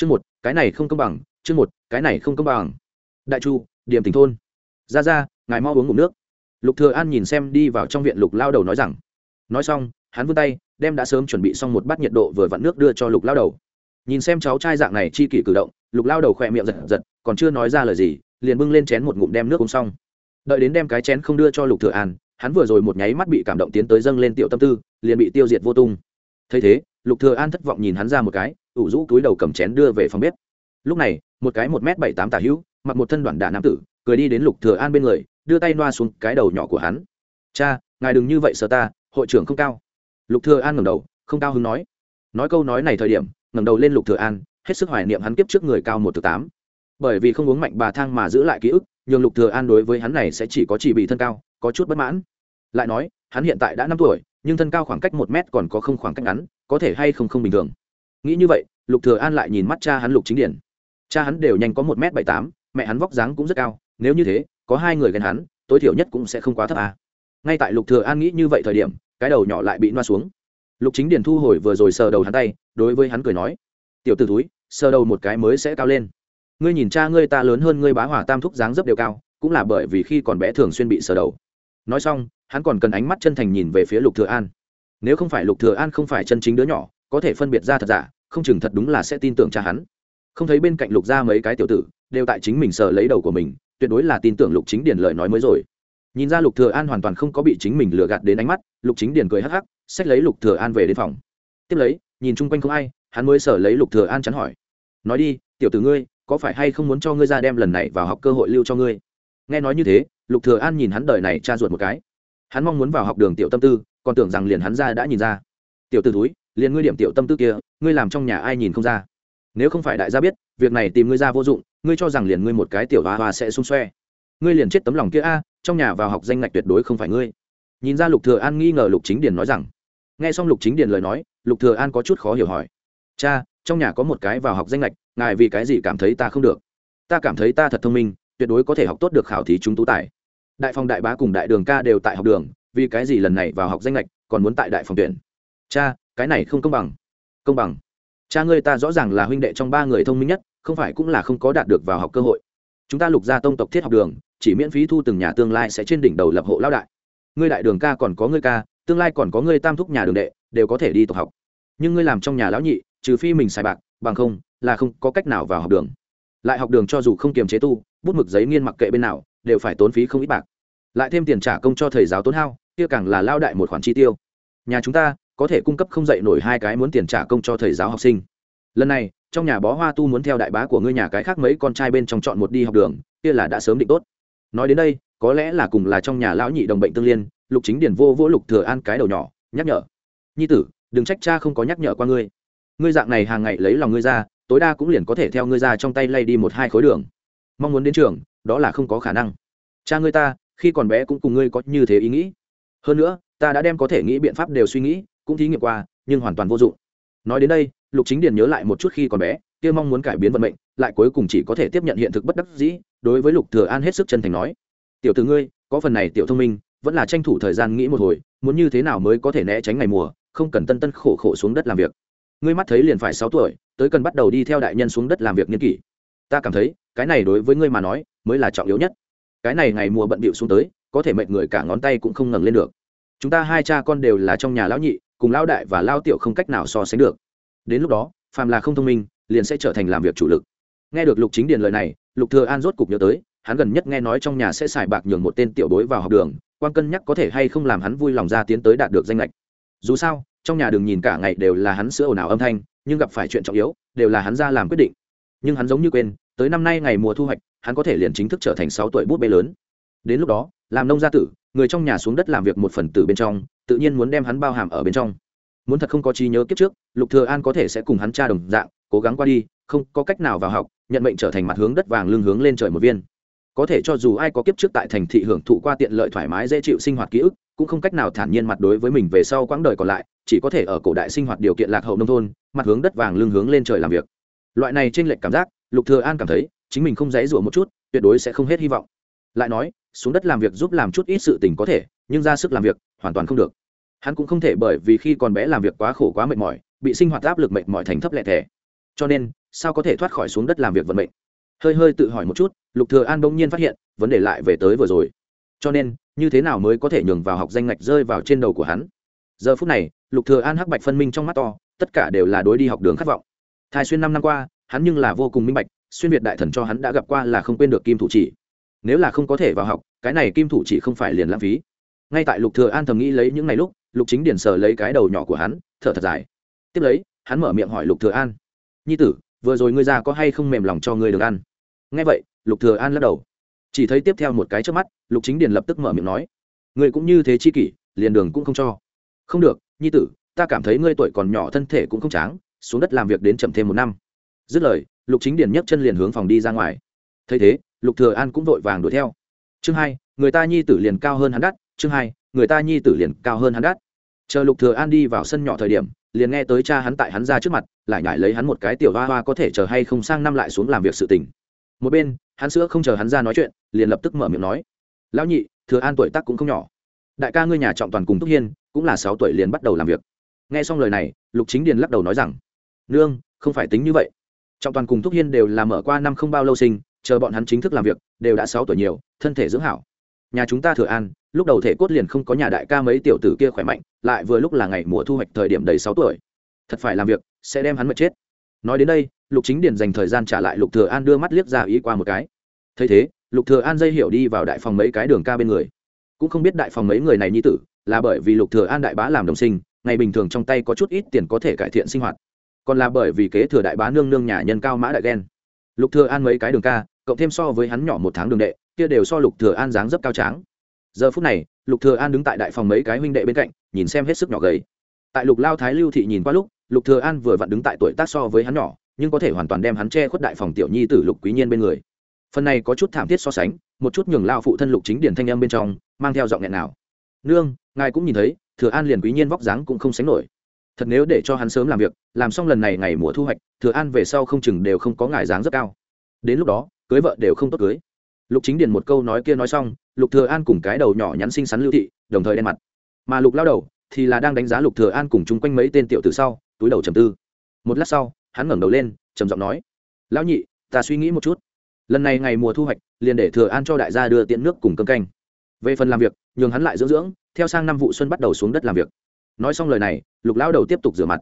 chương một, cái này không công bằng, chương một, cái này không công bằng. Đại chu điểm tỉnh thôn. Ra ra, ngài mau uống ngụm nước. Lục thừa an nhìn xem đi vào trong viện lục lao đầu nói rằng, nói xong, hắn vươn tay, đem đã sớm chuẩn bị xong một bát nhiệt độ vừa vặn nước đưa cho lục lao đầu. Nhìn xem cháu trai dạng này chi kỷ cử động, lục lao đầu khỏe miệng giật giật, còn chưa nói ra lời gì, liền bưng lên chén một ngụm đem nước uống xong. Đợi đến đem cái chén không đưa cho lục thừa an, hắn vừa rồi một nháy mắt bị cảm động tiến tới dâng lên tiểu tâm tư, liền bị tiêu diệt vô tung. Thấy thế lục thừa an thất vọng nhìn hắn ra một cái, ủ rũ túi đầu cầm chén đưa về phòng bếp. Lúc này, một cái một m bảy tám tả hữu, mặc một thân đoạn đà nam tử, cười đi đến lục thừa an bên người, đưa tay noa xuống cái đầu nhỏ của hắn. Cha, ngài đừng như vậy sợ ta, hội trưởng không cao. Lục thừa an ngẩng đầu, không cao hứng nói. Nói câu nói này thời điểm, ngẩng đầu lên lục thừa an, hết sức hoài niệm hắn kiếp trước người cao một từ tám. Bởi vì không uống mạnh bà thang mà giữ lại ký ức nhưng lục thừa an đối với hắn này sẽ chỉ có chỉ bị thân cao, có chút bất mãn. Lại nói, hắn hiện tại đã năm tuổi nhưng thân cao khoảng cách một mét còn có không khoảng cách ngắn, có thể hay không không bình thường. Nghĩ như vậy, lục thừa an lại nhìn mắt cha hắn lục chính điển. Cha hắn đều nhanh có một m bảy tám, mẹ hắn vóc dáng cũng rất cao, nếu như thế, có hai người gần hắn, tối thiểu nhất cũng sẽ không quá thấp à. ngay tại lục thừa an nghĩ như vậy thời điểm, cái đầu nhỏ lại bị noa xuống. Lục chính điển thu hồi vừa rồi sờ đầu hắn tay, đối với hắn cười nói, tiểu tử túi sờ đầu một cái mới sẽ cao lên. Ngươi nhìn cha ngươi ta lớn hơn ngươi bá hỏa tam thúc dáng dấp đều cao, cũng là bởi vì khi còn bé thường xuyên bị sờ đầu. Nói xong hắn còn cần ánh mắt chân thành nhìn về phía lục thừa an. Nếu không phải lục thừa an không phải chân chính đứa nhỏ, có thể phân biệt ra thật giả, không chừng thật đúng là sẽ tin tưởng cha hắn. Không thấy bên cạnh lục ra mấy cái tiểu tử, đều tại chính mình sờ lấy đầu của mình, tuyệt đối là tin tưởng lục chính điền lời nói mới rồi. Nhìn ra lục thừa an hoàn toàn không có bị chính mình lừa gạt đến ánh mắt, lục chính điền cười hắc hắc, xách lấy lục thừa an về đến phòng. Tiếp lấy, nhìn chung quanh không ai, hắn mới sờ lấy lục thừa an chắn hỏi. Nói đi, tiểu tử ngươi, có phải hay không muốn cho ngươi ra đem lần này vào học cơ hội lưu cho ngươi? Nghe nói như thế, lục thừa an nhìn hắn đời này cha ruột một cái hắn mong muốn vào học đường tiểu tâm tư, còn tưởng rằng liền hắn ra đã nhìn ra. Tiểu t túi liền ngươi điểm tiểu tâm tư kia, ngươi làm trong nhà ai nhìn không ra? Nếu không phải đại gia biết, việc này tìm ngươi ra vô dụng, ngươi cho rằng liền ngươi một cái tiểu hoa hoa sẽ xung xoe. Ngươi liền chết tấm lòng kia a, trong nhà vào học danh ngạch tuyệt đối không phải ngươi. Nhìn ra lục thừa an nghi ngờ lục chính điền nói rằng. Nghe xong lục chính điền lời nói, lục thừa an có chút khó hiểu hỏi. Cha, trong nhà có một cái vào học danh lệch ngài vì cái gì cảm thấy ta không được? Ta cảm thấy ta thật thông minh, tuyệt đối có thể học tốt được khảo thí chúng tú tài đại phòng đại bá cùng đại đường ca đều tại học đường, vì cái gì lần này vào học danh lệch còn muốn tại đại phòng tuyển? Cha, cái này không công bằng. Công bằng. Cha ngươi ta rõ ràng là huynh đệ trong ba người thông minh nhất, không phải cũng là không có đạt được vào học cơ hội. Chúng ta lục gia tông tộc thiết học đường, chỉ miễn phí thu từng nhà tương lai sẽ trên đỉnh đầu lập hộ lao đại. Ngươi đại đường ca còn có ngươi ca, tương lai còn có ngươi tam thúc nhà đường đệ, đều có thể đi tộc học. Nhưng ngươi làm trong nhà lão nhị, trừ phi mình xài bạc, bằng không, là không có cách nào vào học đường. Lại học đường cho dù không kiềm chế tu, bút mực giấy nghiên mặc kệ bên nào đều phải tốn phí không ít bạc. Lại thêm tiền trả công cho thầy giáo tốn hao, kia càng là lao đại một khoản chi tiêu. Nhà chúng ta có thể cung cấp không dạy nổi hai cái muốn tiền trả công cho thầy giáo học sinh. Lần này, trong nhà bó hoa tu muốn theo đại bá của ngươi nhà cái khác mấy con trai bên trong chọn một đi học đường, kia là đã sớm định tốt. Nói đến đây, có lẽ là cùng là trong nhà lão nhị đồng bệnh tương liên, lục chính điển vô vỗ lục thừa an cái đầu nhỏ, nhắc nhở. Nhi tử, đừng trách cha không có nhắc nhở qua ngươi. Ngươi dạng này hàng ngày lấy lòng ngươi ra, tối đa cũng liền có thể theo ngươi ra trong tay lay đi một hai khối đường. Mong muốn đến trường đó là không có khả năng. Cha ngươi ta, khi còn bé cũng cùng ngươi có như thế ý nghĩ. Hơn nữa, ta đã đem có thể nghĩ biện pháp đều suy nghĩ, cũng thí nghiệm qua, nhưng hoàn toàn vô dụng. Nói đến đây, lục chính điền nhớ lại một chút khi còn bé, kia mong muốn cải biến vận mệnh, lại cuối cùng chỉ có thể tiếp nhận hiện thực bất đắc dĩ, đối với lục thừa an hết sức chân thành nói. Tiểu tử ngươi, có phần này tiểu thông minh, vẫn là tranh thủ thời gian nghĩ một hồi, muốn như thế nào mới có thể né tránh ngày mùa, không cần tân tân khổ khổ xuống đất làm việc. Ngươi mắt thấy liền phải sáu tuổi, tới cần bắt đầu đi theo đại nhân xuống đất làm việc nghiên kỷ. Ta cảm thấy, cái này đối với ngươi mà nói mới là trọng yếu nhất. Cái này ngày mùa bận bịu xuống tới, có thể mệt người cả ngón tay cũng không ngẩng lên được. Chúng ta hai cha con đều là trong nhà lão nhị, cùng lão đại và lao tiểu không cách nào so sánh được. Đến lúc đó, phàm là không thông minh, liền sẽ trở thành làm việc chủ lực. Nghe được lục chính điền lời này, lục thừa an rốt cục nhớ tới, hắn gần nhất nghe nói trong nhà sẽ xài bạc nhường một tên tiểu bối vào học đường, quan cân nhắc có thể hay không làm hắn vui lòng ra tiến tới đạt được danh lệch. Dù sao, trong nhà đường nhìn cả ngày đều là hắn sữa ồn ào âm thanh, nhưng gặp phải chuyện trọng yếu, đều là hắn ra làm quyết định. Nhưng hắn giống như quên, tới năm nay ngày mùa thu hoạch hắn có thể liền chính thức trở thành sáu tuổi bút bê lớn. Đến lúc đó, làm nông gia tử, người trong nhà xuống đất làm việc một phần tử bên trong, tự nhiên muốn đem hắn bao hàm ở bên trong. Muốn thật không có trí nhớ kiếp trước, lục thừa an có thể sẽ cùng hắn cha đồng dạng, cố gắng qua đi, không có cách nào vào học, nhận mệnh trở thành mặt hướng đất vàng lưng hướng lên trời một viên. Có thể cho dù ai có kiếp trước tại thành thị hưởng thụ qua tiện lợi thoải mái dễ chịu sinh hoạt ký ức, cũng không cách nào thản nhiên mặt đối với mình về sau quãng đời còn lại, chỉ có thể ở cổ đại sinh hoạt điều kiện lạc hậu nông thôn, mặt hướng đất vàng lưng hướng lên trời làm việc. Loại này trên lệch cảm giác, lục thừa an cảm thấy chính mình không dãy rủa một chút, tuyệt đối sẽ không hết hy vọng. Lại nói, xuống đất làm việc giúp làm chút ít sự tình có thể, nhưng ra sức làm việc, hoàn toàn không được. Hắn cũng không thể bởi vì khi còn bé làm việc quá khổ quá mệt mỏi, bị sinh hoạt áp lực mệt mỏi thành thấp lẹ thẻ. Cho nên, sao có thể thoát khỏi xuống đất làm việc vận mệnh? Hơi hơi tự hỏi một chút, lục thừa an bỗng nhiên phát hiện, vấn đề lại về tới vừa rồi. Cho nên, như thế nào mới có thể nhường vào học danh ngạch rơi vào trên đầu của hắn? Giờ phút này, lục thừa an hắc bạch phân minh trong mắt to, tất cả đều là đối đi học đường khát vọng. Thai xuyên năm năm qua, hắn nhưng là vô cùng minh bạch xuyên việt đại thần cho hắn đã gặp qua là không quên được kim thủ chỉ. Nếu là không có thể vào học, cái này kim thủ chỉ không phải liền lãng phí. Ngay tại lục thừa an thầm nghĩ lấy những ngày lúc, lục chính điển sờ lấy cái đầu nhỏ của hắn, thở thật dài. Tiếp lấy, hắn mở miệng hỏi lục thừa an. Nhi tử, vừa rồi ngươi ra có hay không mềm lòng cho ngươi được ăn? Nghe vậy, lục thừa an lắc đầu. Chỉ thấy tiếp theo một cái trước mắt, lục chính điển lập tức mở miệng nói. Ngươi cũng như thế chi kỷ, liền đường cũng không cho. Không được, nhi tử, ta cảm thấy ngươi tuổi còn nhỏ thân thể cũng không tráng, xuống đất làm việc đến chậm thêm một năm. Dứt lời lục chính điển nhấc chân liền hướng phòng đi ra ngoài. Thấy thế, lục thừa an cũng vội vàng đuổi theo. Chương hai, người ta nhi tử liền cao hơn hắn đắt. Chương hai, người ta nhi tử liền cao hơn hắn đắt. Chờ lục thừa an đi vào sân nhỏ thời điểm, liền nghe tới cha hắn tại hắn ra trước mặt, lại nhảy lấy hắn một cái tiểu hoa hoa có thể chờ hay không sang năm lại xuống làm việc sự tình. Một bên, hắn sữa không chờ hắn ra nói chuyện, liền lập tức mở miệng nói. Lão nhị, thừa an tuổi tác cũng không nhỏ. Đại ca ngươi nhà trọng toàn cùng túc hiên, cũng là sáu tuổi liền bắt đầu làm việc. Nghe xong lời này, lục chính điền lắc đầu nói rằng, nương, không phải tính như vậy trọng toàn cùng túc hiên đều là mở qua năm không bao lâu sinh, chờ bọn hắn chính thức làm việc, đều đã sáu tuổi nhiều, thân thể dưỡng hảo. Nhà chúng ta thừa an, lúc đầu thể cốt liền không có nhà đại ca mấy tiểu tử kia khỏe mạnh, lại vừa lúc là ngày mùa thu hoạch thời điểm đầy sáu tuổi. Thật phải làm việc, sẽ đem hắn mệt chết. Nói đến đây, lục chính điền dành thời gian trả lại lục thừa an đưa mắt liếc ra ý qua một cái. Thấy thế, lục thừa an dây hiểu đi vào đại phòng mấy cái đường ca bên người. Cũng không biết đại phòng mấy người này nhi tử, là bởi vì lục thừa an đại bá làm đồng sinh, ngày bình thường trong tay có chút ít tiền có thể cải thiện sinh hoạt còn là bởi vì kế thừa đại bá nương nương nhà nhân cao mã đại ghen. Lục thừa an mấy cái đường ca, cộng thêm so với hắn nhỏ một tháng đường đệ, kia đều so lục thừa an dáng dấp cao tráng. Giờ phút này, lục thừa an đứng tại đại phòng mấy cái huynh đệ bên cạnh, nhìn xem hết sức nhỏ gầy. Tại lục lao thái lưu thị nhìn qua lúc, lục thừa an vừa vặn đứng tại tuổi tác so với hắn nhỏ, nhưng có thể hoàn toàn đem hắn che khuất đại phòng tiểu nhi tử lục quý nhiên bên người. Phần này có chút thảm thiết so sánh, một chút nhường lao phụ thân lục chính điển thanh âm bên trong, mang theo giọng nghẹn nào. Nương, ngài cũng nhìn thấy, thừa an liền quý nhiên vóc dáng cũng không sánh nổi thật nếu để cho hắn sớm làm việc, làm xong lần này ngày mùa thu hoạch, thừa an về sau không chừng đều không có ngài dáng rất cao. Đến lúc đó, cưới vợ đều không tốt cưới. Lục chính điền một câu nói kia nói xong, lục thừa an cùng cái đầu nhỏ nhắn xinh xắn lưu thị, đồng thời đen mặt. Mà lục lao đầu thì là đang đánh giá lục thừa an cùng chung quanh mấy tên tiểu tử sau, túi đầu trầm tư. Một lát sau, hắn ngẩng đầu lên, trầm giọng nói, lão nhị, ta suy nghĩ một chút. Lần này ngày mùa thu hoạch, liền để thừa an cho đại gia đưa tiện nước cùng cơm canh. Về phần làm việc, nhường hắn lại dưỡng dưỡng, theo sang năm vụ xuân bắt đầu xuống đất làm việc nói xong lời này, lục lao đầu tiếp tục rửa mặt.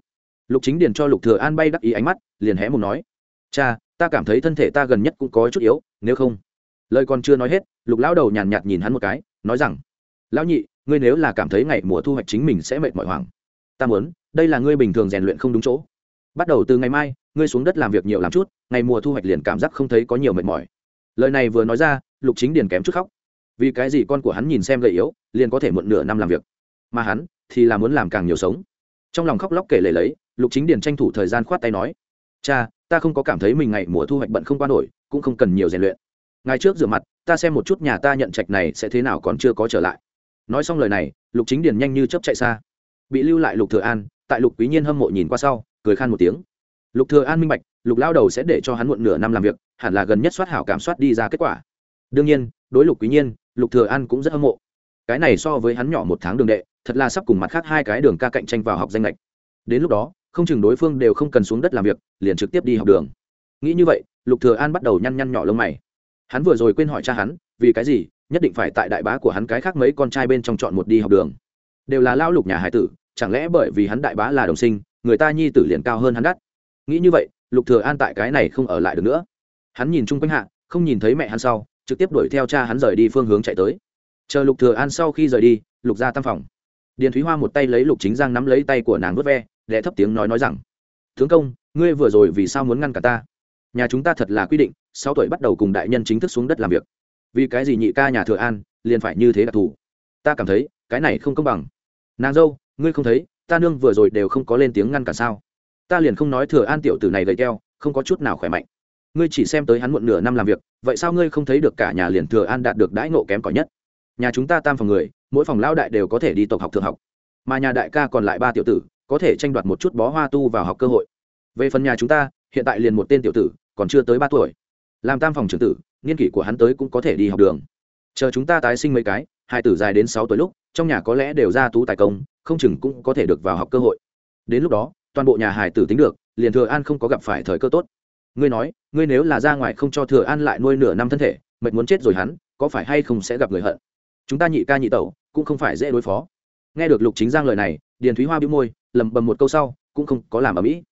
Lục chính điền cho lục thừa an bay đắc ý ánh mắt, liền hé mồm nói, cha, ta cảm thấy thân thể ta gần nhất cũng có chút yếu, nếu không. Lời còn chưa nói hết, lục lão đầu nhàn nhạt nhìn hắn một cái, nói rằng, lão nhị, ngươi nếu là cảm thấy ngày mùa thu hoạch chính mình sẽ mệt mỏi hoảng, ta muốn, đây là ngươi bình thường rèn luyện không đúng chỗ. Bắt đầu từ ngày mai, ngươi xuống đất làm việc nhiều làm chút, ngày mùa thu hoạch liền cảm giác không thấy có nhiều mệt mỏi. Lời này vừa nói ra, lục chính điền kém chút khóc. Vì cái gì con của hắn nhìn xem gầy yếu, liền có thể muộn nửa năm làm việc. Mà hắn thì là muốn làm càng nhiều sống. Trong lòng khóc lóc kể lể lấy, lục chính điền tranh thủ thời gian khoát tay nói, cha, ta không có cảm thấy mình ngày mùa thu hoạch bận không qua nổi, cũng không cần nhiều rèn luyện. Ngày trước rửa mặt, ta xem một chút nhà ta nhận trạch này sẽ thế nào còn chưa có trở lại. Nói xong lời này, lục chính điền nhanh như chấp chạy xa. Bị lưu lại lục thừa an, tại lục quý nhiên hâm mộ nhìn qua sau, cười khan một tiếng. Lục thừa an minh bạch, lục lao đầu sẽ để cho hắn muộn nửa năm làm việc, hẳn là gần nhất soát hảo cảm soát đi ra kết quả. Đương nhiên, đối lục quý nhiên, lục thừa an cũng rất hâm mộ. Cái này so với hắn nhỏ một tháng đường đệ thật là sắp cùng mặt khác hai cái đường ca cạnh tranh vào học danh lệch. Đến lúc đó, không chừng đối phương đều không cần xuống đất làm việc, liền trực tiếp đi học đường. Nghĩ như vậy, lục thừa an bắt đầu nhăn nhăn nhỏ lông mày. Hắn vừa rồi quên hỏi cha hắn, vì cái gì, nhất định phải tại đại bá của hắn cái khác mấy con trai bên trong chọn một đi học đường. Đều là lao lục nhà hải tử, chẳng lẽ bởi vì hắn đại bá là đồng sinh, người ta nhi tử liền cao hơn hắn đắt? Nghĩ như vậy, lục thừa an tại cái này không ở lại được nữa. Hắn nhìn chung quanh hạ, không nhìn thấy mẹ hắn sau, trực tiếp đuổi theo cha hắn rời đi phương hướng chạy tới. Chờ lục thừa an sau khi rời đi, lục ra tam phòng điền thúy hoa một tay lấy lục chính giang nắm lấy tay của nàng vớt ve đẻ thấp tiếng nói nói rằng, tướng công, ngươi vừa rồi vì sao muốn ngăn cả ta? Nhà chúng ta thật là quy định, sáu tuổi bắt đầu cùng đại nhân chính thức xuống đất làm việc. Vì cái gì nhị ca nhà thừa an liền phải như thế đặc thù? Ta cảm thấy, cái này không công bằng. Nàng dâu, ngươi không thấy, ta nương vừa rồi đều không có lên tiếng ngăn cả sao? Ta liền không nói thừa an tiểu tử này gầy keo, không có chút nào khỏe mạnh. Ngươi chỉ xem tới hắn muộn nửa năm làm việc, vậy sao ngươi không thấy được cả nhà liền thừa an đạt được đãi ngộ kém cỏi nhất? Nhà chúng ta tam phòng người, mỗi phòng lao đại đều có thể đi tộc học thượng học. Mà nhà đại ca còn lại ba tiểu tử, có thể tranh đoạt một chút bó hoa tu vào học cơ hội. Về phần nhà chúng ta, hiện tại liền một tên tiểu tử, còn chưa tới ba tuổi. Làm tam phòng trưởng tử, niên kỷ của hắn tới cũng có thể đi học đường. Chờ chúng ta tái sinh mấy cái, hai tử dài đến sáu tuổi lúc, trong nhà có lẽ đều ra tú tài công, không chừng cũng có thể được vào học cơ hội. Đến lúc đó, toàn bộ nhà hải tử tính được, liền thừa an không có gặp phải thời cơ tốt. Ngươi nói, ngươi nếu là ra ngoài không cho thừa an lại nuôi nửa năm thân thể, mệt muốn chết rồi hắn, có phải hay không sẽ gặp người hận? Chúng ta nhị ca nhị tẩu cũng không phải dễ đối phó. Nghe được lục chính giang lời này, điền thúy hoa bĩu môi lầm bầm một câu sau, cũng không có làm ở mỹ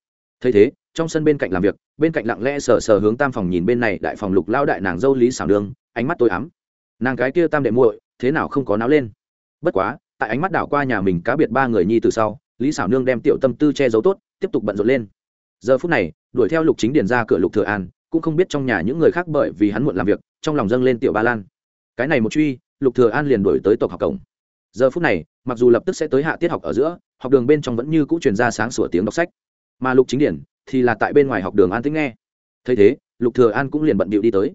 thấy thế, trong sân bên cạnh làm việc, bên cạnh lặng lẽ sờ sờ hướng tam phòng nhìn bên này đại phòng lục lao đại nàng dâu lý xảo đường, ánh mắt tối ám. Nàng cái kia tam đệ muội, thế nào không có náo lên? Bất quá, tại ánh mắt đảo qua nhà mình cá biệt ba người nhi từ sau, lý xảo nương đem tiểu tâm tư che giấu tốt, tiếp tục bận rộn lên. Giờ phút này, đuổi theo lục chính điền ra cửa lục thừa an, cũng không biết trong nhà những người khác bởi vì hắn muộn làm việc, trong lòng dâng lên tiểu ba lan. Cái này một truy lục thừa an liền đuổi tới tộc học cổng. Giờ phút này, mặc dù lập tức sẽ tới hạ tiết học ở giữa, học đường bên trong vẫn như cũ truyền ra sáng sủa tiếng đọc sách. Mà lục chính điển thì là tại bên ngoài học đường an tĩnh nghe. Thấy thế, lục thừa an cũng liền bận bịu đi tới.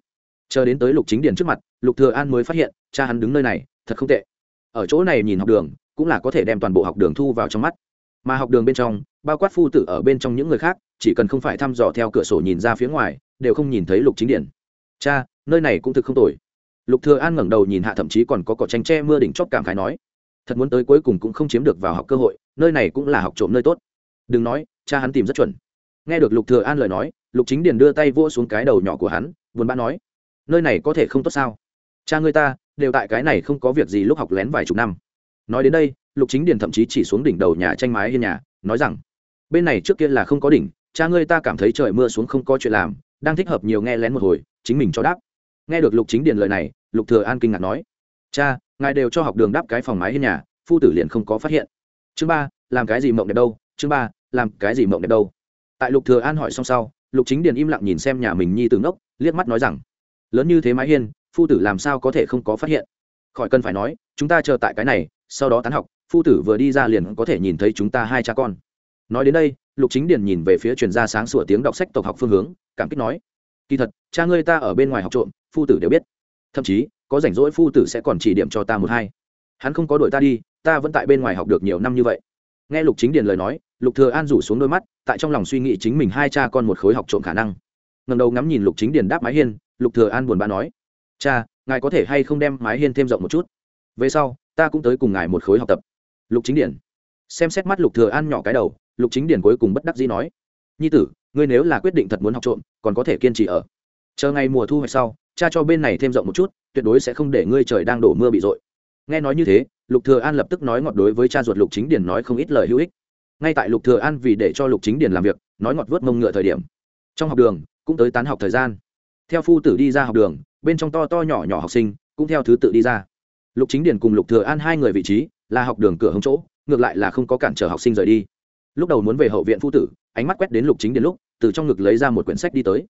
Chờ đến tới lục chính điển trước mặt, lục thừa an mới phát hiện, cha hắn đứng nơi này, thật không tệ. Ở chỗ này nhìn học đường, cũng là có thể đem toàn bộ học đường thu vào trong mắt. Mà học đường bên trong, bao quát phu tử ở bên trong những người khác, chỉ cần không phải thăm dò theo cửa sổ nhìn ra phía ngoài, đều không nhìn thấy lục chính điển. Cha, nơi này cũng thực không tồi lục thừa an ngẩng đầu nhìn hạ thậm chí còn có cỏ tranh tre mưa đỉnh chót cảm khái nói, thật muốn tới cuối cùng cũng không chiếm được vào học cơ hội, nơi này cũng là học trộm nơi tốt. Đừng nói, cha hắn tìm rất chuẩn. Nghe được lục thừa an lời nói, lục chính điền đưa tay vỗ xuống cái đầu nhỏ của hắn, buồn bã nói, nơi này có thể không tốt sao? Cha ngươi ta, đều tại cái này không có việc gì lúc học lén vài chục năm. Nói đến đây, lục chính điền thậm chí chỉ xuống đỉnh đầu nhà tranh mái hiên nhà, nói rằng, bên này trước kia là không có đỉnh, cha ngươi ta cảm thấy trời mưa xuống không có chuyện làm, đang thích hợp nhiều nghe lén một hồi, chính mình cho đáp nghe được lục chính điền lời này, lục thừa an kinh ngạc nói, cha, ngài đều cho học đường đáp cái phòng mái hiên nhà, phu tử liền không có phát hiện. Chương ba, làm cái gì mộng đẹp đâu? Chương ba, làm cái gì mộng đẹp đâu? Tại lục thừa an hỏi xong sau, lục chính điền im lặng nhìn xem nhà mình nhi tử ngốc, liếc mắt nói rằng, lớn như thế mái hiên, phu tử làm sao có thể không có phát hiện? Khỏi cần phải nói, chúng ta chờ tại cái này, sau đó tán học, phu tử vừa đi ra liền có thể nhìn thấy chúng ta hai cha con. Nói đến đây, lục chính điền nhìn về phía truyền gia sáng sủa tiếng đọc sách tộc học phương hướng, cảm kích nói, kỳ thật, cha ngươi ta ở bên ngoài học trộm phu tử đều biết. Thậm chí, có rảnh rỗi phu tử sẽ còn chỉ điểm cho ta một hai. Hắn không có đội ta đi, ta vẫn tại bên ngoài học được nhiều năm như vậy. Nghe lục chính điền lời nói, lục thừa an rủ xuống đôi mắt, tại trong lòng suy nghĩ chính mình hai cha con một khối học trộm khả năng. Ngẩng đầu ngắm nhìn lục chính điền đáp mái hiên, lục thừa an buồn bã nói, cha, ngài có thể hay không đem mái hiên thêm rộng một chút? Về sau, ta cũng tới cùng ngài một khối học tập. Lục chính điền xem xét mắt lục thừa an nhỏ cái đầu, lục chính điền cuối cùng bất đắc dĩ nói, nhi tử, ngươi nếu là quyết định thật muốn học trộm, còn có thể kiên trì ở chờ ngày mùa thu hoạch sau, cha cho bên này thêm rộng một chút, tuyệt đối sẽ không để ngươi trời đang đổ mưa bị dội nghe nói như thế, lục thừa an lập tức nói ngọt đối với cha ruột lục chính điền nói không ít lời hữu ích. Ngay tại lục thừa an vì để cho lục chính điền làm việc, nói ngọt vớt mông ngựa thời điểm, trong học đường, cũng tới tán học thời gian. Theo phu tử đi ra học đường, bên trong to to nhỏ nhỏ học sinh, cũng theo thứ tự đi ra. Lục chính điền cùng lục thừa an hai người vị trí, là học đường cửa hông chỗ, ngược lại là không có cản trở học sinh rời đi. Lúc đầu muốn về hậu viện phu tử, ánh mắt quét đến lục chính điền lúc, từ trong ngực lấy ra một quyển sách đi tới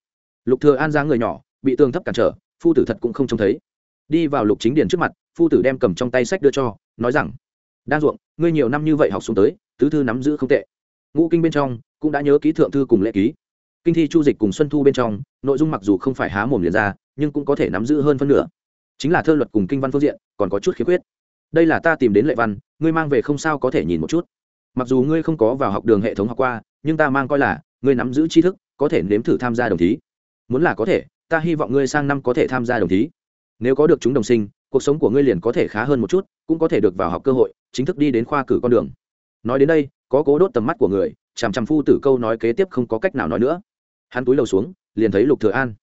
lục thừa an ra người nhỏ, bị tường thấp cản trở, phu tử thật cũng không trông thấy. Đi vào lục chính điền trước mặt, phu tử đem cầm trong tay sách đưa cho, nói rằng đan ruộng, ngươi nhiều năm như vậy học xuống tới, tứ thư nắm giữ không tệ. Ngũ kinh bên trong cũng đã nhớ ký thượng thư cùng lễ ký. Kinh thi chu dịch cùng xuân thu bên trong, nội dung mặc dù không phải há mồm liền ra, nhưng cũng có thể nắm giữ hơn phân nửa. Chính là thơ luật cùng kinh văn phương diện, còn có chút khiếm khuyết. Đây là ta tìm đến lệ văn, ngươi mang về không sao có thể nhìn một chút. Mặc dù ngươi không có vào học đường hệ thống học qua, nhưng ta mang coi là, ngươi nắm giữ tri thức, có thể nếm thử tham gia đồng thí muốn là có thể, ta hy vọng ngươi sang năm có thể tham gia đồng thí. Nếu có được chúng đồng sinh, cuộc sống của ngươi liền có thể khá hơn một chút, cũng có thể được vào học cơ hội, chính thức đi đến khoa cử con đường. Nói đến đây, có cố đốt tầm mắt của người, chằm chằm phu tử câu nói kế tiếp không có cách nào nói nữa. Hắn túi lầu xuống, liền thấy lục thừa an.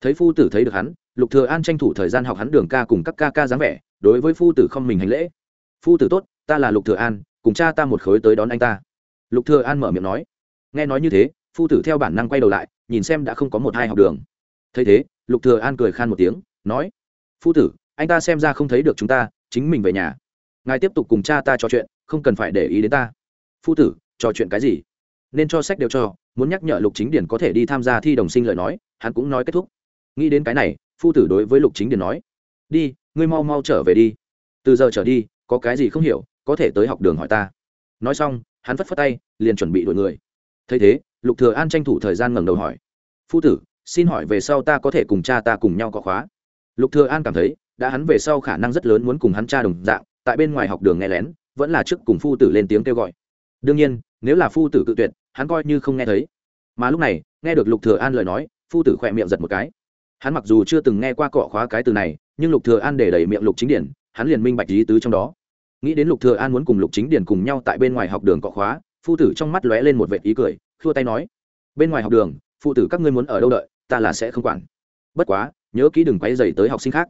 Thấy phu tử thấy được hắn, lục thừa an tranh thủ thời gian học hắn đường ca cùng các ca ca dáng vẻ, đối với phu tử không mình hành lễ. Phu tử tốt, ta là lục thừa an, cùng cha ta một khối tới đón anh ta. Lục thừa an mở miệng nói. Nghe nói như thế, phu tử theo bản năng quay đầu lại nhìn xem đã không có một hai học đường. Thấy thế, lục thừa an cười khan một tiếng, nói, phu tử, anh ta xem ra không thấy được chúng ta, chính mình về nhà. Ngài tiếp tục cùng cha ta trò chuyện, không cần phải để ý đến ta. Phu tử, trò chuyện cái gì? Nên cho sách đều cho, muốn nhắc nhở lục chính điển có thể đi tham gia thi đồng sinh lời nói, hắn cũng nói kết thúc. Nghĩ đến cái này, phu tử đối với lục chính điển nói, đi, ngươi mau mau trở về đi. Từ giờ trở đi, có cái gì không hiểu, có thể tới học đường hỏi ta. Nói xong, hắn phất phất tay, liền chuẩn bị đuổi người. Thấy thế lục thừa an tranh thủ thời gian ngẩng đầu hỏi. Phu tử, xin hỏi về sau ta có thể cùng cha ta cùng nhau có khóa? Lục thừa an cảm thấy, đã hắn về sau khả năng rất lớn muốn cùng hắn cha đồng dạng, tại bên ngoài học đường nghe lén, vẫn là trước cùng phu tử lên tiếng kêu gọi. Đương nhiên, nếu là phu tử cự tuyệt, hắn coi như không nghe thấy. Mà lúc này, nghe được lục thừa an lời nói, phu tử khỏe miệng giật một cái. Hắn mặc dù chưa từng nghe qua cọ khóa cái từ này, nhưng lục thừa an để đẩy miệng lục chính điển, hắn liền minh bạch ý tứ trong đó. Nghĩ đến lục thừa an muốn cùng lục chính điển cùng nhau tại bên ngoài học đường cọ khóa, phu tử trong mắt lóe lên một vệt ý cười khua tay nói, bên ngoài học đường, phụ tử các ngươi muốn ở đâu đợi, ta là sẽ không quản. Bất quá, nhớ kỹ đừng quay dày tới học sinh khác.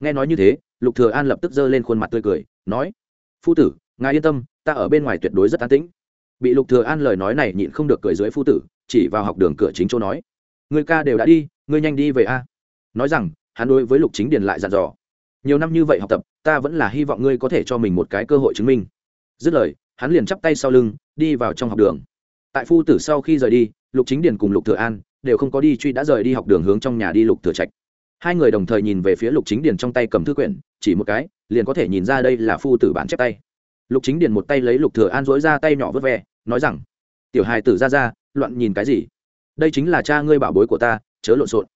Nghe nói như thế, lục thừa an lập tức giơ lên khuôn mặt tươi cười, nói, phu tử, ngài yên tâm, ta ở bên ngoài tuyệt đối rất an tĩnh. Bị lục thừa an lời nói này nhịn không được cười dưới phu tử, chỉ vào học đường cửa chính chỗ nói, người ca đều đã đi, ngươi nhanh đi về a. Nói rằng, hắn đối với lục chính điền lại dặn dò, nhiều năm như vậy học tập, ta vẫn là hy vọng ngươi có thể cho mình một cái cơ hội chứng minh. Dứt lời, hắn liền chắp tay sau lưng, đi vào trong học đường tại phu tử sau khi rời đi, lục chính điền cùng lục thừa an đều không có đi truy đã rời đi học đường hướng trong nhà đi lục thừa trạch. Hai người đồng thời nhìn về phía lục chính điền trong tay cầm thư quyển, chỉ một cái, liền có thể nhìn ra đây là phu tử bản chép tay. Lục chính điền một tay lấy lục thừa an dối ra tay nhỏ vớt ve, nói rằng, tiểu hài tử ra ra, loạn nhìn cái gì? Đây chính là cha ngươi bảo bối của ta, chớ lộn xộn.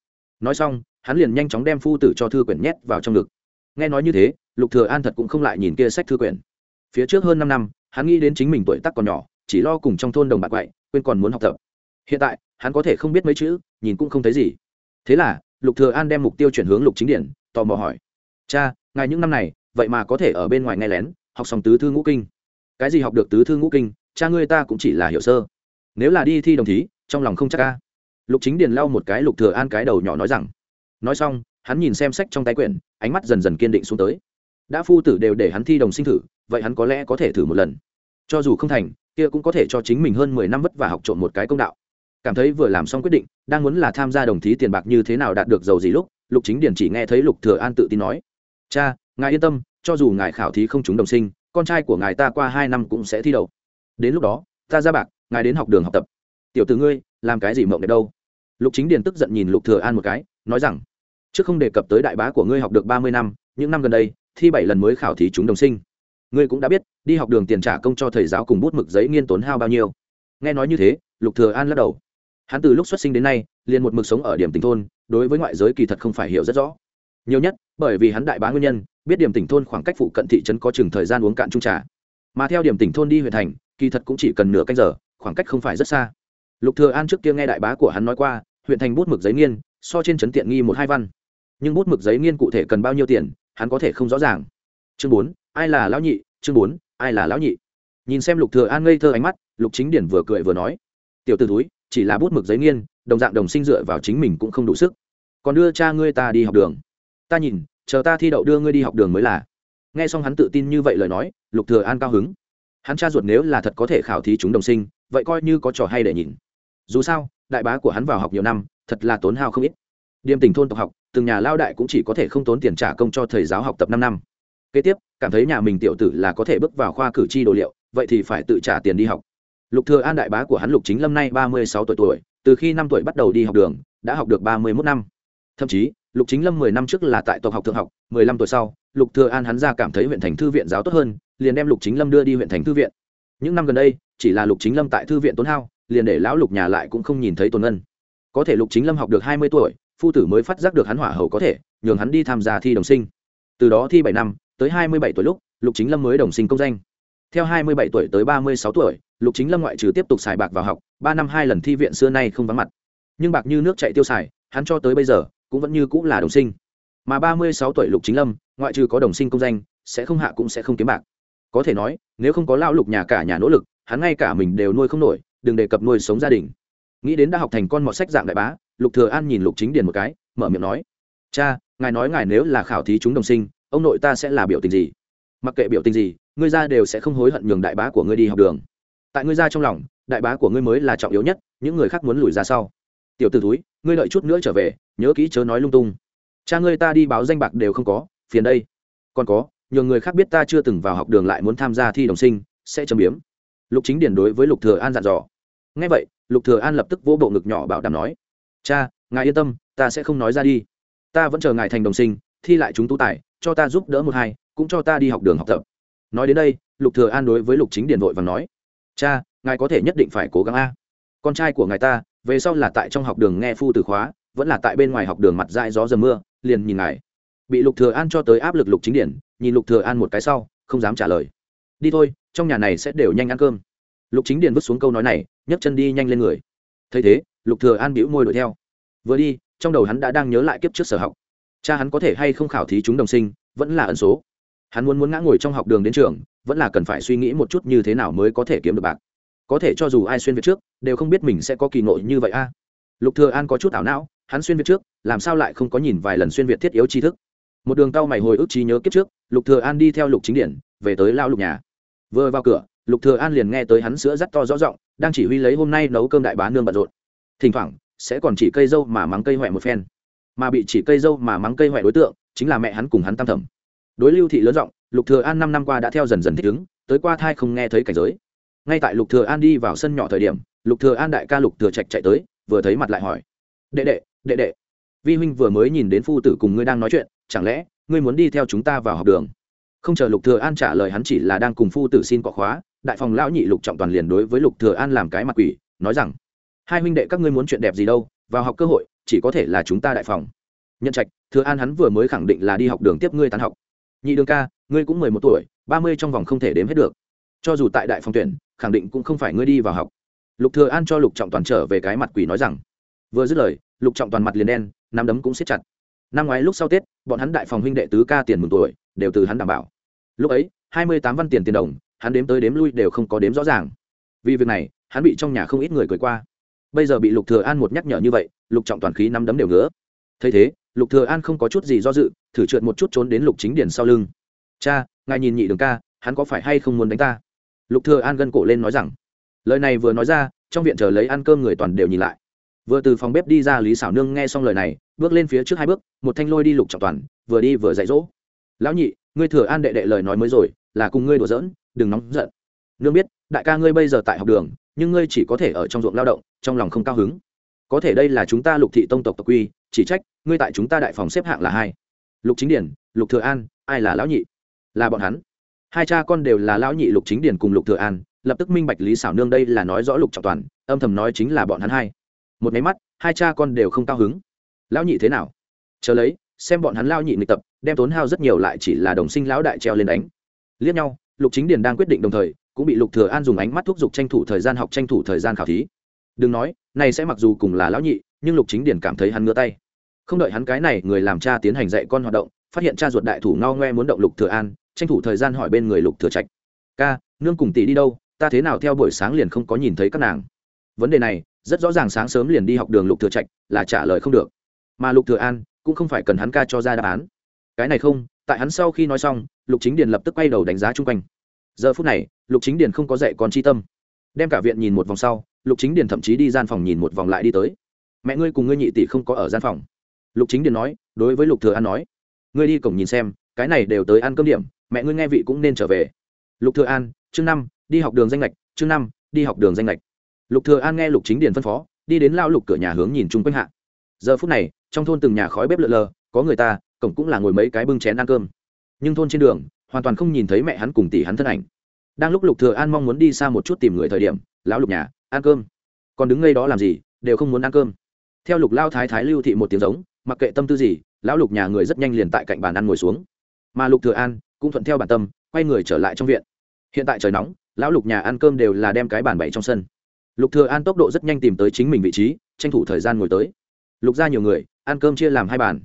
Nói xong, hắn liền nhanh chóng đem phu tử cho thư quyển nhét vào trong ngực. Nghe nói như thế, lục thừa an thật cũng không lại nhìn kia sách thư quyển. Phía trước hơn năm năm, hắn nghĩ đến chính mình tuổi tác còn nhỏ chỉ lo cùng trong thôn đồng bạc vậy quên còn muốn học tập. Hiện tại, hắn có thể không biết mấy chữ, nhìn cũng không thấy gì. Thế là, lục thừa an đem mục tiêu chuyển hướng lục chính điển, tò mò hỏi. Cha, ngài những năm này, vậy mà có thể ở bên ngoài nghe lén, học xong tứ thư ngũ kinh. Cái gì học được tứ thư ngũ kinh, cha ngươi ta cũng chỉ là hiểu sơ. Nếu là đi thi đồng thí, trong lòng không chắc ca lục chính điền lau một cái lục thừa an cái đầu nhỏ nói rằng. Nói xong, hắn nhìn xem sách trong tay quyển, ánh mắt dần dần kiên định xuống tới. Đã phu tử đều để hắn thi đồng sinh thử, vậy hắn có lẽ có thể thử một lần cho dù không thành, kia cũng có thể cho chính mình hơn mười năm vất vả học trộn một cái công đạo. Cảm thấy vừa làm xong quyết định, đang muốn là tham gia đồng thí tiền bạc như thế nào đạt được giàu gì lúc, lục chính điển chỉ nghe thấy lục thừa an tự tin nói, cha, ngài yên tâm, cho dù ngài khảo thí không trúng đồng sinh, con trai của ngài ta qua hai năm cũng sẽ thi đậu. Đến lúc đó, ta ra bạc, ngài đến học đường học tập. Tiểu tử ngươi, làm cái gì mộng đẹp đâu? Lục chính điền tức giận nhìn lục thừa an một cái, nói rằng, trước không đề cập tới đại bá của ngươi học được ba mươi năm, những năm gần đây, thi bảy lần mới khảo thí trúng đồng sinh ngươi cũng đã biết, đi học đường tiền trả công cho thầy giáo cùng bút mực giấy nghiên tốn hao bao nhiêu. Nghe nói như thế, lục thừa an lắc đầu. Hắn từ lúc xuất sinh đến nay, liền một mực sống ở điểm tỉnh thôn, đối với ngoại giới kỳ thật không phải hiểu rất rõ. Nhiều nhất, bởi vì hắn đại bá nguyên nhân, biết điểm tỉnh thôn khoảng cách phụ cận thị trấn có chừng thời gian uống cạn trung trà. Mà theo điểm tỉnh thôn đi huyện thành, kỳ thật cũng chỉ cần nửa canh giờ, khoảng cách không phải rất xa. Lục thừa an trước kia nghe đại bá của hắn nói qua, huyện thành bút mực giấy nghiên, so trên trấn tiện nghi một hai văn. Nhưng bút mực giấy nghiên cụ thể cần bao nhiêu tiền, hắn có thể không rõ ràng. Chương bốn, ai là lão nhị chương bốn, ai là lão nhị? Nhìn xem lục thừa an ngây thơ ánh mắt, lục chính điển vừa cười vừa nói, tiểu tử túi chỉ là bút mực giấy nghiên, đồng dạng đồng sinh dựa vào chính mình cũng không đủ sức. Còn đưa cha ngươi ta đi học đường. Ta nhìn, chờ ta thi đậu đưa ngươi đi học đường mới là. Nghe xong hắn tự tin như vậy lời nói, lục thừa an cao hứng. Hắn cha ruột nếu là thật có thể khảo thí chúng đồng sinh, vậy coi như có trò hay để nhìn. Dù sao, đại bá của hắn vào học nhiều năm, thật là tốn hao không ít. Điềm tình thôn tộc học, từng nhà lao đại cũng chỉ có thể không tốn tiền trả công cho thầy giáo học tập năm năm kế tiếp, cảm thấy nhà mình tiểu tử là có thể bước vào khoa cử tri đồ liệu, vậy thì phải tự trả tiền đi học. Lục thừa an đại bá của hắn lục chính lâm nay ba mươi sáu tuổi tuổi, từ khi năm tuổi bắt đầu đi học đường, đã học được ba mươi 31 năm. Thậm chí, lục chính lâm mười năm trước là tại tộc học thượng học, mười lăm tuổi sau, lục thừa an hắn ra cảm thấy huyện thành thư viện giáo tốt hơn, liền đem lục chính lâm đưa đi huyện thành thư viện. Những năm gần đây, chỉ là lục chính lâm tại thư viện tốn hao, liền để lão lục nhà lại cũng không nhìn thấy tồn ngân. Có thể lục chính lâm học được hai mươi tuổi, phu tử mới phát giác được hắn hỏa hầu có thể, nhường hắn đi tham gia thi đồng sinh. Từ đó thi bảy năm tới hai mươi bảy tuổi lúc, lục chính lâm mới đồng sinh công danh. Theo hai mươi bảy tuổi tới ba mươi sáu tuổi, lục chính lâm ngoại trừ tiếp tục xài bạc vào học, ba năm hai lần thi viện xưa nay không vắng mặt. Nhưng bạc như nước chạy tiêu xài, hắn cho tới bây giờ cũng vẫn như cũng là đồng sinh. Mà ba mươi sáu tuổi lục chính lâm, ngoại trừ có đồng sinh công danh, sẽ không hạ cũng sẽ không kiếm bạc. Có thể nói, nếu không có lao lục nhà cả nhà nỗ lực, hắn ngay cả mình đều nuôi không nổi, đừng đề cập nuôi sống gia đình. Nghĩ đến đã học thành con mọt sách dạng đại bá, lục thừa an nhìn lục chính điền một cái, mở miệng nói, cha, ngài nói ngài nếu là khảo thí chúng đồng sinh ông nội ta sẽ là biểu tình gì? Mặc kệ biểu tình gì, ngươi ra đều sẽ không hối hận nhường đại bá của ngươi đi học đường. Tại ngươi ra trong lòng, đại bá của ngươi mới là trọng yếu nhất, những người khác muốn lùi ra sau. Tiểu t ử túi ngươi đợi chút nữa trở về, nhớ kỹ chớ nói lung tung. Cha ngươi ta đi báo danh bạc đều không có, phiền đây. Còn có nhường người khác biết ta chưa từng vào học đường lại muốn tham gia thi đồng sinh, sẽ châm biếm. Lục chính điển đối với lục thừa an dặn dò. Ngay vậy, lục thừa an lập tức vỗ bộ ngực nhỏ bảo đảm nói, cha, ngài yên tâm, ta sẽ không nói ra đi. Ta vẫn chờ ngài thành đồng sinh, thi lại chúng tu tài cho ta giúp đỡ một hai, cũng cho ta đi học đường học tập. Nói đến đây, lục thừa an đối với lục chính Điền vội vàng nói, cha, ngài có thể nhất định phải cố gắng a. Con trai của ngài ta, về sau là tại trong học đường nghe phu từ khóa, vẫn là tại bên ngoài học đường mặt dại gió dầm mưa, liền nhìn ngài. Bị lục thừa an cho tới áp lực lục chính điển nhìn lục thừa an một cái sau, không dám trả lời. Đi thôi, trong nhà này sẽ đều nhanh ăn cơm. Lục chính điển vứt xuống câu nói này, nhấc chân đi nhanh lên người. Thấy thế, lục thừa an bĩu môi đuổi theo. Vừa đi, trong đầu hắn đã đang nhớ lại kiếp trước sở học cha hắn có thể hay không khảo thí chúng đồng sinh, vẫn là ẩn số. Hắn muốn muốn ngã ngồi trong học đường đến trường, vẫn là cần phải suy nghĩ một chút như thế nào mới có thể kiếm được bạc. Có thể cho dù ai xuyên việt trước, đều không biết mình sẽ có kỳ ngộ như vậy a. Lục thừa an có chút ảo não, hắn xuyên việt trước, làm sao lại không có nhìn vài lần xuyên việt thiết yếu tri thức? Một đường tao mày hồi ức trí nhớ kiếp trước, lục thừa an đi theo lục chính điển, về tới lao lục nhà. Vừa vào cửa, lục thừa an liền nghe tới hắn sữa rất to rõ rộng đang chỉ huy lấy hôm nay nấu cơm đại bá nương bận rộn. Thỉnh thoảng, sẽ còn chỉ cây dâu mà mắng cây hoẹ một phen mà bị chỉ cây dâu mà mắng cây hoại đối tượng, chính là mẹ hắn cùng hắn tam thẩm. Đối lưu thị lớn giọng, lục thừa an năm năm qua đã theo dần dần thích ứng, tới qua thai không nghe thấy cảnh giới. Ngay tại lục thừa an đi vào sân nhỏ thời điểm, lục thừa an đại ca lục thừa trạch chạy tới, vừa thấy mặt lại hỏi, đệ đệ đệ đệ, vi huynh vừa mới nhìn đến phu tử cùng ngươi đang nói chuyện, chẳng lẽ ngươi muốn đi theo chúng ta vào học đường? Không chờ lục thừa an trả lời hắn chỉ là đang cùng phu tử xin cọ khóa, đại phòng lão nhị lục trọng toàn liền đối với lục thừa an làm cái mặt quỷ, nói rằng, hai huynh đệ, các ngươi muốn chuyện đẹp gì đâu vào học cơ hội, chỉ có thể là chúng ta đại phòng. Nhân trạch, thừa an hắn vừa mới khẳng định là đi học đường tiếp ngươi tán học. Nhị đường ca, ngươi cũng mười một tuổi, ba mươi trong vòng không thể đếm hết được. Cho dù tại đại phòng tuyển, khẳng định cũng không phải ngươi đi vào học. Lục thừa an cho lục trọng toàn trở về cái mặt quỷ nói rằng, vừa dứt lời, lục trọng toàn mặt liền đen, nắm đấm cũng siết chặt. Năm ngoái lúc sau tết, bọn hắn đại phòng huynh đệ tứ ca tiền mừng tuổi, đều từ hắn đảm bảo. Lúc ấy, hai mươi tám văn tiền tiền đồng, hắn đếm tới đếm lui đều không có đếm rõ ràng. Vì việc này, hắn bị trong nhà không ít người cười qua bây giờ bị lục thừa an một nhắc nhở như vậy, lục trọng toàn khí năm đấm đều ngứa. Thấy thế, lục thừa an không có chút gì do dự, thử trượt một chút trốn đến lục chính điển sau lưng. Cha, ngài nhìn nhị đường ca, hắn có phải hay không muốn đánh ta? Lục thừa an gân cổ lên nói rằng. Lời này vừa nói ra, trong viện chờ lấy ăn cơm người toàn đều nhìn lại. Vừa từ phòng bếp đi ra lý xảo nương nghe xong lời này, bước lên phía trước hai bước, một thanh lôi đi lục trọng toàn, vừa đi vừa dạy dỗ. Lão nhị, ngươi thừa an đệ đệ lời nói mới rồi, là cùng ngươi đùa giỡn, đừng nóng giận. Nương biết, đại ca ngươi bây giờ tại học đường nhưng ngươi chỉ có thể ở trong ruộng lao động, trong lòng không cao hứng. Có thể đây là chúng ta lục thị tông tộc tộc quy, chỉ trách, ngươi tại chúng ta đại phòng xếp hạng là hai. Lục chính điển, lục thừa an, ai là lão nhị? Là bọn hắn. Hai cha con đều là lão nhị lục chính điển cùng lục thừa an, lập tức minh bạch lý xảo nương đây là nói rõ lục trọng toàn, âm thầm nói chính là bọn hắn hai. Một máy mắt, hai cha con đều không cao hứng. Lão nhị thế nào? Chờ lấy, xem bọn hắn lao nhị nghịch tập, đem tốn hao rất nhiều lại chỉ là đồng sinh lão đại treo lên đánh. Liếc nhau, lục chính điền đang quyết định đồng thời cũng bị lục thừa an dùng ánh mắt thúc giục tranh thủ thời gian học tranh thủ thời gian khảo thí. Đừng nói, này sẽ mặc dù cùng là lão nhị, nhưng lục chính điền cảm thấy hắn ngứa tay. Không đợi hắn cái này người làm cha tiến hành dạy con hoạt động, phát hiện cha ruột đại thủ ngao ngoe muốn động lục thừa an, tranh thủ thời gian hỏi bên người lục thừa trạch. Ca, nương cùng tỷ đi đâu? Ta thế nào theo buổi sáng liền không có nhìn thấy các nàng? Vấn đề này, rất rõ ràng sáng sớm liền đi học đường lục thừa trạch, là trả lời không được. Mà lục thừa an, cũng không phải cần hắn ca cho ra đáp án. Cái này không, tại hắn sau khi nói xong, lục chính điền lập tức quay đầu đánh giá chung quanh giờ phút này, lục chính điền không có dạy con chi tâm. Đem cả viện nhìn một vòng sau, lục chính điền thậm chí đi gian phòng nhìn một vòng lại đi tới. Mẹ ngươi cùng ngươi nhị tỷ không có ở gian phòng. Lục chính điền nói, đối với lục thừa an nói, ngươi đi cổng nhìn xem, cái này đều tới ăn cơm điểm, mẹ ngươi nghe vị cũng nên trở về. Lục thừa an, chương năm, đi học đường danh lệch chương năm, đi học đường danh lệch lục thừa an nghe lục chính điền phân phó, đi đến lao lục cửa nhà hướng nhìn chung quanh hạ. Giờ phút này, trong thôn từng nhà khói bếp lượn lờ, có người ta, cổng cũng là ngồi mấy cái bưng chén ăn cơm. Nhưng thôn trên đường hoàn toàn không nhìn thấy mẹ hắn cùng tỷ hắn thân ảnh. Đang lúc lục thừa an mong muốn đi xa một chút tìm người thời điểm, lão lục nhà, ăn cơm. Còn đứng ngay đó làm gì, đều không muốn ăn cơm. Theo lục lao thái thái lưu thị một tiếng giống, mặc kệ tâm tư gì, lão lục nhà người rất nhanh liền tại cạnh bàn ăn ngồi xuống. Mà lục thừa an cũng thuận theo bản tâm, quay người trở lại trong viện. Hiện tại trời nóng, lão lục nhà ăn cơm đều là đem cái bàn bày trong sân. Lục thừa an tốc độ rất nhanh tìm tới chính mình vị trí, tranh thủ thời gian ngồi tới. Lục ra nhiều người, ăn cơm chia làm hai bàn.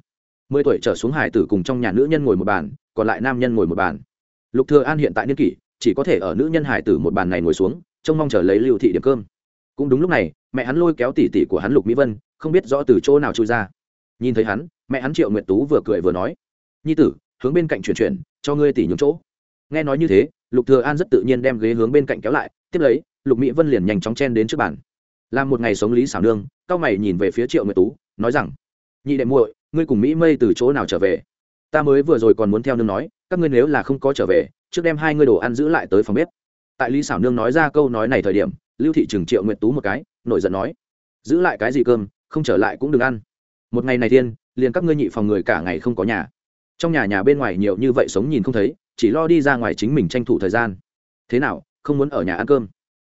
Mười tuổi trở xuống hải tử cùng trong nhà nữ nhân ngồi một bàn còn lại nam nhân ngồi một bàn. Lục thừa an hiện tại niên kỷ, chỉ có thể ở nữ nhân hải tử một bàn này ngồi xuống, trông mong chờ lấy lưu thị điểm cơm. Cũng đúng lúc này, mẹ hắn lôi kéo tỷ tỷ của hắn lục mỹ vân, không biết rõ từ chỗ nào chui ra. Nhìn thấy hắn, mẹ hắn triệu nguyệt tú vừa cười vừa nói, nhi tử, hướng bên cạnh chuyển chuyển, cho ngươi tỷ nhường chỗ. Nghe nói như thế, lục thừa an rất tự nhiên đem ghế hướng bên cạnh kéo lại, tiếp lấy, lục mỹ vân liền nhanh chóng chen đến trước bàn. Làm một ngày sống lý xảo nương, cao mày nhìn về phía triệu nguyệt tú, nói rằng, nhị đệ muội, ngươi cùng mỹ mây từ chỗ nào trở về? Ta mới vừa rồi còn muốn theo nương nói, các ngươi nếu là không có trở về, trước đem hai ngươi đồ ăn giữ lại tới phòng bếp. Tại lý xảo nương nói ra câu nói này thời điểm, lưu thị trừng triệu nguyện tú một cái, nổi giận nói, giữ lại cái gì cơm, không trở lại cũng đừng ăn. Một ngày này thiên, liền các ngươi nhị phòng người cả ngày không có nhà. Trong nhà nhà bên ngoài nhiều như vậy sống nhìn không thấy, chỉ lo đi ra ngoài chính mình tranh thủ thời gian. Thế nào, không muốn ở nhà ăn cơm?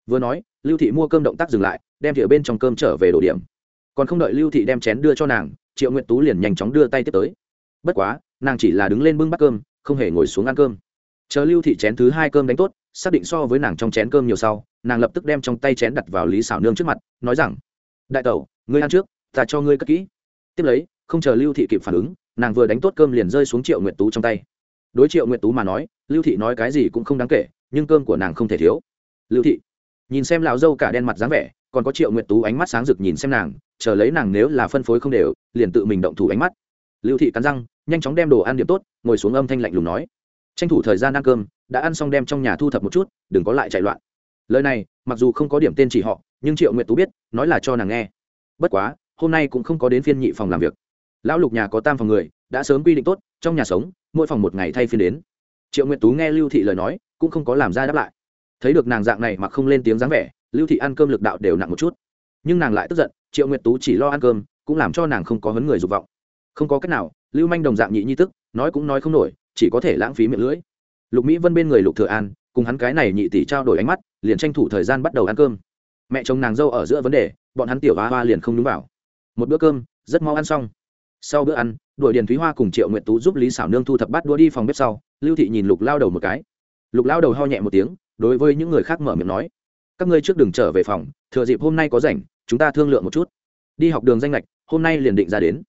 Vừa nói, lưu thị mua cơm động tác dừng lại, đem thìa bên trong cơm trở về đổ điểm. Còn không đợi lưu thị đem chén đưa cho nàng, triệu nguyện tú liền nhanh chóng đưa tay tiếp tới. Bất quá nàng chỉ là đứng lên bưng bát cơm, không hề ngồi xuống ăn cơm. Chờ lưu thị chén thứ hai cơm đánh tốt, xác định so với nàng trong chén cơm nhiều sau, nàng lập tức đem trong tay chén đặt vào lý xảo nương trước mặt, nói rằng, đại tẩu, ngươi ăn trước, ta cho ngươi cất kỹ. Tiếp lấy, không chờ lưu thị kịp phản ứng, nàng vừa đánh tốt cơm liền rơi xuống triệu nguyện tú trong tay. Đối triệu nguyện tú mà nói, lưu thị nói cái gì cũng không đáng kể, nhưng cơm của nàng không thể thiếu. Lưu thị, nhìn xem lão dâu cả đen mặt dáng vẻ, còn có triệu nguyệt tú ánh mắt sáng rực nhìn xem nàng, chờ lấy nàng nếu là phân phối không đều, liền tự mình động thủ ánh mắt lưu thị cắn răng, nhanh chóng đem đồ ăn điểm tốt, ngồi xuống âm thanh lạnh lùng nói. Tranh thủ thời gian ăn cơm, đã ăn xong đem trong nhà thu thập một chút, đừng có lại chạy loạn. Lời này, mặc dù không có điểm tên chỉ họ, nhưng triệu nguyệt tú biết, nói là cho nàng nghe. Bất quá, hôm nay cũng không có đến phiên nhị phòng làm việc. Lão lục nhà có tam phòng người, đã sớm quy định tốt, trong nhà sống, mỗi phòng một ngày thay phiên đến. Triệu nguyệt tú nghe lưu thị lời nói, cũng không có làm ra đáp lại. Thấy được nàng dạng này mà không lên tiếng dáng vẻ, lưu thị ăn cơm lực đạo đều nặng một chút. Nhưng nàng lại tức giận, triệu nguyệt tú chỉ lo ăn cơm, cũng làm cho nàng không có hấn người dục vọng không có cách nào, lưu manh đồng dạng nhị nhi tức, nói cũng nói không nổi, chỉ có thể lãng phí miệng lưỡi. Lục mỹ vân bên người lục thừa an, cùng hắn cái này nhị tỷ trao đổi ánh mắt, liền tranh thủ thời gian bắt đầu ăn cơm. Mẹ chồng nàng dâu ở giữa vấn đề, bọn hắn tiểu hoa hoa liền không đúng vào. Một bữa cơm, rất mau ăn xong. Sau bữa ăn, đuổi điền thúy hoa cùng triệu nguyện tú giúp lý xảo nương thu thập bát đua đi phòng bếp sau, lưu thị nhìn lục lao đầu một cái. Lục lao đầu ho nhẹ một tiếng, đối với những người khác mở miệng nói, các ngươi trước đừng trở về phòng, thừa dịp hôm nay có rảnh, chúng ta thương lượng một chút. Đi học đường danh lệch hôm nay liền định ra đến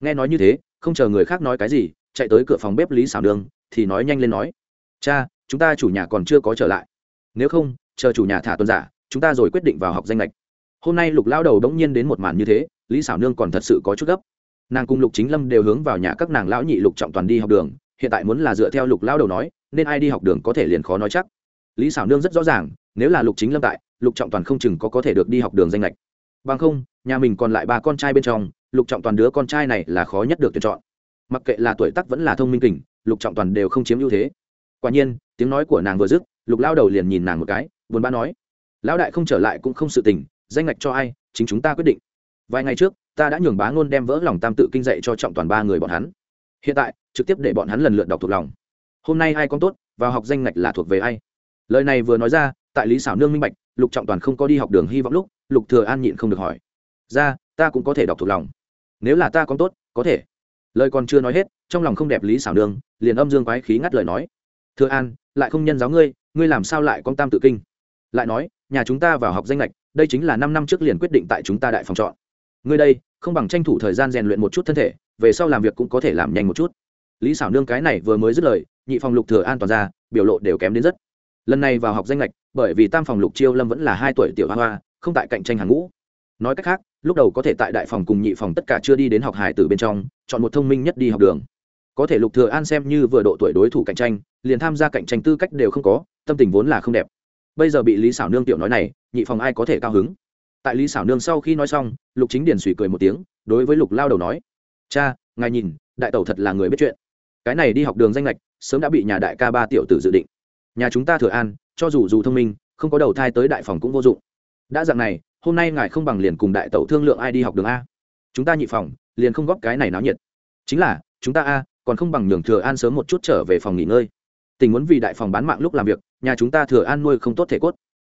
nghe nói như thế, không chờ người khác nói cái gì, chạy tới cửa phòng bếp lý xảo nương thì nói nhanh lên nói. Cha, chúng ta chủ nhà còn chưa có trở lại. Nếu không, chờ chủ nhà thả tuần giả, chúng ta rồi quyết định vào học danh lệch. Hôm nay lục lao đầu đống nhiên đến một màn như thế, lý xảo nương còn thật sự có chút gấp. Nàng cùng lục chính lâm đều hướng vào nhà các nàng lão nhị lục trọng toàn đi học đường, hiện tại muốn là dựa theo lục lao đầu nói, nên ai đi học đường có thể liền khó nói chắc. Lý xảo nương rất rõ ràng, nếu là lục chính lâm tại, lục trọng toàn không chừng có có thể được đi học đường danh lệch. Bằng không, nhà mình còn lại ba con trai bên trong lục trọng toàn đứa con trai này là khó nhất được tuyển chọn. Mặc kệ là tuổi tác vẫn là thông minh kình, lục trọng toàn đều không chiếm ưu thế. Quả nhiên, tiếng nói của nàng vừa dứt, lục lao đầu liền nhìn nàng một cái, buồn bã nói, lão đại không trở lại cũng không sự tình, danh ngạch cho ai, chính chúng ta quyết định. Vài ngày trước, ta đã nhường bá ngôn đem vỡ lòng tam tự kinh dạy cho trọng toàn ba người bọn hắn. Hiện tại, trực tiếp để bọn hắn lần lượt đọc thuộc lòng. Hôm nay ai con tốt, vào học danh ngạch là thuộc về ai? Lời này vừa nói ra, tại lý xảo nương minh bạch, lục trọng toàn không có đi học đường hy vọng lúc, lục thừa an nhịn không được hỏi, ra, ta cũng có thể đọc thuộc lòng nếu là ta con tốt, có thể. Lời còn chưa nói hết, trong lòng không đẹp lý xảo nương, liền âm dương quái khí ngắt lời nói. Thừa an, lại không nhân giáo ngươi ngươi làm sao lại con tam tự kinh? Lại nói, nhà chúng ta vào học danh lệch, đây chính là năm năm trước liền quyết định tại chúng ta đại phòng chọn. Ngươi đây, không bằng tranh thủ thời gian rèn luyện một chút thân thể, về sau làm việc cũng có thể làm nhanh một chút. Lý xảo nương cái này vừa mới dứt lời, nhị phòng lục thừa an toàn ra, biểu lộ đều kém đến rất. Lần này vào học danh lệch, bởi vì tam phòng lục chiêu lâm vẫn là hai tuổi tiểu hoa hoa, không tại cạnh tranh hàng ngũ. Nói cách khác lúc đầu có thể tại đại phòng cùng nhị phòng tất cả chưa đi đến học hải từ bên trong, chọn một thông minh nhất đi học đường. Có thể lục thừa an xem như vừa độ tuổi đối thủ cạnh tranh, liền tham gia cạnh tranh tư cách đều không có, tâm tình vốn là không đẹp. Bây giờ bị lý xảo nương tiểu nói này, nhị phòng ai có thể cao hứng? Tại lý xảo nương sau khi nói xong, lục chính điền sủi cười một tiếng, đối với lục lao đầu nói, cha, ngài nhìn, đại tẩu thật là người biết chuyện. Cái này đi học đường danh lệch, sớm đã bị nhà đại ca ba tiểu tử dự định. Nhà chúng ta thừa an, cho dù dù thông minh, không có đầu thai tới đại phòng cũng vô dụng đã dạng này, hôm nay ngài không bằng liền cùng đại tẩu thương lượng ai đi học đường a. Chúng ta nhị phòng, liền không góp cái này náo nhiệt. Chính là, chúng ta a, còn không bằng nhường thừa an sớm một chút trở về phòng nghỉ ngơi. Tình muốn vì đại phòng bán mạng lúc làm việc, nhà chúng ta thừa an nuôi không tốt thể cốt.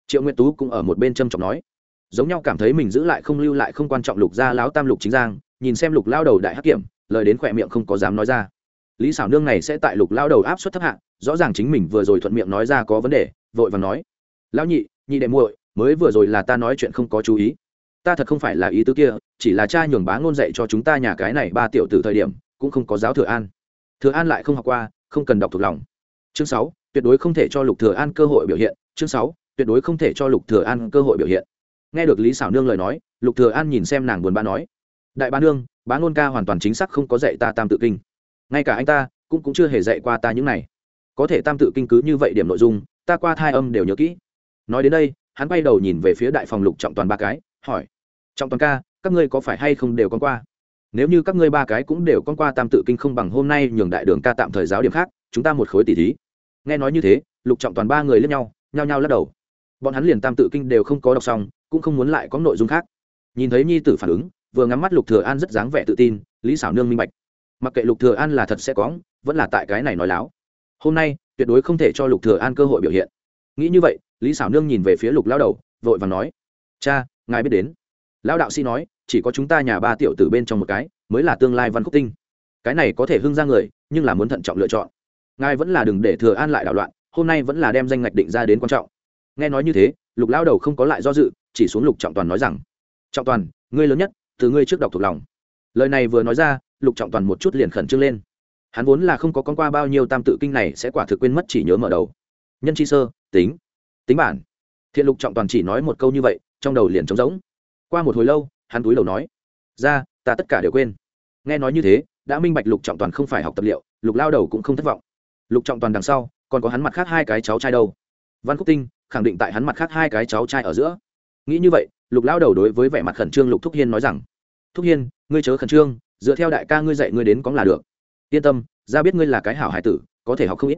Triệu nguyện tú cũng ở một bên trâm trọng nói. Giống nhau cảm thấy mình giữ lại không lưu lại không quan trọng lục gia lão tam lục chính giang, nhìn xem lục lao đầu đại hắc kiểm, lời đến khỏe miệng không có dám nói ra. Lý xảo nương này sẽ tại lục lao đầu áp suất thấp hạng rõ ràng chính mình vừa rồi thuận miệng nói ra có vấn đề, vội và nói. Lão nhị nhị đệ muội mới vừa rồi là ta nói chuyện không có chú ý. Ta thật không phải là ý tứ kia, chỉ là cha nhường bá ngôn dạy cho chúng ta nhà cái này ba tiểu từ thời điểm, cũng không có giáo thừa an. Thừa an lại không học qua, không cần đọc thuộc lòng. Chương sáu, tuyệt đối không thể cho lục thừa an cơ hội biểu hiện. Chương sáu, tuyệt đối không thể cho lục thừa an cơ hội biểu hiện. Nghe được lý xảo nương lời nói, lục thừa an nhìn xem nàng buồn bã nói, đại bá nương, bá ngôn ca hoàn toàn chính xác không có dạy ta tam tự kinh. Ngay cả anh ta, cũng cũng chưa hề dạy qua ta những này. Có thể tam tự kinh cứ như vậy điểm nội dung, ta qua thai âm đều nhớ kỹ. Nói đến đây hắn quay đầu nhìn về phía đại phòng lục trọng toàn ba cái, hỏi, trọng toàn ca, các ngươi có phải hay không đều con qua? Nếu như các ngươi ba cái cũng đều con qua tam tự kinh không bằng hôm nay nhường đại đường ca tạm thời giáo điểm khác, chúng ta một khối tỷ thí. Nghe nói như thế, lục trọng toàn ba người lướt nhau, nhao nhao lắc đầu. Bọn hắn liền tam tự kinh đều không có đọc xong, cũng không muốn lại có nội dung khác. Nhìn thấy nhi tử phản ứng, vừa ngắm mắt lục thừa an rất dáng vẻ tự tin, lý xảo nương minh bạch. Mặc kệ lục thừa an là thật sẽ có vẫn là tại cái này nói láo. Hôm nay, tuyệt đối không thể cho lục thừa an cơ hội biểu hiện nghĩ như vậy, lý xảo nương nhìn về phía lục lão đầu, vội và nói, cha, ngài biết đến. Lão đạo sĩ nói, chỉ có chúng ta nhà ba tiểu tử bên trong một cái, mới là tương lai văn khúc tinh. Cái này có thể hưng ra người, nhưng là muốn thận trọng lựa chọn. Ngài vẫn là đừng để thừa an lại đảo loạn, hôm nay vẫn là đem danh ngạch định ra đến quan trọng. Nghe nói như thế, lục lão đầu không có lại do dự, chỉ xuống lục trọng toàn nói rằng, trọng toàn, ngươi lớn nhất, từ ngươi trước đọc thuộc lòng. Lời này vừa nói ra, lục trọng toàn một chút liền khẩn trương lên. Hắn vốn là không có con qua bao nhiêu tam tự kinh này sẽ quả thực quên mất chỉ nhớ mở đầu nhân chi sơ, tính. Tính bản. Thiện lục trọng toàn chỉ nói một câu như vậy, trong đầu liền trống rỗng. Qua một hồi lâu, hắn túi đầu nói, ra, ta tất cả đều quên. Nghe nói như thế, đã minh bạch lục trọng toàn không phải học tập liệu, lục lao đầu cũng không thất vọng. Lục trọng toàn đằng sau, còn có hắn mặt khác hai cái cháu trai đâu? Văn khúc tinh khẳng định tại hắn mặt khác hai cái cháu trai ở giữa. Nghĩ như vậy, lục lao đầu đối với vẻ mặt khẩn trương lục thúc hiên nói rằng, thúc hiên, ngươi chớ khẩn trương, dựa theo đại ca ngươi dạy ngươi đến có là được. Yên tâm, ra biết ngươi là cái hảo hải tử, có thể học không ít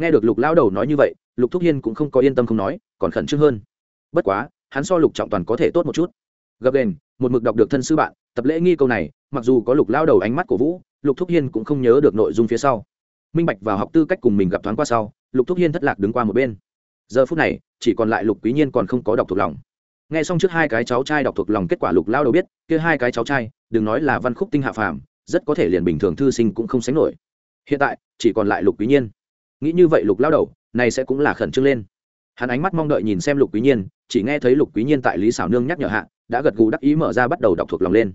nghe được lục lao đầu nói như vậy, lục thúc hiên cũng không có yên tâm không nói, còn khẩn trương hơn. Bất quá, hắn so lục trọng toàn có thể tốt một chút. Gập đền, một mực đọc được thân sư bạn, tập lễ nghi câu này, mặc dù có lục lao đầu ánh mắt của vũ, lục thúc hiên cũng không nhớ được nội dung phía sau. Minh bạch vào học tư cách cùng mình gặp thoáng qua sau, lục thúc hiên thất lạc đứng qua một bên. Giờ phút này, chỉ còn lại lục quý nhiên còn không có đọc thuộc lòng. Nghe xong trước hai cái cháu trai đọc thuộc lòng kết quả lục lao đầu biết, kia hai cái cháu trai, đừng nói là văn khúc tinh hạ phàm, rất có thể liền bình thường thư sinh cũng không sánh nổi. Hiện tại, chỉ còn lại lục quý nhiên nghĩ như vậy lục lao đầu, này sẽ cũng là khẩn trương lên. Hắn ánh mắt mong đợi nhìn xem lục quý nhiên, chỉ nghe thấy lục quý nhiên tại lý xảo nương nhắc nhở hạ, đã gật gù đắc ý mở ra bắt đầu đọc thuộc lòng lên.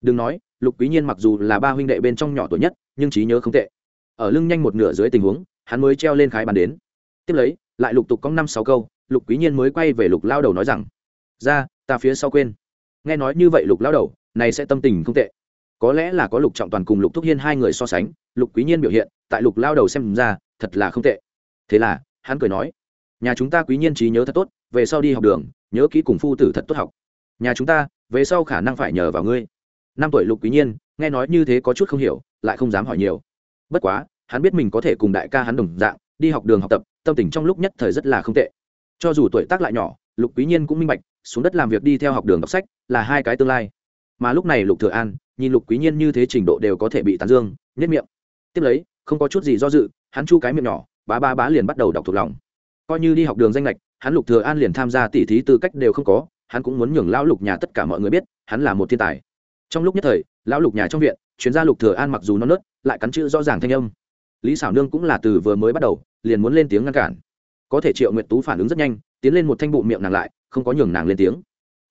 Đừng nói, lục quý nhiên mặc dù là ba huynh đệ bên trong nhỏ tuổi nhất, nhưng trí nhớ không tệ. Ở lưng nhanh một nửa dưới tình huống, hắn mới treo lên khái bàn đến. Tiếp lấy, lại lục tục có năm sáu câu, lục quý nhiên mới quay về lục lao đầu nói rằng, ra, ta phía sau quên. Nghe nói như vậy lục lao đầu, này sẽ tâm tình không tệ. Có lẽ là có lục trọng toàn cùng lục thúc hiên hai người so sánh, lục quý nhiên biểu hiện, tại lục lao đầu xem ra thật là không tệ. Thế là, hắn cười nói, nhà chúng ta quý nhiên trí nhớ thật tốt, về sau đi học đường, nhớ kỹ cùng phu tử thật tốt học. Nhà chúng ta, về sau khả năng phải nhờ vào ngươi. Năm tuổi lục quý nhiên, nghe nói như thế có chút không hiểu, lại không dám hỏi nhiều. Bất quá, hắn biết mình có thể cùng đại ca hắn đồng dạng, đi học đường học tập, tâm tình trong lúc nhất thời rất là không tệ. Cho dù tuổi tác lại nhỏ, lục quý nhiên cũng minh bạch, xuống đất làm việc đi theo học đường đọc sách là hai cái tương lai. Mà lúc này lục thừa an, nhìn lục quý nhiên như thế trình độ đều có thể bị tán dương nhất miệng. Tiếp lấy, không có chút gì do dự hắn chu cái miệng nhỏ, bá ba bá liền bắt đầu đọc thuộc lòng. Coi như đi học đường danh lệch hắn lục thừa an liền tham gia tỷ thí tư cách đều không có, hắn cũng muốn nhường lão lục nhà tất cả mọi người biết, hắn là một thiên tài. Trong lúc nhất thời, lão lục nhà trong viện, chuyên gia lục thừa an mặc dù non nớt, lại cắn chữ rõ ràng thanh âm. Lý xảo nương cũng là từ vừa mới bắt đầu, liền muốn lên tiếng ngăn cản. Có thể triệu nguyệt tú phản ứng rất nhanh, tiến lên một thanh bụng miệng nàng lại, không có nhường nàng lên tiếng.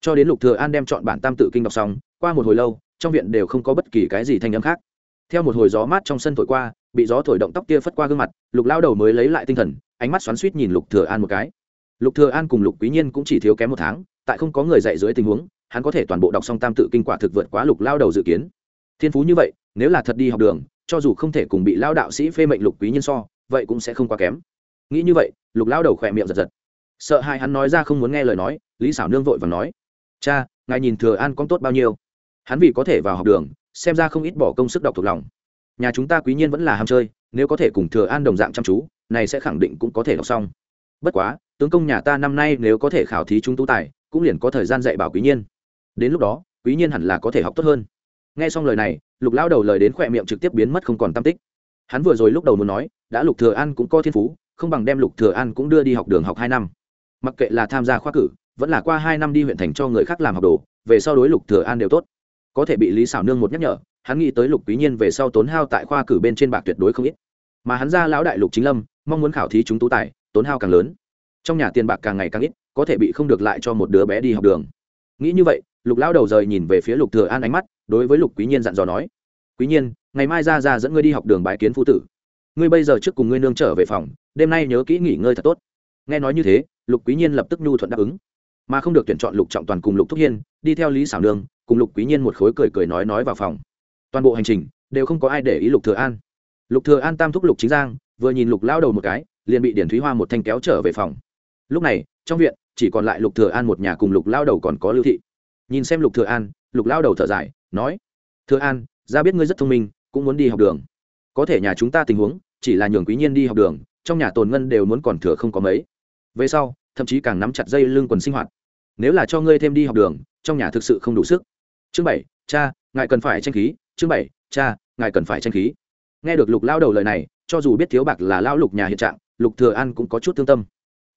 Cho đến lục thừa an đem chọn bản tam tự kinh đọc xong, qua một hồi lâu, trong viện đều không có bất kỳ cái gì thanh âm khác theo một hồi gió mát trong sân thổi qua, bị gió thổi động tóc kia phất qua gương mặt, lục lao đầu mới lấy lại tinh thần, ánh mắt xoắn suýt nhìn lục thừa an một cái. Lục thừa an cùng lục quý nhiên cũng chỉ thiếu kém một tháng, tại không có người dạy dưới tình huống, hắn có thể toàn bộ đọc xong tam tự kinh quả thực vượt quá lục lao đầu dự kiến. Thiên phú như vậy, nếu là thật đi học đường, cho dù không thể cùng bị lao đạo sĩ phê mệnh lục quý nhiên so, vậy cũng sẽ không quá kém. Nghĩ như vậy, lục lao đầu khỏe miệng giật giật. Sợ hai hắn nói ra không muốn nghe lời nói, lý xảo nương vội và nói, cha, ngài nhìn thừa an con tốt bao nhiêu? Hắn vì có thể vào học đường xem ra không ít bỏ công sức đọc thuộc lòng. Nhà chúng ta quý nhiên vẫn là ham chơi, nếu có thể cùng thừa an đồng dạng chăm chú, này sẽ khẳng định cũng có thể đọc xong. Bất quá, tướng công nhà ta năm nay nếu có thể khảo thí chúng tú tài, cũng liền có thời gian dạy bảo quý nhiên. Đến lúc đó, quý nhiên hẳn là có thể học tốt hơn. Nghe xong lời này, lục lao đầu lời đến khỏe miệng trực tiếp biến mất không còn tam tích. Hắn vừa rồi lúc đầu muốn nói, đã lục thừa an cũng có thiên phú, không bằng đem lục thừa an cũng đưa đi học đường học hai năm. Mặc kệ là tham gia khoa cử, vẫn là qua hai năm đi huyện thành cho người khác làm học đồ, về sau đối lục thừa an đều tốt có thể bị lý xảo nương một nhắc nhở, hắn nghĩ tới lục quý nhiên về sau tốn hao tại khoa cử bên trên bạc tuyệt đối không ít. Mà hắn ra lão đại lục chính lâm, mong muốn khảo thí chúng tú tài, tốn hao càng lớn. Trong nhà tiền bạc càng ngày càng ít, có thể bị không được lại cho một đứa bé đi học đường. Nghĩ như vậy, lục lão đầu rời nhìn về phía lục thừa an ánh mắt, đối với lục quý nhiên dặn dò nói, quý nhiên, ngày mai ra ra dẫn ngươi đi học đường bái kiến phu tử. Ngươi bây giờ trước cùng ngươi nương trở về phòng, đêm nay nhớ kỹ nghỉ ngơi thật tốt. Nghe nói như thế, lục quý nhiên lập tức nhu thuận đáp ứng. Mà không được tuyển chọn lục trọng toàn cùng lục thúc hiên, đi theo lý xảo nương cùng lục quý nhiên một khối cười cười nói nói vào phòng. Toàn bộ hành trình đều không có ai để ý lục thừa an. Lục thừa an tam thúc lục chính giang, vừa nhìn lục lao đầu một cái, liền bị điển thúy hoa một thanh kéo trở về phòng. Lúc này, trong viện, chỉ còn lại lục thừa an một nhà cùng lục lao đầu còn có lưu thị. Nhìn xem lục thừa an, lục lao đầu thở dài, nói, thừa an, ra biết ngươi rất thông minh, cũng muốn đi học đường. Có thể nhà chúng ta tình huống, chỉ là nhường quý nhiên đi học đường, trong nhà tồn ngân đều muốn còn thừa không có mấy. Về sau, thậm chí càng nắm chặt dây lưng quần sinh hoạt. Nếu là cho ngươi thêm đi học đường, trong nhà thực sự không đủ sức chương bảy, cha, ngài cần phải tranh khí. Chương bảy, cha, ngài cần phải tranh khí. Nghe được lục lao đầu lời này, cho dù biết thiếu bạc là lao lục nhà hiện trạng, lục thừa an cũng có chút thương tâm.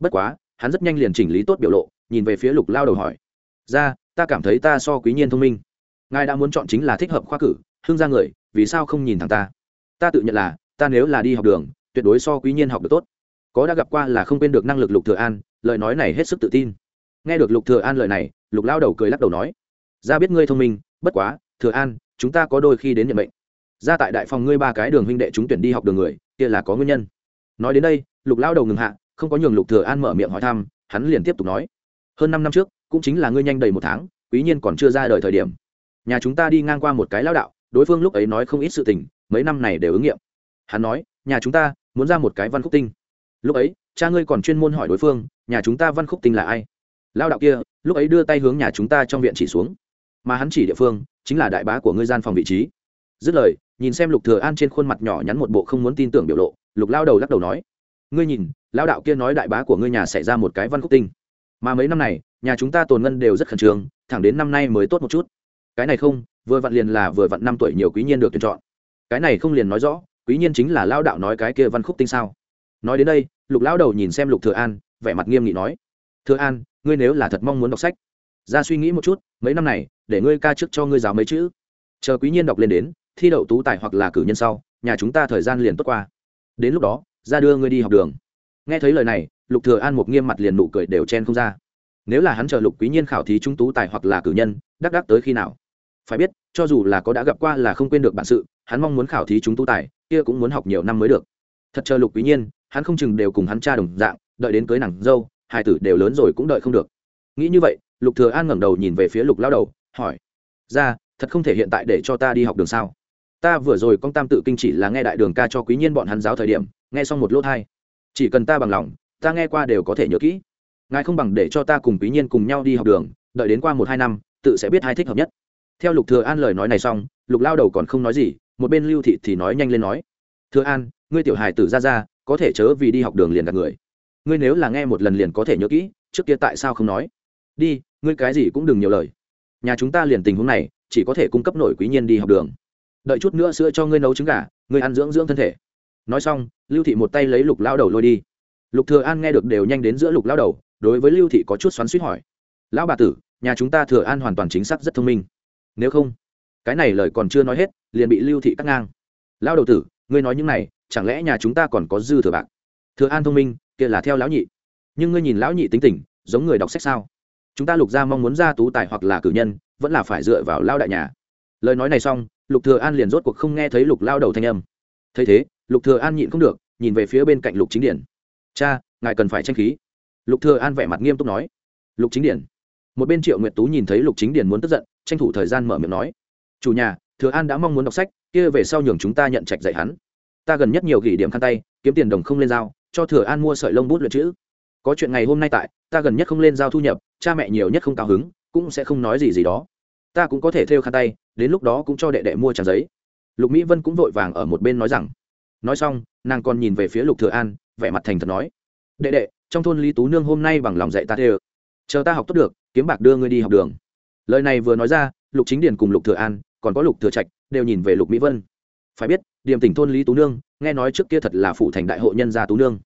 Bất quá, hắn rất nhanh liền chỉnh lý tốt biểu lộ, nhìn về phía lục lao đầu hỏi ra ta cảm thấy ta so quý nhiên thông minh. Ngài đã muốn chọn chính là thích hợp khoa cử, hương ra người, vì sao không nhìn thẳng ta? Ta tự nhận là, ta nếu là đi học đường, tuyệt đối so quý nhiên học được tốt. Có đã gặp qua là không quên được năng lực lục thừa an, lời nói này hết sức tự tin. Nghe được lục thừa an lời này, lục lao đầu cười lắc đầu nói ra biết ngươi thông minh, bất quá, thừa an, chúng ta có đôi khi đến nhận bệnh ra tại đại phòng ngươi ba cái đường huynh đệ chúng tuyển đi học đường người, kia là có nguyên nhân. Nói đến đây, lục lao đầu ngừng hạ, không có nhường lục thừa an mở miệng hỏi thăm, hắn liền tiếp tục nói. Hơn năm năm trước, cũng chính là ngươi nhanh đầy một tháng, quý nhiên còn chưa ra đời thời điểm. Nhà chúng ta đi ngang qua một cái lao đạo, đối phương lúc ấy nói không ít sự tình, mấy năm này đều ứng nghiệm. Hắn nói, nhà chúng ta muốn ra một cái văn khúc tinh. Lúc ấy, cha ngươi còn chuyên môn hỏi đối phương, nhà chúng ta văn khúc tinh là ai? Lao đạo kia, lúc ấy đưa tay hướng nhà chúng ta trong viện chỉ xuống mà hắn chỉ địa phương chính là đại bá của ngươi gian phòng vị trí. Dứt lời, nhìn xem lục thừa an trên khuôn mặt nhỏ nhắn một bộ không muốn tin tưởng biểu lộ, lục lao đầu lắc đầu nói, ngươi nhìn lao đạo kia nói đại bá của ngươi nhà xảy ra một cái văn khúc tinh. Mà mấy năm này, nhà chúng ta tồn ngân đều rất khẩn trương, thẳng đến năm nay mới tốt một chút. Cái này không, vừa vặn liền là vừa vặn năm tuổi nhiều quý nhiên được tuyển chọn. Cái này không liền nói rõ, quý nhiên chính là lao đạo nói cái kia văn khúc tinh sao? Nói đến đây, lục lao đầu nhìn xem lục thừa an, vẻ mặt nghiêm nghị nói, thừa an, ngươi nếu là thật mong muốn đọc sách ra suy nghĩ một chút, mấy năm này, để ngươi ca trước cho ngươi giáo mấy chữ. Chờ quý nhiên đọc lên đến, thi đậu tú tài hoặc là cử nhân sau, nhà chúng ta thời gian liền tốt qua. Đến lúc đó, ra đưa ngươi đi học đường. Nghe thấy lời này, lục thừa an một nghiêm mặt liền nụ cười đều chen không ra. Nếu là hắn chờ lục quý nhiên khảo thí trung tú tài hoặc là cử nhân, đắc đắc tới khi nào? Phải biết, cho dù là có đã gặp qua là không quên được bản sự, hắn mong muốn khảo thí chúng tú tài, kia cũng muốn học nhiều năm mới được. Thật chờ lục quý nhiên, hắn không chừng đều cùng hắn cha đồng dạng, đợi đến cưới nàng dâu, hai tử đều lớn rồi cũng đợi không được. Nghĩ như vậy lục thừa an ngẩng đầu nhìn về phía lục lao đầu hỏi ra thật không thể hiện tại để cho ta đi học đường sao? Ta vừa rồi con tam tự kinh chỉ là nghe đại đường ca cho quý nhiên bọn hắn giáo thời điểm nghe xong một lô hai, chỉ cần ta bằng lòng ta nghe qua đều có thể nhớ kỹ. Ngài không bằng để cho ta cùng quý nhiên cùng nhau đi học đường đợi đến qua một hai năm tự sẽ biết hai thích hợp nhất. Theo lục thừa an lời nói này xong lục lao đầu còn không nói gì một bên lưu thị thì nói nhanh lên nói thừa an ngươi tiểu hài tử ra ra có thể chớ vì đi học đường liền gạt người. Ngươi nếu là nghe một lần liền có thể nhớ kỹ trước kia tại sao không nói? Đi ngươi cái gì cũng đừng nhiều lời. Nhà chúng ta liền tình huống này, chỉ có thể cung cấp nổi quý nhiên đi học đường. Đợi chút nữa sữa cho ngươi nấu trứng gà, ngươi ăn dưỡng dưỡng thân thể. Nói xong, lưu thị một tay lấy lục lao đầu lôi đi. Lục thừa an nghe được đều nhanh đến giữa lục lao đầu, đối với lưu thị có chút xoắn xuýt hỏi, lão bà tử, nhà chúng ta thừa an hoàn toàn chính xác rất thông minh. Nếu không, cái này lời còn chưa nói hết, liền bị lưu thị cắt ngang. Lão đầu tử, ngươi nói những này, chẳng lẽ nhà chúng ta còn có dư thừa bạc? Thừa an thông minh, kia là theo lão nhị. Nhưng ngươi nhìn lão nhị tính tình, giống người đọc sách sao? Chúng ta lục gia mong muốn ra tú tài hoặc là cử nhân vẫn là phải dựa vào lao đại nhà. Lời nói này xong lục thừa an liền rốt cuộc không nghe thấy lục lao đầu thanh âm. Thấy thế lục thừa an nhịn không được nhìn về phía bên cạnh lục chính điển. Cha ngài cần phải tranh khí. Lục thừa an vẻ mặt nghiêm túc nói. Lục chính điển. Một bên triệu nguyệt tú nhìn thấy lục chính điển muốn tức giận tranh thủ thời gian mở miệng nói. Chủ nhà thừa an đã mong muốn đọc sách kia về sau nhường chúng ta nhận trạch dạy hắn. Ta gần nhất nhiều gỉ điểm khăn tay kiếm tiền đồng không lên dao, cho thừa an mua sợi lông bút luyện chữ có chuyện ngày hôm nay tại, ta gần nhất không lên giao thu nhập, cha mẹ nhiều nhất không cao hứng, cũng sẽ không nói gì gì đó. Ta cũng có thể thêu khăn tay, đến lúc đó cũng cho đệ đệ mua trang giấy. Lục mỹ vân cũng vội vàng ở một bên nói rằng. Nói xong, nàng còn nhìn về phía lục thừa an, vẻ mặt thành thật nói, đệ đệ, trong thôn lý tú nương hôm nay bằng lòng dạy ta thêu chờ ta học tốt được, kiếm bạc đưa ngươi đi học đường. Lời này vừa nói ra, lục chính điền cùng lục thừa an, còn có lục thừa trạch, đều nhìn về lục mỹ vân. Phải biết điểm tỉnh thôn lý tú nương, nghe nói trước kia thật là phụ thành đại hộ nhân gia tú nương.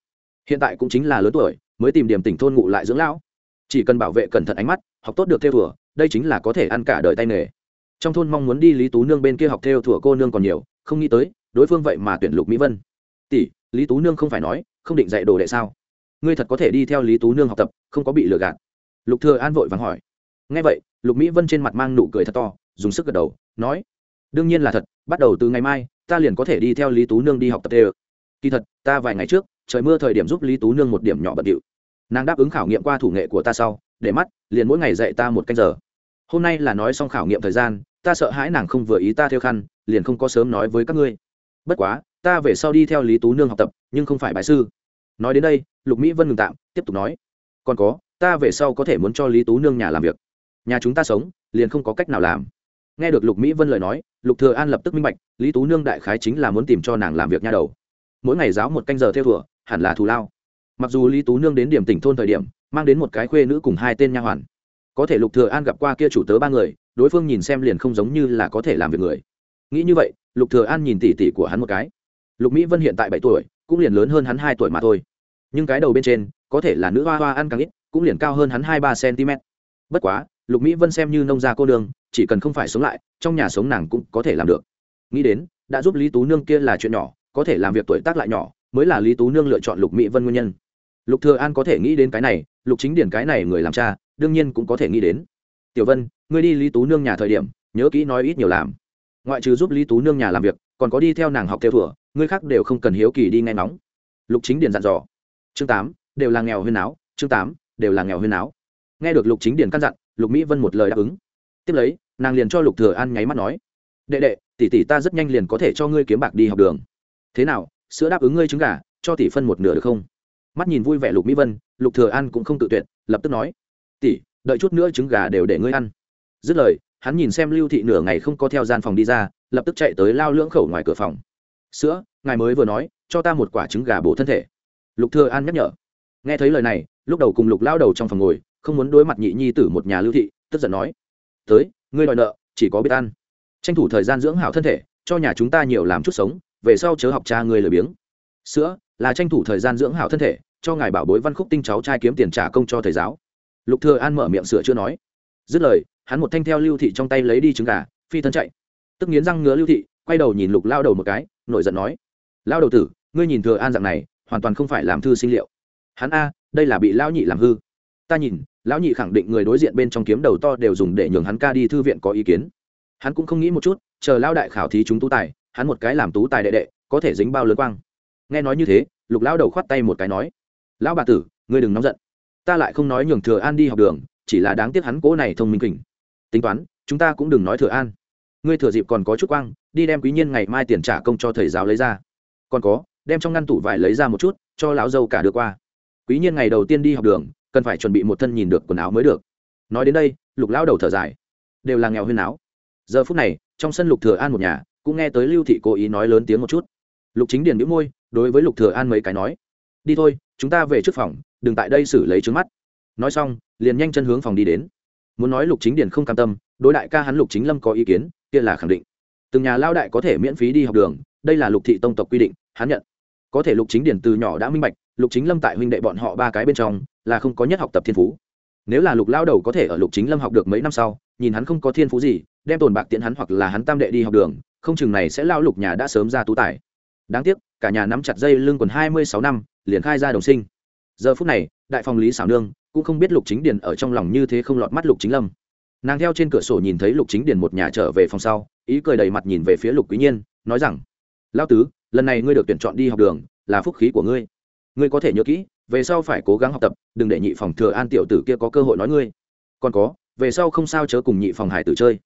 Hiện tại cũng chính là lớn tuổi mới tìm điểm tỉnh thôn ngụ lại dưỡng lão. Chỉ cần bảo vệ cẩn thận ánh mắt, học tốt được theo thùa, đây chính là có thể ăn cả đời tay nghề. Trong thôn mong muốn đi lý tú nương bên kia học theo thùa cô nương còn nhiều, không nghĩ tới, đối phương vậy mà tuyển lục mỹ vân. Tỷ, lý tú nương không phải nói, không định dạy đồ đệ sao? Ngươi thật có thể đi theo lý tú nương học tập, không có bị lừa gạt. Lục thừa an vội vàng hỏi. Nghe vậy, lục mỹ vân trên mặt mang nụ cười thật to, dùng sức gật đầu, nói, đương nhiên là thật, bắt đầu từ ngày mai, ta liền có thể đi theo lý tú nương đi học tập đều. kỳ thật, ta vài ngày trước, trời mưa thời điểm giúp lý tú nương một điểm nhỏ bận điệu nàng đáp ứng khảo nghiệm qua thủ nghệ của ta sau, để mắt, liền mỗi ngày dạy ta một canh giờ. Hôm nay là nói xong khảo nghiệm thời gian, ta sợ hãi nàng không vừa ý ta theo khăn, liền không có sớm nói với các ngươi. Bất quá, ta về sau đi theo lý tú nương học tập, nhưng không phải bài sư. Nói đến đây, lục mỹ vân ngừng tạm, tiếp tục nói. Còn có, ta về sau có thể muốn cho lý tú nương nhà làm việc. Nhà chúng ta sống, liền không có cách nào làm. Nghe được lục mỹ vân lời nói, lục thừa an lập tức minh bạch, lý tú nương đại khái chính là muốn tìm cho nàng làm việc nha đầu. Mỗi ngày giáo một canh giờ theo thừa, hẳn là thù lao mặc dù lý tú nương đến điểm tỉnh thôn thời điểm, mang đến một cái khuê nữ cùng hai tên nha hoàn. Có thể lục thừa an gặp qua kia chủ tớ ba người, đối phương nhìn xem liền không giống như là có thể làm việc người. Nghĩ như vậy, lục thừa an nhìn tỷ tỷ của hắn một cái. Lục mỹ vân hiện tại bảy tuổi, cũng liền lớn hơn hắn hai tuổi mà thôi. Nhưng cái đầu bên trên, có thể là nữ hoa hoa ăn càng ít, cũng liền cao hơn hắn hai ba cm. Bất quá, lục mỹ vân xem như nông gia cô đường chỉ cần không phải sống lại, trong nhà sống nàng cũng có thể làm được. Nghĩ đến, đã giúp lý tú nương kia là chuyện nhỏ, có thể làm việc tuổi tác lại nhỏ, mới là lý tú nương lựa chọn lục mỹ vân nguyên nhân lục thừa an có thể nghĩ đến cái này, lục chính điển cái này người làm cha, đương nhiên cũng có thể nghĩ đến. Tiểu vân, ngươi đi lý tú nương nhà thời điểm, nhớ kỹ nói ít nhiều làm. Ngoại trừ giúp lý tú nương nhà làm việc, còn có đi theo nàng học theo thủa ngươi khác đều không cần hiếu kỳ đi nghe nóng lục chính điển dặn dò. Chương tám, đều là nghèo huyên áo, chương tám, đều là nghèo huyên áo. Nghe được lục chính điền căn dặn, lục mỹ vân một lời đáp ứng. Tiếp lấy, nàng liền cho lục thừa an nháy mắt nói, đệ đệ, tỷ tỷ ta rất nhanh liền có thể cho ngươi kiếm bạc đi học đường. Thế nào, sữa đáp ứng ngươi trứng gà, cho tỷ phân một nửa được không? Mắt nhìn vui vẻ lục mỹ vân, lục thừa an cũng không tự tuyệt, lập tức nói, tỷ, đợi chút nữa trứng gà đều để ngươi ăn. Dứt lời, hắn nhìn xem lưu thị nửa ngày không có theo gian phòng đi ra, lập tức chạy tới lao lưỡng khẩu ngoài cửa phòng. Sữa, ngài mới vừa nói, cho ta một quả trứng gà bổ thân thể. Lục thừa an nhắc nhở. Nghe thấy lời này, lúc đầu cùng lục lao đầu trong phòng ngồi, không muốn đối mặt nhị nhi tử một nhà lưu thị, tức giận nói, tới, ngươi đòi nợ, chỉ có biết ăn. Tranh thủ thời gian dưỡng hảo thân thể, cho nhà chúng ta nhiều làm chút sống, về sau chớ học cha ngươi lười biếng. Sữa là tranh thủ thời gian dưỡng hảo thân thể, cho ngài bảo bối văn khúc tinh cháu trai kiếm tiền trả công cho thầy giáo. Lục thừa an mở miệng sửa chưa nói. Dứt lời, hắn một thanh theo lưu thị trong tay lấy đi trứng gà, phi thân chạy. Tức nghiến răng ngứa lưu thị, quay đầu nhìn lục lao đầu một cái, nổi giận nói. Lao đầu tử, ngươi nhìn thừa an dạng này, hoàn toàn không phải làm thư sinh liệu. Hắn a, đây là bị lão nhị làm hư. Ta nhìn, lão nhị khẳng định người đối diện bên trong kiếm đầu to đều dùng để nhường hắn ca đi thư viện có ý kiến. Hắn cũng không nghĩ một chút, chờ lao đại khảo thí chúng tú tài, hắn một cái làm tú tài đệ đệ, có thể dính bao lớn quang nghe nói như thế, lục lão đầu khoát tay một cái nói, lão bà tử, ngươi đừng nóng giận. Ta lại không nói nhường thừa an đi học đường, chỉ là đáng tiếc hắn cố này thông minh kỉnh tính toán, chúng ta cũng đừng nói thừa an. Ngươi thừa dịp còn có chút quang, đi đem quý nhiên ngày mai tiền trả công cho thầy giáo lấy ra. Còn có, đem trong ngăn tủ vải lấy ra một chút, cho lão dâu cả đưa qua. Quý nhiên ngày đầu tiên đi học đường, cần phải chuẩn bị một thân nhìn được quần áo mới được. Nói đến đây, lục lão đầu thở dài. Đều là nghèo huyên áo giờ phút này, trong sân lục thừa an một nhà, cũng nghe tới lưu thị cố ý nói lớn tiếng một chút. Lục chính điền bĩu môi đối với lục thừa an mấy cái nói, đi thôi, chúng ta về trước phòng, đừng tại đây xử lấy trứng mắt. Nói xong, liền nhanh chân hướng phòng đi đến. Muốn nói lục chính điền không cam tâm, đối đại ca hắn lục chính lâm có ý kiến, kia là khẳng định. Từng nhà lao đại có thể miễn phí đi học đường, đây là lục thị tông tộc quy định, hắn nhận. Có thể lục chính điền từ nhỏ đã minh bạch, lục chính lâm tại huynh đệ bọn họ ba cái bên trong, là không có nhất học tập thiên phú. Nếu là lục lao đầu có thể ở lục chính lâm học được mấy năm sau, nhìn hắn không có thiên phú gì, đem tồn bạc tiện hắn hoặc là hắn tam đệ đi học đường, không chừng này sẽ lao lục nhà đã sớm ra tú tài đáng tiếc, cả nhà nắm chặt dây lưng còn hai mươi sáu năm, liền khai ra đồng sinh. Giờ phút này, đại phòng lý xảo nương cũng không biết lục chính điền ở trong lòng như thế không lọt mắt lục chính lâm. Nàng theo trên cửa sổ nhìn thấy lục chính điền một nhà trở về phòng sau, ý cười đầy mặt nhìn về phía lục quý nhiên, nói rằng lao tứ, lần này ngươi được tuyển chọn đi học đường, là phúc khí của ngươi. Ngươi có thể nhớ kỹ, về sau phải cố gắng học tập, đừng để nhị phòng thừa an tiểu tử kia có cơ hội nói ngươi. Còn có, về sau không sao chớ cùng nhị phòng hải tử chơi.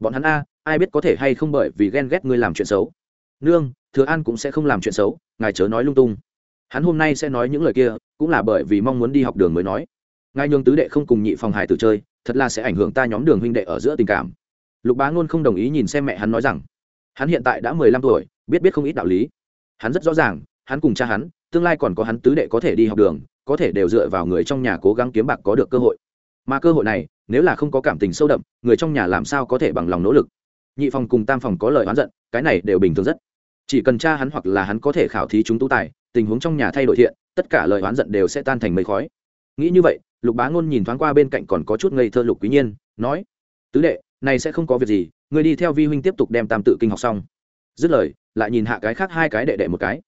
Bọn hắn a, ai biết có thể hay không bởi vì ghen ghét ngươi làm chuyện xấu nương, thừa an cũng sẽ không làm chuyện xấu, ngài chớ nói lung tung. Hắn hôm nay sẽ nói những lời kia, cũng là bởi vì mong muốn đi học đường mới nói. Ngài nhường tứ đệ không cùng nhị phòng hải tử chơi, thật là sẽ ảnh hưởng ta nhóm đường huynh đệ ở giữa tình cảm. Lục bá ngôn không đồng ý nhìn xem mẹ hắn nói rằng, hắn hiện tại đã mười lăm tuổi, biết biết không ít đạo lý. Hắn rất rõ ràng, hắn cùng cha hắn, tương lai còn có hắn tứ đệ có thể đi học đường, có thể đều dựa vào người trong nhà cố gắng kiếm bạc có được cơ hội. Mà cơ hội này, nếu là không có cảm tình sâu đậm, người trong nhà làm sao có thể bằng lòng nỗ lực? Nhị phòng cùng tam phòng có lời oán giận, cái này đều bình thường rất chỉ cần cha hắn hoặc là hắn có thể khảo thí chúng tú tài, tình huống trong nhà thay đổi thiện, tất cả lời oán giận đều sẽ tan thành mây khói. Nghĩ như vậy, lục bá ngôn nhìn thoáng qua bên cạnh còn có chút ngây thơ lục quý nhiên, nói, tứ đệ, này sẽ không có việc gì người đi theo vi huynh tiếp tục đem tam tự kinh học xong. Dứt lời, lại nhìn hạ cái khác hai cái đệ đệ một cái.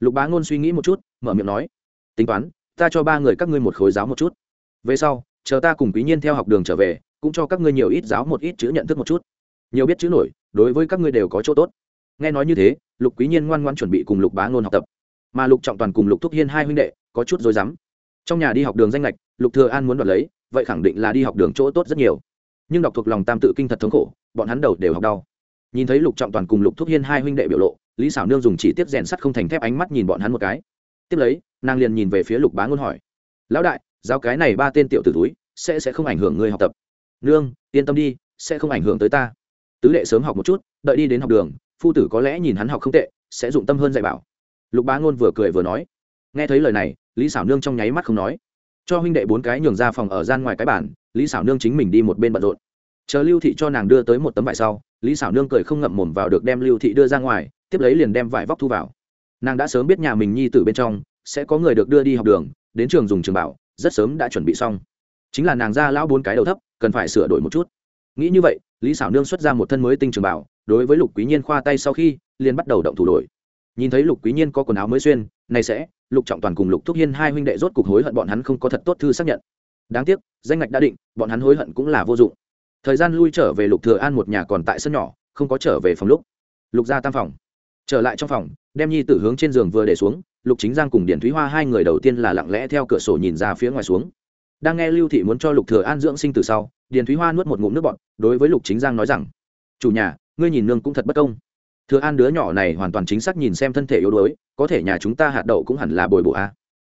Lục bá ngôn suy nghĩ một chút, mở miệng nói, tính toán, ta cho ba người các ngươi một khối giáo một chút. Về sau, chờ ta cùng quý nhiên theo học đường trở về, cũng cho các ngươi nhiều ít giáo một ít chữ nhận thức một chút. Nhiều biết chữ nổi, đối với các ngươi đều có chỗ tốt nghe nói như thế, lục quý nhiên ngoan ngoan chuẩn bị cùng lục bá ngôn học tập. Mà lục trọng toàn cùng lục thúc hiên hai huynh đệ có chút dối rắm. Trong nhà đi học đường danh lệch, lục thừa an muốn đoạt lấy, vậy khẳng định là đi học đường chỗ tốt rất nhiều. Nhưng đọc thuộc lòng tam tự kinh thật thống khổ, bọn hắn đầu đều học đau. Nhìn thấy lục trọng toàn cùng lục thúc hiên hai huynh đệ biểu lộ, lý xảo nương dùng chỉ tiếp rèn sắt không thành thép ánh mắt nhìn bọn hắn một cái. Tiếp lấy, nàng liền nhìn về phía lục bá ngôn hỏi. Lão đại giao cái này ba tên tiểu tử túi, sẽ sẽ không ảnh hưởng người học tập? Nương, yên tâm đi, sẽ không ảnh hưởng tới ta. Tứ đệ sớm học một chút, đợi đi đến học đường phu tử có lẽ nhìn hắn học không tệ, sẽ dụng tâm hơn dạy bảo. Lục bá ngôn vừa cười vừa nói, nghe thấy lời này, lý xảo nương trong nháy mắt không nói. Cho huynh đệ bốn cái nhường ra phòng ở gian ngoài cái bản lý xảo nương chính mình đi một bên bận rộn. Chờ lưu thị cho nàng đưa tới một tấm vải sau, lý xảo nương cười không ngậm mồm vào được đem lưu thị đưa ra ngoài, tiếp lấy liền đem vải vóc thu vào. Nàng đã sớm biết nhà mình nhi tử bên trong, sẽ có người được đưa đi học đường, đến trường dùng trường bảo, rất sớm đã chuẩn bị xong. Chính là nàng ra lão bốn cái đầu thấp, cần phải sửa đổi một chút. Nghĩ như vậy, lý xảo nương xuất ra một thân mới tinh trường bảo đối với lục quý nhiên khoa tay sau khi, liền bắt đầu động thủ đổi. Nhìn thấy lục quý nhiên có quần áo mới xuyên, này sẽ, lục trọng toàn cùng lục thúc hiên hai huynh đệ rốt cục hối hận bọn hắn không có thật tốt thư xác nhận. Đáng tiếc, danh ngạch đã định, bọn hắn hối hận cũng là vô dụng. Thời gian lui trở về lục thừa an một nhà còn tại sân nhỏ, không có trở về phòng lúc. Lục ra tam phòng. Trở lại trong phòng, đem nhi tử hướng trên giường vừa để xuống, lục chính giang cùng điển thúy hoa hai người đầu tiên là lặng lẽ theo cửa sổ nhìn ra phía ngoài xuống. Đang nghe lưu thị muốn cho lục thừa an dưỡng sinh từ sau, điển thúy hoa nuốt một ngụm nước bọt, đối với lục chính giang nói rằng, chủ nhà ngươi nhìn nương cũng thật bất công. Thừa an đứa nhỏ này hoàn toàn chính xác nhìn xem thân thể yếu đuối, có thể nhà chúng ta hạt đậu cũng hẳn là bồi bổ a.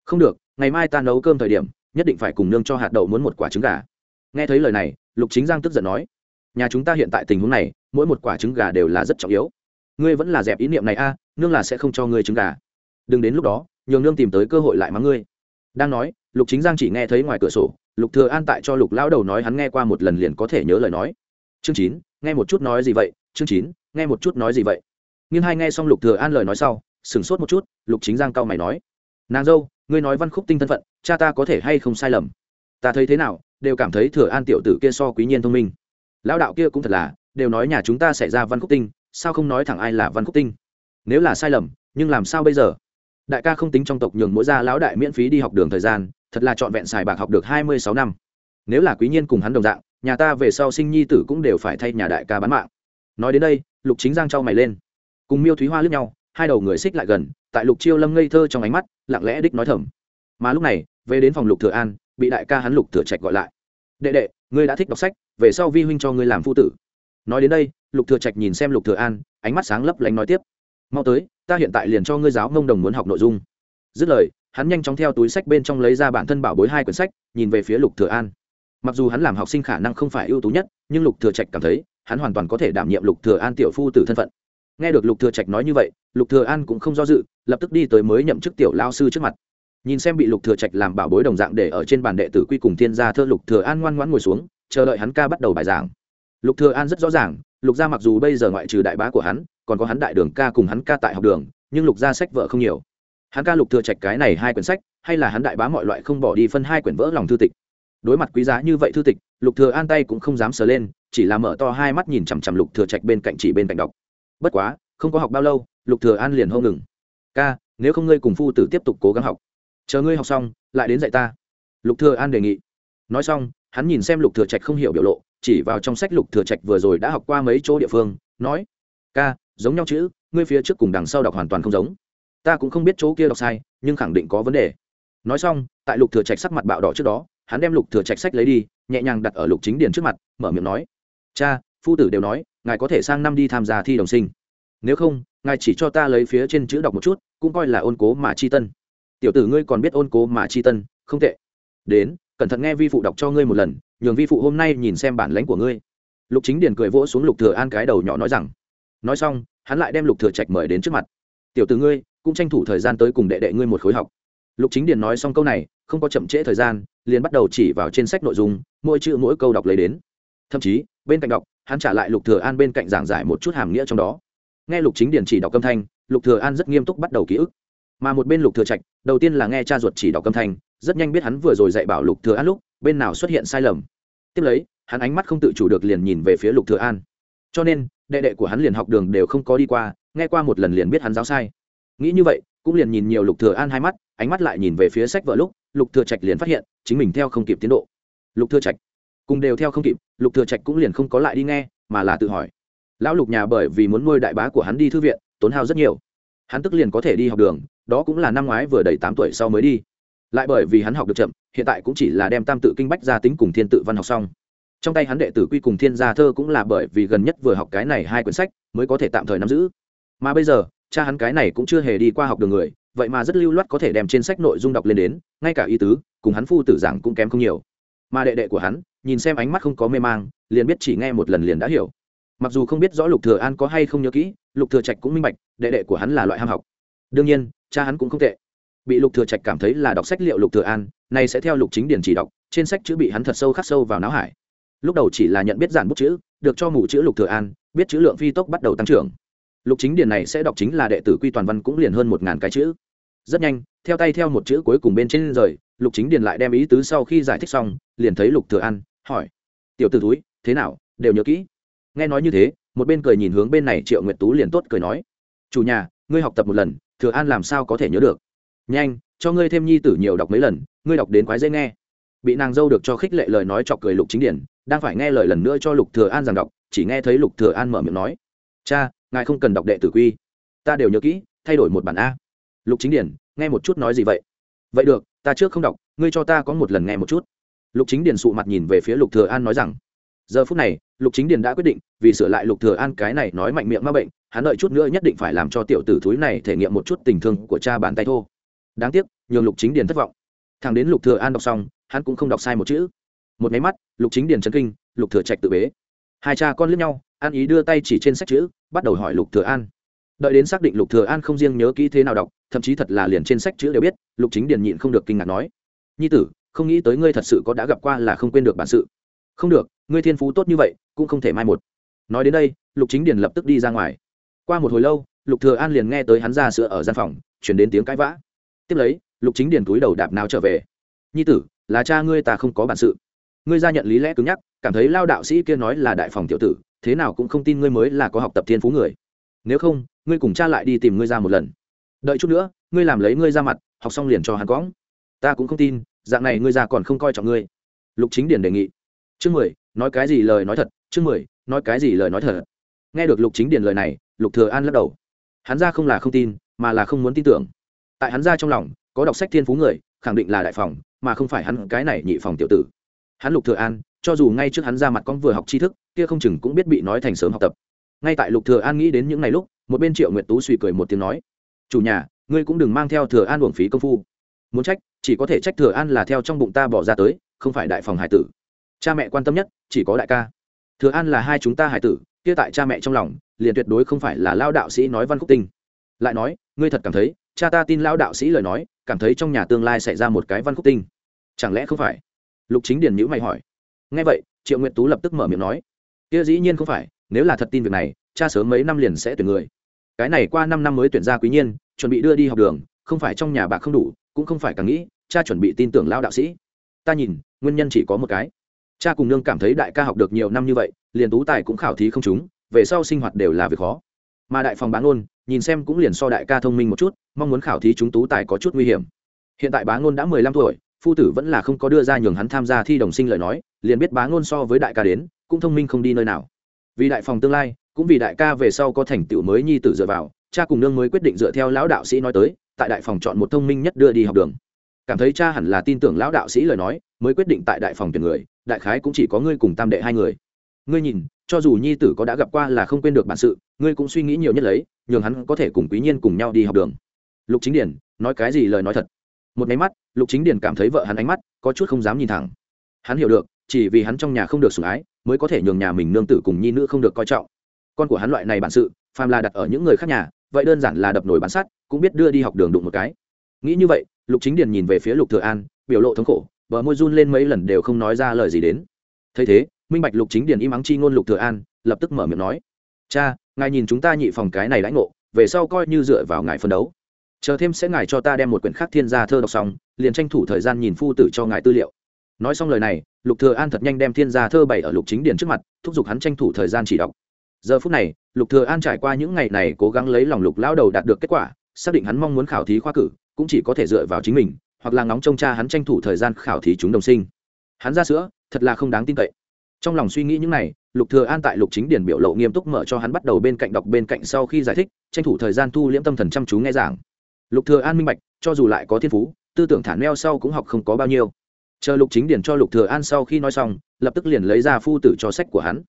Không được, ngày mai ta nấu cơm thời điểm, nhất định phải cùng nương cho hạt đậu muốn một quả trứng gà. Nghe thấy lời này, lục chính giang tức giận nói, nhà chúng ta hiện tại tình huống này, mỗi một quả trứng gà đều là rất trọng yếu. Ngươi vẫn là dẹp ý niệm này a, nương là sẽ không cho ngươi trứng gà. Đừng đến lúc đó, nhường nương tìm tới cơ hội lại mắng ngươi. Đang nói, lục chính giang chỉ nghe thấy ngoài cửa sổ, lục thừa an tại cho lục lão đầu nói hắn nghe qua một lần liền có thể nhớ lời nói. Chương chín, nghe một chút nói gì vậy chương chín, nghe một chút nói gì vậy? Nhưng hai nghe xong lục thừa an lời nói sau sừng sốt một chút, lục chính giang cao mày nói, nàng dâu, ngươi nói văn khúc tinh thân phận, cha ta có thể hay không sai lầm? Ta thấy thế nào, đều cảm thấy thừa an tiểu tử kia so quý nhiên thông minh. Lão đạo kia cũng thật là, đều nói nhà chúng ta xảy ra văn khúc tinh, sao không nói thẳng ai là văn khúc tinh? Nếu là sai lầm, nhưng làm sao bây giờ? Đại ca không tính trong tộc nhường mỗi gia lão đại miễn phí đi học đường thời gian, thật là trọn vẹn xài bạc học được hai mươi sáu năm. Nếu là quý nhiên cùng hắn đồng dạng, nhà ta về sau sinh nhi tử cũng đều phải thay nhà đại ca bán mạng nói đến đây, lục chính giang trao mày lên. Cùng miêu thúy hoa lướt nhau, hai đầu người xích lại gần, tại lục chiêu lâm ngây thơ trong ánh mắt, lặng lẽ đích nói thầm. Mà lúc này, về đến phòng lục thừa an, bị đại ca hắn lục thừa trạch gọi lại. Đệ đệ, ngươi đã thích đọc sách, về sau vi huynh cho ngươi làm phu tử. Nói đến đây, lục thừa trạch nhìn xem lục thừa an, ánh mắt sáng lấp lánh nói tiếp. Mau tới, ta hiện tại liền cho ngươi giáo ngông đồng muốn học nội dung. Dứt lời, hắn nhanh chóng theo túi sách bên trong lấy ra bản thân bảo bối hai quyển sách, nhìn về phía lục thừa an. Mặc dù hắn làm học sinh khả năng không phải ưu tú nhất, nhưng lục thừa trạch cảm thấy hắn hoàn toàn có thể đảm nhiệm lục thừa an tiểu phu tử thân phận. Nghe được lục thừa trạch nói như vậy, lục thừa an cũng không do dự, lập tức đi tới mới nhậm chức tiểu lao sư trước mặt. Nhìn xem bị lục thừa trạch làm bảo bối đồng dạng để ở trên bàn đệ tử quy cùng thiên gia thơ, lục thừa an ngoan ngoãn ngồi xuống, chờ đợi hắn ca bắt đầu bài giảng. Lục thừa an rất rõ ràng, lục gia mặc dù bây giờ ngoại trừ đại bá của hắn, còn có hắn đại đường ca cùng hắn ca tại học đường, nhưng lục gia sách vợ không nhiều. Hắn ca lục thừa trạch cái này hai quyển sách, hay là hắn đại bá mọi loại không bỏ đi phân hai quyển vỡ lòng thư tịch. Đối mặt quý giá như vậy thư tịch, lục thừa an tay cũng không dám sờ lên chỉ là mở to hai mắt nhìn chằm chằm lục thừa trạch bên cạnh chỉ bên cạnh đọc. Bất quá, không có học bao lâu, lục thừa an liền hô ngừng. Ca, nếu không ngươi cùng phu tử tiếp tục cố gắng học, chờ ngươi học xong, lại đến dạy ta. Lục thừa an đề nghị. Nói xong, hắn nhìn xem lục thừa trạch không hiểu biểu lộ, chỉ vào trong sách lục thừa trạch vừa rồi đã học qua mấy chỗ địa phương, nói, ca, giống nhau chữ, ngươi phía trước cùng đằng sau đọc hoàn toàn không giống. Ta cũng không biết chỗ kia đọc sai, nhưng khẳng định có vấn đề. Nói xong, tại lục thừa trạch sắc mặt bạo đỏ trước đó, hắn đem lục thừa trạch sách lấy đi, nhẹ nhàng đặt ở lục chính điền trước mặt, mở miệng nói cha, phu tử đều nói, ngài có thể sang năm đi tham gia thi đồng sinh. Nếu không, ngài chỉ cho ta lấy phía trên chữ đọc một chút, cũng coi là ôn cố mà chi tân. Tiểu tử ngươi còn biết ôn cố mà chi tân, không tệ. Đến, cẩn thận nghe vi phụ đọc cho ngươi một lần, nhường vi phụ hôm nay nhìn xem bản lãnh của ngươi. Lục chính điền cười vỗ xuống lục thừa an cái đầu nhỏ nói rằng, nói xong, hắn lại đem lục thừa trạch mời đến trước mặt. Tiểu tử ngươi, cũng tranh thủ thời gian tới cùng đệ đệ ngươi một khối học. Lục chính điền nói xong câu này, không có chậm trễ thời gian, liền bắt đầu chỉ vào trên sách nội dung, mỗi chữ mỗi câu đọc lấy đến. Thậm chí bên cạnh đọc, hắn trả lại lục thừa an bên cạnh giảng giải một chút hàm nghĩa trong đó. Nghe lục chính điển chỉ đọc âm thanh, lục thừa an rất nghiêm túc bắt đầu ký ức. Mà một bên lục thừa trạch, đầu tiên là nghe cha ruột chỉ đọc âm thanh, rất nhanh biết hắn vừa rồi dạy bảo lục thừa an lúc, bên nào xuất hiện sai lầm. Tiếp lấy, hắn ánh mắt không tự chủ được liền nhìn về phía lục thừa an. Cho nên, đệ đệ của hắn liền học đường đều không có đi qua, nghe qua một lần liền biết hắn giáo sai. Nghĩ như vậy, cũng liền nhìn nhiều lục thừa an hai mắt, ánh mắt lại nhìn về phía sách vợ lúc, lục thừa trạch liền phát hiện, chính mình theo không kịp tiến độ. Lục thừa trạch cùng đều theo không kịp, lục thừa trạch cũng liền không có lại đi nghe, mà là tự hỏi. Lão lục nhà bởi vì muốn nuôi đại bá của hắn đi thư viện, tốn hao rất nhiều. Hắn tức liền có thể đi học đường, đó cũng là năm ngoái vừa đầy tám tuổi sau mới đi. Lại bởi vì hắn học được chậm, hiện tại cũng chỉ là đem tam tự kinh bách gia tính cùng thiên tự văn học xong. Trong tay hắn đệ tử quy cùng thiên gia thơ cũng là bởi vì gần nhất vừa học cái này hai quyển sách, mới có thể tạm thời nắm giữ. Mà bây giờ, cha hắn cái này cũng chưa hề đi qua học đường người, vậy mà rất lưu loát có thể đem trên sách nội dung đọc lên đến, ngay cả ý tứ, cùng hắn phu tử giảng cũng kém không nhiều. Mà đệ đệ của hắn nhìn xem ánh mắt không có mê mang, liền biết chỉ nghe một lần liền đã hiểu. Mặc dù không biết rõ lục thừa an có hay không nhớ kỹ, lục thừa trạch cũng minh bạch, đệ đệ của hắn là loại ham học. Đương nhiên, cha hắn cũng không tệ. Bị lục thừa trạch cảm thấy là đọc sách liệu lục thừa an này sẽ theo lục chính điển chỉ đọc, trên sách chữ bị hắn thật sâu khắc sâu vào não hải. Lúc đầu chỉ là nhận biết giản bút chữ, được cho mù chữ lục thừa an, biết chữ lượng phi tốc bắt đầu tăng trưởng. Lục chính điển này sẽ đọc chính là đệ tử quy toàn văn cũng liền hơn một ngàn cái chữ. Rất nhanh, theo tay theo một chữ cuối cùng bên trên rời, lục chính điển lại đem ý tứ sau khi giải thích xong, liền thấy lục thừa an hỏi. Tiểu tử túi thế nào? Đều nhớ kỹ. Nghe nói như thế, một bên cười nhìn hướng bên này triệu nguyệt tú liền tốt cười nói. Chủ nhà, ngươi học tập một lần, thừa an làm sao có thể nhớ được? Nhanh, cho ngươi thêm nhi tử nhiều đọc mấy lần, ngươi đọc đến quái dễ nghe. Bị nàng dâu được cho khích lệ lời nói chọc cười lục chính điển, đang phải nghe lời lần nữa cho lục thừa an giảng đọc, chỉ nghe thấy lục thừa an mở miệng nói. Cha, ngài không cần đọc đệ tử quy. Ta đều nhớ kỹ, thay đổi một bản a. Lục chính điển, nghe một chút nói gì vậy? Vậy được, ta trước không đọc, ngươi cho ta có một lần nghe một chút lục chính điền sụ mặt nhìn về phía lục thừa an nói rằng, giờ phút này, lục chính điền đã quyết định, vì sửa lại lục thừa an cái này nói mạnh miệng ma bệnh, hắn đợi chút nữa nhất định phải làm cho tiểu tử thúi này thể nghiệm một chút tình thương của cha bàn tay thô. Đáng tiếc, nhường lục chính điền thất vọng. Thằng đến lục thừa an đọc xong, hắn cũng không đọc sai một chữ. Một máy mắt, lục chính điền chấn kinh, lục thừa trạch tự bế. Hai cha con liếc nhau, an ý đưa tay chỉ trên sách chữ, bắt đầu hỏi lục thừa an. Đợi đến xác định lục thừa an không riêng nhớ kỹ thế nào đọc, thậm chí thật là liền trên sách chữ đều biết, lục chính điền nhịn không được kinh ngạc nói, nhi tử không nghĩ tới ngươi thật sự có đã gặp qua là không quên được bản sự. Không được, ngươi thiên phú tốt như vậy, cũng không thể mai một. Nói đến đây, lục chính điền lập tức đi ra ngoài. Qua một hồi lâu, lục thừa an liền nghe tới hắn ra sữa ở gian phòng truyền đến tiếng cãi vã. Tiếp lấy, lục chính điền túi đầu đạp nào trở về. Nhi tử, là cha ngươi ta không có bản sự. Ngươi ra nhận lý lẽ cứng nhắc, cảm thấy lao đạo sĩ kia nói là đại phòng tiểu tử, thế nào cũng không tin ngươi mới là có học tập thiên phú người. Nếu không, ngươi cùng cha lại đi tìm ngươi ra một lần. Đợi chút nữa, ngươi làm lấy ngươi ra mặt, học xong liền cho hắn cõng ta cũng không tin dạng này ngươi già còn không coi trọng ngươi. Lục chính điển đề nghị. Chương mười, nói cái gì lời nói thật, chương mười, nói cái gì lời nói thật. Nghe được lục chính điển lời này, lục thừa an lắc đầu. Hắn ra không là không tin, mà là không muốn tin tưởng. Tại hắn ra trong lòng, có đọc sách thiên phú người, khẳng định là đại phòng, mà không phải hắn cái này nhị phòng tiểu tử. Hắn lục thừa an, cho dù ngay trước hắn ra mặt con vừa học tri thức, kia không chừng cũng biết bị nói thành sớm học tập. Ngay tại lục thừa an nghĩ đến những ngày lúc, một bên triệu nguyệt tú suy cười một tiếng nói, chủ nhà, ngươi cũng đừng mang theo thừa an uổng phí công phu muốn trách, chỉ có thể trách thừa an là theo trong bụng ta bỏ ra tới, không phải đại phòng hải tử. Cha mẹ quan tâm nhất, chỉ có đại ca. Thừa an là hai chúng ta hải tử, kia tại cha mẹ trong lòng, liền tuyệt đối không phải là lao đạo sĩ nói văn khúc tinh. Lại nói, ngươi thật cảm thấy, cha ta tin lao đạo sĩ lời nói, cảm thấy trong nhà tương lai xảy ra một cái văn khúc tinh. Chẳng lẽ không phải? Lục chính điền nhữ mày hỏi. Nghe vậy, triệu nguyện tú lập tức mở miệng nói. Kia dĩ nhiên không phải, nếu là thật tin việc này, cha sớm mấy năm liền sẽ tuyển người. Cái này qua năm năm mới tuyển ra quý nhiên, chuẩn bị đưa đi học đường, không phải trong nhà bạc không đủ cũng không phải càng nghĩ, cha chuẩn bị tin tưởng lao đạo sĩ. Ta nhìn, nguyên nhân chỉ có một cái. Cha cùng nương cảm thấy đại ca học được nhiều năm như vậy, liền tú tài cũng khảo thí không chúng, về sau sinh hoạt đều là việc khó. Mà đại phòng bán ôn nhìn xem cũng liền so đại ca thông minh một chút, mong muốn khảo thí chúng tú tài có chút nguy hiểm. Hiện tại bá ngôn đã mười lăm tuổi, phu tử vẫn là không có đưa ra nhường hắn tham gia thi đồng sinh lời nói, liền biết bá ngôn so với đại ca đến, cũng thông minh không đi nơi nào. Vì đại phòng tương lai, cũng vì đại ca về sau có thành tựu mới nhi tử dựa vào, cha cùng nương mới quyết định dựa theo lão đạo sĩ nói tới tại đại phòng chọn một thông minh nhất đưa đi học đường. Cảm thấy cha hẳn là tin tưởng lão đạo sĩ lời nói, mới quyết định tại đại phòng tuyển người, đại khái cũng chỉ có ngươi cùng tam đệ hai người. Ngươi nhìn, cho dù nhi tử có đã gặp qua là không quên được bản sự, ngươi cũng suy nghĩ nhiều nhất lấy, nhường hắn có thể cùng quý nhiên cùng nhau đi học đường. Lục chính điển nói cái gì lời nói thật? Một máy mắt, lục chính điển cảm thấy vợ hắn ánh mắt, có chút không dám nhìn thẳng. Hắn hiểu được, chỉ vì hắn trong nhà không được sủng ái, mới có thể nhường nhà mình nương tử cùng nhi nữ không được coi trọng. Con của hắn loại này bản sự, phàm là đặt ở những người khác nhà vậy đơn giản là đập nổi bán sắt, cũng biết đưa đi học đường đụng một cái. Nghĩ như vậy, lục chính điền nhìn về phía lục thừa an, biểu lộ thống khổ, bờ môi run lên mấy lần đều không nói ra lời gì đến. Thấy thế, minh bạch lục chính điền im ắng chi ngôn lục thừa an, lập tức mở miệng nói, cha, ngài nhìn chúng ta nhị phòng cái này lãnh ngộ, về sau coi như dựa vào ngài phân đấu. Chờ thêm sẽ ngài cho ta đem một quyển khác thiên gia thơ đọc xong, liền tranh thủ thời gian nhìn phu tử cho ngài tư liệu. Nói xong lời này, lục thừa an thật nhanh đem thiên gia thơ bày ở lục chính điền trước mặt, thúc giục hắn tranh thủ thời gian chỉ đọc giờ phút này, lục thừa an trải qua những ngày này cố gắng lấy lòng lục lão đầu đạt được kết quả, xác định hắn mong muốn khảo thí khoa cử, cũng chỉ có thể dựa vào chính mình, hoặc là ngóng trông cha hắn tranh thủ thời gian khảo thí chúng đồng sinh. Hắn ra sữa, thật là không đáng tin cậy. Trong lòng suy nghĩ những này, lục thừa an tại lục chính điển biểu lộ nghiêm túc mở cho hắn bắt đầu bên cạnh đọc bên cạnh sau khi giải thích, tranh thủ thời gian thu liễm tâm thần chăm chú nghe giảng. Lục thừa an minh bạch, cho dù lại có thiên phú, tư tưởng thản neo sau cũng học không có bao nhiêu. Chờ lục chính điển cho lục thừa an sau khi nói xong, lập tức liền lấy ra phu tử cho sách của hắn.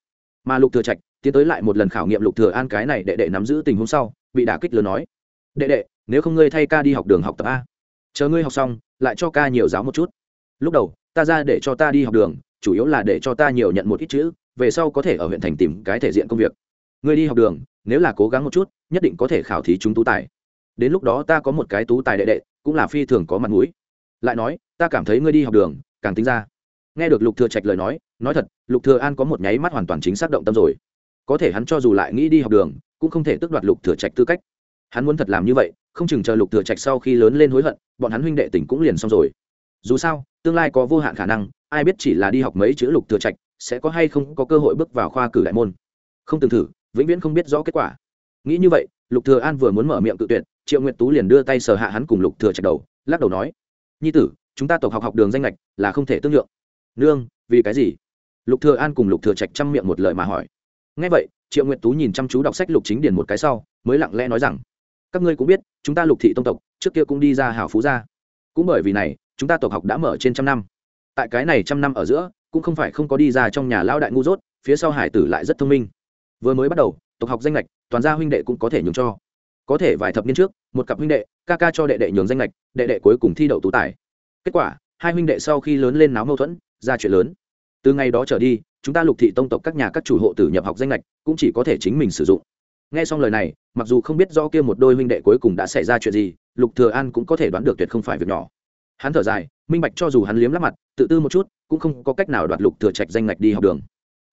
Mà lục thừa trạch tiến tới lại một lần khảo nghiệm lục thừa an cái này đệ đệ nắm giữ tình huống sau, bị đả kích lớn nói, đệ đệ, nếu không ngươi thay ca đi học đường học tập a. Chờ ngươi học xong, lại cho ca nhiều giáo một chút. Lúc đầu, ta ra để cho ta đi học đường, chủ yếu là để cho ta nhiều nhận một ít chữ, về sau có thể ở huyện thành tìm cái thể diện công việc. Ngươi đi học đường, nếu là cố gắng một chút, nhất định có thể khảo thí chúng tú tài. Đến lúc đó ta có một cái tú tài đệ đệ, cũng là phi thường có mặt mũi. Lại nói, ta cảm thấy ngươi đi học đường, càng tính ra. Nghe được lục thừa trạch lời nói nói thật, lục thừa an có một nháy mắt hoàn toàn chính xác động tâm rồi có thể hắn cho dù lại nghĩ đi học đường, cũng không thể tước đoạt lục thừa trạch tư cách. Hắn muốn thật làm như vậy, không chừng chờ lục thừa trạch sau khi lớn lên hối hận, bọn hắn huynh đệ tình cũng liền xong rồi. Dù sao, tương lai có vô hạn khả năng, ai biết chỉ là đi học mấy chữ lục thừa trạch, sẽ có hay không có cơ hội bước vào khoa cử đại môn. Không từng thử, vĩnh viễn không biết rõ kết quả. Nghĩ như vậy, lục thừa an vừa muốn mở miệng tự tuyệt, triệu nguyệt tú liền đưa tay sờ hạ hắn cùng lục thừa trạch đầu, lắc đầu nói, nhi tử, chúng ta tộc học học đường danh lệch là không thể tương lượng. Nương, vì cái gì? Lục thừa an cùng lục thừa trạch chăm miệng một lời mà hỏi ngay vậy, triệu nguyệt tú nhìn chăm chú đọc sách lục chính điển một cái sau, mới lặng lẽ nói rằng, các ngươi cũng biết, chúng ta lục thị tông tộc, trước kia cũng đi ra hảo phú gia. Cũng bởi vì này, chúng ta tộc học đã mở trên trăm năm. Tại cái này trăm năm ở giữa, cũng không phải không có đi ra trong nhà lão đại ngu dốt, phía sau hải tử lại rất thông minh. Vừa mới bắt đầu, tộc học danh lệch, toàn gia huynh đệ cũng có thể nhường cho. Có thể vài thập niên trước, một cặp huynh đệ, ca ca cho đệ đệ nhường danh lệch, đệ đệ cuối cùng thi đậu tú tài. Kết quả, hai huynh đệ sau khi lớn lên náo mâu thuẫn, ra chuyện lớn. Từ ngày đó trở đi chúng ta lục thị tông tộc các nhà các chủ hộ tử nhập học danh lệch cũng chỉ có thể chính mình sử dụng. Nghe xong lời này, mặc dù không biết do kia một đôi huynh đệ cuối cùng đã xảy ra chuyện gì, lục thừa an cũng có thể đoán được tuyệt không phải việc nhỏ. Hắn thở dài, minh bạch cho dù hắn liếm lắp mặt, tự tư một chút, cũng không có cách nào đoạt lục thừa trạch danh ngạch đi học đường.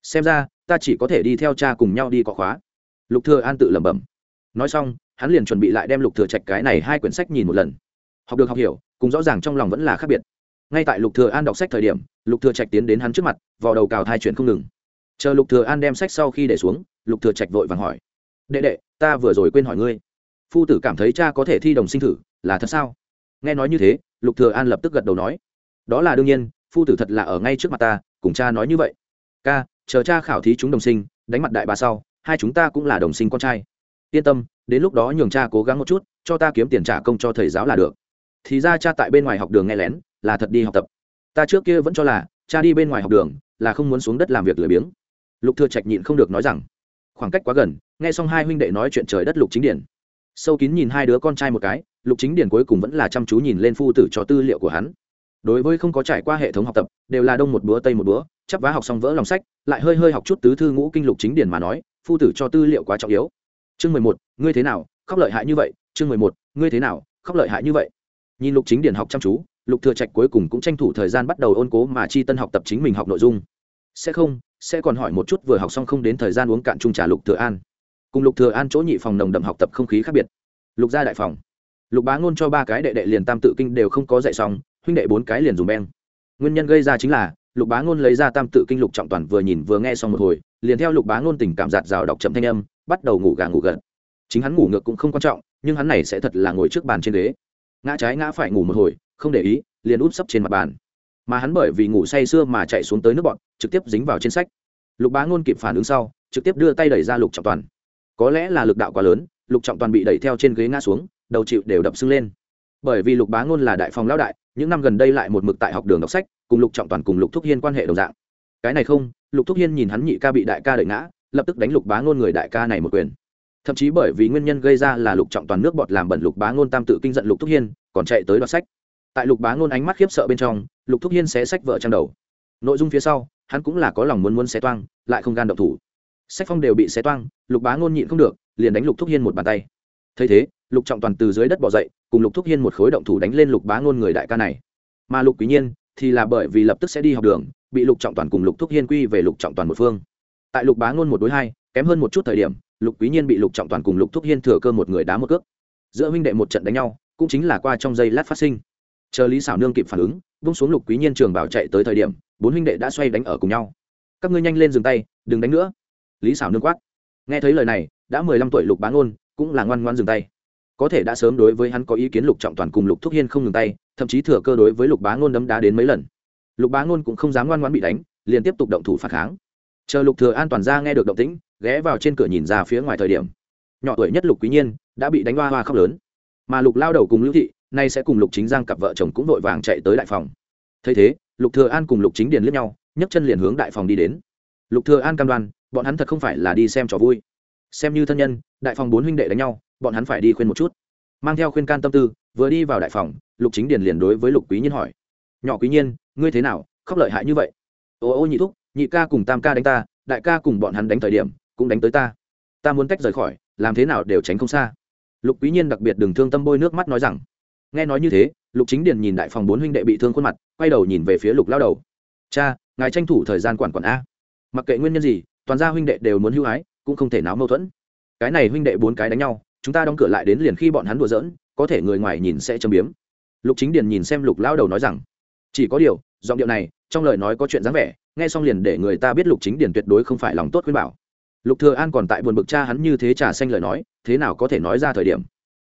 Xem ra, ta chỉ có thể đi theo cha cùng nhau đi có khóa. Lục thừa an tự lẩm bẩm. Nói xong, hắn liền chuẩn bị lại đem lục thừa trạch cái này hai quyển sách nhìn một lần. Học được học hiểu, cùng rõ ràng trong lòng vẫn là khác biệt. Ngay tại lục thừa an đọc sách thời điểm lục thừa trạch tiến đến hắn trước mặt vào đầu cào thai chuyển không ngừng. Chờ lục thừa an đem sách sau khi để xuống, lục thừa trạch vội vàng hỏi, đệ đệ, ta vừa rồi quên hỏi ngươi. Phu tử cảm thấy cha có thể thi đồng sinh thử, là thật sao? Nghe nói như thế, lục thừa an lập tức gật đầu nói, đó là đương nhiên, phu tử thật là ở ngay trước mặt ta, cùng cha nói như vậy. Ca, chờ cha khảo thí chúng đồng sinh, đánh mặt đại bà sau, hai chúng ta cũng là đồng sinh con trai. Yên tâm, đến lúc đó nhường cha cố gắng một chút, cho ta kiếm tiền trả công cho thầy giáo là được. Thì ra cha tại bên ngoài học đường nghe lén, là thật đi học tập ta trước kia vẫn cho là, cha đi bên ngoài học đường, là không muốn xuống đất làm việc lười biếng. Lục thừa trạch nhịn không được nói rằng, khoảng cách quá gần, nghe xong hai huynh đệ nói chuyện trời đất lục chính điển. Sâu kín nhìn hai đứa con trai một cái, lục chính điển cuối cùng vẫn là chăm chú nhìn lên phu tử cho tư liệu của hắn. Đối với không có trải qua hệ thống học tập, đều là đông một búa tây một búa chắp vá học xong vỡ lòng sách, lại hơi hơi học chút tứ thư ngũ kinh lục chính điển mà nói, phu tử cho tư liệu quá trọng yếu. Chương mười một, ngươi thế nào, khóc lợi hại như vậy, chương mười một, ngươi thế nào, khóc lợi hại như vậy. Nhìn lục chính điển học chăm chú lục thừa trạch cuối cùng cũng tranh thủ thời gian bắt đầu ôn cố mà chi tân học tập chính mình học nội dung. Sẽ không, sẽ còn hỏi một chút vừa học xong không đến thời gian uống cạn chung trà lục thừa an. Cùng lục thừa an chỗ nhị phòng nồng đậm học tập không khí khác biệt. Lục gia đại phòng. Lục bá ngôn cho ba cái đệ đệ liền tam tự kinh đều không có dạy xong, huynh đệ bốn cái liền dùng beng. Nguyên nhân gây ra chính là, lục bá ngôn lấy ra tam tự kinh lục trọng toàn vừa nhìn vừa nghe xong một hồi, liền theo lục bá ngôn tình cảm giạt rào đọc chậm thanh âm, bắt đầu ngủ gà ngủ gật. Chính hắn ngủ ngược cũng không quan trọng, nhưng hắn này sẽ thật là ngồi trước bàn trên ghế. Ngã trái ngã phải ngủ một hồi không để ý, liền úp sấp trên mặt bàn. Mà hắn bởi vì ngủ say sưa mà chạy xuống tới nước bọn, trực tiếp dính vào trên sách. Lục bá ngôn kịp phản ứng sau, trực tiếp đưa tay đẩy ra lục trọng toàn. Có lẽ là lực đạo quá lớn, lục trọng toàn bị đẩy theo trên ghế ngã xuống, đầu chịu đều đập sưng lên. Bởi vì lục bá ngôn là đại phòng lão đại, những năm gần đây lại một mực tại học đường đọc sách, cùng lục trọng toàn cùng lục thúc hiên quan hệ đồng dạng. Cái này không, lục thúc hiên nhìn hắn nhị ca bị đại ca đẩy ngã, lập tức đánh lục bá ngôn người đại ca này một quyền. Thậm chí bởi vì nguyên nhân gây ra là lục trọng toàn nước bọt làm bẩn lục bá ngôn tam tự kinh giận lục thúc hiên, còn chạy tới đoạt sách tại lục bá ngôn ánh mắt khiếp sợ bên trong, lục thúc hiên xé sách vợ trang đầu. Nội dung phía sau, hắn cũng là có lòng muốn muốn xé toang, lại không gan động thủ. Sách phong đều bị xé toang, lục bá ngôn nhịn không được, liền đánh lục thúc hiên một bàn tay. Thấy thế, lục trọng toàn từ dưới đất bỏ dậy, cùng lục thúc hiên một khối động thủ đánh lên lục bá ngôn người đại ca này. Mà lục quý nhiên, thì là bởi vì lập tức sẽ đi học đường, bị lục trọng toàn cùng lục thúc hiên quy về lục trọng toàn một phương. Tại lục bá ngôn một đối hai, kém hơn một chút thời điểm, lục quý nhiên bị lục trọng toàn cùng lục thúc hiên thừa cơ một người đá một cước. Giữa huynh đệ một trận đánh nhau, cũng chính là qua trong giây lát phát sinh chờ lý xảo nương kịp phản ứng bung xuống lục quý nhiên trường bảo chạy tới thời điểm, bốn huynh đệ đã xoay đánh ở cùng nhau. Các ngươi nhanh lên dừng tay, đừng đánh nữa. Lý xảo nương quát. Nghe thấy lời này, đã mười lăm tuổi lục bá ngôn, cũng là ngoan ngoan dừng tay. Có thể đã sớm đối với hắn có ý kiến lục trọng toàn cùng lục thúc hiên không ngừng tay, thậm chí thừa cơ đối với lục bá ngôn đấm đá đến mấy lần. Lục bá ngôn cũng không dám ngoan ngoan bị đánh, liền tiếp tục động thủ phản kháng. Chờ lục thừa an toàn ra nghe được động tĩnh, ghé vào trên cửa nhìn ra phía ngoài thời điểm. Nhỏ tuổi nhất lục quý nhiên, đã bị đánh hoa hoa khóc lớn. Mà lục lao đầu cùng lưu thị nay sẽ cùng lục chính giang cặp vợ chồng cũng vội vàng chạy tới đại phòng. Thấy thế, lục thừa an cùng lục chính điền liếc nhau, nhấc chân liền hướng đại phòng đi đến. Lục thừa an cam đoan, bọn hắn thật không phải là đi xem trò vui. Xem như thân nhân, đại phòng bốn huynh đệ đánh nhau, bọn hắn phải đi khuyên một chút. Mang theo khuyên can tâm tư, vừa đi vào đại phòng, lục chính điền liền đối với lục quý nhiên hỏi. Nhỏ quý nhiên, ngươi thế nào, khóc lợi hại như vậy? Ô ô nhị thúc, nhị ca cùng tam ca đánh ta, đại ca cùng bọn hắn đánh thời điểm, cũng đánh tới ta. Ta muốn tách rời khỏi, làm thế nào đều tránh không xa. Lục quý nhiên đặc biệt đừng thương tâm bôi nước mắt nói rằng nghe nói như thế, lục chính điền nhìn đại phòng bốn huynh đệ bị thương khuôn mặt, quay đầu nhìn về phía lục lao đầu. Cha, ngài tranh thủ thời gian quản quản a. Mặc kệ nguyên nhân gì, toàn gia huynh đệ đều muốn hưu hái cũng không thể náo mâu thuẫn. Cái này huynh đệ bốn cái đánh nhau, chúng ta đóng cửa lại đến liền khi bọn hắn đùa giỡn, có thể người ngoài nhìn sẽ châm biếm. Lục chính điền nhìn xem lục lao đầu nói rằng, chỉ có điều, giọng điệu này, trong lời nói có chuyện dáng vẻ, nghe xong liền để người ta biết lục chính điền tuyệt đối không phải lòng tốt khuyên bảo. Lục thừa an còn tại buồn bực cha hắn như thế trà xanh lời nói, thế nào có thể nói ra thời điểm?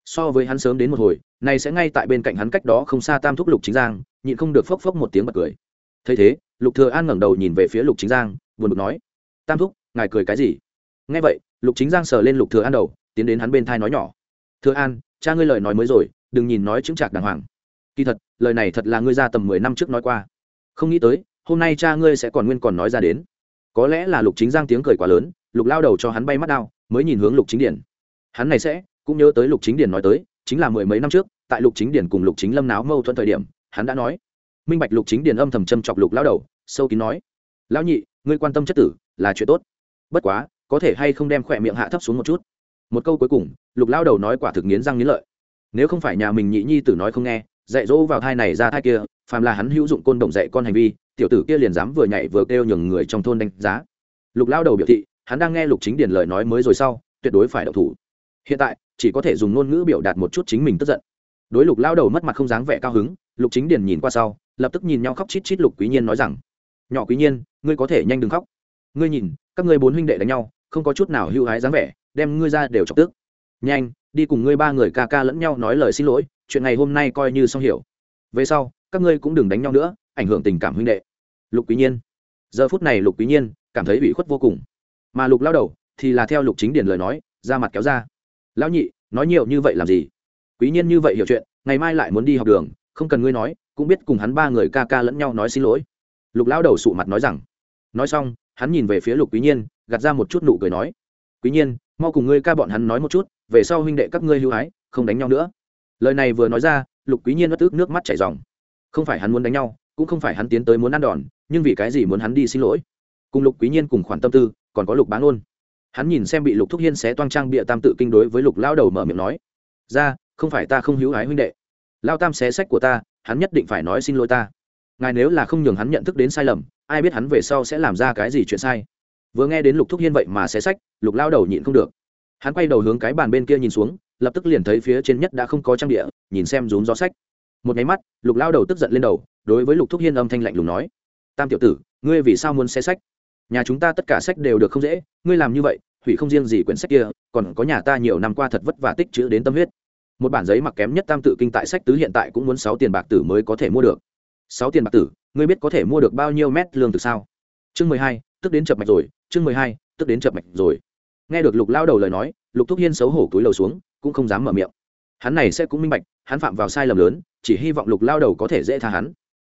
So với hắn sớm đến một hồi này sẽ ngay tại bên cạnh hắn cách đó không xa tam thúc lục chính giang, nhịn không được phốc phốc một tiếng bật cười. Thấy thế, lục thừa an ngẩng đầu nhìn về phía lục chính giang, buồn bực nói, tam thúc, ngài cười cái gì? Nghe vậy, lục chính giang sờ lên lục thừa an đầu, tiến đến hắn bên thai nói nhỏ, thừa an, cha ngươi lời nói mới rồi, đừng nhìn nói chứng trạc đàng hoàng. Kỳ thật, lời này thật là ngươi ra tầm mười năm trước nói qua. Không nghĩ tới, hôm nay cha ngươi sẽ còn nguyên còn nói ra đến. Có lẽ là lục chính giang tiếng cười quá lớn, lục lao đầu cho hắn bay mắt đao, mới nhìn hướng lục chính điển. Hắn này sẽ cũng nhớ tới lục chính điển nói tới, chính là mười mấy năm trước tại lục chính điền cùng lục chính lâm náo mâu thuẫn thời điểm, hắn đã nói. Minh bạch lục chính điền âm thầm châm chọc lục lao đầu, sâu kín nói. Lão nhị, ngươi quan tâm chất tử, là chuyện tốt. Bất quá, có thể hay không đem khỏe miệng hạ thấp xuống một chút? Một câu cuối cùng, lục lao đầu nói quả thực nghiến răng nghiến lợi. Nếu không phải nhà mình nhị nhi tử nói không nghe, dạy dỗ vào thai này ra thai kia, phàm là hắn hữu dụng côn đồng dạy con hành vi, tiểu tử kia liền dám vừa nhảy vừa kêu nhường người trong thôn đánh giá. Lục lao đầu biểu thị, hắn đang nghe lục chính điền lời nói mới rồi sau, tuyệt đối phải đậu thủ. Hiện tại, chỉ có thể dùng ngôn ngữ biểu đạt một chút chính mình tức giận đối lục lao đầu mất mặt không dáng vẻ cao hứng, lục chính điền nhìn qua sau, lập tức nhìn nhau khóc chít chít lục quý nhiên nói rằng, nhỏ quý nhiên, ngươi có thể nhanh đừng khóc. Ngươi nhìn, các ngươi bốn huynh đệ đánh nhau, không có chút nào hưu hái dáng vẻ, đem ngươi ra đều chọc tức. Nhanh, đi cùng ngươi ba người ca ca lẫn nhau nói lời xin lỗi, chuyện ngày hôm nay coi như xong hiểu. Về sau, các ngươi cũng đừng đánh nhau nữa, ảnh hưởng tình cảm huynh đệ. Lục quý nhiên. Giờ phút này lục quý nhiên cảm thấy bị khuất vô cùng. Mà lục lao đầu thì là theo lục chính Điền lời nói, ra mặt kéo ra. Lão nhị, nói nhiều như vậy làm gì? Quý nhiên như vậy hiểu chuyện, ngày mai lại muốn đi học đường, không cần ngươi nói, cũng biết cùng hắn ba người ca ca lẫn nhau nói xin lỗi. Lục Lão đầu sụ mặt nói rằng. Nói xong, hắn nhìn về phía lục quý nhiên, gạt ra một chút nụ cười nói. Quý nhiên, mau cùng ngươi ca bọn hắn nói một chút, về sau huynh đệ các ngươi lưu hái không đánh nhau nữa. Lời này vừa nói ra, lục quý nhiên bất tức nước mắt chảy ròng. Không phải hắn muốn đánh nhau, cũng không phải hắn tiến tới muốn ăn đòn, nhưng vì cái gì muốn hắn đi xin lỗi? Cùng lục quý nhiên cùng khoản tâm tư, còn có lục bán ôn hắn nhìn xem bị lục thúc hiên xé toang trang bịa tam tự kinh đối với lục lao đầu mở miệng nói. Ra không phải ta không hữu hái huynh đệ. Lao tam xé sách của ta, hắn nhất định phải nói xin lỗi ta. Ngài nếu là không nhường hắn nhận thức đến sai lầm, ai biết hắn về sau sẽ làm ra cái gì chuyện sai. Vừa nghe đến lục thúc hiên vậy mà xé sách, lục lao đầu nhịn không được. Hắn quay đầu hướng cái bàn bên kia nhìn xuống, lập tức liền thấy phía trên nhất đã không có trang địa, nhìn xem rún gió sách. Một nháy mắt, lục lao đầu tức giận lên đầu, đối với lục thúc hiên âm thanh lạnh lùng nói, tam tiểu tử, ngươi vì sao muốn xé sách? Nhà chúng ta tất cả sách đều được không dễ, ngươi làm như vậy, hủy không riêng gì quyển sách kia, còn có nhà ta nhiều năm qua thật vất vả tích chữ đến tâm huyết một bản giấy mặc kém nhất tam tự kinh tại sách tứ hiện tại cũng muốn sáu tiền bạc tử mới có thể mua được. Sáu tiền bạc tử, ngươi biết có thể mua được bao nhiêu mét lương từ sao? Chương mười hai, tức đến chập mạch rồi, chương mười hai, tức đến chập mạch rồi. Nghe được lục lao đầu lời nói, lục thúc hiên xấu hổ túi lầu xuống, cũng không dám mở miệng. Hắn này sẽ cũng minh bạch, hắn phạm vào sai lầm lớn, chỉ hy vọng lục lao đầu có thể dễ tha hắn.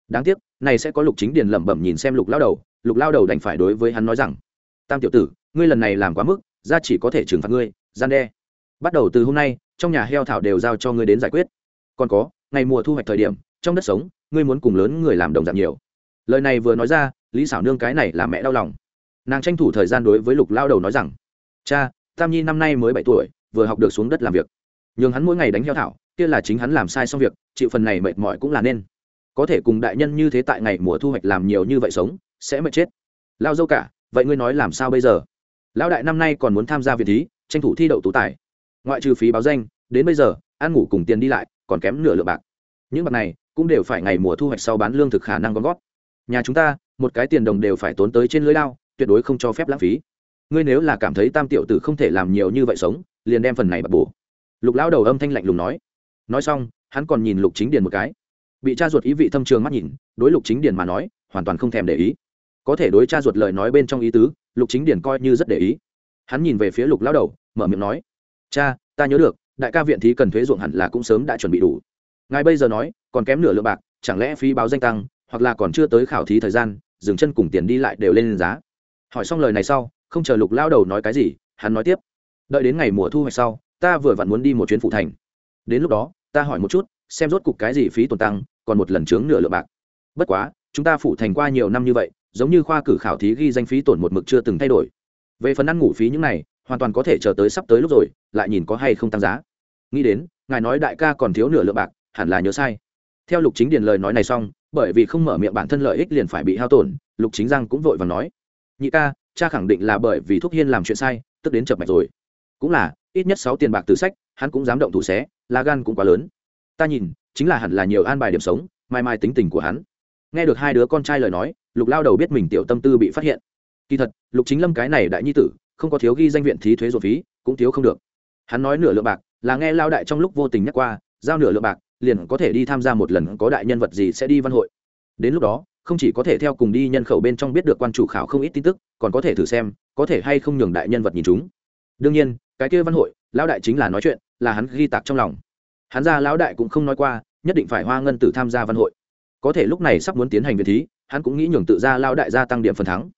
Đáng tiếc, này sẽ có lục chính điền lẩm bẩm nhìn xem lục lao đầu, lục lao đầu đành phải đối với hắn nói rằng, tam tiểu tử, ngươi lần này làm quá mức ra chỉ có thể trừng phạt ngươi, gian đe. Bắt đầu từ hôm nay trong nhà heo thảo đều giao cho ngươi đến giải quyết. Còn có, ngày mùa thu hoạch thời điểm, trong đất sống, ngươi muốn cùng lớn người làm đồng dạng nhiều. Lời này vừa nói ra, lý xảo nương cái này là mẹ đau lòng. Nàng tranh thủ thời gian đối với lục lao đầu nói rằng, cha, tam nhi năm nay mới bảy tuổi, vừa học được xuống đất làm việc. Nhường hắn mỗi ngày đánh heo thảo, kia là chính hắn làm sai xong việc, chịu phần này mệt mỏi cũng là nên. Có thể cùng đại nhân như thế tại ngày mùa thu hoạch làm nhiều như vậy sống, sẽ mệt chết. Lao dâu cả, vậy ngươi nói làm sao bây giờ? Lão đại năm nay còn muốn tham gia viện thí, tranh thủ thi đậu tú tài ngoại trừ phí báo danh, đến bây giờ, ăn ngủ cùng tiền đi lại, còn kém nửa lượng bạc. Những bạc này cũng đều phải ngày mùa thu hoạch sau bán lương thực khả năng gom gót nhà chúng ta, một cái tiền đồng đều phải tốn tới trên lưới lao, tuyệt đối không cho phép lãng phí. Ngươi nếu là cảm thấy tam tiểu tử không thể làm nhiều như vậy sống, liền đem phần này bạc bổ. Lục lão đầu âm thanh lạnh lùng nói. Nói xong, hắn còn nhìn lục chính điền một cái. Bị cha ruột ý vị thâm trường mắt nhìn, đối lục chính điền mà nói, hoàn toàn không thèm để ý. Có thể đối cha ruột lời nói bên trong ý tứ, lục chính điền coi như rất để ý. Hắn nhìn về phía lục lão đầu, mở miệng nói cha, ta nhớ được, đại ca viện thí cần thuế ruộng hẳn là cũng sớm đã chuẩn bị đủ. Ngài bây giờ nói, còn kém nửa lượng bạc, chẳng lẽ phí báo danh tăng, hoặc là còn chưa tới khảo thí thời gian, dừng chân cùng tiền đi lại đều lên giá? Hỏi xong lời này sau, không chờ lục lao đầu nói cái gì, hắn nói tiếp. Đợi đến ngày mùa thu hoạch sau, ta vừa vặn muốn đi một chuyến phụ thành. Đến lúc đó, ta hỏi một chút, xem rốt cục cái gì phí tồn tăng, còn một lần chướng nửa lượng bạc. Bất quá, chúng ta phụ thành qua nhiều năm như vậy, giống như khoa cử khảo thí ghi danh phí tổn một mực chưa từng thay đổi. Về phần ăn ngủ phí những này hoàn toàn có thể chờ tới sắp tới lúc rồi, lại nhìn có hay không tăng giá. Nghĩ đến, ngài nói đại ca còn thiếu nửa lượng bạc, hẳn là nhớ sai. Theo lục chính điền lời nói này xong, bởi vì không mở miệng bản thân lợi ích liền phải bị hao tổn, lục chính giang cũng vội và nói, nhị ca, cha khẳng định là bởi vì thúc hiên làm chuyện sai, tức đến chập mạch rồi. Cũng là, ít nhất sáu tiền bạc từ sách, hắn cũng dám động thủ xé, lá gan cũng quá lớn. Ta nhìn, chính là hẳn là nhiều an bài điểm sống, mai mai tính tình của hắn. Nghe được hai đứa con trai lời nói, lục lao đầu biết mình tiểu tâm tư bị phát hiện. Kỳ thật, lục chính lâm cái này đại nhi tử không có thiếu ghi danh viện thí thuế ruột phí, cũng thiếu không được. Hắn nói nửa lượng bạc là nghe lao đại trong lúc vô tình nhắc qua, giao nửa lượng bạc, liền có thể đi tham gia một lần có đại nhân vật gì sẽ đi văn hội. Đến lúc đó, không chỉ có thể theo cùng đi nhân khẩu bên trong biết được quan chủ khảo không ít tin tức, còn có thể thử xem, có thể hay không nhường đại nhân vật nhìn chúng. Đương nhiên, cái kia văn hội lão đại chính là nói chuyện, là hắn ghi tạc trong lòng. Hắn ra lão đại cũng không nói qua, nhất định phải hoa ngân tử tham gia văn hội. Có thể lúc này sắp muốn tiến hành viện thí, hắn cũng nghĩ nhường tự ra lão đại gia tăng điểm phần thắng.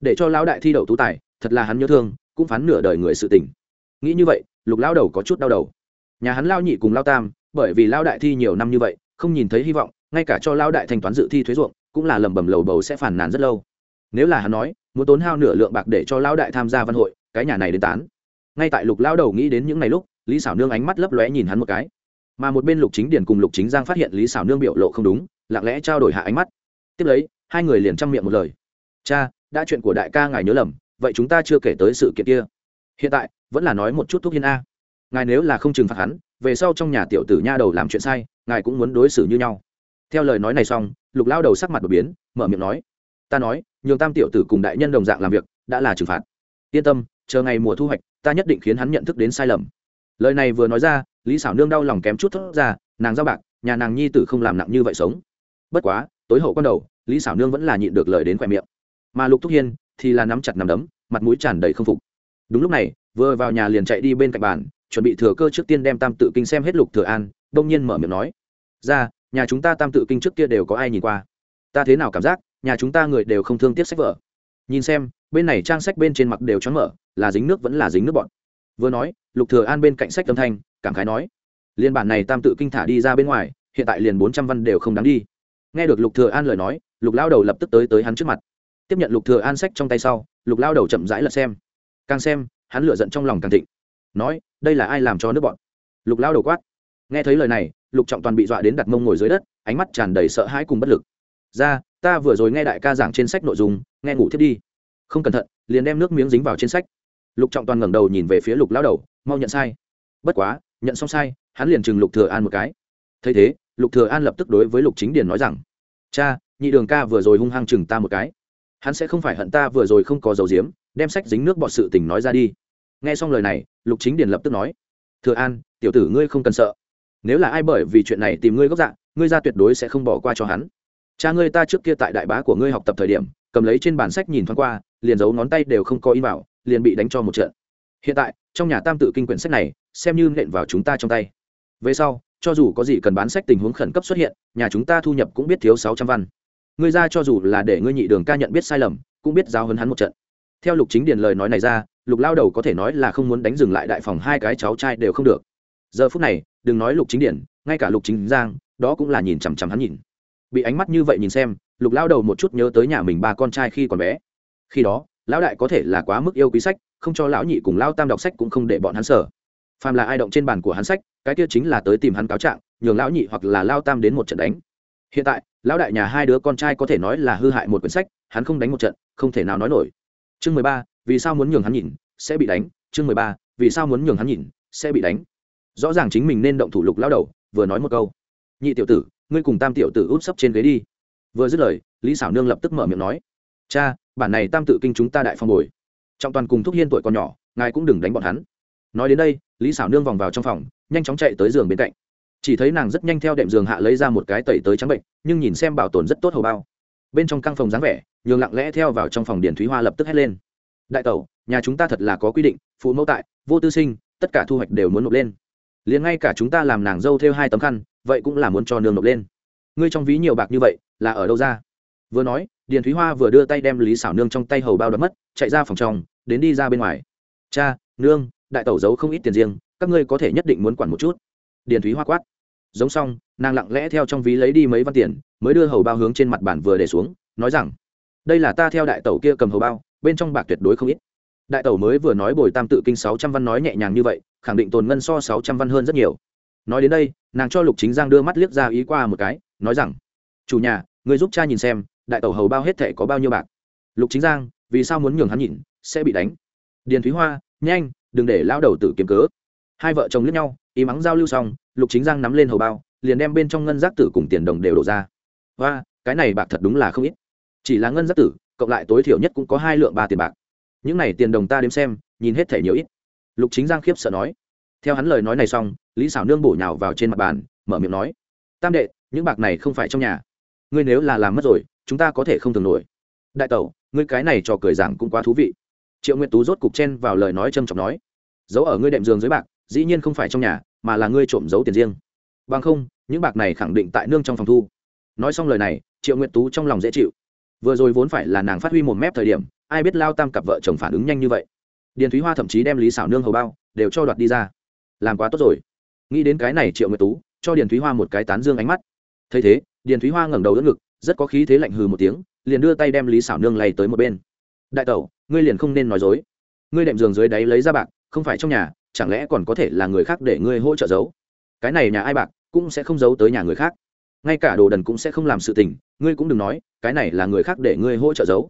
Để cho lão đại thi đậu tú tài thật là hắn nhớ thương, cũng phán nửa đời người sự tình. Nghĩ như vậy, lục lao đầu có chút đau đầu. Nhà hắn lao nhị cùng lao tam, bởi vì lao đại thi nhiều năm như vậy, không nhìn thấy hy vọng, ngay cả cho lao đại thanh toán dự thi thuế ruộng, cũng là lầm bầm lầu bầu sẽ phản nàn rất lâu. Nếu là hắn nói, muốn tốn hao nửa lượng bạc để cho lao đại tham gia văn hội, cái nhà này đến tán. Ngay tại lục lao đầu nghĩ đến những ngày lúc, lý xảo nương ánh mắt lấp lóe nhìn hắn một cái. Mà một bên lục chính điển cùng lục chính giang phát hiện lý xảo nương biểu lộ không đúng, lặng lẽ trao đổi hạ ánh mắt. Tiếp lấy, hai người liền chăm miệng một lời. Cha, đã chuyện của đại ca ngài nhớ lầm vậy chúng ta chưa kể tới sự kiện kia. Hiện tại, vẫn là nói một chút thuốc hiên a. Ngài nếu là không trừng phạt hắn, về sau trong nhà tiểu tử nha đầu làm chuyện sai, ngài cũng muốn đối xử như nhau. Theo lời nói này xong, lục lao đầu sắc mặt đột biến, mở miệng nói. Ta nói, nhường tam tiểu tử cùng đại nhân đồng dạng làm việc, đã là trừng phạt. Yên tâm, chờ ngày mùa thu hoạch, ta nhất định khiến hắn nhận thức đến sai lầm. Lời này vừa nói ra, lý xảo nương đau lòng kém chút thốt ra, nàng giao bạc, nhà nàng nhi tử không làm nặng như vậy sống. Bất quá, tối hậu con đầu, lý xảo nương vẫn là nhịn được lời đến khoe miệng. Mà lục thúc hiên thì là nắm chặt nắm đấm, mặt mũi tràn đầy không phục. Đúng lúc này, vừa vào nhà liền chạy đi bên cạnh bàn, chuẩn bị thừa cơ trước tiên đem tam tự kinh xem hết lục thừa an, đông nhiên mở miệng nói, ra, nhà chúng ta tam tự kinh trước kia đều có ai nhìn qua? Ta thế nào cảm giác, nhà chúng ta người đều không thương tiếc sách vở. Nhìn xem, bên này trang sách bên trên mặt đều choáng mở, là dính nước vẫn là dính nước bọn vừa nói, lục thừa an bên cạnh sách âm thanh, cảm khái nói, liên bản này tam tự kinh thả đi ra bên ngoài, hiện tại liền bốn trăm văn đều không đáng đi. Nghe được lục thừa an lời nói, lục lao đầu lập tức tới tới hắn trước mặt tiếp nhận lục thừa an sách trong tay sau, lục lao đầu chậm rãi lật xem. Càng xem, hắn lửa giận trong lòng càng thịnh. Nói, đây là ai làm cho nước bọn? Lục lao đầu quát. Nghe thấy lời này, lục trọng toàn bị dọa đến đặt mông ngồi dưới đất, ánh mắt tràn đầy sợ hãi cùng bất lực. Ra, ta vừa rồi nghe đại ca giảng trên sách nội dung, nghe ngủ thiết đi. Không cẩn thận, liền đem nước miếng dính vào trên sách. Lục trọng toàn ngẩng đầu nhìn về phía lục lao đầu, mau nhận sai. Bất quá, nhận xong sai, hắn liền chừng lục thừa an một cái. Thấy thế, lục thừa an lập tức đối với lục chính điền nói rằng, cha, nhị đường ca vừa rồi hung hăng chừng ta một cái hắn sẽ không phải hận ta vừa rồi không có dầu diếm đem sách dính nước bọn sự tình nói ra đi. Nghe xong lời này, lục chính điền lập tức nói, thừa an, tiểu tử ngươi không cần sợ. Nếu là ai bởi vì chuyện này tìm ngươi gốc dạng ngươi ra tuyệt đối sẽ không bỏ qua cho hắn. Cha ngươi ta trước kia tại đại bá của ngươi học tập thời điểm, cầm lấy trên bản sách nhìn thoáng qua, liền giấu ngón tay đều không có in vào, liền bị đánh cho một trận. Hiện tại, trong nhà tam tự kinh quyển sách này, xem như nện vào chúng ta trong tay. Về sau, cho dù có gì cần bán sách tình huống khẩn cấp xuất hiện, nhà chúng ta thu nhập cũng biết thiếu sáu trăm văn ngươi ra cho dù là để ngươi nhị đường ca nhận biết sai lầm, cũng biết giao hấn hắn một trận. Theo lục chính điền lời nói này ra, lục lao đầu có thể nói là không muốn đánh dừng lại đại phòng hai cái cháu trai đều không được. Giờ phút này, đừng nói lục chính điển ngay cả lục chính giang, đó cũng là nhìn chằm chằm hắn nhìn. Bị ánh mắt như vậy nhìn xem, lục lao đầu một chút nhớ tới nhà mình ba con trai khi còn bé. Khi đó, lão đại có thể là quá mức yêu quý sách, không cho lão nhị cùng lao tam đọc sách cũng không để bọn hắn sở phàm là ai động trên bàn của hắn sách, cái kia chính là tới tìm hắn cáo trạng, nhường lão nhị hoặc là lao tam đến một trận đánh. Hiện tại lão đại nhà hai đứa con trai có thể nói là hư hại một quyển sách, hắn không đánh một trận, không thể nào nói nổi. Chương mười ba, vì sao muốn nhường hắn nhìn, sẽ bị đánh? Chương mười ba, vì sao muốn nhường hắn nhìn, sẽ bị đánh? Rõ ràng chính mình nên động thủ lục lao đầu, vừa nói một câu. Nhị tiểu tử, ngươi cùng tam tiểu tử út sấp trên ghế đi. Vừa dứt lời, lý xảo nương lập tức mở miệng nói. Cha, bản này tam tự kinh chúng ta đại phong bồi. Trọng toàn cùng thúc hiên tuổi còn nhỏ, ngài cũng đừng đánh bọn hắn. Nói đến đây, lý xảo nương vòng vào trong phòng, nhanh chóng chạy tới giường bên cạnh chỉ thấy nàng rất nhanh theo đệm giường hạ lấy ra một cái tẩy tới trắng bệnh, nhưng nhìn xem bảo tồn rất tốt hầu bao. Bên trong căn phòng dáng vẻ, nhường lặng lẽ theo vào trong phòng Điền thúy hoa lập tức hét lên. Đại tẩu, nhà chúng ta thật là có quy định, phụ mẫu tại, vô tư sinh, tất cả thu hoạch đều muốn nộp lên. Liền ngay cả chúng ta làm nàng dâu theo hai tấm khăn, vậy cũng là muốn cho nương nộp lên. Ngươi trong ví nhiều bạc như vậy, là ở đâu ra? Vừa nói, điền thúy hoa vừa đưa tay đem lý xảo nương trong tay hầu bao đ mất, chạy ra phòng trong, đến đi ra bên ngoài. Cha, nương, đại tẩu giấu không ít tiền riêng, các ngươi có thể nhất định muốn quản một chút. Điền thúy hoa quát giống xong, nàng lặng lẽ theo trong ví lấy đi mấy văn tiền, mới đưa hầu bao hướng trên mặt bàn vừa để xuống, nói rằng, đây là ta theo đại tẩu kia cầm hầu bao, bên trong bạc tuyệt đối không ít. Đại tẩu mới vừa nói bồi tam tự kinh sáu trăm văn nói nhẹ nhàng như vậy, khẳng định tồn ngân so sáu trăm văn hơn rất nhiều. Nói đến đây, nàng cho lục chính giang đưa mắt liếc ra ý qua một cái, nói rằng, chủ nhà, người giúp cha nhìn xem, đại tẩu hầu bao hết thệ có bao nhiêu bạc? Lục chính giang, vì sao muốn nhường hắn nhìn, sẽ bị đánh. Điền thúy hoa, nhanh, đừng để lao đầu tử kiếm cớ. Hai vợ chồng lướt nhau ý mắng giao lưu xong, lục chính giang nắm lên hầu bao, liền đem bên trong ngân giác tử cùng tiền đồng đều đổ ra. Và cái này bạc thật đúng là không ít. Chỉ là ngân giác tử, cộng lại tối thiểu nhất cũng có hai lượng ba tiền bạc. Những này tiền đồng ta đếm xem, nhìn hết thể nhiều ít. Lục chính giang khiếp sợ nói. Theo hắn lời nói này xong, lý xảo nương bổ nhào vào trên mặt bàn, mở miệng nói. Tam đệ, những bạc này không phải trong nhà. Ngươi nếu là làm mất rồi, chúng ta có thể không thường nổi. Đại tẩu, ngươi cái này trò cười giảng cũng quá thú vị. Triệu nguyệt tú rốt cục chen vào lời nói trâm trọng nói. Giấu ở ngươi đệm giường dưới bạc dĩ nhiên không phải trong nhà, mà là ngươi trộm giấu tiền riêng. Bằng không, những bạc này khẳng định tại nương trong phòng thu. Nói xong lời này, triệu nguyệt tú trong lòng dễ chịu. Vừa rồi vốn phải là nàng phát huy một mép thời điểm, ai biết lao tam cặp vợ chồng phản ứng nhanh như vậy. Điền thúy hoa thậm chí đem lý xảo nương hầu bao, đều cho đoạt đi ra. Làm quá tốt rồi. Nghĩ đến cái này triệu nguyệt tú, cho điền thúy hoa một cái tán dương ánh mắt. Thấy thế, điền thúy hoa ngẩng đầu đỡ ngực, rất có khí thế lạnh hừ một tiếng, liền đưa tay đem lý xảo nương lay tới một bên. Đại tẩu, ngươi liền không nên nói dối. Ngươi đệm giường dưới đáy lấy ra bạc, không phải trong nhà chẳng lẽ còn có thể là người khác để ngươi hỗ trợ giấu? Cái này nhà ai bạc cũng sẽ không giấu tới nhà người khác. Ngay cả đồ đần cũng sẽ không làm sự tình, ngươi cũng đừng nói, cái này là người khác để ngươi hỗ trợ giấu.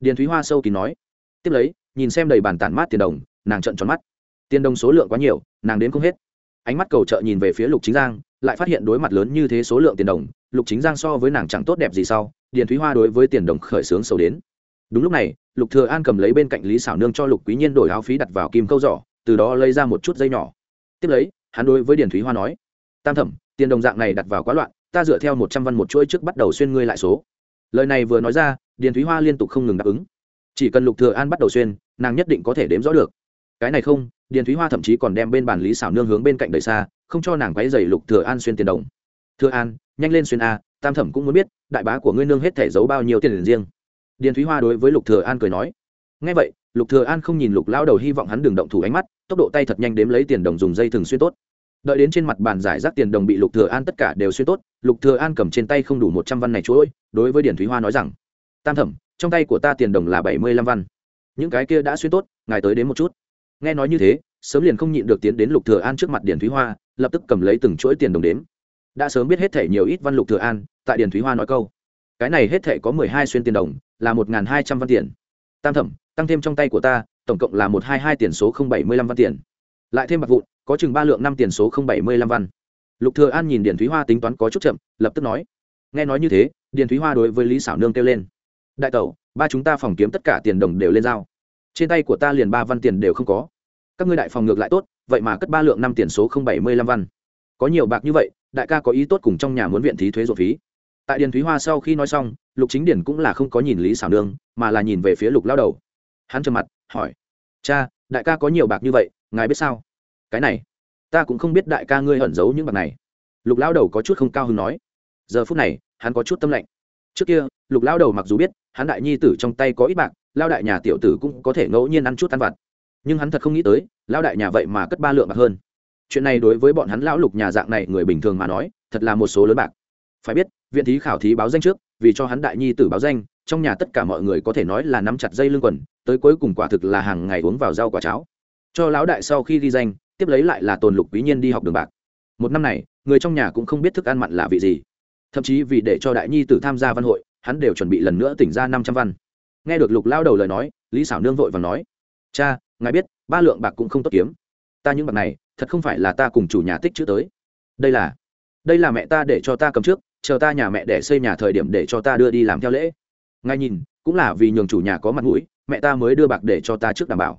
Điền thúy hoa sâu kín nói. Tiếp lấy, nhìn xem đầy bàn tản mát tiền đồng, nàng trận tròn mắt. Tiền đồng số lượng quá nhiều, nàng đến không hết. Ánh mắt cầu trợ nhìn về phía lục chính giang, lại phát hiện đối mặt lớn như thế số lượng tiền đồng, lục chính giang so với nàng chẳng tốt đẹp gì sau, điền thúy hoa đối với tiền đồng khởi xướng sâu đến. Đúng lúc này, lục thừa an cầm lấy bên cạnh lý xảo nương cho lục quý nhiên đổi áo phí đặt vào kim câu giỏ từ đó lấy ra một chút dây nhỏ. Tiếp lấy, hắn đối với điền thúy hoa nói, tam thẩm, tiền đồng dạng này đặt vào quá loạn, ta dựa theo một trăm văn một chuỗi trước bắt đầu xuyên ngươi lại số. Lời này vừa nói ra, điền thúy hoa liên tục không ngừng đáp ứng. Chỉ cần lục thừa an bắt đầu xuyên, nàng nhất định có thể đếm rõ được. Cái này không, điền thúy hoa thậm chí còn đem bên bàn lý xảo nương hướng bên cạnh đời xa, không cho nàng quấy giày lục thừa an xuyên tiền đồng. Thừa an, nhanh lên xuyên a, tam thẩm cũng muốn biết, đại bá của ngươi nương hết thể giấu bao nhiêu tiền riêng. Điền thúy hoa đối với lục thừa an cười nói, nghe vậy lục thừa an không nhìn lục lão đầu hy vọng hắn đừng động thủ ánh mắt, tốc độ tay thật nhanh đếm lấy tiền đồng dùng dây thường xuyên tốt. Đợi đến trên mặt bàn giải rác tiền đồng bị lục thừa an tất cả đều xuyên tốt, lục thừa an cầm trên tay không đủ một trăm văn này chuỗi, đối với điền thúy hoa nói rằng, tam thẩm, trong tay của ta tiền đồng là bảy mươi lăm văn. Những cái kia đã xuyên tốt, ngài tới đến một chút. Nghe nói như thế, sớm liền không nhịn được tiến đến lục thừa an trước mặt điền thúy hoa, lập tức cầm lấy từng chuỗi tiền đồng đếm. Đã sớm biết hết thể nhiều ít văn lục thừa an, tại điền thúy hoa nói câu, cái này hết thể có mười hai xuyên tiền đồng, là một hai trăm văn tiền. Tam thẩm tăng thêm trong tay của ta, tổng cộng là một hai hai tiền số không bảy mươi lăm văn tiền. Lại thêm bạc vụn, có chừng ba lượng năm tiền số không bảy mươi lăm văn. Lục thừa an nhìn điền thúy hoa tính toán có chút chậm, lập tức nói, nghe nói như thế, điền thúy hoa đối với lý xảo nương kêu lên, đại tẩu, ba chúng ta phòng kiếm tất cả tiền đồng đều lên giao. Trên tay của ta liền ba văn tiền đều không có. Các ngươi đại phòng ngược lại tốt, vậy mà cất ba lượng năm tiền số không bảy mươi lăm văn. Có nhiều bạc như vậy, đại ca có ý tốt cùng trong nhà muốn viện thí thuế ruột phí. Tại điền thúy hoa sau khi nói xong, lục chính điển cũng là không có nhìn lý xảo nương, mà là nhìn về phía lục lao đầu hắn trầm mặt, hỏi, cha, đại ca có nhiều bạc như vậy, ngài biết sao? Cái này, ta cũng không biết đại ca ngươi ẩn giấu những bạc này. Lục lao đầu có chút không cao hứng nói. Giờ phút này, hắn có chút tâm lạnh. Trước kia, lục lao đầu mặc dù biết, hắn đại nhi tử trong tay có ít bạc lao đại nhà tiểu tử cũng có thể ngẫu nhiên ăn chút ăn vặt. Nhưng hắn thật không nghĩ tới lao đại nhà vậy mà cất ba lượng bạc hơn. Chuyện này đối với bọn hắn lão lục nhà dạng này người bình thường mà nói, thật là một số lớn bạc. Phải biết, viện thí khảo thí báo danh trước vì cho hắn đại nhi tử báo danh, trong nhà tất cả mọi người có thể nói là nắm chặt dây lưng quần, tới cuối cùng quả thực là hàng ngày uống vào rau quả cháo. Cho lão đại sau khi ghi danh, tiếp lấy lại là tồn lục quý nhiên đi học đường bạc. Một năm này, người trong nhà cũng không biết thức ăn mặn là vị gì. Thậm chí vì để cho đại nhi tử tham gia văn hội, hắn đều chuẩn bị lần nữa tỉnh ra năm trăm văn. Nghe được lục lao đầu lời nói, lý xảo nương vội và nói, cha, ngài biết, ba lượng bạc cũng không tốt kiếm. Ta những bạc này, thật không phải là ta cùng chủ nhà tích chữ tới. Đây là đây là mẹ ta để cho ta cầm trước chờ ta nhà mẹ để xây nhà thời điểm để cho ta đưa đi làm theo lễ. Ngay nhìn, cũng là vì nhường chủ nhà có mặt mũi, mẹ ta mới đưa bạc để cho ta trước đảm bảo.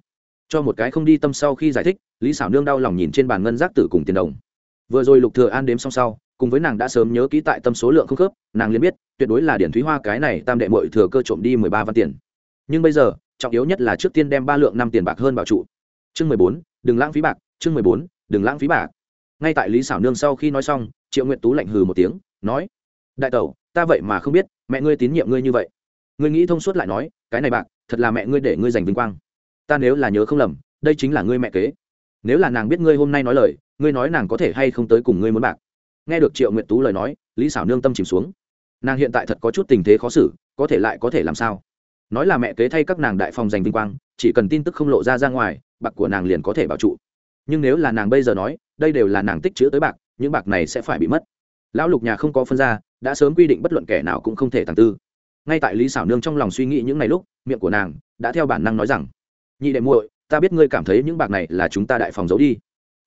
Cho một cái không đi tâm sau khi giải thích, lý xảo nương đau lòng nhìn trên bàn ngân giác tử cùng tiền đồng. Vừa rồi lục thừa an đếm xong sau, cùng với nàng đã sớm nhớ kỹ tại tâm số lượng không khớp, nàng liền biết, tuyệt đối là điển thúy hoa cái này tam đệ mội thừa cơ trộm đi mười ba văn tiền. Nhưng bây giờ, trọng yếu nhất là trước tiên đem ba lượng năm tiền bạc hơn bảo trụ. Chương mười bốn, đừng lãng phí bạc, chương mười bốn, đừng lãng phí bạc. Ngay tại lý xảo nương sau khi nói xong, triệu nguyện tú lạnh hừ một tiếng nói, đại tẩu, ta vậy mà không biết, mẹ ngươi tín nhiệm ngươi như vậy. Ngươi nghĩ thông suốt lại nói, cái này bạc, thật là mẹ ngươi để ngươi giành vinh quang. Ta nếu là nhớ không lầm, đây chính là ngươi mẹ kế. Nếu là nàng biết ngươi hôm nay nói lời, ngươi nói nàng có thể hay không tới cùng ngươi muốn bạc. Nghe được triệu nguyện tú lời nói, lý xảo nương tâm chìm xuống. Nàng hiện tại thật có chút tình thế khó xử, có thể lại có thể làm sao? Nói là mẹ kế thay các nàng đại phòng giành vinh quang, chỉ cần tin tức không lộ ra ra ngoài, bạc của nàng liền có thể bảo trụ. Nhưng nếu là nàng bây giờ nói, đây đều là nàng tích chữ tới bạc, những bạc này sẽ phải bị mất lão lục nhà không có phân ra, đã sớm quy định bất luận kẻ nào cũng không thể tàng tư. Ngay tại lý xảo nương trong lòng suy nghĩ những ngày lúc, miệng của nàng đã theo bản năng nói rằng, nhị đệ muội, ta biết ngươi cảm thấy những bạc này là chúng ta đại phòng giấu đi.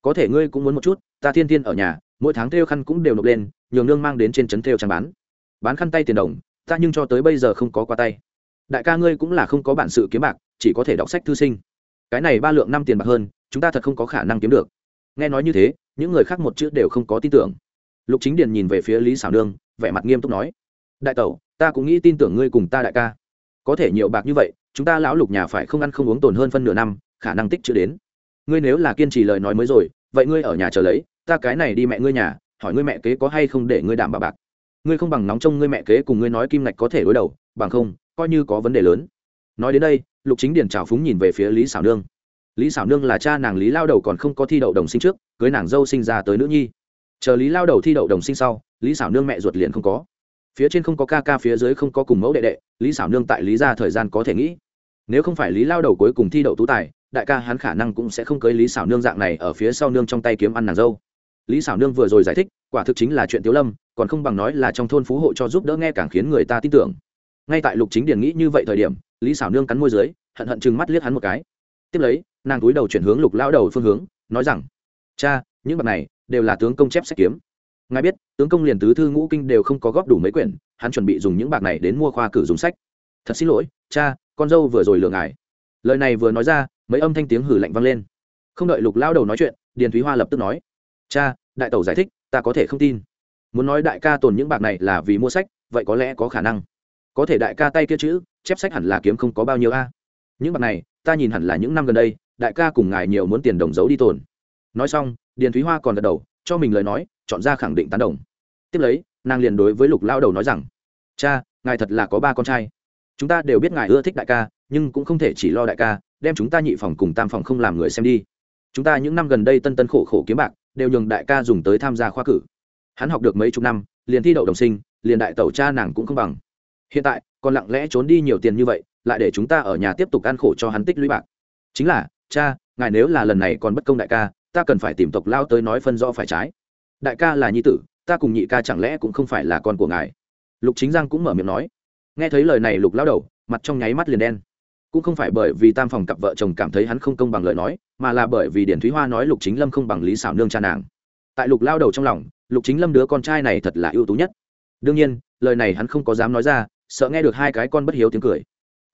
Có thể ngươi cũng muốn một chút, ta thiên thiên ở nhà, mỗi tháng theo khăn cũng đều nộp lên, nhường nương mang đến trên trấn theo trang bán. Bán khăn tay tiền đồng, ta nhưng cho tới bây giờ không có qua tay. Đại ca ngươi cũng là không có bản sự kiếm bạc, chỉ có thể đọc sách thư sinh. Cái này ba lượng năm tiền bạc hơn, chúng ta thật không có khả năng kiếm được. Nghe nói như thế, những người khác một chữ đều không có tin tưởng lục chính điền nhìn về phía lý xảo nương, vẻ mặt nghiêm túc nói, đại tẩu, ta cũng nghĩ tin tưởng ngươi cùng ta đại ca. Có thể nhiều bạc như vậy, chúng ta lão lục nhà phải không ăn không uống tồn hơn phân nửa năm, khả năng tích chưa đến. Ngươi nếu là kiên trì lời nói mới rồi, vậy ngươi ở nhà chờ lấy, ta cái này đi mẹ ngươi nhà, hỏi ngươi mẹ kế có hay không để ngươi đảm bảo bạc. Ngươi không bằng nóng trông ngươi mẹ kế cùng ngươi nói kim ngạch có thể đối đầu, bằng không, coi như có vấn đề lớn. Nói đến đây, lục chính điền trào phúng nhìn về phía lý xảo nương. Lý xảo nương là cha nàng lý lao đầu còn không có thi đậu đồng sinh trước, cưới nàng dâu sinh ra tới nữ nhi chờ lý lao đầu thi đậu đồng sinh sau, lý xảo nương mẹ ruột liền không có. Phía trên không có ca ca, phía dưới không có cùng mẫu đệ đệ, lý xảo nương tại lý ra thời gian có thể nghĩ. Nếu không phải lý lao đầu cuối cùng thi đậu tú tài, đại ca hắn khả năng cũng sẽ không cưới lý xảo nương dạng này ở phía sau nương trong tay kiếm ăn nàng dâu. Lý xảo nương vừa rồi giải thích, quả thực chính là chuyện tiếu lâm, còn không bằng nói là trong thôn phú hộ cho giúp đỡ nghe càng khiến người ta tin tưởng. Ngay tại lục chính điền nghĩ như vậy thời điểm, lý xảo nương cắn môi dưới, hận hận chừng mắt liếc hắn một cái. Tiếp lấy, nàng túi đầu chuyển hướng lục lao đầu phương hướng, nói rằng, cha, những bậc này đều là tướng công chép sách kiếm. Ngài biết, tướng công liền tứ thư ngũ kinh đều không có góp đủ mấy quyển, hắn chuẩn bị dùng những bạc này đến mua khoa cử dùng sách. Thật xin lỗi, cha, con dâu vừa rồi lừa ngài. Lời này vừa nói ra, mấy âm thanh tiếng hử lạnh vang lên. Không đợi lục lao đầu nói chuyện, điền thúy hoa lập tức nói, cha, đại tẩu giải thích, ta có thể không tin. Muốn nói đại ca tồn những bạc này là vì mua sách, vậy có lẽ có khả năng. Có thể đại ca tay kia chữ, chép sách hẳn là kiếm không có bao nhiêu a. Những bạc này, ta nhìn hẳn là những năm gần đây, đại ca cùng ngài nhiều muốn tiền đồng giấu đi tồn. Nói xong điền thúy hoa còn gật đầu, cho mình lời nói, chọn ra khẳng định tán đồng. Tiếp lấy, nàng liền đối với lục lao đầu nói rằng, cha, ngài thật là có ba con trai. Chúng ta đều biết ngài ưa thích đại ca, nhưng cũng không thể chỉ lo đại ca, đem chúng ta nhị phòng cùng tam phòng không làm người xem đi. Chúng ta những năm gần đây tân tân khổ khổ kiếm bạc, đều nhường đại ca dùng tới tham gia khoa cử. Hắn học được mấy chục năm, liền thi đậu đồng sinh, liền đại tẩu cha nàng cũng không bằng. Hiện tại, còn lặng lẽ trốn đi nhiều tiền như vậy, lại để chúng ta ở nhà tiếp tục ăn khổ cho hắn tích lũy bạc. Chính là, cha, ngài nếu là lần này còn bất công đại ca ta cần phải tìm tộc lao tới nói phân rõ phải trái. Đại ca là nhi tử, ta cùng nhị ca chẳng lẽ cũng không phải là con của ngài? Lục chính giang cũng mở miệng nói. Nghe thấy lời này lục lao đầu, mặt trong nháy mắt liền đen. Cũng không phải bởi vì tam phòng cặp vợ chồng cảm thấy hắn không công bằng lời nói, mà là bởi vì điển thúy hoa nói lục chính lâm không bằng lý xảo nương cha nàng. Tại lục lao đầu trong lòng, lục chính lâm đứa con trai này thật là ưu tú nhất. Đương nhiên, lời này hắn không có dám nói ra, sợ nghe được hai cái con bất hiếu tiếng cười.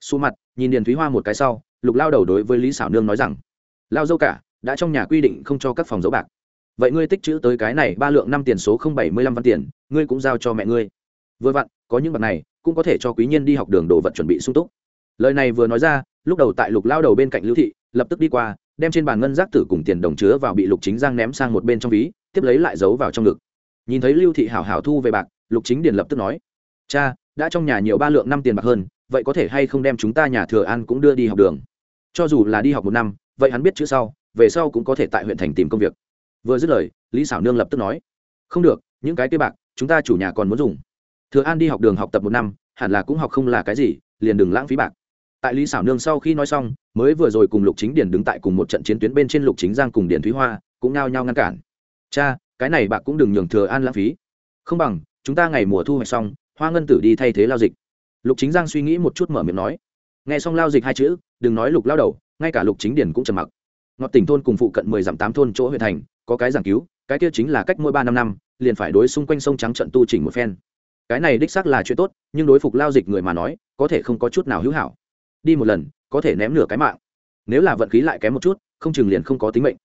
Xù mặt, nhìn điền thúy hoa một cái sau, lục lao đầu đối với lý xảo nương nói rằng, lao dâu cả đã trong nhà quy định không cho các phòng dấu bạc. Vậy ngươi tích chữ tới cái này ba lượng năm tiền số không bảy mươi lăm văn tiền, ngươi cũng giao cho mẹ ngươi. Vừa vặn, có những bạc này, cũng có thể cho quý nhân đi học đường đồ vật chuẩn bị sung túc. Lời này vừa nói ra, lúc đầu tại lục lao đầu bên cạnh lưu thị, lập tức đi qua, đem trên bàn ngân giác tử cùng tiền đồng chứa vào bị lục chính giang ném sang một bên trong ví, tiếp lấy lại giấu vào trong ngực. Nhìn thấy lưu thị hảo hảo thu về bạc, lục chính điền lập tức nói, cha, đã trong nhà nhiều ba lượng năm tiền bạc hơn, vậy có thể hay không đem chúng ta nhà thừa an cũng đưa đi học đường? Cho dù là đi học một năm, vậy hắn biết chữ sau về sau cũng có thể tại huyện thành tìm công việc. Vừa dứt lời, lý xảo nương lập tức nói, không được, những cái kia bạc, chúng ta chủ nhà còn muốn dùng. Thừa an đi học đường học tập một năm, hẳn là cũng học không là cái gì, liền đừng lãng phí bạc. Tại lý xảo nương sau khi nói xong, mới vừa rồi cùng lục chính điền đứng tại cùng một trận chiến tuyến bên trên lục chính giang cùng điền thúy hoa, cũng nao nhao ngăn cản. Cha, cái này bạc cũng đừng nhường thừa an lãng phí. Không bằng, chúng ta ngày mùa thu hoạch xong, hoa ngân tử đi thay thế lao dịch. Lục chính giang suy nghĩ một chút mở miệng nói. Nghe xong lao dịch hai chữ, đừng nói lục lao đầu, ngay cả lục chính Điền cũng trầm mặc ngọt tỉnh thôn cùng phụ cận mười dặm tám thôn chỗ huyện thành, có cái giảng cứu, cái kia chính là cách mỗi ba năm năm, liền phải đối xung quanh sông trắng trận tu chỉnh một phen. Cái này đích xác là chuyện tốt, nhưng đối phục lao dịch người mà nói, có thể không có chút nào hữu hảo. Đi một lần, có thể ném nửa cái mạng. Nếu là vận khí lại kém một chút, không chừng liền không có tính mệnh.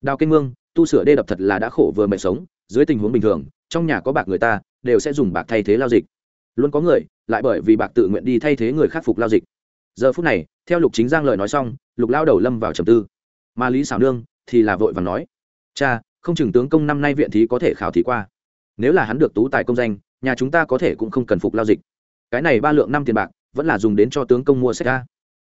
Đào kênh mương, tu sửa đê đập thật là đã khổ vừa mệt sống, dưới tình huống bình thường, trong nhà có bạc người ta, đều sẽ dùng bạc thay thế lao dịch. Luôn có người, lại bởi vì bạc tự nguyện đi thay thế người khắc phục lao dịch. Giờ phút này, theo lục chính giang lời nói xong, lục lao đầu lâm vào trầm tư mà lý xảo nương thì là vội và nói, cha, không chừng tướng công năm nay viện thí có thể khảo thí qua. Nếu là hắn được tú tài công danh, nhà chúng ta có thể cũng không cần phục lao dịch. Cái này ba lượng năm tiền bạc vẫn là dùng đến cho tướng công mua sách ra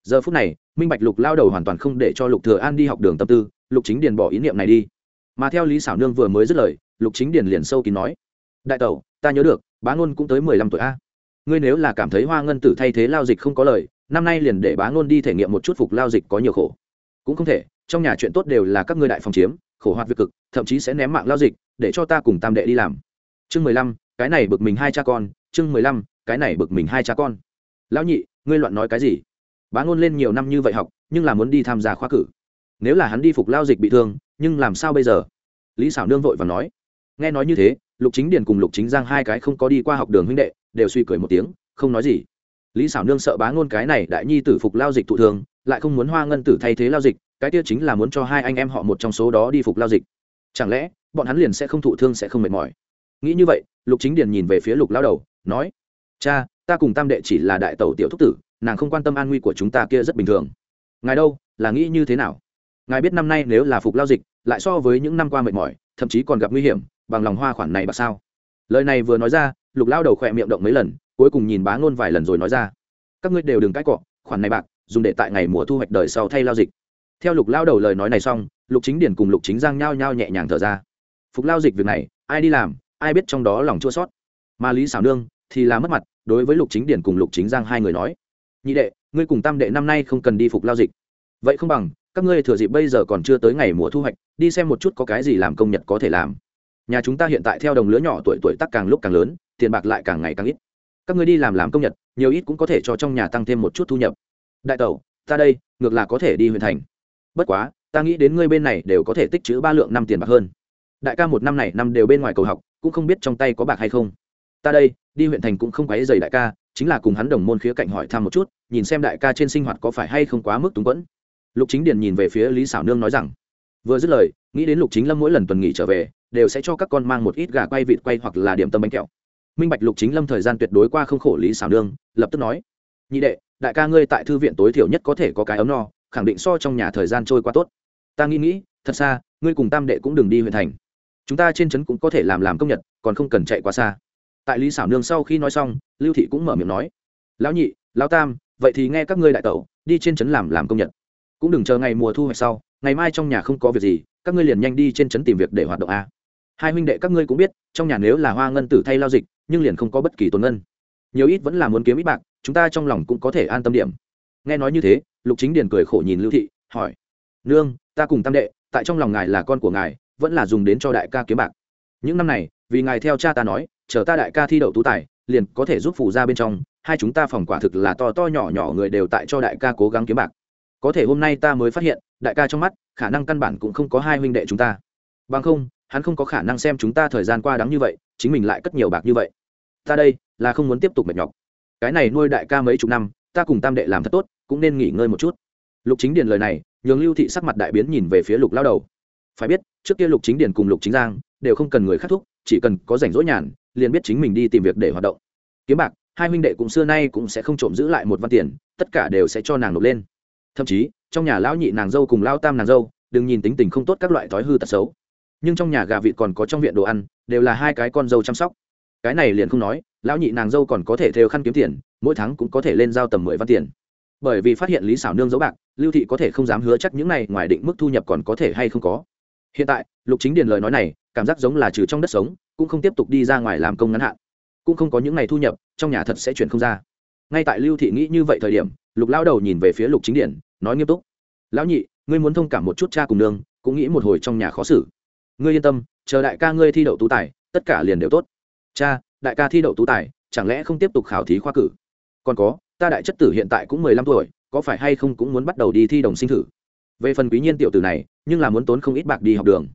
giờ phút này, minh bạch lục lao đầu hoàn toàn không để cho lục thừa an đi học đường tâm tư, lục chính điền bỏ ý niệm này đi. Mà theo lý xảo nương vừa mới dứt lời, lục chính điền liền sâu kín nói, đại tẩu, ta nhớ được, bá ngôn cũng tới mười lăm tuổi a. Ngươi nếu là cảm thấy hoa ngân tử thay thế lao dịch không có lời, năm nay liền để bá ngôn đi thể nghiệm một chút phục lao dịch có nhiều khổ. Cũng không thể trong nhà chuyện tốt đều là các ngươi đại phòng chiếm, khổ hoạt việc cực, thậm chí sẽ ném mạng lao dịch, để cho ta cùng tam đệ đi làm. Chương mười lăm, cái này bực mình hai cha con, chương mười lăm, cái này bực mình hai cha con. Lão nhị, ngươi loạn nói cái gì? Bá ngôn lên nhiều năm như vậy học, nhưng là muốn đi tham gia khoa cử. Nếu là hắn đi phục lao dịch bị thương, nhưng làm sao bây giờ? Lý xảo nương vội và nói. Nghe nói như thế, lục chính điền cùng lục chính giang hai cái không có đi qua học đường huynh đệ, đều suy cười một tiếng, không nói gì. Lý xảo nương sợ bá ngôn cái này đại nhi tử phục lao dịch thụ thường lại không muốn hoa ngân tử thay thế lao dịch, cái kia chính là muốn cho hai anh em họ một trong số đó đi phục lao dịch. Chẳng lẽ, bọn hắn liền sẽ không thụ thương sẽ không mệt mỏi? Nghĩ như vậy, lục chính điền nhìn về phía lục lao đầu, nói, cha, ta cùng tam đệ chỉ là đại tẩu tiểu thúc tử, nàng không quan tâm an nguy của chúng ta kia rất bình thường. Ngài đâu, là nghĩ như thế nào? Ngài biết năm nay nếu là phục lao dịch, lại so với những năm qua mệt mỏi, thậm chí còn gặp nguy hiểm, bằng lòng hoa khoản này bạc sao? Lời này vừa nói ra, lục lao đầu khỏe miệng động mấy lần, cuối cùng nhìn bá ngôn vài lần rồi nói ra, các ngươi đều đừng cãi cọ, khoản này bạc dùng để tại ngày mùa thu hoạch đời sau thay lao dịch. Theo lục lao đầu lời nói này xong, lục chính điển cùng lục chính giang nhao nhao nhẹ nhàng thở ra. Phục lao dịch việc này, ai đi làm, ai biết trong đó lòng chua sót mà lý xảo nương thì là mất mặt, đối với lục chính điển cùng lục chính giang hai người nói, nhị đệ, ngươi cùng tam đệ năm nay không cần đi phục lao dịch. Vậy không bằng, các ngươi thừa dịp bây giờ còn chưa tới ngày mùa thu hoạch, đi xem một chút có cái gì làm công nhật có thể làm. Nhà chúng ta hiện tại theo đồng lứa nhỏ tuổi tuổi tác càng lúc càng lớn, tiền bạc lại càng ngày càng ít. Các ngươi đi làm làm công nhật, nhiều ít cũng có thể cho trong nhà tăng thêm một chút thu nhập đại tẩu, ta đây, ngược là có thể đi huyện thành. Bất quá, ta nghĩ đến ngươi bên này đều có thể tích chữ ba lượng năm tiền bạc hơn. Đại ca một năm này năm đều bên ngoài cầu học, cũng không biết trong tay có bạc hay không. Ta đây, đi huyện thành cũng không quấy dày đại ca, chính là cùng hắn đồng môn khía cạnh hỏi thăm một chút, nhìn xem đại ca trên sinh hoạt có phải hay không quá mức túng quẫn. Lục chính điền nhìn về phía lý xảo nương nói rằng, vừa dứt lời, nghĩ đến lục chính lâm mỗi lần tuần nghỉ trở về, đều sẽ cho các con mang một ít gà quay vịt quay hoặc là điểm tâm bánh kẹo. Minh bạch lục chính lâm thời gian tuyệt đối qua không khổ lý xảo nương, lập tức nói, nhị đệ đại ca ngươi tại thư viện tối thiểu nhất có thể có cái ấm no, khẳng định so trong nhà thời gian trôi qua tốt. Ta nghĩ nghĩ, thật xa, ngươi cùng tam đệ cũng đừng đi huyện thành. Chúng ta trên trấn cũng có thể làm làm công nhật, còn không cần chạy quá xa. Tại lý xảo nương sau khi nói xong, lưu thị cũng mở miệng nói, lão nhị, lão tam, vậy thì nghe các ngươi đại tẩu, đi trên trấn làm làm công nhật. Cũng đừng chờ ngày mùa thu hoạch sau, ngày mai trong nhà không có việc gì, các ngươi liền nhanh đi trên trấn tìm việc để hoạt động a. Hai huynh đệ các ngươi cũng biết, trong nhà nếu là hoa ngân tử thay lao dịch, nhưng liền không có bất kỳ tồn ngân. Nhiều ít vẫn là muốn kiếm ít bạc chúng ta trong lòng cũng có thể an tâm điểm. Nghe nói như thế, lục chính điền cười khổ nhìn lưu thị, hỏi, nương, ta cùng tam đệ, tại trong lòng ngài là con của ngài, vẫn là dùng đến cho đại ca kiếm bạc. Những năm này, vì ngài theo cha ta nói, chờ ta đại ca thi đậu tú tài, liền có thể giúp phụ ra bên trong, hai chúng ta phòng quả thực là to to nhỏ nhỏ người đều tại cho đại ca cố gắng kiếm bạc. Có thể hôm nay ta mới phát hiện, đại ca trong mắt, khả năng căn bản cũng không có hai huynh đệ chúng ta. Bằng không, hắn không có khả năng xem chúng ta thời gian qua đắng như vậy, chính mình lại cất nhiều bạc như vậy. Ta đây, là không muốn tiếp tục mệt nhọc cái này nuôi đại ca mấy chục năm, ta cùng tam đệ làm thật tốt, cũng nên nghỉ ngơi một chút. Lục chính điền lời này, nhường lưu thị sắc mặt đại biến nhìn về phía lục lao đầu. Phải biết, trước kia lục chính điền cùng lục chính giang đều không cần người khắc thúc, chỉ cần có rảnh rỗi nhàn, liền biết chính mình đi tìm việc để hoạt động. Kiếm bạc, hai huynh đệ cũng xưa nay cũng sẽ không trộm giữ lại một văn tiền, tất cả đều sẽ cho nàng nộp lên. Thậm chí, trong nhà lão nhị nàng dâu cùng lao tam nàng dâu, đừng nhìn tính tình không tốt các loại thói hư tật xấu. Nhưng trong nhà gà vịt còn có trong viện đồ ăn, đều là hai cái con dâu chăm sóc. Cái này liền không nói lão nhị nàng dâu còn có thể theo khăn kiếm tiền, mỗi tháng cũng có thể lên giao tầm mười văn tiền. Bởi vì phát hiện lý xảo nương dấu bạc, lưu thị có thể không dám hứa chắc những này, ngoài định mức thu nhập còn có thể hay không có. Hiện tại, lục chính điền lời nói này, cảm giác giống là trừ trong đất sống, cũng không tiếp tục đi ra ngoài làm công ngắn hạn. Cũng không có những ngày thu nhập, trong nhà thật sẽ chuyển không ra. Ngay tại lưu thị nghĩ như vậy thời điểm, lục lao đầu nhìn về phía lục chính điển nói nghiêm túc. Lão nhị, ngươi muốn thông cảm một chút cha cùng nương, cũng nghĩ một hồi trong nhà khó xử. Ngươi yên tâm, chờ đại ca ngươi thi đậu tú tài, tất cả liền đều tốt. Cha đại ca thi đậu tú tài, chẳng lẽ không tiếp tục khảo thí khoa cử? Còn có, ta đại chất tử hiện tại cũng mười lăm tuổi, có phải hay không cũng muốn bắt đầu đi thi đồng sinh thử? Về phần quý nhiên tiểu tử này, nhưng là muốn tốn không ít bạc đi học đường.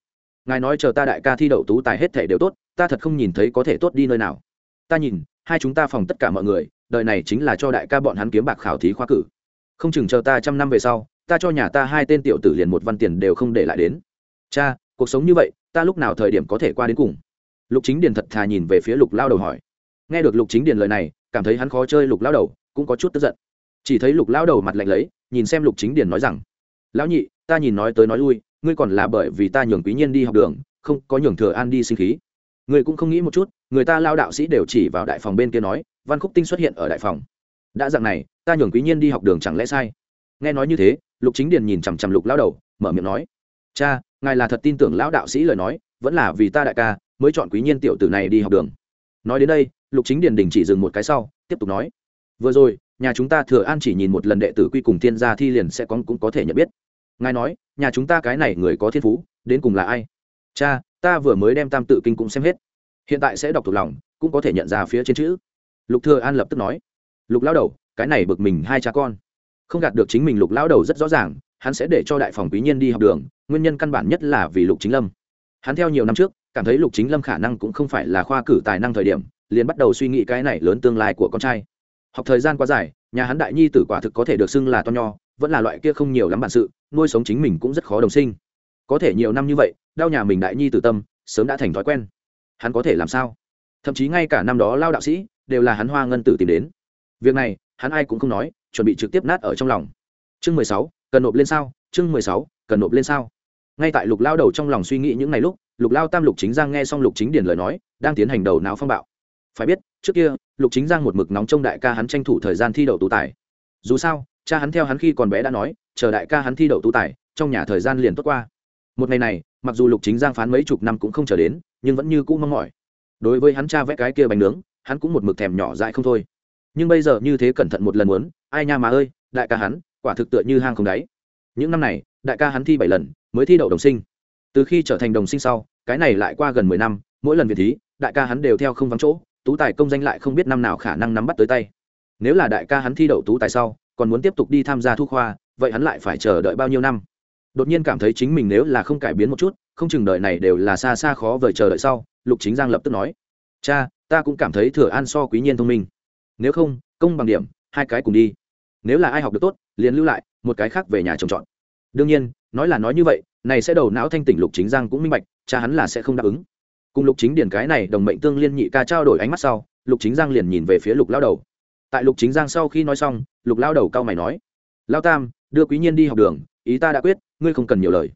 Ngài nói chờ ta đại ca thi đậu tú tài hết thể đều tốt, ta thật không nhìn thấy có thể tốt đi nơi nào. Ta nhìn, hai chúng ta phòng tất cả mọi người, đời này chính là cho đại ca bọn hắn kiếm bạc khảo thí khoa cử. Không chừng chờ ta trăm năm về sau, ta cho nhà ta hai tên tiểu tử liền một văn tiền đều không để lại đến. Cha, cuộc sống như vậy, ta lúc nào thời điểm có thể qua đến cùng? Lục chính điền thật thà nhìn về phía lục lao đầu hỏi. Nghe được lục chính điền lời này, cảm thấy hắn khó chơi lục lao đầu, cũng có chút tức giận. Chỉ thấy lục lao đầu mặt lạnh lấy, nhìn xem lục chính điền nói rằng, lão nhị, ta nhìn nói tới nói lui, ngươi còn là bởi vì ta nhường quý nhiên đi học đường, không có nhường thừa an đi sinh khí. Ngươi cũng không nghĩ một chút, người ta lao đạo sĩ đều chỉ vào đại phòng bên kia nói, văn khúc tinh xuất hiện ở đại phòng. Đã dạng này, ta nhường quý nhiên đi học đường chẳng lẽ sai? Nghe nói như thế, lục chính điền nhìn chằm chằm lục lao đầu, mở miệng nói, cha, ngài là thật tin tưởng lão đạo sĩ lời nói, vẫn là vì ta đại ca mới chọn quý nhiên tiểu tử này đi học đường. Nói đến đây, lục chính điền đình chỉ dừng một cái sau, tiếp tục nói. Vừa rồi, nhà chúng ta thừa an chỉ nhìn một lần đệ tử quy cùng thiên gia thi liền sẽ có, cũng có thể nhận biết. Ngài nói, nhà chúng ta cái này người có thiên phú, đến cùng là ai? Cha, ta vừa mới đem tam tự kinh cũng xem hết. Hiện tại sẽ đọc thuộc lòng, cũng có thể nhận ra phía trên chữ. Lục thừa an lập tức nói. Lục lão đầu, cái này bực mình hai cha con. Không gạt được chính mình lục lão đầu rất rõ ràng, hắn sẽ để cho đại phòng quý nhiên đi học đường, nguyên nhân căn bản nhất là vì lục chính lâm. Hắn theo nhiều năm trước cảm thấy lục chính lâm khả năng cũng không phải là khoa cử tài năng thời điểm, liền bắt đầu suy nghĩ cái này lớn tương lai của con trai. Học thời gian quá dài, nhà hắn đại nhi tử quả thực có thể được xưng là to nho, vẫn là loại kia không nhiều lắm bản sự, nuôi sống chính mình cũng rất khó đồng sinh. Có thể nhiều năm như vậy, đau nhà mình đại nhi tử tâm, sớm đã thành thói quen. Hắn có thể làm sao? Thậm chí ngay cả năm đó lao đạo sĩ, đều là hắn hoa ngân tử tìm đến. Việc này, hắn ai cũng không nói, chuẩn bị trực tiếp nát ở trong lòng. Chương mười sáu, cần nộp lên sao? Chương mười sáu, cần nộp lên sao? Ngay tại lục lao đầu trong lòng suy nghĩ những ngày lúc lục lao tam lục chính giang nghe xong lục chính điền lời nói, đang tiến hành đầu não phong bạo. Phải biết, trước kia, lục chính giang một mực nóng trong đại ca hắn tranh thủ thời gian thi đậu tú tài. Dù sao, cha hắn theo hắn khi còn bé đã nói, chờ đại ca hắn thi đậu tú tài, trong nhà thời gian liền tốt qua. Một ngày này, mặc dù lục chính giang phán mấy chục năm cũng không chờ đến, nhưng vẫn như cũ mong mỏi. Đối với hắn cha vẽ cái kia bánh nướng, hắn cũng một mực thèm nhỏ dại không thôi. Nhưng bây giờ như thế cẩn thận một lần muốn, ai nha mà ơi, đại ca hắn, quả thực tựa như hang không đáy. Những năm này, đại ca hắn thi bảy lần, mới thi đậu đồng sinh từ khi trở thành đồng sinh sau, cái này lại qua gần mười năm, mỗi lần việt thí, đại ca hắn đều theo không vắng chỗ, tú tài công danh lại không biết năm nào khả năng nắm bắt tới tay. Nếu là đại ca hắn thi đậu tú tài sau, còn muốn tiếp tục đi tham gia thu khoa, vậy hắn lại phải chờ đợi bao nhiêu năm? Đột nhiên cảm thấy chính mình nếu là không cải biến một chút, không chừng đợi này đều là xa xa khó vời chờ đợi sau, lục chính giang lập tức nói, cha, ta cũng cảm thấy thừa an so quý nhiên thông minh. Nếu không, công bằng điểm, hai cái cùng đi. Nếu là ai học được tốt, liền lưu lại, một cái khác về nhà trồng trọt. Đương nhiên, nói là nói như vậy này sẽ đầu não thanh tỉnh lục chính giang cũng minh bạch, cha hắn là sẽ không đáp ứng. Cùng lục chính điển cái này đồng mệnh tương liên nhị ca trao đổi ánh mắt sau, lục chính giang liền nhìn về phía lục lao đầu. Tại lục chính giang sau khi nói xong, lục lao đầu cao mày nói, lao tam, đưa quý nhiên đi học đường, ý ta đã quyết, ngươi không cần nhiều lời.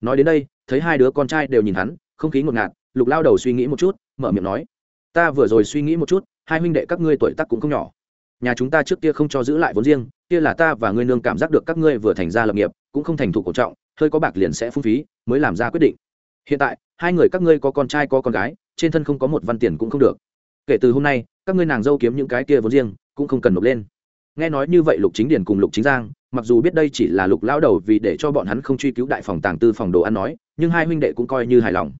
Nói đến đây, thấy hai đứa con trai đều nhìn hắn, không khí ngột ngạt, lục lao đầu suy nghĩ một chút, mở miệng nói, ta vừa rồi suy nghĩ một chút, hai huynh đệ các ngươi tuổi tác cũng không nhỏ. Nhà chúng ta trước kia không cho giữ lại vốn riêng, kia là ta và ngươi nương cảm giác được các ngươi vừa thành ra lập nghiệp, cũng không thành thụ cổ trọng hơi có bạc liền sẽ phung phí, mới làm ra quyết định. Hiện tại, hai người các ngươi có con trai có con gái, trên thân không có một văn tiền cũng không được. Kể từ hôm nay, các ngươi nàng dâu kiếm những cái kia vốn riêng, cũng không cần nộp lên. Nghe nói như vậy lục chính điền cùng lục chính giang, mặc dù biết đây chỉ là lục lão đầu vì để cho bọn hắn không truy cứu đại phòng tàng tư phòng đồ ăn nói, nhưng hai huynh đệ cũng coi như hài lòng.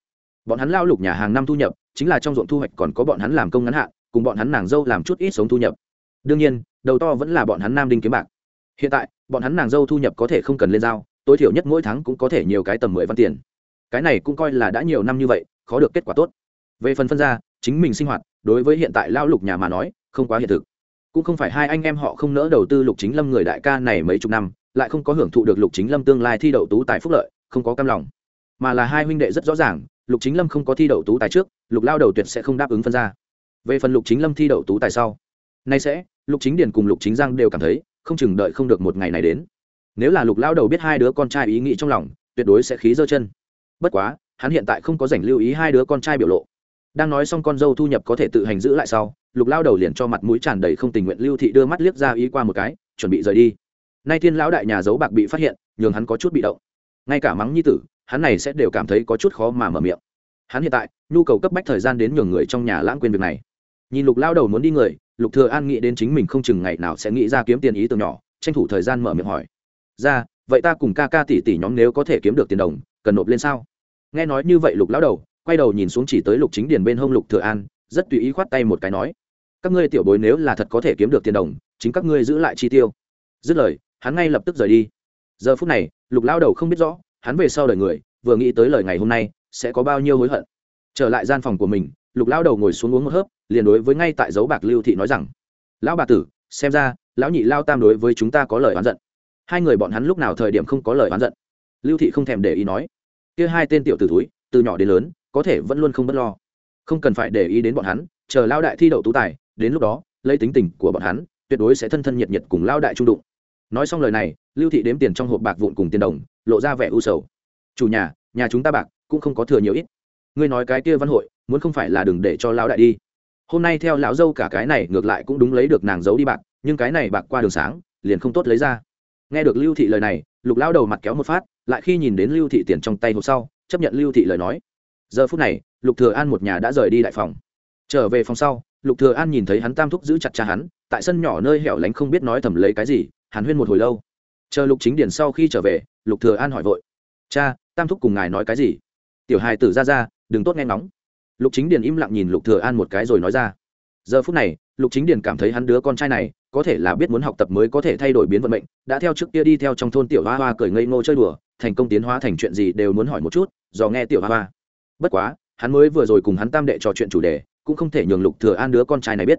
Bọn hắn lao lục nhà hàng năm thu nhập, chính là trong ruộng thu hoạch còn có bọn hắn làm công ngắn hạn, cùng bọn hắn nàng dâu làm chút ít sống thu nhập. Đương nhiên, đầu to vẫn là bọn hắn nam đinh kiếm bạc. Hiện tại, bọn hắn nàng dâu thu nhập có thể không cần lên giao tối thiểu nhất mỗi tháng cũng có thể nhiều cái tầm mười văn tiền. Cái này cũng coi là đã nhiều năm như vậy, khó được kết quả tốt. Về phần phân ra, chính mình sinh hoạt, đối với hiện tại lao lục nhà mà nói, không quá hiện thực. Cũng không phải hai anh em họ không nỡ đầu tư lục chính lâm người đại ca này mấy chục năm, lại không có hưởng thụ được lục chính lâm tương lai thi đậu tú tài phúc lợi, không có cam lòng. Mà là hai huynh đệ rất rõ ràng, lục chính lâm không có thi đậu tú tài trước, lục lao đầu tuyệt sẽ không đáp ứng phân ra. Về phần lục chính lâm thi đậu tú tài sau, nay sẽ, lục chính điền cùng lục chính giang đều cảm thấy, không chừng đợi không được một ngày này đến nếu là lục lao đầu biết hai đứa con trai ý nghĩ trong lòng, tuyệt đối sẽ khí dơ chân. Bất quá, hắn hiện tại không có dành lưu ý hai đứa con trai biểu lộ. Đang nói xong con dâu thu nhập có thể tự hành giữ lại sau, lục lao đầu liền cho mặt mũi tràn đầy không tình nguyện lưu thị đưa mắt liếc ra ý qua một cái, chuẩn bị rời đi. Nay thiên lão đại nhà giấu bạc bị phát hiện, nhường hắn có chút bị động. Ngay cả mắng nhi tử, hắn này sẽ đều cảm thấy có chút khó mà mở miệng. Hắn hiện tại, nhu cầu cấp bách thời gian đến nhường người trong nhà lãng quên việc này. Nhìn lục lao đầu muốn đi người, lục thừa an nghĩ đến chính mình không chừng ngày nào sẽ nghĩ ra kiếm tiền ý tưởng nhỏ, tranh thủ thời gian mở miệng hỏi ra, vậy ta cùng ca ca tỷ tỷ nhóm nếu có thể kiếm được tiền đồng, cần nộp lên sao? Nghe nói như vậy lục lão đầu, quay đầu nhìn xuống chỉ tới lục chính điền bên hông lục thừa an, rất tùy ý khoát tay một cái nói, các ngươi tiểu bối nếu là thật có thể kiếm được tiền đồng, chính các ngươi giữ lại chi tiêu. Dứt lời, hắn ngay lập tức rời đi. Giờ phút này, lục lão đầu không biết rõ, hắn về sau đời người, vừa nghĩ tới lời ngày hôm nay, sẽ có bao nhiêu hối hận. Trở lại gian phòng của mình, lục lão đầu ngồi xuống uống một hớp, liền đối với ngay tại dấu bạc lưu thị nói rằng, lão bà tử, xem ra, lão nhị lao tam đối với chúng ta có lời oán giận hai người bọn hắn lúc nào thời điểm không có lời oán giận. Lưu thị không thèm để ý nói, kia hai tên tiểu t ử túi từ nhỏ đến lớn, có thể vẫn luôn không b ấ t lo. Không cần phải để ý đến bọn hắn, chờ lao đại thi đậu tú tài, đến lúc đó, lấy tính tình của bọn hắn, tuyệt đối sẽ thân thân nhiệt nhiệt cùng lao đại trung đụng. Nói xong lời này, lưu thị đếm tiền trong hộp bạc vụn cùng tiền đồng, lộ ra vẻ u sầu. Chủ nhà nhà chúng ta bạc cũng không có thừa nhiều ít. Ngươi nói cái kia văn hội, muốn không phải là đừng để cho lão đại đi. Hôm nay theo lão dâu cả cái này ngược lại cũng đúng lấy được nàng giấu đi bạc, nhưng cái này bạc qua đường sáng, liền không tốt lấy ra nghe được lưu thị lời này, lục lao đầu mặt kéo một phát, lại khi nhìn đến lưu thị tiền trong tay hộp sau, chấp nhận lưu thị lời nói. Giờ phút này, lục thừa an một nhà đã rời đi đại phòng. Trở về phòng sau, lục thừa an nhìn thấy hắn tam thúc giữ chặt cha hắn, tại sân nhỏ nơi hẻo lánh không biết nói thầm lấy cái gì hắn huyên một hồi lâu. Chờ lục chính điển sau khi trở về, lục thừa an hỏi vội, cha, tam thúc cùng ngài nói cái gì? Tiểu hài tử ra ra, đừng tốt nghe ngóng. Lục chính điển im lặng nhìn lục thừa an một cái rồi nói ra. Giờ phút này, lục chính điển cảm thấy hắn đứa con trai này có thể là biết muốn học tập mới có thể thay đổi biến vận mệnh, đã theo trước kia đi theo trong thôn tiểu hoa hoa cười ngây ngô chơi đùa, thành công tiến hóa thành chuyện gì đều muốn hỏi một chút do nghe tiểu hoa hoa. Bất quá, hắn mới vừa rồi cùng hắn tam đệ trò chuyện chủ đề, cũng không thể nhường lục thừa an đứa con trai này biết.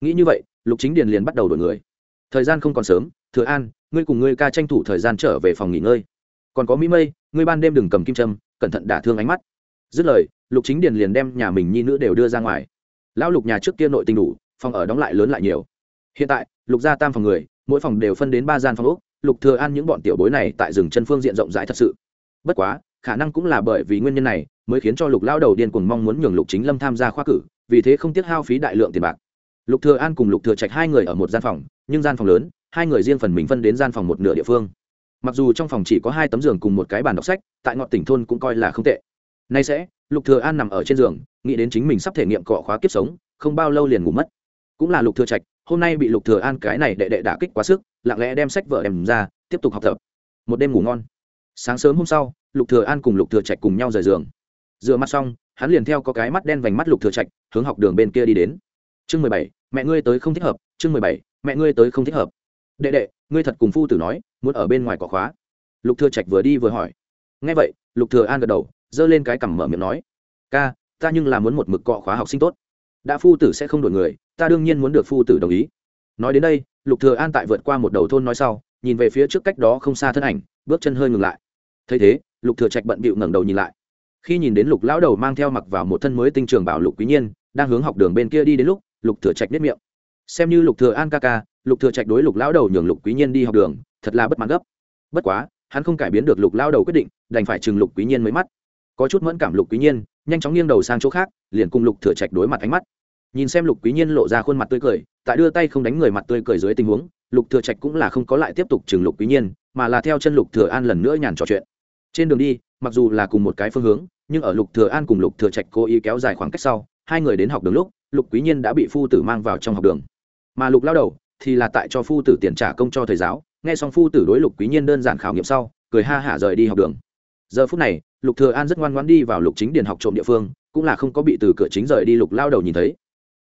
Nghĩ như vậy, lục chính điền liền bắt đầu đổi người. Thời gian không còn sớm, thừa an, ngươi cùng ngươi ca tranh thủ thời gian trở về phòng nghỉ ngơi. Còn có mỹ mây, ngươi ban đêm đừng cầm kim châm, cẩn thận đả thương ánh mắt. Dứt lời, lục chính điền liền đem nhà mình nhi nữ đều đưa ra ngoài. Lão lục nhà trước kia nội tình đủ, phòng ở đóng lại lớn lại nhiều. Hiện tại lục gia tam phòng người, mỗi phòng đều phân đến ba gian phòng úc lục thừa an những bọn tiểu bối này tại rừng chân phương diện rộng rãi thật sự. Bất quá, khả năng cũng là bởi vì nguyên nhân này mới khiến cho lục lao đầu điên cuồng mong muốn nhường lục chính lâm tham gia khoa cử, vì thế không tiếc hao phí đại lượng tiền bạc. Lục thừa an cùng lục thừa trạch hai người ở một gian phòng, nhưng gian phòng lớn, hai người riêng phần mình phân đến gian phòng một nửa địa phương. Mặc dù trong phòng chỉ có hai tấm giường cùng một cái bàn đọc sách, tại ngọn tỉnh thôn cũng coi là không tệ. Nay sẽ, lục thừa an nằm ở trên giường, nghĩ đến chính mình sắp thể nghiệm cọ khóa kiếp sống, không bao lâu liền ngủ mất. Cũng là lục thừa trạch hôm nay bị lục thừa an cái này đệ đệ đả kích quá sức, lặng lẽ đem sách vở đem ra, tiếp tục học tập. Một đêm ngủ ngon. Sáng sớm hôm sau, lục thừa an cùng lục thừa trạch cùng nhau rời giường. Rửa mặt xong, hắn liền theo có cái mắt đen vành mắt lục thừa trạch, hướng học đường bên kia đi đến. Chương mười bảy, mẹ ngươi tới không thích hợp, chương mười bảy, mẹ ngươi tới không thích hợp. Đệ đệ, ngươi thật cùng phu tử nói, muốn ở bên ngoài cỏ khóa. Lục thừa trạch vừa đi vừa hỏi. Nghe vậy, lục thừa an gật đầu, giơ lên cái cằm mở miệng nói. Ca, ta nhưng là muốn một mực cọ khóa học sinh tốt. Đã phu tử sẽ không đổi người ta đương nhiên muốn được phu tử đồng ý. Nói đến đây, lục thừa an tại vượt qua một đầu thôn nói sau, nhìn về phía trước cách đó không xa thân ảnh, bước chân hơi ngừng lại. Thấy thế, lục thừa trạch bận bịu ngẩng đầu nhìn lại. Khi nhìn đến lục lão đầu mang theo mặc vào một thân mới tinh trường bảo lục quý nhiên, đang hướng học đường bên kia đi đến lúc, lục thừa trạch biết miệng. Xem như lục thừa an ca ca, lục thừa trạch đối lục lão đầu nhường lục quý nhiên đi học đường, thật là bất mãn gấp. Bất quá, hắn không cải biến được lục lão đầu quyết định, đành phải chừng lục quý nhiên mấy mắt. Có chút mẫn cảm lục quý nhiên, nhanh chóng nghiêng đầu sang chỗ khác, liền cùng lục thừa trạch đối mặt ánh mắt nhìn xem lục quý nhiên lộ ra khuôn mặt tươi cười, tại đưa tay không đánh người mặt tươi cười dưới tình huống, lục thừa trạch cũng là không có lại tiếp tục chừng lục quý nhiên, mà là theo chân lục thừa an lần nữa nhàn trò chuyện. Trên đường đi, mặc dù là cùng một cái phương hướng, nhưng ở lục thừa an cùng lục thừa trạch cố ý kéo dài khoảng cách sau, hai người đến học đường lúc, lục quý nhiên đã bị phu tử mang vào trong học đường. Mà lục lao đầu thì là tại cho phu tử tiền trả công cho thầy giáo, nghe xong phu tử đối lục quý nhiên đơn giản khảo nghiệm sau, cười ha hả rời đi học đường. Giờ phút này, lục thừa an rất ngoan ngoãn đi vào lục chính điền học trộm địa phương, cũng là không có bị từ cửa chính rời đi lục lao đầu nhìn thấy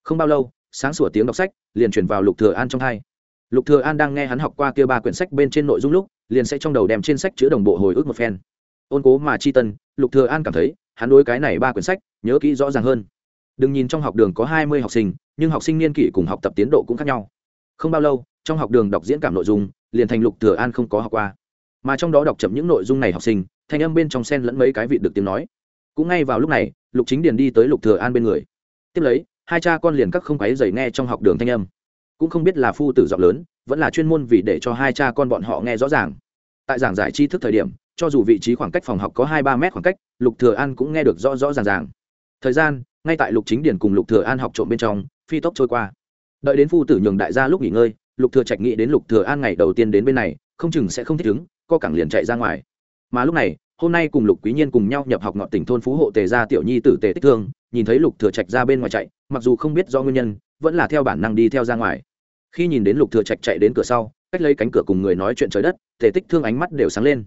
không bao lâu, sáng sủa tiếng đọc sách liền truyền vào lục thừa an trong hai. Lục thừa an đang nghe hắn học qua kia ba quyển sách bên trên nội dung lúc, liền sẽ trong đầu đem trên sách chứa đồng bộ hồi ức một phen. Ôn cố mà chi tân, lục thừa an cảm thấy, hắn đối cái này ba quyển sách nhớ kỹ rõ ràng hơn. Đừng nhìn trong học đường có hai mươi học sinh, nhưng học sinh niên kỷ cùng học tập tiến độ cũng khác nhau. Không bao lâu, trong học đường đọc diễn cảm nội dung, liền thành lục thừa an không có học qua. Mà trong đó đọc chậm những nội dung này học sinh, thanh âm bên trong sen lẫn mấy cái vị được tiếng nói. Cũng ngay vào lúc này, lục chính điền đi tới lục thừa an bên người. Tiếp lấy hai cha con liền các không quấy dày nghe trong học đường thanh âm. Cũng không biết là phu tử giọng lớn, vẫn là chuyên môn vì để cho hai cha con bọn họ nghe rõ ràng. Tại giảng giải tri thức thời điểm, cho dù vị trí khoảng cách phòng học có hai ba mét khoảng cách, lục thừa an cũng nghe được rõ rõ ràng ràng. Thời gian, ngay tại lục chính điển cùng lục thừa an học trộm bên trong, phi tốc trôi qua. Đợi đến phu tử nhường đại gia lúc nghỉ ngơi, lục thừa trạch nghĩ đến lục thừa an ngày đầu tiên đến bên này, không chừng sẽ không thích ứng, co cẳng liền chạy ra ngoài. Mà lúc này, hôm nay cùng lục quý nhiên cùng nhau nhập học ngọn tỉnh thôn phú hộ tề gia tiểu nhi tử tề tích thương nhìn thấy lục thừa trạch ra bên ngoài chạy, mặc dù không biết do nguyên nhân, vẫn là theo bản năng đi theo ra ngoài. Khi nhìn đến lục thừa trạch chạy đến cửa sau, cách lấy cánh cửa cùng người nói chuyện trời đất tề tích thương ánh mắt đều sáng lên.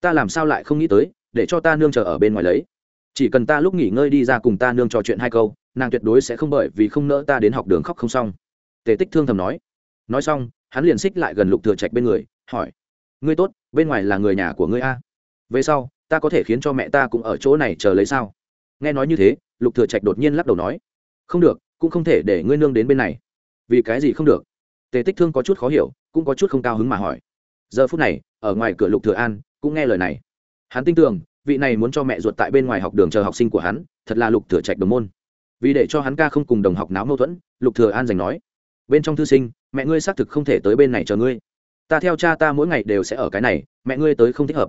Ta làm sao lại không nghĩ tới, để cho ta nương chờ ở bên ngoài lấy. Chỉ cần ta lúc nghỉ ngơi đi ra cùng ta nương trò chuyện hai câu, nàng tuyệt đối sẽ không bởi vì không nỡ ta đến học đường khóc không xong. Tề tích thương thầm nói. Nói xong, hắn liền xích lại gần lục thừa trạch bên người, hỏi. Ngươi tốt, bên ngoài là người nhà của ngươi a? Về sau, ta có thể khiến cho mẹ ta cũng ở chỗ này chờ lấy sao? Nghe nói như thế, lục thừa trạch đột nhiên lắc đầu nói, không được, cũng không thể để ngươi nương đến bên này. Vì cái gì không được? Tề tích thương có chút khó hiểu, cũng có chút không cao hứng mà hỏi. Giờ phút này, ở ngoài cửa lục thừa an, cũng nghe lời này. Hắn tin tưởng, vị này muốn cho mẹ ruột tại bên ngoài học đường chờ học sinh của hắn, thật là lục thừa trạch đồng môn. Vì để cho hắn ca không cùng đồng học náo mâu thuẫn, lục thừa an giành nói, bên trong thư sinh, mẹ ngươi xác thực không thể tới bên này chờ ngươi. Ta theo cha ta mỗi ngày đều sẽ ở cái này, mẹ ngươi tới không thích hợp.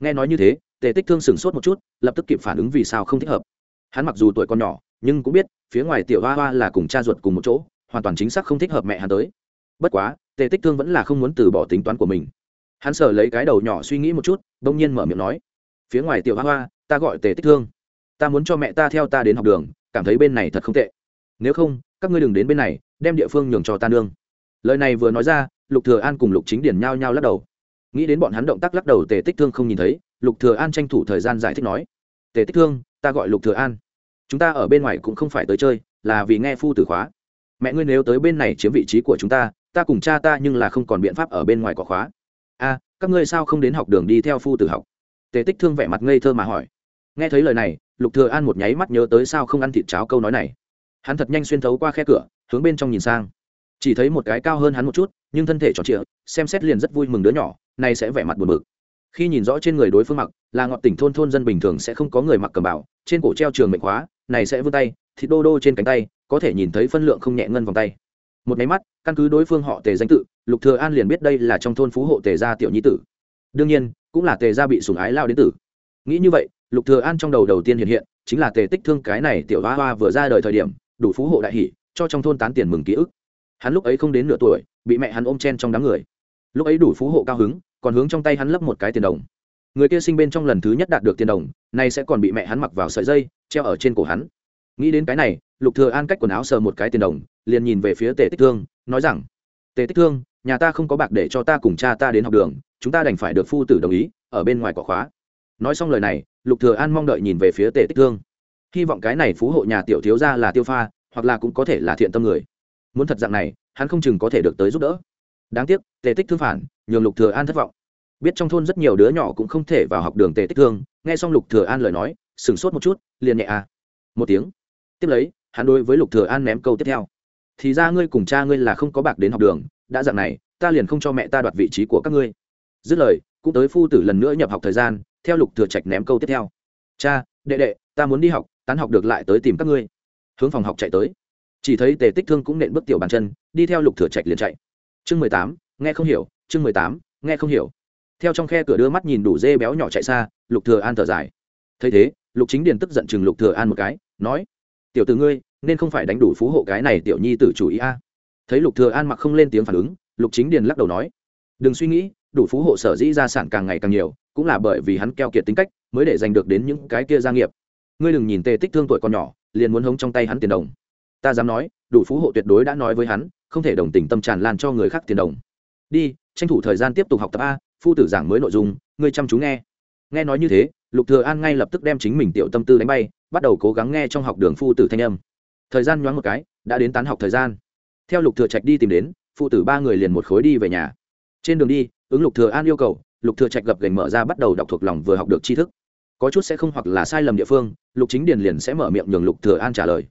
Nghe nói như thế, tề tích thương sửng sốt một chút, lập tức kịp phản ứng vì sao không thích hợp hắn mặc dù tuổi còn nhỏ, nhưng cũng biết, phía ngoài tiểu hoa hoa là cùng cha ruột cùng một chỗ, hoàn toàn chính xác không thích hợp mẹ hắn tới. Bất quá, tề tích thương vẫn là không muốn từ bỏ tính toán của mình. Hắn sờ lấy cái đầu nhỏ suy nghĩ một chút đông nhiên mở miệng nói, phía ngoài tiểu hoa hoa, ta gọi tề tích thương. Ta muốn cho mẹ ta theo ta đến học đường, cảm thấy bên này thật không tệ. Nếu không, các ngươi đừng đến bên này, đem địa phương nhường cho ta nương. Lời này vừa nói ra, lục thừa an cùng lục chính điển nhao nhao lắc đầu. Nghĩ đến bọn hắn động tác lắc đầu, tề tích thương không nhìn thấy, lục thừa an tranh thủ thời gian giải thích nói, tề tích thương, ta gọi lục thừa an chúng ta ở bên ngoài cũng không phải tới chơi, là vì nghe phu tử khóa. Mẹ ngươi nếu tới bên này chiếm vị trí của chúng ta ta cùng cha ta nhưng là không còn biện pháp ở bên ngoài có khóa. A các ngươi sao không đến học đường đi theo phu tử học? Tề tích thương vẻ mặt ngây thơ mà hỏi. Nghe thấy lời này, lục thừa an một nháy mắt nhớ tới sao không ăn thịt cháo câu nói này. Hắn thật nhanh xuyên thấu qua khe cửa, hướng bên trong nhìn sang. Chỉ thấy một cái cao hơn hắn một chút, nhưng thân thể tròn trịa, xem xét liền rất vui mừng đứa nhỏ này sẽ vẻ mặt buồn bực. Khi nhìn rõ trên người đối phương mặc, là ngọn tỉnh thôn thôn dân bình thường sẽ không có người mặc cầm bảo trên cổ treo trường mệnh khóa này sẽ vươn tay thịt đô đô trên cánh tay có thể nhìn thấy phân lượng không nhẹ ngân vòng tay. Một máy mắt căn cứ đối phương họ tề danh tự lục thừa an liền biết đây là trong thôn phú hộ tề gia tiểu nhi tử. Đương nhiên cũng là tề gia bị sủng ái lao đến tử. Nghĩ như vậy lục thừa an trong đầu đầu tiên hiện hiện chính là tề tích thương cái này tiểu hoa hoa vừa ra đời thời điểm đủ phú hộ đại hỉ, cho trong thôn tán tiền mừng ký ức. Hắn lúc ấy không đến nửa tuổi bị mẹ hắn ôm chen trong đám người. Lúc ấy đủ phú hộ cao hứng còn hướng trong tay hắn lấp một cái tiền đồng. Người kia sinh bên trong lần thứ nhất đạt được tiền đồng nay sẽ còn bị mẹ hắn mặc vào sợi dây treo ở trên cổ hắn. Nghĩ đến cái này, lục thừa an cách quần áo sờ một cái tiền đồng, liền nhìn về phía tề tích thương, nói rằng, tề tích thương, nhà ta không có bạc để cho ta cùng cha ta đến học đường, chúng ta đành phải được phu tử đồng ý, ở bên ngoài quả khóa. Nói xong lời này, lục thừa an mong đợi nhìn về phía tề tích thương. Hy vọng cái này phú hộ nhà tiểu thiếu gia là tiêu pha, hoặc là cũng có thể là thiện tâm người. Muốn thật dạng này, hắn không chừng có thể được tới giúp đỡ. Đáng tiếc, tề tích thương phản, nhường lục thừa an thất vọng. Biết trong thôn rất nhiều đứa nhỏ cũng không thể vào học đường tề tích thương, nghe xong lục thừa an lời nói sừng sốt một chút, liền nhẹ à. Một tiếng. Tiếp lấy, hắn đối với lục thừa an ném câu tiếp theo. Thì ra ngươi cùng cha ngươi là không có bạc đến học đường, đã dạng này, ta liền không cho mẹ ta đoạt vị trí của các ngươi. Dứt lời, cũng tới phu tử lần nữa nhập học thời gian, theo lục thừa trạch ném câu tiếp theo. Cha, đệ đệ, ta muốn đi học, tán học được lại tới tìm các ngươi. Hướng phòng học chạy tới. Chỉ thấy tề tích thương cũng nện bước tiểu bàn chân, đi theo lục thừa trạch liền chạy. Chương mười tám, nghe không hiểu, chương mười tám, nghe không hiểu. Theo trong khe cửa đưa mắt nhìn đủ dê béo nhỏ chạy xa, lục thừa an thở dài. Thấy thế lục chính điền tức giận chừng lục thừa an một cái, nói, tiểu tử ngươi, nên không phải đánh đủ phú hộ cái này tiểu nhi tử chủ ý a? Thấy lục thừa an mặc không lên tiếng phản ứng, lục chính điền lắc đầu nói, đừng suy nghĩ, đủ phú hộ sở dĩ gia sản càng ngày càng nhiều, cũng là bởi vì hắn keo kiệt tính cách, mới để giành được đến những cái kia gia nghiệp. Ngươi đừng nhìn tề tích thương tuổi còn nhỏ, liền muốn hống trong tay hắn tiền đồng. Ta dám nói, đủ phú hộ tuyệt đối đã nói với hắn, không thể đồng tình tâm tràn lan cho người khác tiền đồng. Đi, tranh thủ thời gian tiếp tục học tập a, phu tử giảng mới nội dung, ngươi chăm chú nghe. Nghe nói như thế lục thừa an ngay lập tức đem chính mình tiểu tâm tư đánh bay, bắt đầu cố gắng nghe trong học đường phu tử thanh âm. Thời gian nhoáng một cái, đã đến tán học thời gian. Theo lục thừa trạch đi tìm đến phụ tử ba người liền một khối đi về nhà. Trên đường đi, ứng lục thừa an yêu cầu, lục thừa trạch gập gành mở ra bắt đầu đọc thuộc lòng vừa học được tri thức. Có chút sẽ không hoặc là sai lầm địa phương, lục chính điền liền sẽ mở miệng nhường lục thừa an trả lời.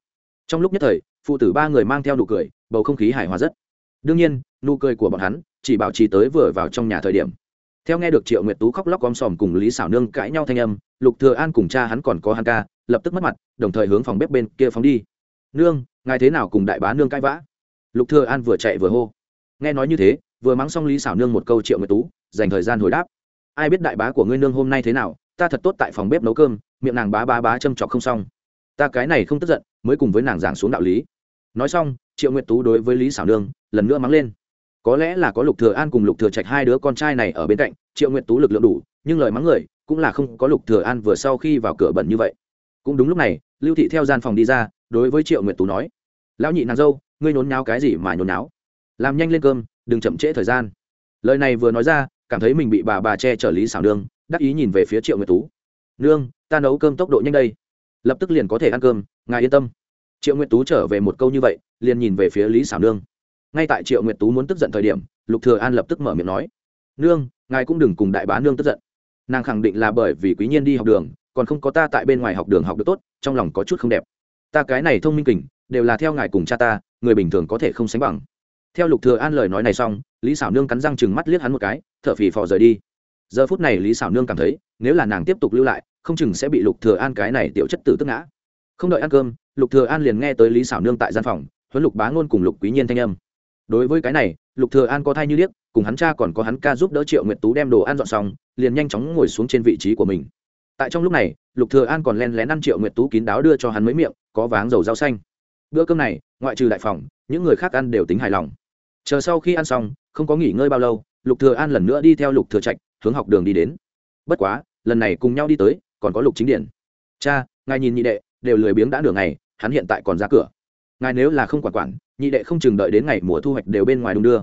Trong lúc nhất thời phụ tử ba người mang theo nụ cười, bầu không khí hài hòa rất. Đương nhiên, nụ cười của bọn hắn chỉ bảo trì tới vừa vào trong nhà thời điểm theo nghe được triệu nguyệt tú khóc lóc om sòm cùng lý xảo nương cãi nhau thanh âm, lục thừa an cùng cha hắn còn có hắn ca, lập tức mất mặt, đồng thời hướng phòng bếp bên kia phóng đi. Nương, ngài thế nào cùng đại bá nương cãi vã? Lục thừa an vừa chạy vừa hô. Nghe nói như thế, vừa mắng xong lý xảo nương một câu triệu nguyệt tú, dành thời gian hồi đáp. Ai biết đại bá của ngươi nương hôm nay thế nào, ta thật tốt tại phòng bếp nấu cơm, miệng nàng bá bá bá châm chọc không xong. Ta cái này không tức giận, mới cùng với nàng giảng xuống đạo lý. Nói xong, triệu nguyệt tú đối với lý xảo nương lần nữa mắng lên có lẽ là có lục thừa an cùng lục thừa trạch hai đứa con trai này ở bên cạnh, triệu nguyệt tú lực lượng đủ, nhưng lời mắng người cũng là không có lục thừa an vừa sau khi vào cửa bẩn như vậy. Cũng đúng lúc này, lưu thị theo gian phòng đi ra, đối với triệu nguyệt tú nói, lão nhị nàng dâu, ngươi nhốn nháo cái gì mà nhốn nháo? Làm nhanh lên cơm, đừng chậm trễ thời gian. Lời này vừa nói ra, cảm thấy mình bị bà bà che chở lý xảo nương, đắc ý nhìn về phía triệu nguyệt tú. Nương, ta nấu cơm tốc độ nhanh đây. Lập tức liền có thể ăn cơm, ngài yên tâm. Triệu nguyệt tú trở về một câu như vậy, liền nhìn về phía lý xảo nương ngay tại triệu nguyệt tú muốn tức giận thời điểm, lục thừa an lập tức mở miệng nói, nương, ngài cũng đừng cùng đại bá nương tức giận. Nàng khẳng định là bởi vì quý nhiên đi học đường, còn không có ta tại bên ngoài học đường học được tốt, trong lòng có chút không đẹp. Ta cái này thông minh kình, đều là theo ngài cùng cha ta, người bình thường có thể không sánh bằng. Theo lục thừa an lời nói này xong, lý xảo nương cắn răng chừng mắt liếc hắn một cái, thở phì phò rời đi. Giờ phút này lý xảo nương cảm thấy, nếu là nàng tiếp tục lưu lại, không chừng sẽ bị lục thừa an cái này tiểu chất tử tức ngã. Không đợi ăn cơm, lục thừa an liền nghe tới lý xảo nương tại gian phòng, huấn lục bá ngôn cùng lục quý nhiên thanh âm đối với cái này, lục thừa an có thai như điếc, cùng hắn cha còn có hắn ca giúp đỡ triệu nguyệt tú đem đồ ăn dọn xong, liền nhanh chóng ngồi xuống trên vị trí của mình. Tại trong lúc này, lục thừa an còn len lén ăn triệu nguyệt tú kín đáo đưa cho hắn mấy miệng, có váng dầu rau xanh. Bữa cơm này, ngoại trừ đại phòng, những người khác ăn đều tính hài lòng. Chờ sau khi ăn xong, không có nghỉ ngơi bao lâu, lục thừa an lần nữa đi theo lục thừa trạch, hướng học đường đi đến. Bất quá, lần này cùng nhau đi tới, còn có lục chính điển cha, ngài nhìn nhị đệ, đều lười biếng đã nửa ngày, hắn hiện tại còn ra cửa. Ngài nếu là không quản quản nhị đệ không chừng đợi đến ngày mùa thu hoạch đều bên ngoài đung đưa.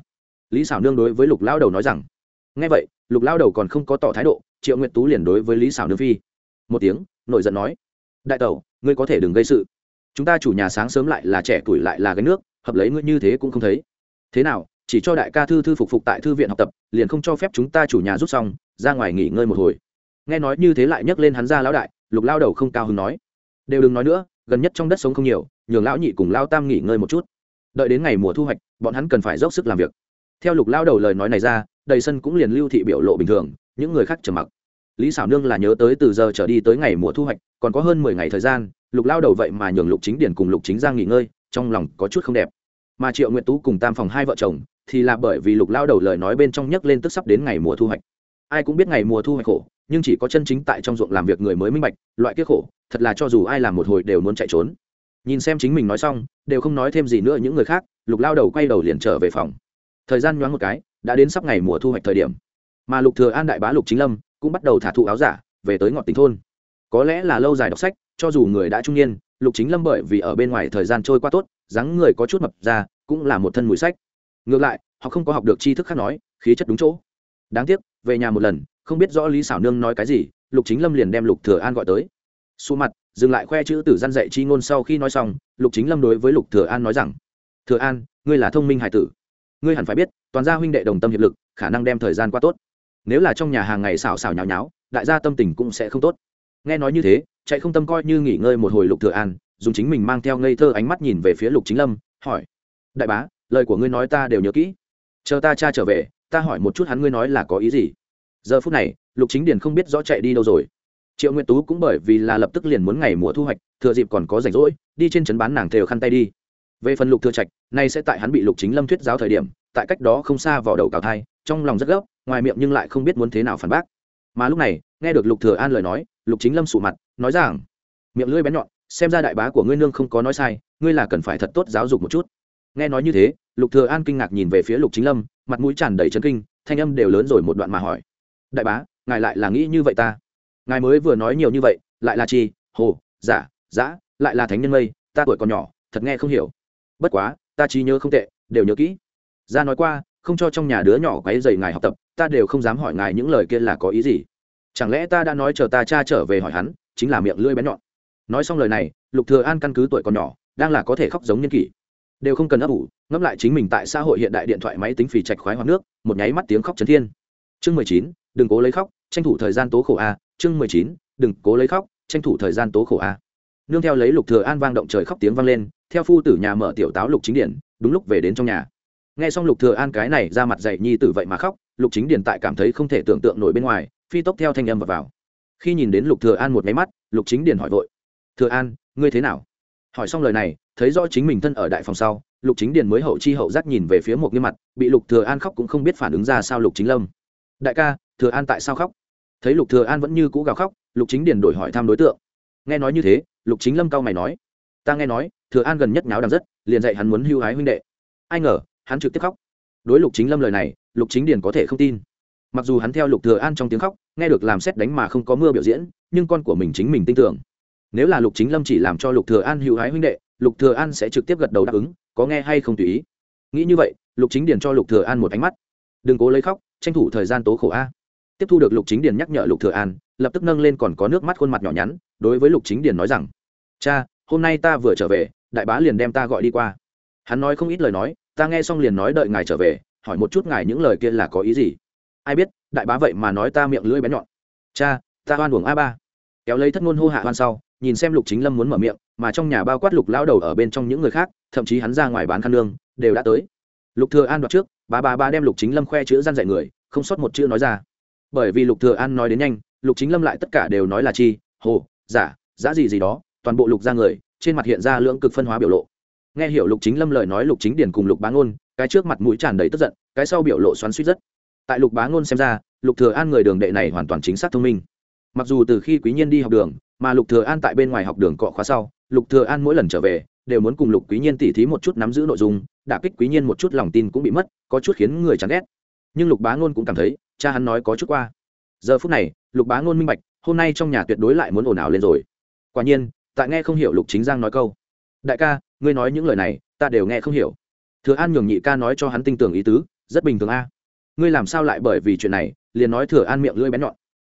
Lý xảo nương đối với lục lao đầu nói rằng, nghe vậy, lục lao đầu còn không có tỏ thái độ, triệu nguyệt tú liền đối với lý xảo nương phi. Một tiếng, nổi giận nói, đại tẩu, ngươi có thể đừng gây sự. Chúng ta chủ nhà sáng sớm lại là trẻ tuổi lại là cái nước, hợp lấy ngươi như thế cũng không thấy. Thế nào, chỉ cho đại ca thư thư phục phục tại thư viện học tập, liền không cho phép chúng ta chủ nhà rút xong, ra ngoài nghỉ ngơi một hồi. Nghe nói như thế lại nhấc lên hắn ra lão đại, lục lao đầu không cao hứng nói, đều đừng nói nữa, gần nhất trong đất sống không nhiều, nhường lão nhị cùng lao tam nghỉ ngơi một chút đợi đến ngày mùa thu hoạch, bọn hắn cần phải dốc sức làm việc. Theo lục lao đầu lời nói này ra, đầy sân cũng liền lưu thị biểu lộ bình thường, những người khác trầm mặc. Lý xảo nương là nhớ tới từ giờ trở đi tới ngày mùa thu hoạch, còn có hơn mười ngày thời gian, lục lao đầu vậy mà nhường lục chính điển cùng lục chính giang nghỉ ngơi, trong lòng có chút không đẹp. Mà triệu nguyện tú cùng tam phòng hai vợ chồng, thì là bởi vì lục lao đầu lời nói bên trong nhấc lên tức sắp đến ngày mùa thu hoạch. Ai cũng biết ngày mùa thu hoạch khổ, nhưng chỉ có chân chính tại trong ruộng làm việc người mới minh bạch, loại kia khổ, thật là cho dù ai làm một hồi đều muốn chạy trốn nhìn xem chính mình nói xong, đều không nói thêm gì nữa những người khác, lục lao đầu quay đầu liền trở về phòng. Thời gian nhoáng một cái, đã đến sắp ngày mùa thu hoạch thời điểm. Mà lục thừa an đại bá lục chính lâm cũng bắt đầu thả thụ áo giả, về tới ngọn tỉnh thôn. Có lẽ là lâu dài đọc sách, cho dù người đã trung niên, lục chính lâm bởi vì ở bên ngoài thời gian trôi qua tốt, dáng người có chút mập ra, cũng là một thân mùi sách. Ngược lại, họ không có học được tri thức khác nói, khí chất đúng chỗ. Đáng tiếc, về nhà một lần, không biết rõ lý xảo nương nói cái gì, lục chính lâm liền đem lục thừa an gọi tới xù mặt, dừng lại khoe chữ tử gian dạy chi ngôn sau khi nói xong, lục chính lâm đối với lục thừa an nói rằng, thừa an, ngươi là thông minh hải tử. Ngươi hẳn phải biết, toàn gia huynh đệ đồng tâm hiệp lực, khả năng đem thời gian qua tốt. Nếu là trong nhà hàng ngày xào xào nhào nháo, đại gia tâm tình cũng sẽ không tốt. Nghe nói như thế, chạy không tâm coi như nghỉ ngơi một hồi lục thừa an, dùng chính mình mang theo ngây thơ ánh mắt nhìn về phía lục chính lâm, hỏi, đại bá, lời của ngươi nói ta đều nhớ kỹ. Chờ ta cha trở về, ta hỏi một chút hắn ngươi nói là có ý gì. Giờ phút này, lục chính điền không biết rõ chạy đi đâu rồi triệu nguyệt tú cũng bởi vì là lập tức liền muốn ngày mùa thu hoạch, thừa dịp còn có rảnh rỗi, đi trên trấn bán nàng thều khăn tay đi. Về phần lục thừa trạch, nay sẽ tại hắn bị lục chính lâm thuyết giáo thời điểm, tại cách đó không xa vào đầu cào thai, trong lòng rất gấp, ngoài miệng nhưng lại không biết muốn thế nào phản bác. Mà lúc này, nghe được lục thừa an lời nói, lục chính lâm sụ mặt, nói rằng, miệng lưỡi bén nhọn, xem ra đại bá của ngươi nương không có nói sai, ngươi là cần phải thật tốt giáo dục một chút. Nghe nói như thế, lục thừa an kinh ngạc nhìn về phía lục chính lâm, mặt mũi tràn đầy chấn kinh, thanh âm đều lớn rồi một đoạn mà hỏi, đại bá, ngài lại là nghĩ như vậy ta? Ngài mới vừa nói nhiều như vậy, lại là chi, hồ, giả, giã, lại là thánh nhân mây, ta tuổi còn nhỏ, thật nghe không hiểu. Bất quá, ta trí nhớ không tệ, đều nhớ kỹ. Ra nói qua, không cho trong nhà đứa nhỏ quấy dày ngài học tập, ta đều không dám hỏi ngài những lời kia là có ý gì. Chẳng lẽ ta đã nói chờ ta cha trở về hỏi hắn, chính là miệng lưỡi bén nhọn. Nói xong lời này, lục thừa an căn cứ tuổi còn nhỏ, đang là có thể khóc giống nhân kỷ. Đều không cần ấp ủ, ngẫm lại chính mình tại xã hội hiện đại điện thoại máy tính phì trạch khoái hoặc nước, một nháy mắt tiếng khóc chấn thiên. Chương mười chín, đừng cố lấy khóc, tranh thủ thời gian tố khổ a chương mười chín đừng cố lấy khóc tranh thủ thời gian tố khổ a. Nương theo lấy lục thừa an vang động trời khóc tiếng vang lên theo phu tử nhà mở tiểu táo lục chính điển đúng lúc về đến trong nhà. Nghe xong lục thừa an cái này ra mặt dậy nhi tử vậy mà khóc lục chính điển tại cảm thấy không thể tưởng tượng nổi bên ngoài phi tốc theo thanh âm vào, vào. khi nhìn đến lục thừa an một máy mắt lục chính điển hỏi vội thừa an ngươi thế nào? Hỏi xong lời này thấy rõ chính mình thân ở đại phòng sau lục chính điền mới hậu chi hậu giác nhìn về phía một nghiêm mặt bị lục thừa an khóc cũng không biết phản ứng ra sao lục chính lâm. Đại ca thừa an tại sao khóc? Thấy lục thừa an vẫn như cũ gào khóc, lục chính điền đổi hỏi thăm đối tượng. Nghe nói như thế, lục chính lâm cao mày nói, ta nghe nói, thừa an gần nhất nháo đằng rất, liền dạy hắn muốn hưu hái huynh đệ. Ai ngờ, hắn trực tiếp khóc. Đối lục chính lâm lời này, lục chính điền có thể không tin. Mặc dù hắn theo lục thừa an trong tiếng khóc, nghe được làm xét đánh mà không có mưa biểu diễn, nhưng con của mình chính mình tin tưởng. Nếu là lục chính lâm chỉ làm cho lục thừa an hưu hái huynh đệ, lục thừa an sẽ trực tiếp gật đầu đáp ứng, có nghe hay không tùy ý. Nghĩ như vậy, lục chính điền cho lục thừa an một ánh mắt. Đừng cố lấy khóc, tranh thủ thời gian tố khổ a tiếp thu được lục chính điền nhắc nhở lục thừa an, lập tức nâng lên còn có nước mắt khuôn mặt nhỏ nhắn, đối với lục chính điền nói rằng, cha, hôm nay ta vừa trở về, đại bá liền đem ta gọi đi qua. Hắn nói không ít lời nói, ta nghe xong liền nói đợi ngài trở về, hỏi một chút ngài những lời kia là có ý gì. Ai biết, đại bá vậy mà nói ta miệng lưỡi bén nhọn. Cha, ta oan uổng a ba. Kéo lấy thất ngôn hô hạ hoan sau, nhìn xem lục chính lâm muốn mở miệng, mà trong nhà bao quát lục lao đầu ở bên trong những người khác, thậm chí hắn ra ngoài bán khăn lương đều đã tới. Lục thừa an đoạt trước, ba ba ba đem lục chính lâm khoe chữ gian dạy người, không sót một chữ nói ra bởi vì lục thừa an nói đến nhanh, lục chính lâm lại tất cả đều nói là chi, hồ, giả giả gì gì đó, toàn bộ lục ra người, trên mặt hiện ra lưỡng cực phân hóa biểu lộ. Nghe hiểu lục chính lâm lời nói lục chính điển cùng lục bá ngôn, cái trước mặt mũi tràn đầy tức giận, cái sau biểu lộ xoắn xuýt rất. Tại lục bá ngôn xem ra, lục thừa an người đường đệ này hoàn toàn chính xác thông minh. Mặc dù từ khi quý nhiên đi học đường, mà lục thừa an tại bên ngoài học đường cọ khóa sau, lục thừa an mỗi lần trở về, đều muốn cùng lục quý nhiên tỉ thí một chút nắm giữ nội dung, đả kích quý nhiên một chút lòng tin cũng bị mất, có chút khiến người chán ghét. Nhưng lục bá ngôn cũng cảm thấy cha hắn nói có chút qua. Giờ phút này, lục bá ngôn minh bạch, hôm nay trong nhà tuyệt đối lại muốn ồn ào lên rồi. Quả nhiên, tại nghe không hiểu lục chính giang nói câu. Đại ca, ngươi nói những lời này, ta đều nghe không hiểu. Thừa an nhường nhị ca nói cho hắn tin tưởng ý tứ, rất bình thường a. Ngươi làm sao lại bởi vì chuyện này, liền nói thừa an miệng lưỡi bén nhọn?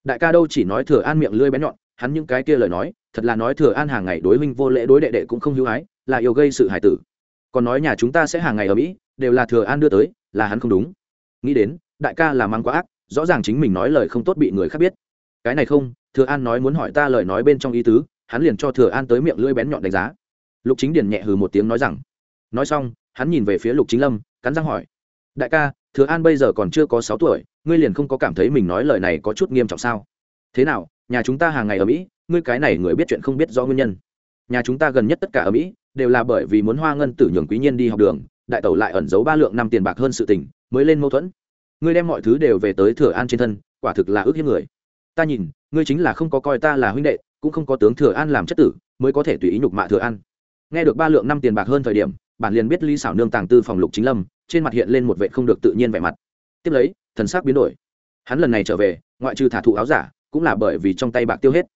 Đại ca đâu chỉ nói thừa an miệng lưỡi bén nhọn, hắn những cái kia lời nói, thật là nói thừa an hàng ngày đối huynh vô lễ đối đệ đệ cũng không hữu ái, là yêu gây sự hài tử. Còn nói nhà chúng ta sẽ hàng ngày ở mỹ, đều là thừa an đưa tới, là hắn không đúng. Nghĩ đến đại ca là mang quá ác, rõ ràng chính mình nói lời không tốt bị người khác biết. Cái này không, thừa an nói muốn hỏi ta lời nói bên trong ý tứ, hắn liền cho thừa an tới miệng lưỡi bén nhọn đánh giá. Lục chính điền nhẹ hừ một tiếng nói rằng, nói xong, hắn nhìn về phía lục chính lâm, cắn răng hỏi, đại ca, thừa an bây giờ còn chưa có sáu tuổi, ngươi liền không có cảm thấy mình nói lời này có chút nghiêm trọng sao? Thế nào, nhà chúng ta hàng ngày ở mỹ, ngươi cái này người biết chuyện không biết do nguyên nhân. Nhà chúng ta gần nhất tất cả ở mỹ, đều là bởi vì muốn hoa ngân tử nhường quý nhiên đi học đường, đại tẩu lại ẩn giấu ba lượng năm tiền bạc hơn sự tình, mới lên mâu thuẫn ngươi đem mọi thứ đều về tới thừa an trên thân, quả thực là ước hiếp người. Ta nhìn, ngươi chính là không có coi ta là huynh đệ, cũng không có tướng thừa an làm chất tử, mới có thể tùy ý nhục mạ thừa an. Nghe được ba lượng năm tiền bạc hơn thời điểm, bản liền biết lý xảo nương tàng tư phòng lục chính lâm, trên mặt hiện lên một vệ không được tự nhiên vẻ mặt. Tiếp lấy, thần sắc biến đổi. Hắn lần này trở về, ngoại trừ thả thụ áo giả, cũng là bởi vì trong tay bạc tiêu hết.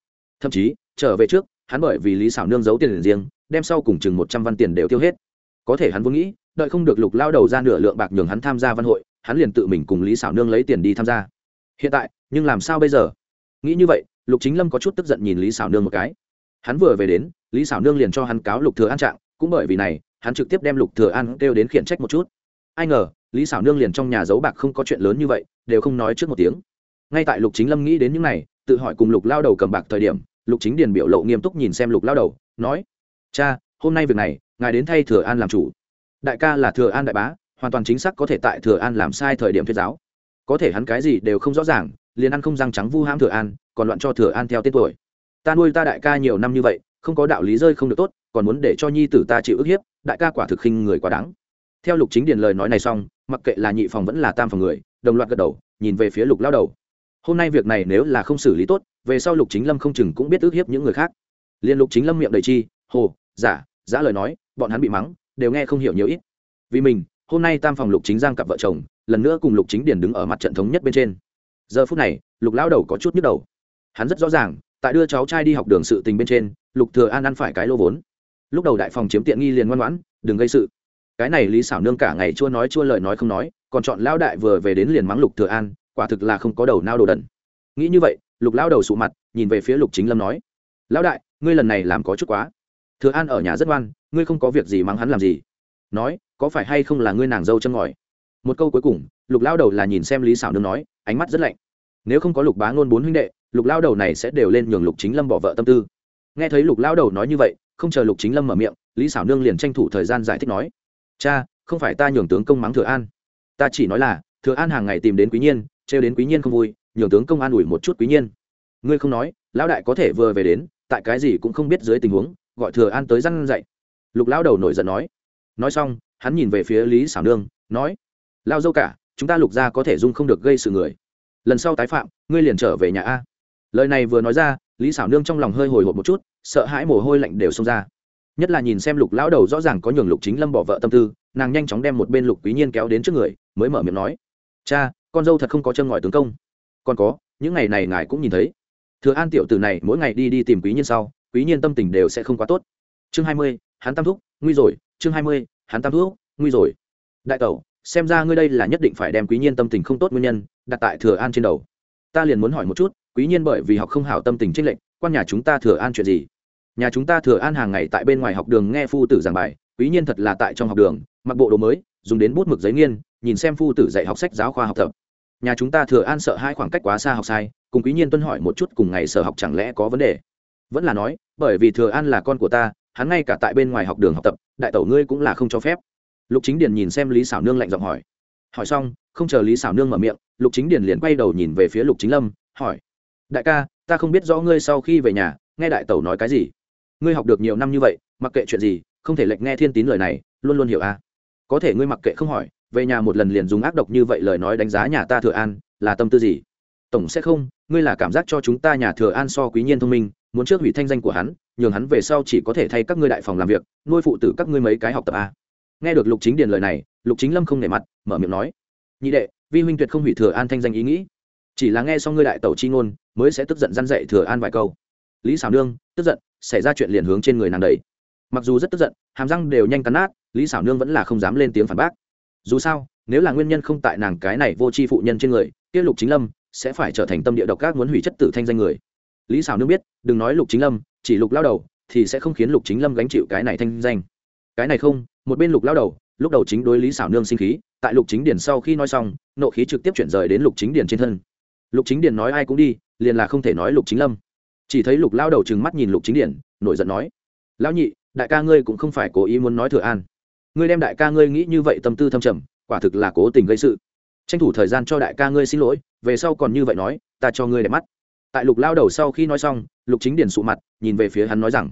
Thậm chí, trở về trước, hắn bởi vì lý xảo nương giấu tiền riêng, đem sau cùng chừng một trăm văn tiền đều tiêu hết. Có thể hắn vốn nghĩ, đợi không được lục lao đầu ra nửa lượng bạc nhường hắn tham gia văn hội hắn liền tự mình cùng lý xảo nương lấy tiền đi tham gia. Hiện tại, nhưng làm sao bây giờ? Nghĩ như vậy, lục chính lâm có chút tức giận nhìn lý xảo nương một cái. Hắn vừa về đến, lý xảo nương liền cho hắn cáo lục thừa an trạng, cũng bởi vì này, hắn trực tiếp đem lục thừa an kêu đến khiển trách một chút. Ai ngờ, lý xảo nương liền trong nhà giấu bạc không có chuyện lớn như vậy, đều không nói trước một tiếng. Ngay tại lục chính lâm nghĩ đến những này, tự hỏi cùng lục lao đầu cầm bạc thời điểm, lục chính điền biểu lộ nghiêm túc nhìn xem lục lao đầu, nói, cha, hôm nay việc này, ngài đến thay thừa an làm chủ. Đại ca là thừa an đại bá hoàn toàn chính xác có thể tại thừa an làm sai thời điểm thuyết giáo. Có thể hắn cái gì đều không rõ ràng, liền ăn không răng trắng vu ham thừa an, còn loạn cho thừa an theo tên tuổi. Ta nuôi ta đại ca nhiều năm như vậy, không có đạo lý rơi không được tốt, còn muốn để cho nhi tử ta chịu ức hiếp, đại ca quả thực khinh người quá đáng. Theo lục chính điền lời nói này xong, mặc kệ là nhị phòng vẫn là tam phòng người, đồng loạt gật đầu, nhìn về phía lục lao đầu. Hôm nay việc này nếu là không xử lý tốt, về sau lục chính lâm không chừng cũng biết ức hiếp những người khác. Liền lục chính lâm miệng đầy chi, hồ, giả giả lời nói, bọn hắn bị mắng, đều nghe không hiểu nhiều ít. Vì mình hôm nay tam phòng lục chính giang cặp vợ chồng, lần nữa cùng lục chính điền đứng ở mặt trận thống nhất bên trên. Giờ phút này, lục lão đầu có chút nhức đầu. Hắn rất rõ ràng, tại đưa cháu trai đi học đường sự tình bên trên, lục thừa an ăn phải cái lô vốn. Lúc đầu đại phòng chiếm tiện nghi liền ngoan ngoãn, đừng gây sự. Cái này lý xảo nương cả ngày chua nói chua lời nói không nói, còn chọn lão đại vừa về đến liền mắng lục thừa an, quả thực là không có đầu nao đồ đần. Nghĩ như vậy, lục lão đầu sụ mặt, nhìn về phía lục chính lâm nói, lão đại, ngươi lần này làm có chút quá. Thừa an ở nhà rất ngoan, ngươi không có việc gì mắng hắn làm gì. Nói có phải hay không là ngươi nàng dâu chân ngòi? Một câu cuối cùng, lục lao đầu là nhìn xem lý xảo nương nói, ánh mắt rất lạnh. Nếu không có lục bá ngôn bốn huynh đệ, lục lao đầu này sẽ đều lên nhường lục chính lâm bỏ vợ tâm tư. Nghe thấy lục lao đầu nói như vậy, không chờ lục chính lâm mở miệng, lý xảo nương liền tranh thủ thời gian giải thích nói, cha, không phải ta nhường tướng công mắng thừa an. Ta chỉ nói là, thừa an hàng ngày tìm đến quý nhiên, trêu đến quý nhiên không vui, nhường tướng công an ủi một chút quý nhiên. Ngươi không nói, lão đại có thể vừa về đến, tại cái gì cũng không biết dưới tình huống, gọi thừa an tới răn dậy lục lao đầu nổi giận nói nói xong, hắn nhìn về phía lý xảo nương, nói, lao dâu cả, chúng ta lục ra có thể dung không được gây sự người. Lần sau tái phạm, ngươi liền trở về nhà a. Lời này vừa nói ra, lý xảo nương trong lòng hơi hồi hộp một chút, sợ hãi mồ hôi lạnh đều xông ra. Nhất là nhìn xem lục lão đầu rõ ràng có nhường lục chính lâm bỏ vợ tâm tư, nàng nhanh chóng đem một bên lục quý nhiên kéo đến trước người, mới mở miệng nói, cha, con dâu thật không có chân ngòi tướng công. Còn có, những ngày này ngài cũng nhìn thấy. Thừa an tiểu tử này mỗi ngày đi đi tìm quý nhiên sau, quý nhiên tâm tình đều sẽ không quá tốt. Chương hai mươi, hắn tam thúc, nguy rồi chương hai mươi hắn tam Thuốc, nguy rồi. Đại tẩu xem ra ngươi đây là nhất định phải đem quý nhiên tâm tình không tốt nguyên nhân đặt tại thừa an trên đầu. Ta liền muốn hỏi một chút quý nhiên bởi vì học không hảo tâm tình trích lệnh quan nhà chúng ta thừa an chuyện gì? Nhà chúng ta thừa an hàng ngày tại bên ngoài học đường nghe phu tử giảng bài quý nhiên thật là tại trong học đường mặc bộ đồ mới dùng đến bút mực giấy nghiên nhìn xem phu tử dạy học sách giáo khoa học tập. Nhà chúng ta thừa an sợ hai khoảng cách quá xa học sai cùng quý nhiên tuân hỏi một chút cùng ngày sở học chẳng lẽ có vấn đề? Vẫn là nói bởi vì thừa an là con của ta hắn ngay cả tại bên ngoài học đường học tập, đại tẩu ngươi cũng là không cho phép. Lục chính điền nhìn xem lý xảo nương lạnh giọng hỏi. Hỏi xong, không chờ lý xảo nương mở miệng, lục chính điền liền quay đầu nhìn về phía lục chính lâm, hỏi. Đại ca, ta không biết rõ ngươi sau khi về nhà, nghe đại tẩu nói cái gì? Ngươi học được nhiều năm như vậy, mặc kệ chuyện gì, không thể lệnh nghe thiên tín lời này, luôn luôn hiểu a à? có thể ngươi mặc kệ không hỏi, về nhà một lần liền dùng ác độc như vậy lời nói đánh giá nhà ta thừa an, là tâm tư gì? Tổng sẽ không, ngươi là cảm giác cho chúng ta nhà thừa an so quý nhiên thông minh, muốn trước hủy thanh danh của hắn nhường hắn về sau chỉ có thể thay các ngươi đại phòng làm việc, nuôi phụ tử các ngươi mấy cái học tập a. Nghe được lục chính điền lời này, lục chính lâm không nể mặt, mở miệng nói, nhị đệ, vi huynh tuyệt không hủy thừa an thanh danh ý nghĩ. Chỉ là nghe xong ngươi đại tẩu chi ngôn, mới sẽ tức giận răn dậy thừa an vài câu. Lý xảo nương, tức giận, xảy ra chuyện liền hướng trên người nàng đầy mặc dù rất tức giận, hàm răng đều nhanh cắn nát, lý xảo nương vẫn là không dám lên tiếng phản bác. Dù sao, nếu là nguyên nhân không tại nàng cái này vô tri phụ nhân trên người, kia lục chính lâm sẽ phải trở thành tâm địa độc các muốn hủy chất tử thanh danh người. Lý xảo nương biết, đừng nói lục chính lâm chỉ lục lao đầu thì sẽ không khiến lục chính lâm gánh chịu cái này thanh danh. Cái này không, một bên lục lao đầu, lúc đầu chính đối lý xảo nương sinh khí, tại lục chính điền sau khi nói xong, nộ khí trực tiếp chuyển rời đến lục chính điền trên thân. Lục chính điền nói ai cũng đi, liền là không thể nói lục chính lâm. Chỉ thấy lục lao đầu trừng mắt nhìn lục chính điền, nổi giận nói, lão nhị, đại ca ngươi cũng không phải cố ý muốn nói thừa an. Ngươi đem đại ca ngươi nghĩ như vậy tâm tư thâm trầm, quả thực là cố tình gây sự. Tranh thủ thời gian cho đại ca ngươi xin lỗi, về sau còn như vậy nói, ta cho ngươi đẹp mắt tại lục lao đầu sau khi nói xong, lục chính điền sụ mặt, nhìn về phía hắn nói rằng,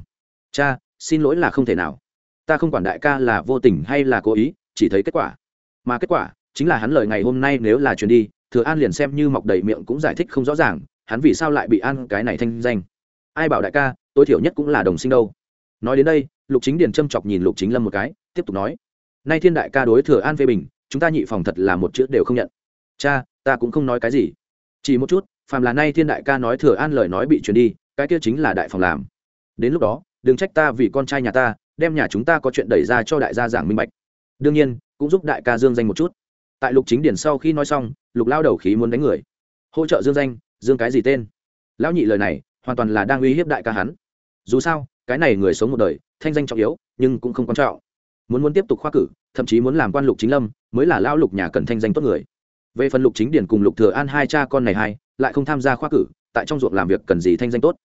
cha, xin lỗi là không thể nào. Ta không quản đại ca là vô tình hay là cố ý, chỉ thấy kết quả. Mà kết quả chính là hắn lời ngày hôm nay nếu là chuyến đi, thừa an liền xem như mọc đầy miệng cũng giải thích không rõ ràng, hắn vì sao lại bị ăn cái này thanh danh. Ai bảo đại ca, tối thiểu nhất cũng là đồng sinh đâu. Nói đến đây, lục chính điền châm chọc nhìn lục chính lâm một cái, tiếp tục nói, nay thiên đại ca đối thừa an phê bình, chúng ta nhị phòng thật là một chữ đều không nhận. Cha, ta cũng không nói cái gì. Chỉ một chút phàm là nay thiên đại ca nói thừa an lời nói bị truyền đi, cái kia chính là đại phòng làm. Đến lúc đó, đừng trách ta vì con trai nhà ta, đem nhà chúng ta có chuyện đẩy ra cho đại gia giảng minh bạch. Đương nhiên, cũng giúp đại ca dương danh một chút. Tại lục chính điển sau khi nói xong, lục lao đầu khí muốn đánh người. Hỗ trợ dương danh, dương cái gì tên? Lão nhị lời này, hoàn toàn là đang uy hiếp đại ca hắn. Dù sao, cái này người sống một đời, thanh danh trọng yếu, nhưng cũng không quan trọng. Muốn muốn tiếp tục khoa cử, thậm chí muốn làm quan lục chính lâm, mới là lao lục nhà cần thanh danh tốt người. Về phần lục chính điển cùng lục thừa an hai cha con này hai lại không tham gia khoa cử, tại trong ruộng làm việc cần gì thanh danh tốt.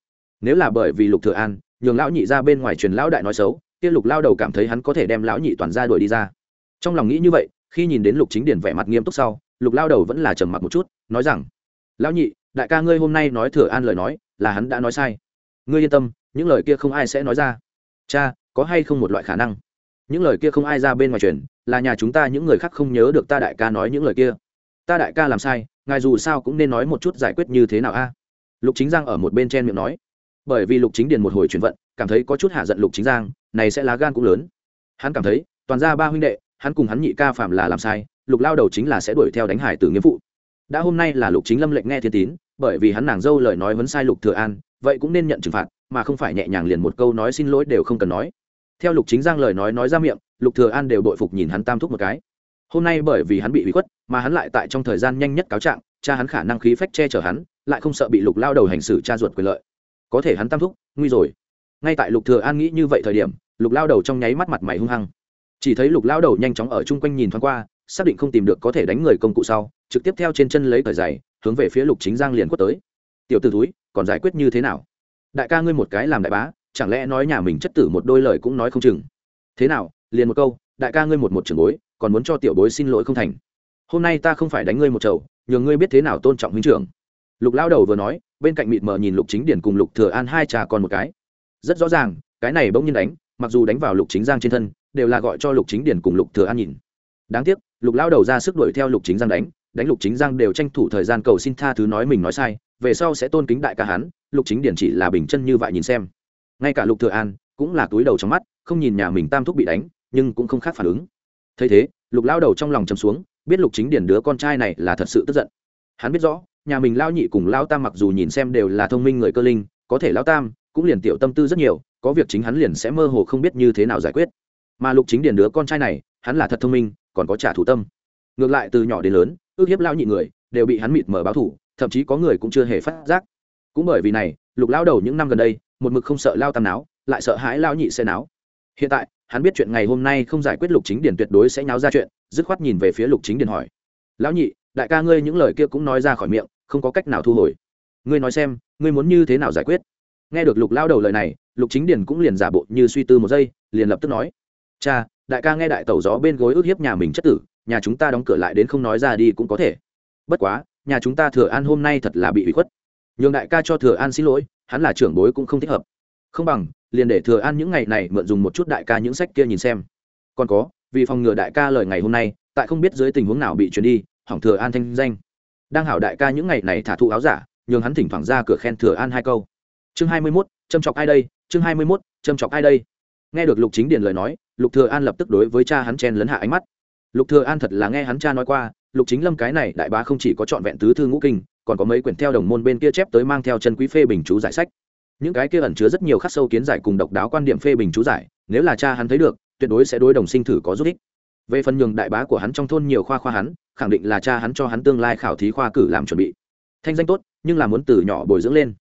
Nếu là bởi vì lục thừa an, nhường lão nhị ra bên ngoài truyền lão đại nói xấu, kia lục lao đầu cảm thấy hắn có thể đem lão nhị toàn ra đuổi đi ra. Trong lòng nghĩ như vậy, khi nhìn đến lục chính điển vẻ mặt nghiêm túc sau, lục lao đầu vẫn là trầm mặc một chút, nói rằng, lão nhị, đại ca ngươi hôm nay nói thừa an lời nói, là hắn đã nói sai. Ngươi yên tâm, những lời kia không ai sẽ nói ra. Cha, có hay không một loại khả năng? Những lời kia không ai ra bên ngoài truyền, là nhà chúng ta những người khác không nhớ được ta đại ca nói những lời kia. Ta đại ca làm sai ngài dù sao cũng nên nói một chút giải quyết như thế nào a? Lục chính giang ở một bên trên miệng nói. Bởi vì lục chính điền một hồi chuyển vận, cảm thấy có chút hạ giận lục chính giang, này sẽ lá gan cũng lớn. Hắn cảm thấy, toàn ra ba huynh đệ, hắn cùng hắn nhị ca phạm là làm sai, lục lao đầu chính là sẽ đuổi theo đánh hải tử nghĩa phụ. Đã hôm nay là lục chính lâm lệnh nghe thiên tín, bởi vì hắn nàng dâu lời nói vẫn sai lục thừa an, vậy cũng nên nhận trừng phạt, mà không phải nhẹ nhàng liền một câu nói xin lỗi đều không cần nói. Theo lục chính giang lời nói nói ra miệng, lục thừa an đều đội phục nhìn hắn tam thúc một cái hôm nay bởi vì hắn bị bị khuất, mà hắn lại tại trong thời gian nhanh nhất cáo trạng, cha hắn khả năng khí phách che chở hắn, lại không sợ bị lục lao đầu hành xử cha ruột quyền lợi. Có thể hắn tam thúc, nguy rồi. Ngay tại lục thừa an nghĩ như vậy thời điểm, lục lao đầu trong nháy mắt mặt mày hung hăng. Chỉ thấy lục lao đầu nhanh chóng ở chung quanh nhìn thoáng qua, xác định không tìm được có thể đánh người công cụ sau, trực tiếp theo trên chân lấy thời giày, hướng về phía lục chính giang liền quất tới. Tiểu tử túi còn giải quyết như thế nào? Đại ca ngươi một cái làm đại bá, chẳng lẽ nói nhà mình chất tử một đôi lời cũng nói không chừng? Thế nào, liền một câu, đại ca ngươi một một trường bối còn muốn cho tiểu bối xin lỗi không thành. Hôm nay ta không phải đánh ngươi một chầu, nhờ ngươi biết thế nào tôn trọng huynh trưởng. Lục lao đầu vừa nói, bên cạnh mịt mờ nhìn lục chính điển cùng lục thừa an hai trà còn một cái. Rất rõ ràng, cái này bỗng nhiên đánh, mặc dù đánh vào lục chính giang trên thân, đều là gọi cho lục chính điển cùng lục thừa an nhìn. Đáng tiếc, lục lao đầu ra sức đuổi theo lục chính giang đánh đánh lục chính giang đều tranh thủ thời gian cầu xin tha thứ nói mình nói sai, về sau sẽ tôn kính đại ca hắn, lục chính điển chỉ là bình chân như vậy nhìn xem. Ngay cả lục thừa an cũng là túi đầu trong mắt, không nhìn nhà mình tam thúc bị đánh, nhưng cũng không khác phản ứng thấy thế, lục lao đầu trong lòng chầm xuống, biết lục chính điển đứa con trai này là thật sự tức giận. Hắn biết rõ, nhà mình lao nhị cùng lao tam mặc dù nhìn xem đều là thông minh người cơ linh, có thể lao tam cũng liền tiểu tâm tư rất nhiều, có việc chính hắn liền sẽ mơ hồ không biết như thế nào giải quyết. Mà lục chính điển đứa con trai này, hắn là thật thông minh, còn có trả thù tâm. Ngược lại từ nhỏ đến lớn, ước hiếp lao nhị người, đều bị hắn mịt mở báo thủ thậm chí có người cũng chưa hề phát giác. Cũng bởi vì này, lục lao đầu những năm gần đây, một mực không sợ lao tam náo, lại sợ hãi lao nhị xe náo. Hiện tại hắn biết chuyện ngày hôm nay không giải quyết lục chính Điền tuyệt đối sẽ nháo ra chuyện, dứt khoát nhìn về phía lục chính Điền hỏi. Lão nhị, đại ca ngươi những lời kia cũng nói ra khỏi miệng, không có cách nào thu hồi. Ngươi nói xem, ngươi muốn như thế nào giải quyết? Nghe được lục lao đầu lời này, lục chính Điền cũng liền giả bộ như suy tư một giây, liền lập tức nói. Cha, đại ca nghe đại tẩu gió bên gối ức hiếp nhà mình chất tử, nhà chúng ta đóng cửa lại đến không nói ra đi cũng có thể. Bất quá, nhà chúng ta thừa an hôm nay thật là bị hủy khuất. Nhường đại ca cho thừa an xin lỗi, hắn là trưởng bối cũng không thích hợp. Không bằng liền để thừa an những ngày này mượn dùng một chút đại ca những sách kia nhìn xem. Còn có, vì phòng ngừa đại ca lời ngày hôm nay, tại không biết dưới tình huống nào bị chuyển đi, hỏng thừa an thanh danh. Đang hảo đại ca những ngày này thả thụ áo giả, nhường hắn thỉnh thoảng ra cửa khen thừa an hai câu. Chương hai mươi mốt, châm chọc ai đây? Chương hai mươi mốt, châm chọc ai đây? Nghe được lục chính điền lời nói, lục thừa an lập tức đối với cha hắn chen lấn hạ ánh mắt. Lục thừa an thật là nghe hắn cha nói qua, lục chính lâm cái này đại bá không chỉ có chọn vẹn tứ thư ngũ kinh, còn có mấy quyển theo đồng môn bên kia chép tới mang theo chân quý phê bình chú giải sách những cái kia ẩn chứa rất nhiều khắc sâu kiến giải cùng độc đáo quan điểm phê bình chú giải, nếu là cha hắn thấy được, tuyệt đối sẽ đối đồng sinh thử có giúp ích. Về phần nhường đại bá của hắn trong thôn nhiều khoa khoa hắn, khẳng định là cha hắn cho hắn tương lai khảo thí khoa cử làm chuẩn bị. Thanh danh tốt, nhưng là muốn từ nhỏ bồi dưỡng lên.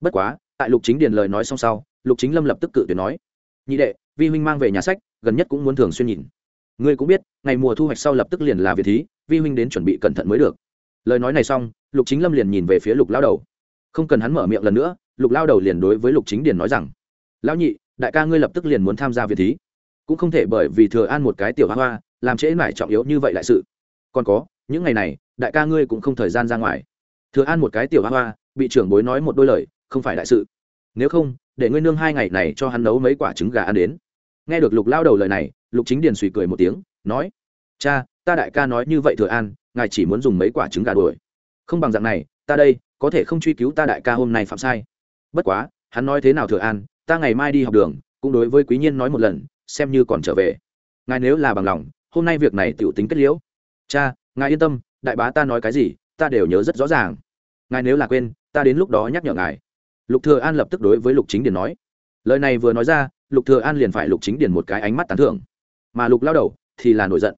Bất quá, tại lục chính điền lời nói xong sau, lục chính lâm lập tức cự tuyệt nói, nhị đệ, vi huynh mang về nhà sách, gần nhất cũng muốn thường xuyên nhìn. Ngươi cũng biết, ngày mùa thu hoạch sau lập tức liền là việc thí, vi huynh đến chuẩn bị cẩn thận mới được. Lời nói này xong, lục chính lâm liền nhìn về phía lục lao đầu. Không cần hắn mở miệng lần nữa lục lao đầu liền đối với lục chính điền nói rằng, lão nhị, đại ca ngươi lập tức liền muốn tham gia việc thí. Cũng không thể bởi vì thừa an một cái tiểu hoa hoa, làm trễ mải trọng yếu như vậy đại sự. Còn có, những ngày này, đại ca ngươi cũng không thời gian ra ngoài. Thừa an một cái tiểu hoa hoa, bị trưởng bối nói một đôi lời, không phải đại sự. Nếu không, để ngươi nương hai ngày này cho hắn nấu mấy quả trứng gà ăn đến. Nghe được lục lao đầu lời này, lục chính điền suy cười một tiếng, nói, cha, ta đại ca nói như vậy thừa an, ngài chỉ muốn dùng mấy quả trứng gà đuổi. Không bằng dạng này, ta đây, có thể không truy cứu ta đại ca hôm nay phạm sai bất quá, hắn nói thế nào thừa an, ta ngày mai đi học đường, cũng đối với quý nhiên nói một lần, xem như còn trở về. Ngài nếu là bằng lòng, hôm nay việc này tiểu tính kết liễu. Cha, ngài yên tâm, đại bá ta nói cái gì, ta đều nhớ rất rõ ràng. Ngài nếu là quên, ta đến lúc đó nhắc nhở ngài. Lục thừa an lập tức đối với lục chính điền nói. Lời này vừa nói ra, lục thừa an liền phải lục chính điền một cái ánh mắt tán thưởng. Mà lục lao đầu thì là nổi giận.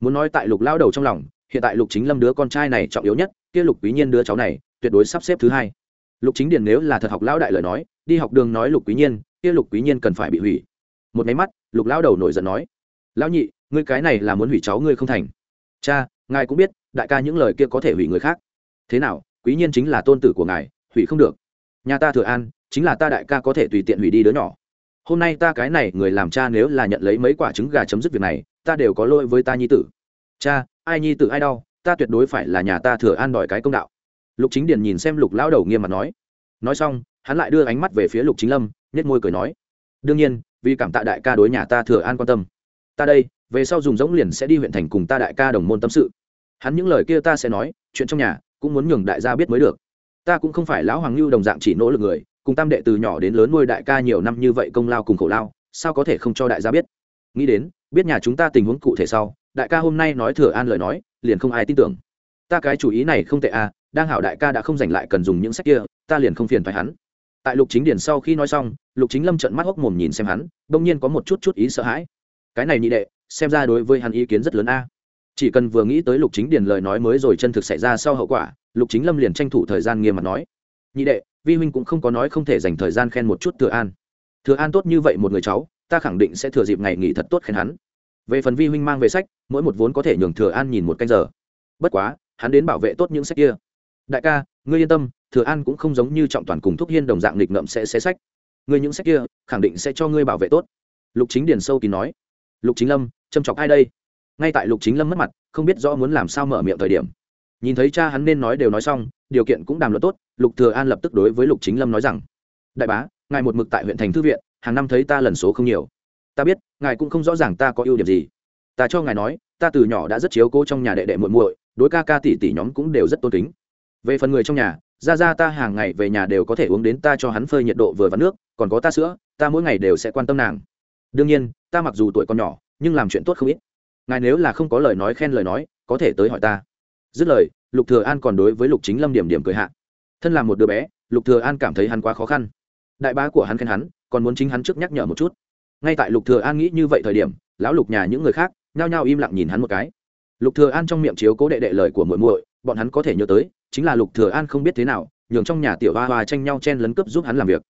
Muốn nói tại lục lao đầu trong lòng, hiện tại lục chính lâm đứa con trai này trọng yếu nhất, kia lục quý nhiên đứa cháu này, tuyệt đối sắp xếp thứ hai lục chính điền nếu là thật học lão đại lời nói, đi học đường nói lục quý nhiên, kia lục quý nhiên cần phải bị hủy. Một máy mắt, lục Lão đầu nổi giận nói, lão nhị, ngươi cái này là muốn hủy cháu ngươi không thành. Cha, ngài cũng biết, đại ca những lời kia có thể hủy người khác. Thế nào, quý nhiên chính là tôn tử của ngài, hủy không được. Nhà ta thừa an, chính là ta đại ca có thể tùy tiện hủy đi đứa nhỏ. Hôm nay ta cái này người làm cha nếu là nhận lấy mấy quả trứng gà chấm dứt việc này, ta đều có lỗi với ta nhi tử. Cha, ai nhi tử ai đau, ta tuyệt đối phải là nhà ta thừa an đòi cái công đạo lục chính điền nhìn xem lục lão đầu nghiêm mặt nói. Nói xong, hắn lại đưa ánh mắt về phía lục chính lâm nhét môi cười nói. Đương nhiên, vì cảm tạ đại ca đối nhà ta thừa an quan tâm. Ta đây, về sau dùng giống liền sẽ đi huyện thành cùng ta đại ca đồng môn tâm sự. Hắn những lời kia ta sẽ nói, chuyện trong nhà, cũng muốn nhường đại gia biết mới được. Ta cũng không phải lão hoàng lưu đồng dạng chỉ nỗ lực người, cùng tam đệ từ nhỏ đến lớn nuôi đại ca nhiều năm như vậy công lao cùng khổ lao, sao có thể không cho đại gia biết? Nghĩ đến, biết nhà chúng ta tình huống cụ thể sau, đại ca hôm nay nói thừa an lời nói, liền không ai tin tưởng. Ta cái chủ ý này không tệ à đang hảo đại ca đã không giành lại cần dùng những sách kia, ta liền không phiền thoái hắn. Tại lục chính điền sau khi nói xong, lục chính lâm trận mắt hốc mồm nhìn xem hắn, bỗng nhiên có một chút chút ý sợ hãi. Cái này nhị đệ, xem ra đối với hắn ý kiến rất lớn a. Chỉ cần vừa nghĩ tới lục chính điền lời nói mới rồi chân thực xảy ra sau hậu quả, lục chính lâm liền tranh thủ thời gian nghiêm mặt nói. Nhị đệ, vi huynh cũng không có nói không thể dành thời gian khen một chút thừa an. Thừa an tốt như vậy một người cháu, ta khẳng định sẽ thừa dịp ngày nghỉ thật tốt khen hắn. Về phần vi huynh mang về sách, mỗi một vốn có thể nhường thừa an nhìn một canh giờ. Bất quá, hắn đến bảo vệ tốt những sách kia đại ca, ngươi yên tâm, thừa an cũng không giống như trọng toàn cùng thúc hiên đồng dạng nghịch ngậm sẽ xé sách. Ngươi những sách kia, khẳng định sẽ cho ngươi bảo vệ tốt. Lục chính điền sâu kín nói. Lục chính lâm, châm chọc ai đây? Ngay tại lục chính lâm mất mặt, không biết rõ muốn làm sao mở miệng thời điểm. Nhìn thấy cha hắn nên nói đều nói xong, điều kiện cũng đàm luận tốt, lục thừa an lập tức đối với lục chính lâm nói rằng, đại bá, ngài một mực tại huyện thành thư viện, hàng năm thấy ta lần số không nhiều. Ta biết, ngài cũng không rõ ràng ta có ưu điểm gì. Ta cho ngài nói, ta từ nhỏ đã rất chiếu cố trong nhà đệ đệ muội muội, đối ca ca tỷ tỷ nhóm cũng đều rất tôn kính về phần người trong nhà ra ra ta hàng ngày về nhà đều có thể uống đến ta cho hắn phơi nhiệt độ vừa vặn nước, còn có ta sữa, ta mỗi ngày đều sẽ quan tâm nàng. Đương nhiên, ta mặc dù tuổi còn nhỏ, nhưng làm chuyện tốt không ít. Ngài nếu là không có lời nói khen lời nói, có thể tới hỏi ta. Dứt lời, lục thừa an còn đối với lục chính lâm điểm điểm cười hạ. Thân là một đứa bé, lục thừa an cảm thấy hắn quá khó khăn. Đại bá của hắn khen hắn, còn muốn chính hắn trước nhắc nhở một chút. Ngay tại lục thừa an nghĩ như vậy thời điểm, lão lục nhà những người khác nhao nhao im lặng nhìn hắn một cái. Lục thừa an trong miệng chiếu cố đệ đệ lời của muội muội, bọn hắn có thể nhớ tới chính là lục thừa an không biết thế nào, nhường trong nhà tiểu hoa hoa tranh nhau chen lấn cướp giúp hắn làm việc.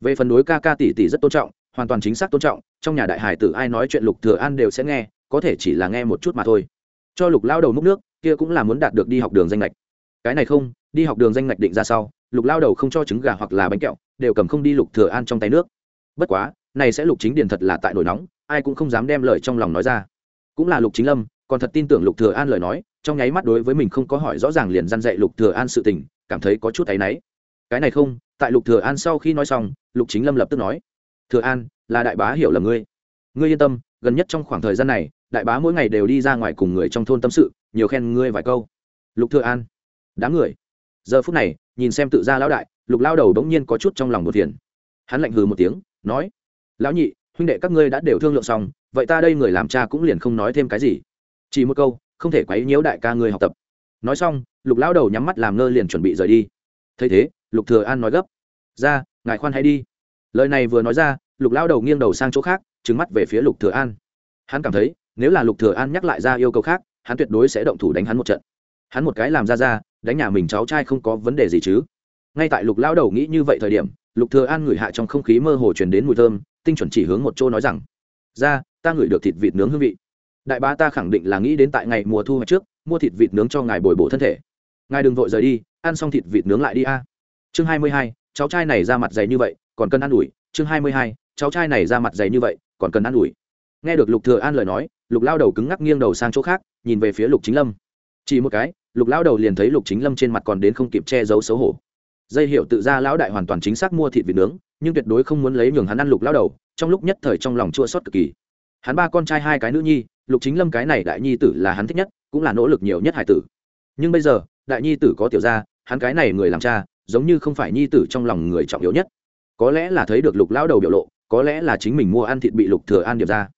Về phần đối ca ca tỷ tỷ rất tôn trọng, hoàn toàn chính xác tôn trọng, trong nhà đại hải tử ai nói chuyện lục thừa an đều sẽ nghe, có thể chỉ là nghe một chút mà thôi. Cho lục lao đầu múc nước, kia cũng là muốn đạt được đi học đường danh lệch cái này không, đi học đường danh lệch định ra sau, lục lao đầu không cho trứng gà hoặc là bánh kẹo, đều cầm không đi lục thừa an trong tay nước. Bất quá, này sẽ lục chính điền thật là tại nổi nóng, ai cũng không dám đem lời trong lòng nói ra. Cũng là lục chính lâm, còn thật tin tưởng lục thừa an lời nói trong nháy mắt đối với mình không có hỏi rõ ràng liền dăn dạy lục thừa an sự tình, cảm thấy có chút thấy náy. Cái này không, tại lục thừa an sau khi nói xong, lục chính lâm lập tức nói, thừa an, là đại bá hiểu là ngươi. Ngươi yên tâm, gần nhất trong khoảng thời gian này, đại bá mỗi ngày đều đi ra ngoài cùng người trong thôn tâm sự, nhiều khen ngươi vài câu. Lục thừa an đám người. Giờ phút này, nhìn xem tự gia lão đại, lục lao đầu đống nhiên có chút trong lòng một phiền. Hắn lạnh hừ một tiếng, nói, lão nhị, huynh đệ các ngươi đã đều thương lượng xong, vậy ta đây người làm cha cũng liền không nói thêm cái gì. Chỉ một câu không thể quấy nhiễu đại ca ngươi học tập. Nói xong, lục lão đầu nhắm mắt làm ngơ liền chuẩn bị rời đi. Thấy thế, lục thừa an nói gấp. Ra, ngài khoan hãy đi. Lời này vừa nói ra, lục lão đầu nghiêng đầu sang chỗ khác, trừng mắt về phía lục thừa an. Hắn cảm thấy, nếu là lục thừa an nhắc lại ra yêu cầu khác, hắn tuyệt đối sẽ động thủ đánh hắn một trận. Hắn một cái làm ra ra, đánh nhà mình cháu trai không có vấn đề gì chứ. Ngay tại lục lão đầu nghĩ như vậy thời điểm, lục thừa an ngửi hạ trong không khí mơ hồ truyền đến mùi thơm, tinh chuẩn chỉ hướng một chỗ nói rằng, ra, ta ngửi được thịt vịt nướng hương vị đại bá ta khẳng định là nghĩ đến tại ngày mùa thu hoạch trước, mua thịt vịt nướng cho ngài bồi bổ thân thể. Ngài đừng vội rời đi, ăn xong thịt vịt nướng lại đi a. Chương hai mươi hai, cháu trai này ra mặt dày như vậy, còn cần ăn ủi. Chương hai mươi hai, cháu trai này ra mặt dày như vậy, còn cần ăn ủi. Nghe được lục thừa an lời nói, lục lao đầu cứng ngắc nghiêng đầu sang chỗ khác, nhìn về phía lục chính lâm. Chỉ một cái, lục lao đầu liền thấy lục chính lâm trên mặt còn đến không kịp che giấu xấu hổ. Dây hiệu tự ra lão đại hoàn toàn chính xác mua thịt vịt nướng, nhưng tuyệt đối không muốn lấy nhường hắn ăn lục lao đầu, trong lúc nhất thời trong lòng chua xót cực kỳ. Hắn ba con trai hai cái nữ nhi lục chính lâm cái này đại nhi tử là hắn thích nhất, cũng là nỗ lực nhiều nhất hải tử. Nhưng bây giờ, đại nhi tử có tiểu gia, hắn cái này người làm cha, giống như không phải nhi tử trong lòng người trọng yếu nhất. Có lẽ là thấy được lục lao đầu biểu lộ, có lẽ là chính mình mua ăn thịt bị lục thừa an điệp ra.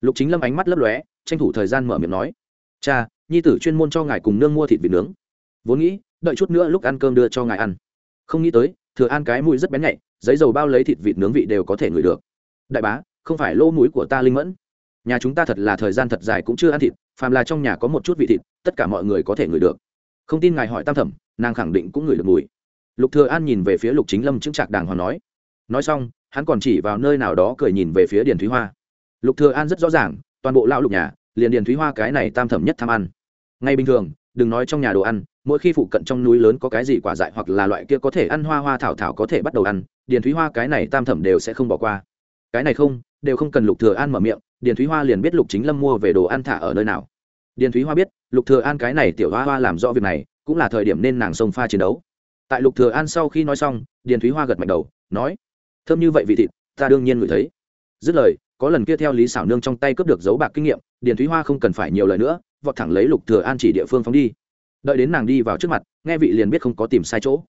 Lục chính lâm ánh mắt lấp lóe, tranh thủ thời gian mở miệng nói, cha, nhi tử chuyên môn cho ngài cùng nương mua thịt vịt nướng. Vốn nghĩ, đợi chút nữa lúc ăn cơm đưa cho ngài ăn. Không nghĩ tới, thừa An cái mũi rất bén nhạy, giấy dầu bao lấy thịt vịt nướng vị đều có thể ngửi được. Đại bá, không phải lỗ mũi của ta linh mẫn nhà chúng ta thật là thời gian thật dài cũng chưa ăn thịt, phàm là trong nhà có một chút vị thịt, tất cả mọi người có thể ngửi được. Không tin ngài hỏi tam thẩm, nàng khẳng định cũng ngửi được mùi. Lục thừa an nhìn về phía lục chính lâm chứng trạc đàng hoàng nói. Nói xong, hắn còn chỉ vào nơi nào đó cười nhìn về phía điền thúy hoa. Lục thừa an rất rõ ràng, toàn bộ lão lục nhà, liền điền thúy hoa cái này tam thẩm nhất tham ăn. Ngay bình thường, đừng nói trong nhà đồ ăn, mỗi khi phụ cận trong núi lớn có cái gì quả dại hoặc là loại kia có thể ăn hoa hoa thảo thảo có thể bắt đầu ăn, điền thúy hoa cái này tam thẩm đều sẽ không bỏ qua. Cái này không, đều không cần lục thừa an mở miệng điền thúy hoa liền biết lục chính lâm mua về đồ ăn thả ở nơi nào. Điền thúy hoa biết, lục thừa an cái này tiểu hoa hoa làm rõ việc này, cũng là thời điểm nên nàng xông pha chiến đấu. Tại lục thừa an sau khi nói xong, điền thúy hoa gật mạnh đầu, nói, thơm như vậy vị thịt, ta đương nhiên ngửi thấy. Dứt lời, có lần kia theo lý xảo nương trong tay cướp được dấu bạc kinh nghiệm, điền thúy hoa không cần phải nhiều lời nữa, vọt thẳng lấy lục thừa an chỉ địa phương phóng đi. Đợi đến nàng đi vào trước mặt, nghe vị liền biết không có tìm sai chỗ.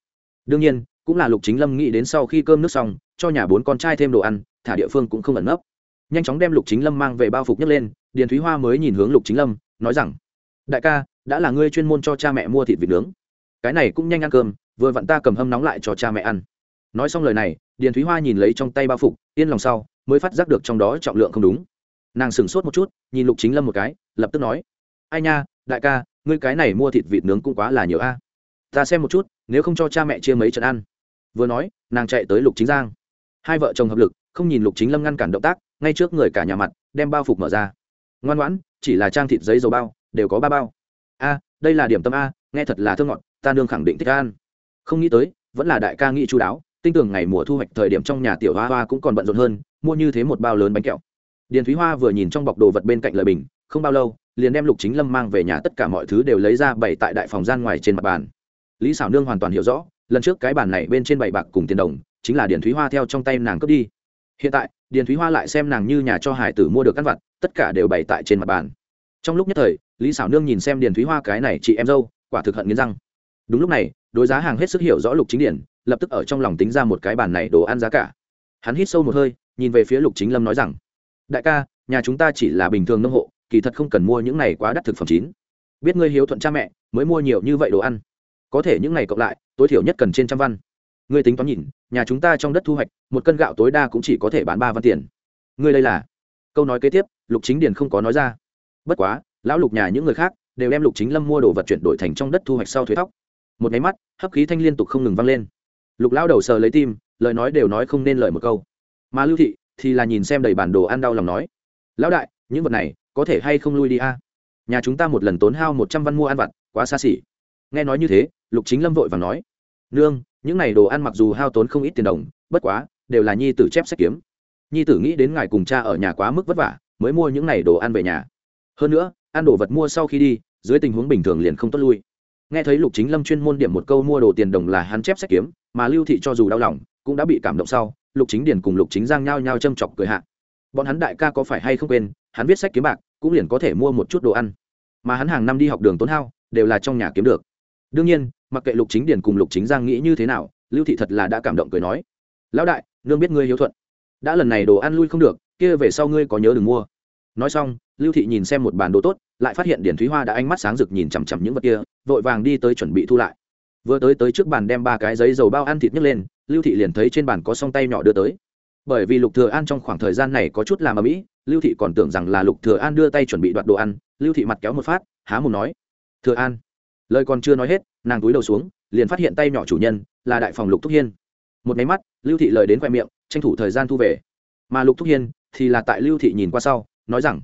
Đương nhiên, cũng là lục chính lâm nghĩ đến sau khi cơm nước xong, cho nhà bốn con trai thêm đồ ăn, thả địa phương cũng không ẩn nấp nhanh chóng đem lục chính lâm mang về bao phục nhấc lên, điền thúy hoa mới nhìn hướng lục chính lâm, nói rằng, đại ca, đã là ngươi chuyên môn cho cha mẹ mua thịt vịt nướng. Cái này cũng nhanh ăn cơm, vừa vặn ta cầm hâm nóng lại cho cha mẹ ăn. Nói xong lời này, điền thúy hoa nhìn lấy trong tay bao phục, yên lòng sau, mới phát giác được trong đó trọng lượng không đúng. Nàng sửng sốt một chút, nhìn lục chính lâm một cái, lập tức nói, ai nha, đại ca, ngươi cái này mua thịt vịt nướng cũng quá là nhiều a. Ta xem một chút, nếu không cho cha mẹ chia mấy trận ăn. Vừa nói, nàng chạy tới lục chính giang. Hai vợ chồng hợp lực, không nhìn lục chính lâm ngăn cản động tác ngay trước người cả nhà mặt, đem bao phục mở ra. Ngoan ngoãn, chỉ là trang thịt giấy dầu bao, đều có ba bao. A, đây là điểm tâm a, nghe thật là thơ ngọt, ta nương khẳng định thích ăn. Không nghĩ tới, vẫn là đại ca nghĩ chú đáo tinh tưởng ngày mùa thu hoạch thời điểm trong nhà tiểu hoa hoa cũng còn bận rộn hơn, mua như thế một bao lớn bánh kẹo. Điền thúy hoa vừa nhìn trong bọc đồ vật bên cạnh lời bình, không bao lâu, liền đem lục chính lâm mang về nhà tất cả mọi thứ đều lấy ra bày tại đại phòng gian ngoài trên mặt bàn. Lý xảo nương hoàn toàn hiểu rõ, lần trước cái bàn này bên trên bảy bạc cùng tiền đồng, chính là điền thúy hoa theo trong tay nàng cướp đi. Hiện tại điền thúy hoa lại xem nàng như nhà cho hải tử mua được căn vặt tất cả đều bày tại trên mặt bàn. Trong lúc nhất thời, lý xảo nương nhìn xem điền thúy hoa cái này chị em dâu, quả thực hận nghiến răng. Đúng lúc này, đối giá hàng hết sức hiểu rõ lục chính điển lập tức ở trong lòng tính ra một cái bàn này đồ ăn giá cả. Hắn hít sâu một hơi, nhìn về phía lục chính lâm nói rằng, đại ca, nhà chúng ta chỉ là bình thường nông hộ, kỳ thật không cần mua những này quá đắt thực phẩm chín. Biết ngươi hiếu thuận cha mẹ, mới mua nhiều như vậy đồ ăn. Có thể những này cộng lại, tối thiểu nhất cần trên trăm văn ngươi tính toán nhìn, nhà chúng ta trong đất thu hoạch, một cân gạo tối đa cũng chỉ có thể bán ba văn tiền. Ngươi đây là? Câu nói kế tiếp, lục chính điền không có nói ra. Bất quá, lão lục nhà những người khác đều đem lục chính lâm mua đồ vật chuyển đổi thành trong đất thu hoạch sau thuế thóc. Một máy mắt, hấp khí thanh liên tục không ngừng vang lên. Lục lao đầu sờ lấy tim, lời nói đều nói không nên lời một câu. Mà lưu thị thì là nhìn xem đầy bản đồ ăn đau lòng nói, lão đại, những vật này có thể hay không lui đi a? Nhà chúng ta một lần tốn hao một trăm văn mua ăn vặt, quá xa xỉ. Nghe nói như thế, lục chính lâm vội và nói, nương những này đồ ăn mặc dù hao tốn không ít tiền đồng, bất quá, đều là nhi tử chép sách kiếm. Nhi tử nghĩ đến ngài cùng cha ở nhà quá mức vất vả, mới mua những này đồ ăn về nhà. Hơn nữa, ăn đồ vật mua sau khi đi, dưới tình huống bình thường liền không tốt lui. Nghe thấy lục chính lâm chuyên môn điểm một câu mua đồ tiền đồng là hắn chép sách kiếm, mà lưu thị cho dù đau lòng, cũng đã bị cảm động sau, lục chính điền cùng lục chính giang nhao nhao châm chọc cười hạ. Bọn hắn đại ca có phải hay không quên, hắn viết sách kiếm bạc, cũng liền có thể mua một chút đồ ăn. Mà hắn hàng năm đi học đường tốn hao, đều là trong nhà kiếm được. Đương nhiên mặc kệ lục chính điền cùng lục chính giang nghĩ như thế nào, lưu thị thật là đã cảm động cười nói. Lão đại, nương biết ngươi hiếu thuận. Đã lần này đồ ăn lui không được, kia về sau ngươi có nhớ đừng mua. Nói xong, lưu thị nhìn xem một bàn đồ tốt, lại phát hiện điển thúy hoa đã ánh mắt sáng rực nhìn chằm chằm những vật kia, vội vàng đi tới chuẩn bị thu lại. Vừa tới tới trước bàn đem ba cái giấy dầu bao ăn thịt nhấc lên, lưu thị liền thấy trên bàn có song tay nhỏ đưa tới. Bởi vì lục thừa an trong khoảng thời gian này có chút làm ở mỹ lưu thị còn tưởng rằng là lục thừa an đưa tay chuẩn bị đoạt đồ ăn, lưu thị mặt kéo một phát, há mồm nói, thừa an lời còn chưa nói hết, nàng túi đầu xuống, liền phát hiện tay nhỏ chủ nhân là đại phòng lục thúc hiên. Một máy mắt, lưu thị lời đến khoe miệng, tranh thủ thời gian thu về. Mà lục thúc hiên thì là tại lưu thị nhìn qua sau, nói rằng,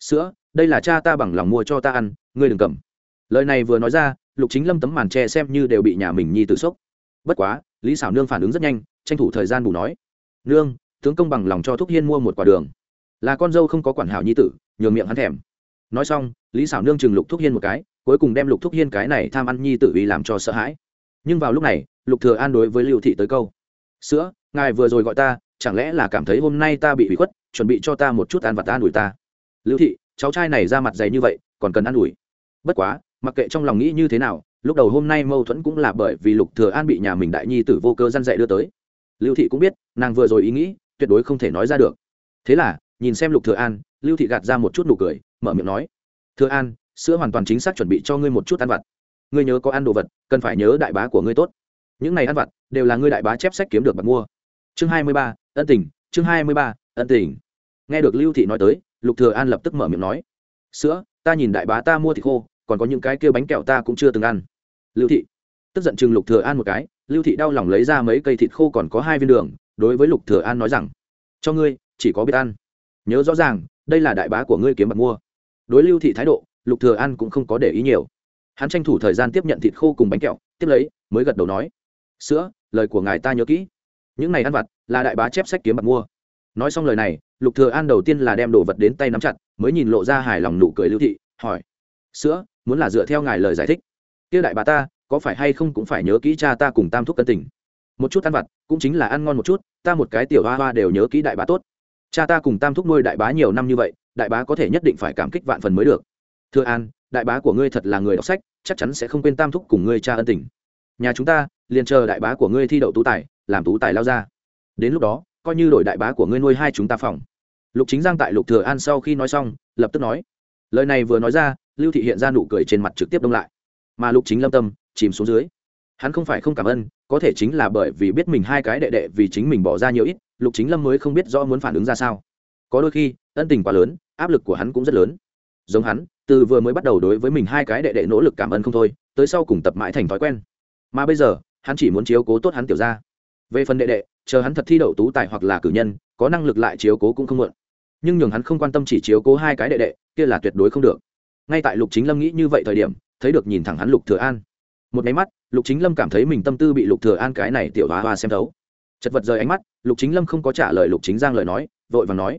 sữa, đây là cha ta bằng lòng mua cho ta ăn, ngươi đừng cầm. Lời này vừa nói ra, lục chính lâm tấm màn tre xem như đều bị nhà mình nhi tự sốc. Bất quá, lý xảo nương phản ứng rất nhanh, tranh thủ thời gian bù nói, nương, tướng công bằng lòng cho thúc hiên mua một quả đường. Là con dâu không có quản hảo nhi tử, nhường miệng hắn thèm. Nói xong, lý xảo nương chừng lục thúc hiên một cái cuối cùng đem lục thúc hiên cái này tham ăn nhi tử vì làm cho sợ hãi. Nhưng vào lúc này, lục thừa an đối với lưu thị tới câu, sữa, ngài vừa rồi gọi ta, chẳng lẽ là cảm thấy hôm nay ta bị ủy khuất, chuẩn bị cho ta một chút ăn và ta đuổi ta? Lưu thị, cháu trai này ra mặt dày như vậy, còn cần ăn đuổi bất quá, mặc kệ trong lòng nghĩ như thế nào, lúc đầu hôm nay mâu thuẫn cũng là bởi vì lục thừa an bị nhà mình đại nhi tử vô cơ gian dạy đưa tới. Lưu thị cũng biết, nàng vừa rồi ý nghĩ, tuyệt đối không thể nói ra được. Thế là, nhìn xem lục thừa an, lưu thị gạt ra một chút nụ cười, mở miệng nói, thừa an sữa hoàn toàn chính xác chuẩn bị cho ngươi một chút ăn vặt. Ngươi nhớ có ăn đồ vật, cần phải nhớ đại bá của ngươi tốt. Những này ăn vặt, đều là ngươi đại bá chép sách kiếm được bạc mua. Chương hai mươi ba, ân tình, chương hai mươi ba, ân tình. Nghe được lưu thị nói tới, lục thừa an lập tức mở miệng nói, sữa, ta nhìn đại bá ta mua thịt khô, còn có những cái kia bánh kẹo ta cũng chưa từng ăn. Lưu thị tức giận chừng lục thừa an một cái, lưu thị đau lòng lấy ra mấy cây thịt khô còn có hai viên đường, đối với lục thừa an nói rằng, cho ngươi, chỉ có biết ăn. Nhớ rõ ràng, đây là đại bá của ngươi kiếm bạc mua. Đối lưu thị thái độ lục thừa an cũng không có để ý nhiều. Hắn tranh thủ thời gian tiếp nhận thịt khô cùng bánh kẹo, tiếp lấy, mới gật đầu nói, sữa, lời của ngài ta nhớ kỹ. Những này ăn vặt là đại bá chép sách kiếm bạc mua. Nói xong lời này, lục thừa an đầu tiên là đem đồ vật đến tay nắm chặt, mới nhìn lộ ra hài lòng nụ cười lưu thị, hỏi, sữa, muốn là dựa theo ngài lời giải thích, kia đại bá ta, có phải hay không cũng phải nhớ kỹ cha ta cùng tam thúc cân tình? Một chút ăn vặt cũng chính là ăn ngon một chút, ta một cái tiểu hoa hoa đều nhớ kỹ đại bá tốt. Cha ta cùng tam thúc nuôi đại bá nhiều năm như vậy, đại bá có thể nhất định phải cảm kích vạn phần mới được thưa an, đại bá của ngươi thật là người đọc sách, chắc chắn sẽ không quên tam thúc cùng ngươi cha ân tình. Nhà chúng ta, liền chờ đại bá của ngươi thi đậu tú tài, làm tú tài lao ra. Đến lúc đó, coi như đổi đại bá của ngươi nuôi hai chúng ta phòng. Lục chính giang tại lục thừa an sau khi nói xong, lập tức nói. Lời này vừa nói ra, lưu thị hiện ra nụ cười trên mặt trực tiếp đông lại. Mà lục chính lâm tâm, chìm xuống dưới. Hắn không phải không cảm ơn, có thể chính là bởi vì biết mình hai cái đệ đệ vì chính mình bỏ ra nhiều ít, lục chính lâm mới không biết rõ muốn phản ứng ra sao. Có đôi khi, ân tình quá lớn, áp lực của hắn cũng rất lớn giống hắn, từ vừa mới bắt đầu đối với mình hai cái đệ đệ nỗ lực cảm ơn không thôi, tới sau cùng tập mãi thành thói quen. Mà bây giờ, hắn chỉ muốn chiếu cố tốt hắn tiểu ra về phần đệ đệ, chờ hắn thật thi đậu tú tài hoặc là cử nhân, có năng lực lại chiếu cố cũng không muộn. Nhưng nhường hắn không quan tâm chỉ chiếu cố hai cái đệ đệ, kia là tuyệt đối không được. Ngay tại lục chính lâm nghĩ như vậy thời điểm, thấy được nhìn thẳng hắn lục thừa an. Một máy mắt, lục chính lâm cảm thấy mình tâm tư bị lục thừa an cái này tiểu hoa hoa xem thấu. Chật vật rời ánh mắt, lục chính lâm không có trả lời lục chính giang lời nói, vội vàng nói,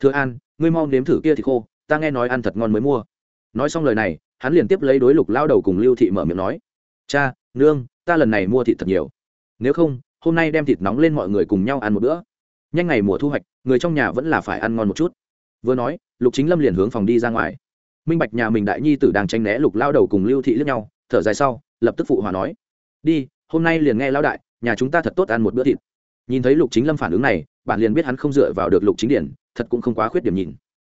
thừa an, ngươi mau nếm thử kia thì khô ta nghe nói ăn thật ngon mới mua. Nói xong lời này, hắn liền tiếp lấy đối lục lao đầu cùng lưu thị mở miệng nói, cha, nương, ta lần này mua thịt thật nhiều. Nếu không, hôm nay đem thịt nóng lên mọi người cùng nhau ăn một bữa. Nhanh ngày mùa thu hoạch, người trong nhà vẫn là phải ăn ngon một chút. Vừa nói, lục chính lâm liền hướng phòng đi ra ngoài. Minh bạch nhà mình đại nhi tử đang tranh né lục lao đầu cùng lưu thị lướt nhau, thở dài sau, lập tức phụ hòa nói, đi, hôm nay liền nghe lao đại, nhà chúng ta thật tốt ăn một bữa thịt. Nhìn thấy lục chính lâm phản ứng này, bạn liền biết hắn không dựa vào được lục chính điển, thật cũng không quá khuyết điểm nhìn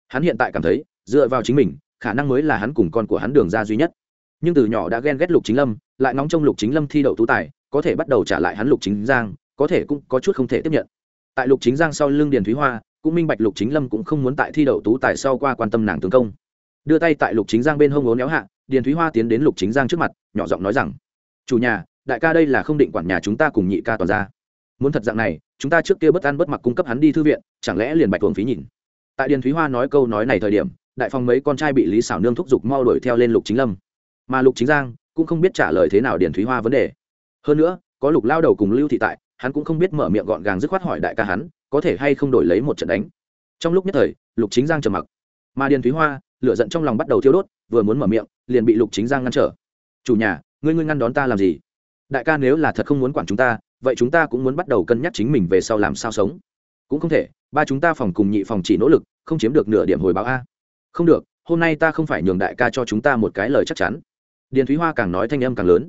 hắn hiện tại cảm thấy, dựa vào chính mình, khả năng mới là hắn cùng con của hắn đường ra duy nhất. Nhưng từ nhỏ đã ghen ghét lục chính lâm, lại nóng trong lục chính lâm thi đậu tú tài, có thể bắt đầu trả lại hắn lục chính giang, có thể cũng có chút không thể tiếp nhận. Tại lục chính giang sau lưng điền thúy hoa, cũng minh bạch lục chính lâm cũng không muốn tại thi đậu tú tài sau qua quan tâm nàng tướng công. Đưa tay tại lục chính giang bên hông ố néo hạ, điền thúy hoa tiến đến lục chính giang trước mặt, nhỏ giọng nói rằng, chủ nhà, đại ca đây là không định quản nhà chúng ta cùng nhị ca toàn ra muốn thật dạng này, chúng ta trước kia bất ăn bất mặc cung cấp hắn đi thư viện, chẳng lẽ liền bạch thuồng phí nhìn? Tại điền thúy hoa nói câu nói này thời điểm, đại phong mấy con trai bị lý xảo nương thúc giục mau đuổi theo lên lục chính lâm. Mà lục chính giang cũng không biết trả lời thế nào điền thúy hoa vấn đề. Hơn nữa, có lục lao đầu cùng lưu thị tại, hắn cũng không biết mở miệng gọn gàng dứt khoát hỏi đại ca hắn, có thể hay không đổi lấy một trận đánh. Trong lúc nhất thời, lục chính giang trầm mặc. Mà điền thúy hoa, lửa giận trong lòng bắt đầu thiêu đốt, vừa muốn mở miệng, liền bị lục chính giang ngăn trở. Chủ nhà, ngươi ngươi ngăn đón ta làm gì? Đại ca nếu là thật không muốn quản chúng ta, vậy chúng ta cũng muốn bắt đầu cân nhắc chính mình về sau làm sao sống cũng không thể, ba chúng ta phòng cùng nhị phòng chỉ nỗ lực, không chiếm được nửa điểm hồi báo a. Không được, hôm nay ta không phải nhường đại ca cho chúng ta một cái lời chắc chắn. Điền thúy hoa càng nói thanh âm càng lớn.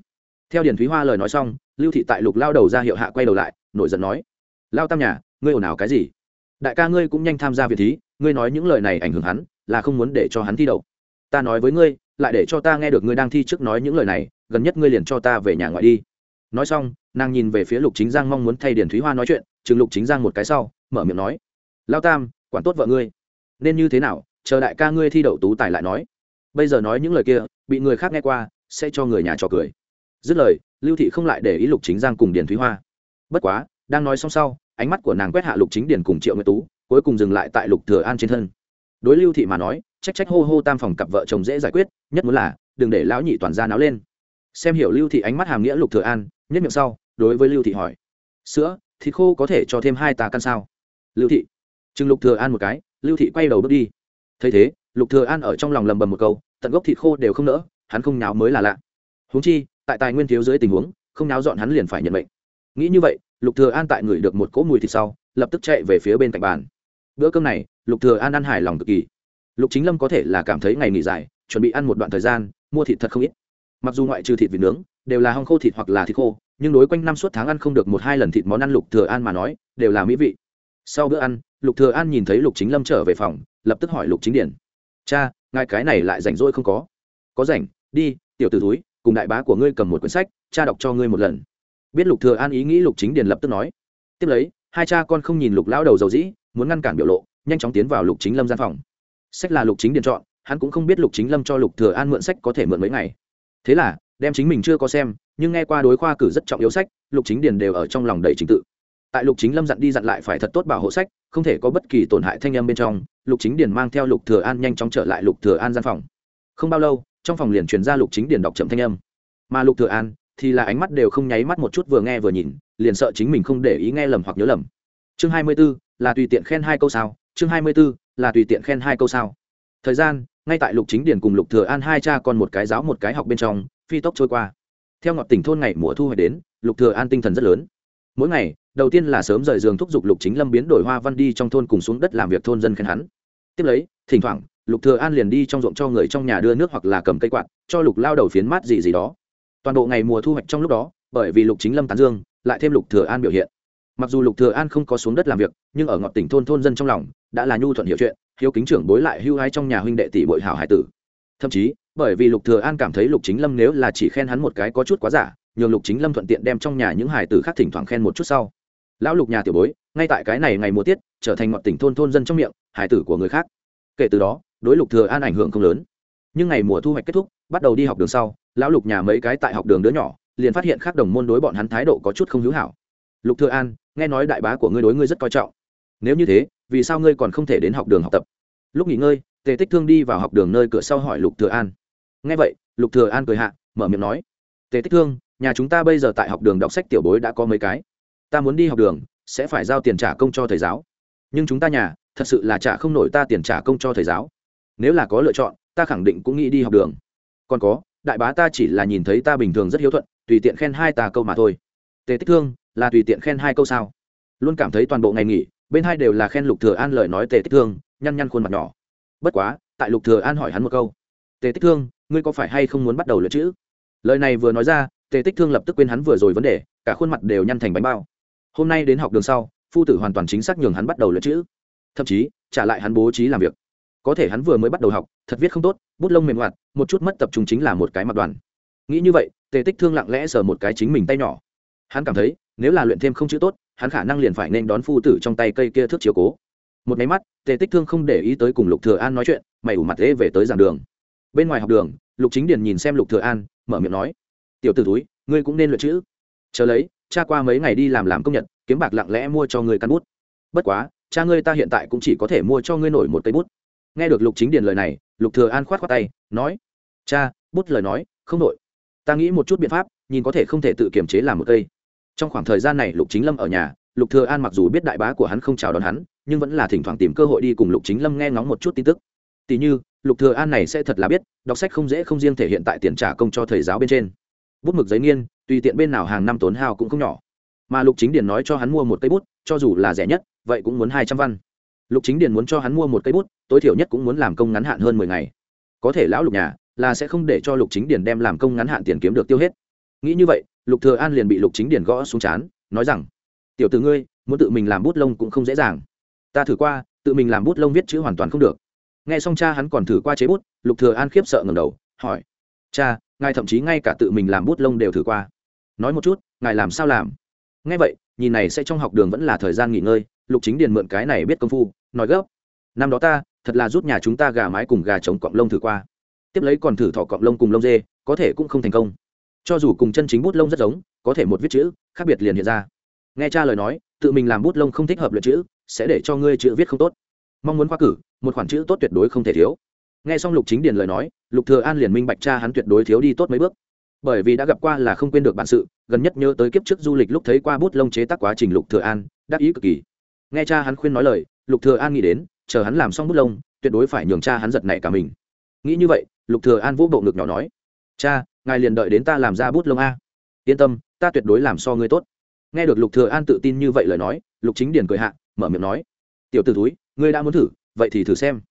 Theo điền thúy hoa lời nói xong, lưu thị tại lục lao đầu ra hiệu hạ quay đầu lại, nổi giận nói, lao tam nhà, ngươi ồn ào cái gì? Đại ca ngươi cũng nhanh tham gia việc thí, ngươi nói những lời này ảnh hưởng hắn, là không muốn để cho hắn thi đậu. Ta nói với ngươi, lại để cho ta nghe được ngươi đang thi trước nói những lời này, gần nhất ngươi liền cho ta về nhà ngoại đi. Nói xong, nàng nhìn về phía lục chính giang mong muốn thay điền thúy hoa nói chuyện chừng lục chính giang một cái sau, mở miệng nói, lao tam, quản tốt vợ ngươi. Nên như thế nào, chờ đại ca ngươi thi đậu tú tài lại nói. Bây giờ nói những lời kia, bị người khác nghe qua, sẽ cho người nhà trò cười. Dứt lời, lưu thị không lại để ý lục chính giang cùng điền thúy hoa. Bất quá, đang nói xong sau, ánh mắt của nàng quét hạ lục chính điền cùng triệu nguyệt tú, cuối cùng dừng lại tại lục thừa an trên thân. Đối lưu thị mà nói, trách trách hô hô tam phòng cặp vợ chồng dễ giải quyết, nhất muốn là, đừng để lão nhị toàn ra náo lên. Xem hiểu lưu thị ánh mắt hàm nghĩa lục thừa an, nhất miệng sau, đối với lưu thị hỏi, sữa thịt khô có thể cho thêm hai tà căn sao? Lưu thị. Chừng lục thừa an một cái, lưu thị quay đầu bước đi. Thấy thế, lục thừa an ở trong lòng lầm bầm một câu, tận gốc thịt khô đều không nỡ, hắn không nháo mới là lạ. Huống chi, tại tài nguyên thiếu dưới tình huống, không nháo dọn hắn liền phải nhận mệnh. Nghĩ như vậy, lục thừa an tại người được một cỗ mùi thịt sau, lập tức chạy về phía bên cạnh bàn. Bữa cơm này, lục thừa an ăn hài lòng cực kỳ. Lục chính lâm có thể là cảm thấy ngày nghỉ dài, chuẩn bị ăn một đoạn thời gian, mua thịt thật không ít mặc dù ngoại trừ thịt vịt nướng, đều là hong khô thịt hoặc là thịt khô, nhưng đối quanh năm suốt tháng ăn không được một hai lần thịt món ăn lục thừa an mà nói, đều là mỹ vị. Sau bữa ăn, lục thừa an nhìn thấy lục chính lâm trở về phòng, lập tức hỏi lục chính điển. Cha, ngài cái này lại rảnh rỗi không có? Có rảnh, đi, tiểu tử túi cùng đại bá của ngươi cầm một quyển sách, cha đọc cho ngươi một lần. Biết lục thừa an ý nghĩ, lục chính điền lập tức nói. Tiếp lấy, hai cha con không nhìn lục lão đầu dầu dĩ, muốn ngăn cản biểu lộ, nhanh chóng tiến vào lục chính lâm gian phòng. Sách là lục chính điền chọn, hắn cũng không biết lục chính lâm cho lục thừa an mượn sách có thể mượn mấy ngày thế là đem chính mình chưa có xem nhưng nghe qua đối khoa cử rất trọng yếu sách lục chính điền đều ở trong lòng đầy trình tự. Tại lục chính lâm dặn đi dặn lại phải thật tốt bảo hộ sách không thể có bất kỳ tổn hại thanh âm bên trong lục chính điền mang theo lục thừa an nhanh chóng trở lại lục thừa an gian phòng. Không bao lâu trong phòng liền truyền ra lục chính điền đọc chậm thanh âm. Mà lục thừa an thì là ánh mắt đều không nháy mắt một chút vừa nghe vừa nhìn liền sợ chính mình không để ý nghe lầm hoặc nhớ lầm. Chương 24, là tùy tiện khen hai câu sao? Chương 24, là tùy tiện khen hai câu sao? Thời gian ngay tại lục chính điền cùng lục thừa an hai cha con một cái giáo một cái học bên trong, phi tốc trôi qua. Theo ngọt tỉnh thôn ngày mùa thu hoạch đến, lục thừa an tinh thần rất lớn. Mỗi ngày, đầu tiên là sớm rời giường thúc giục lục chính lâm biến đổi hoa văn đi trong thôn cùng xuống đất làm việc thôn dân khen hắn. Tiếp lấy, thỉnh thoảng, lục thừa an liền đi trong ruộng cho người trong nhà đưa nước hoặc là cầm cây quạt, cho lục lao đầu phiến mát gì gì đó. Toàn bộ ngày mùa thu hoạch trong lúc đó, bởi vì lục chính lâm tán dương, lại thêm lục thừa an biểu hiện mặc dù lục thừa an không có xuống đất làm việc, nhưng ở ngọn tỉnh thôn thôn dân trong lòng, đã là nhu thuận hiểu chuyện, hiếu kính trưởng bối lại hưu hái trong nhà huynh đệ tỷ bội hảo hải tử. Thậm chí, bởi vì lục thừa an cảm thấy lục chính lâm nếu là chỉ khen hắn một cái có chút quá giả, nhường lục chính lâm thuận tiện đem trong nhà những hải tử khác thỉnh thoảng khen một chút sau. Lão lục nhà tiểu bối, ngay tại cái này ngày mùa tiết, trở thành ngọn tỉnh thôn thôn dân trong miệng, hải tử của người khác. Kể từ đó, đối lục thừa an ảnh hưởng không lớn. Nhưng ngày mùa thu hoạch kết thúc, bắt đầu đi học đường sau, lão lục nhà mấy cái tại học đường đứa nhỏ, liền phát hiện khác đồng môn đối bọn hắn thái độ có chút không hữu hảo. Lục thừa an nghe nói đại bá của ngươi đối ngươi rất coi trọng. Nếu như thế, vì sao ngươi còn không thể đến học đường học tập? Lúc nghỉ ngơi, tề tích thương đi vào học đường nơi cửa sau hỏi lục thừa an. Nghe vậy, lục thừa an cười hạ, mở miệng nói, tề tích thương, nhà chúng ta bây giờ tại học đường đọc sách tiểu bối đã có mấy cái. Ta muốn đi học đường, sẽ phải giao tiền trả công cho thầy giáo. Nhưng chúng ta nhà, thật sự là trả không nổi ta tiền trả công cho thầy giáo. Nếu là có lựa chọn, ta khẳng định cũng nghĩ đi học đường. Còn có, đại bá ta chỉ là nhìn thấy ta bình thường rất hiếu thuận, tùy tiện khen hai ta câu mà thôi. Tề tích thương là tùy tiện khen hai câu sao. Luôn cảm thấy toàn bộ ngày nghỉ, bên hai đều là khen lục thừa an lời nói tề tích thương, nhăn nhăn khuôn mặt nhỏ. Bất quá, tại lục thừa an hỏi hắn một câu, tề tích thương, ngươi có phải hay không muốn bắt đầu luyện chữ? Lời này vừa nói ra, tề tích thương lập tức quên hắn vừa rồi vấn đề, cả khuôn mặt đều nhăn thành bánh bao. Hôm nay đến học đường sau, phu tử hoàn toàn chính xác nhường hắn bắt đầu luyện chữ. Thậm chí, trả lại hắn bố trí làm việc. Có thể hắn vừa mới bắt đầu học, thật viết không tốt, bút lông mềm hoạt, một chút mất tập trung chính là một cái mặt đoàn. Nghĩ như vậy, tề tích thương lặng lẽ sờ một cái chính mình tay nhỏ. Hắn cảm thấy nếu là luyện thêm không chữ tốt, hắn khả năng liền phải nên đón phu tử trong tay cây kia thước chiều cố. Một máy mắt, tề tích thương không để ý tới cùng lục thừa an nói chuyện, mày ủ mặt thế về tới giảng đường. Bên ngoài học đường, lục chính điền nhìn xem lục thừa an, mở miệng nói, tiểu tử túi ngươi cũng nên luyện chữ. Chờ lấy, cha qua mấy ngày đi làm làm công nhật kiếm bạc lặng lẽ mua cho ngươi căn bút. Bất quá, cha ngươi ta hiện tại cũng chỉ có thể mua cho ngươi nổi một cây bút. Nghe được lục chính điền lời này, lục thừa an khoát khoát tay, nói, cha, bút lời nói, không nổi. Ta nghĩ một chút biện pháp, nhìn có thể không thể tự kiềm chế làm một cây trong khoảng thời gian này lục chính lâm ở nhà, lục thừa an mặc dù biết đại bá của hắn không chào đón hắn, nhưng vẫn là thỉnh thoảng tìm cơ hội đi cùng lục chính lâm nghe ngóng một chút tin tức. Tỷ như, lục thừa an này sẽ thật là biết, đọc sách không dễ không riêng thể hiện tại tiền trả công cho thầy giáo bên trên. Bút mực giấy nghiên, tùy tiện bên nào hàng năm tốn hao cũng không nhỏ. Mà lục chính điền nói cho hắn mua một cây bút, cho dù là rẻ nhất, vậy cũng muốn hai trăm văn. Lục chính điền muốn cho hắn mua một cây bút, tối thiểu nhất cũng muốn làm công ngắn hạn hơn mười ngày. Có thể lão lục nhà, là sẽ không để cho lục chính điền đem làm công ngắn hạn tiền kiếm được tiêu hết. Nghĩ như vậy lục thừa an liền bị lục chính điền gõ xuống chán nói rằng, tiểu tử ngươi, muốn tự mình làm bút lông cũng không dễ dàng. Ta thử qua, tự mình làm bút lông viết chữ hoàn toàn không được. Nghe xong cha hắn còn thử qua chế bút, lục thừa an khiếp sợ ngẩng đầu, hỏi, cha, ngài thậm chí ngay cả tự mình làm bút lông đều thử qua. Nói một chút, ngài làm sao làm? Nghe vậy, nhìn này sẽ trong học đường vẫn là thời gian nghỉ ngơi, lục chính điền mượn cái này biết công phu, nói gấp, năm đó ta, thật là rút nhà chúng ta gà mái cùng gà trống cọng lông thử qua. Tiếp lấy còn thử thọ cọng lông cùng lông dê, có thể cũng không thành công cho dù cùng chân chính bút lông rất giống, có thể một viết chữ, khác biệt liền hiện ra. Nghe cha lời nói, tự mình làm bút lông không thích hợp luyện chữ, sẽ để cho ngươi chữ viết không tốt. Mong muốn khoa cử, một khoản chữ tốt tuyệt đối không thể thiếu. Nghe xong lục chính điền lời nói, lục thừa an liền minh bạch cha hắn tuyệt đối thiếu đi tốt mấy bước. Bởi vì đã gặp qua là không quên được bản sự, gần nhất nhớ tới kiếp trước du lịch lúc thấy qua bút lông chế tác quá trình lục thừa an, đắc ý cực kỳ. Nghe cha hắn khuyên nói lời, lục thừa an nghĩ đến, chờ hắn làm xong bút lông, tuyệt đối phải nhường cha hắn giật nảy cả mình. Nghĩ như vậy, lục thừa an vỗ bộ ngực nhỏ nói, cha ngài liền đợi đến ta làm ra bút lông a. Yên tâm, ta tuyệt đối làm so ngươi tốt. Nghe được lục thừa an tự tin như vậy lời nói, lục chính điền cười hạ, mở miệng nói, tiểu tử túi ngươi đã muốn thử, vậy thì thử xem.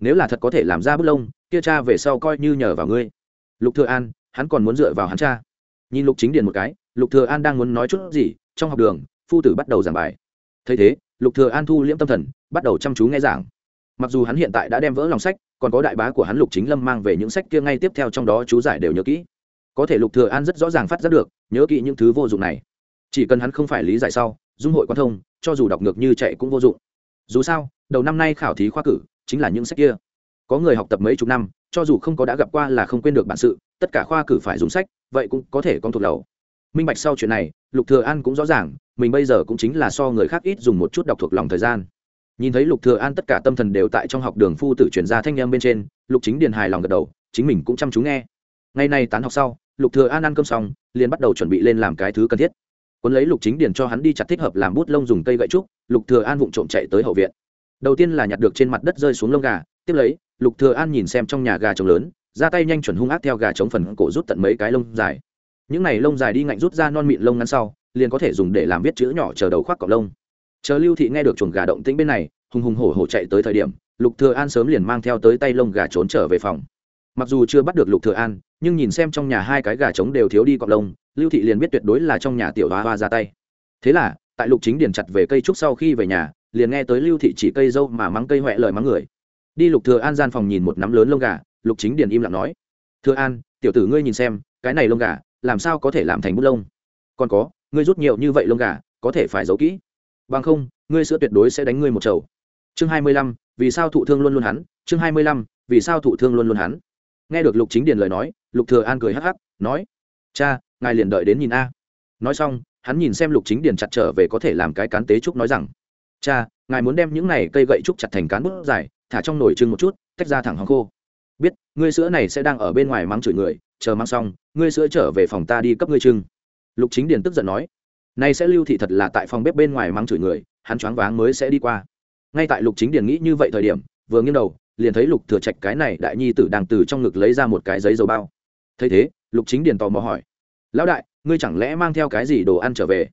Nếu là thật có thể làm ra bút lông, kia cha về sau coi như nhờ vào ngươi. Lục thừa an, hắn còn muốn dựa vào hắn cha. Nhìn lục chính điền một cái, lục thừa an đang muốn nói chút gì, trong học đường, phu tử bắt đầu giảng bài. Thấy thế, lục thừa an thu liễm tâm thần, bắt đầu chăm chú nghe giảng. Mặc dù hắn hiện tại đã đem vỡ lòng sách, còn có đại bá của hắn lục chính lâm mang về những sách kia ngay tiếp theo trong đó chú giải đều nhớ kỹ có thể lục thừa an rất rõ ràng phát giác được, nhớ kỹ những thứ vô dụng này. Chỉ cần hắn không phải lý giải sau, dung hội quan thông, cho dù đọc ngược như chạy cũng vô dụng. Dù sao, đầu năm nay khảo thí khoa cử, chính là những sách kia. Có người học tập mấy chục năm, cho dù không có đã gặp qua là không quên được bản sự, tất cả khoa cử phải dùng sách, vậy cũng có thể con thuộc đầu minh bạch sau chuyện này, lục thừa an cũng rõ ràng, mình bây giờ cũng chính là so người khác ít dùng một chút đọc thuộc lòng thời gian. Nhìn thấy lục thừa an tất cả tâm thần đều tại trong học đường phu tử chuyển ra thanh em bên trên, lục chính điền hài lòng gật đầu, chính mình cũng chăm chú nghe. Ngày nay tán học sau lục thừa an ăn cơm xong, liền bắt đầu chuẩn bị lên làm cái thứ cần thiết. Cuốn lấy lục chính điền cho hắn đi chặt thích hợp làm bút lông dùng cây gậy trúc, lục thừa an vụng trộm chạy tới hậu viện. Đầu tiên là nhặt được trên mặt đất rơi xuống lông gà, tiếp lấy, lục thừa an nhìn xem trong nhà gà trống lớn, ra tay nhanh chuẩn hung ác theo gà trống phần cổ rút tận mấy cái lông dài. Những này lông dài đi ngạnh rút ra non mịn lông ngắn sau, liền có thể dùng để làm viết chữ nhỏ chờ đầu khoác cọc lông. Chờ lưu thị nghe được chuồng gà động tĩnh bên này, hùng hùng hổ hổ chạy tới thời điểm, lục thừa an sớm liền mang theo tới tay lông gà trốn trở về phòng mặc dù chưa bắt được lục thừa an, nhưng nhìn xem trong nhà hai cái gà trống đều thiếu đi cọp lông, lưu thị liền biết tuyệt đối là trong nhà tiểu hoa hoa ra tay. Thế là, tại lục chính điền chặt về cây trúc sau khi về nhà, liền nghe tới lưu thị chỉ cây dâu mà mắng cây huệ lời mắng người. Đi lục thừa an gian phòng nhìn một nắm lớn lông gà, lục chính điền im lặng nói, thừa an, tiểu tử ngươi nhìn xem, cái này lông gà, làm sao có thể làm thành bút lông? Còn có, ngươi rút nhiều như vậy lông gà, có thể phải giấu kỹ. Bằng không, ngươi sữa tuyệt đối sẽ đánh ngươi một chầu. Chương hai mươi lăm, vì sao thụ thương luôn luôn hắn? Chương hai mươi lăm, vì sao thụ thương luôn luôn hắn? Nghe được lục chính điền lời nói, lục thừa an cười hắc hắc, nói, cha, ngài liền đợi đến nhìn a. Nói xong, hắn nhìn xem lục chính điền chặt trở về có thể làm cái cán tế trúc nói rằng, cha, ngài muốn đem những này cây gậy trúc chặt thành cán bút dài, thả trong nồi trưng một chút, tách ra thẳng hòng khô. Biết, ngươi sữa này sẽ đang ở bên ngoài mắng chửi người, chờ mang xong, ngươi sữa trở về phòng ta đi cấp ngươi trưng lục chính điền tức giận nói nay sẽ lưu thị thật là tại phòng bếp bên ngoài mắng chửi người, hắn choáng váng mới sẽ đi qua. Ngay tại lục chính điền nghĩ như vậy thời điểm vừa nghiêng đầu, liền thấy lục thừa trạch cái này đại nhi tử đang từ trong ngực lấy ra một cái giấy dầu bao. Thấy thế, lục chính điền tò mò hỏi, lão đại, ngươi chẳng lẽ mang theo cái gì đồ ăn trở về?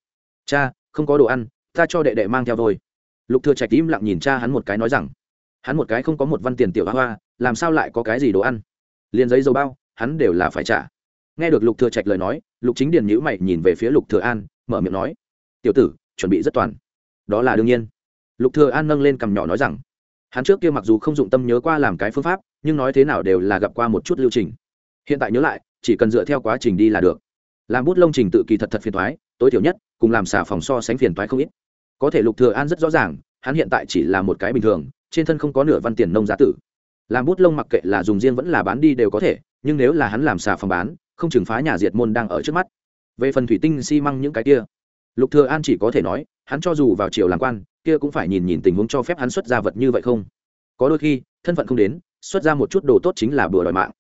Cha, không có đồ ăn, ta cho đệ đệ mang theo thôi. Lục thừa trạch im lặng nhìn cha hắn một cái nói rằng, hắn một cái không có một văn tiền tiểu hoa làm sao lại có cái gì đồ ăn? Liền giấy dầu bao, hắn đều là phải trả. Nghe được lục thừa trạch lời nói, lục chính điền nhíu mày nhìn về phía lục thừa an, mở miệng nói, tiểu tử, chuẩn bị rất toàn. Đó là đương nhiên. Lục thừa an nâng lên cằm nhỏ nói rằng hắn trước kia mặc dù không dụng tâm nhớ qua làm cái phương pháp, nhưng nói thế nào đều là gặp qua một chút lưu trình. Hiện tại nhớ lại, chỉ cần dựa theo quá trình đi là được. Làm bút lông trình tự kỳ thật thật phiền toái, tối thiểu nhất, cùng làm xả phòng so sánh phiền toái không ít. Có thể lục thừa an rất rõ ràng, hắn hiện tại chỉ là một cái bình thường, trên thân không có nửa văn tiền nông giá tử. Làm bút lông mặc kệ là dùng riêng vẫn là bán đi đều có thể, nhưng nếu là hắn làm xà phòng bán, không chừng phá nhà diệt môn đang ở trước mắt. Về phần thủy tinh xi măng những cái kia, lục thừa an chỉ có thể nói, hắn cho dù vào triều làm quan kia cũng phải nhìn nhìn tình huống cho phép hắn xuất ra vật như vậy không. Có đôi khi, thân phận không đến, xuất ra một chút đồ tốt chính là bừa đòi mạng.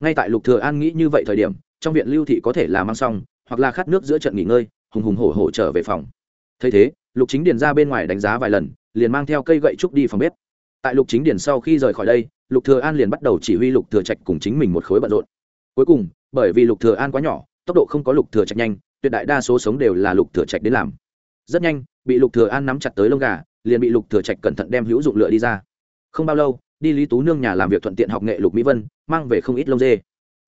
Ngay tại lục thừa an nghĩ như vậy thời điểm, trong viện lưu thị có thể là mang xong, hoặc là khát nước giữa trận nghỉ ngơi, hùng hùng hổ hổ trở về phòng. Thấy thế, lục chính điền ra bên ngoài đánh giá vài lần, liền mang theo cây gậy trúc đi phòng bếp. Tại lục chính điền sau khi rời khỏi đây, lục thừa an liền bắt đầu chỉ huy lục thừa trạch cùng chính mình một khối bận rộn. Cuối cùng, bởi vì lục thừa an quá nhỏ, tốc độ không có lục thừa trạch nhanh, tuyệt đại đa số sống đều là lục thừa trạch đến làm rất nhanh, bị lục thừa an nắm chặt tới lông gà, liền bị lục thừa trạch cẩn thận đem hữu dụng lựa đi ra. Không bao lâu, đi lý tú nương nhà làm việc thuận tiện học nghệ lục mỹ vân, mang về không ít lông dê.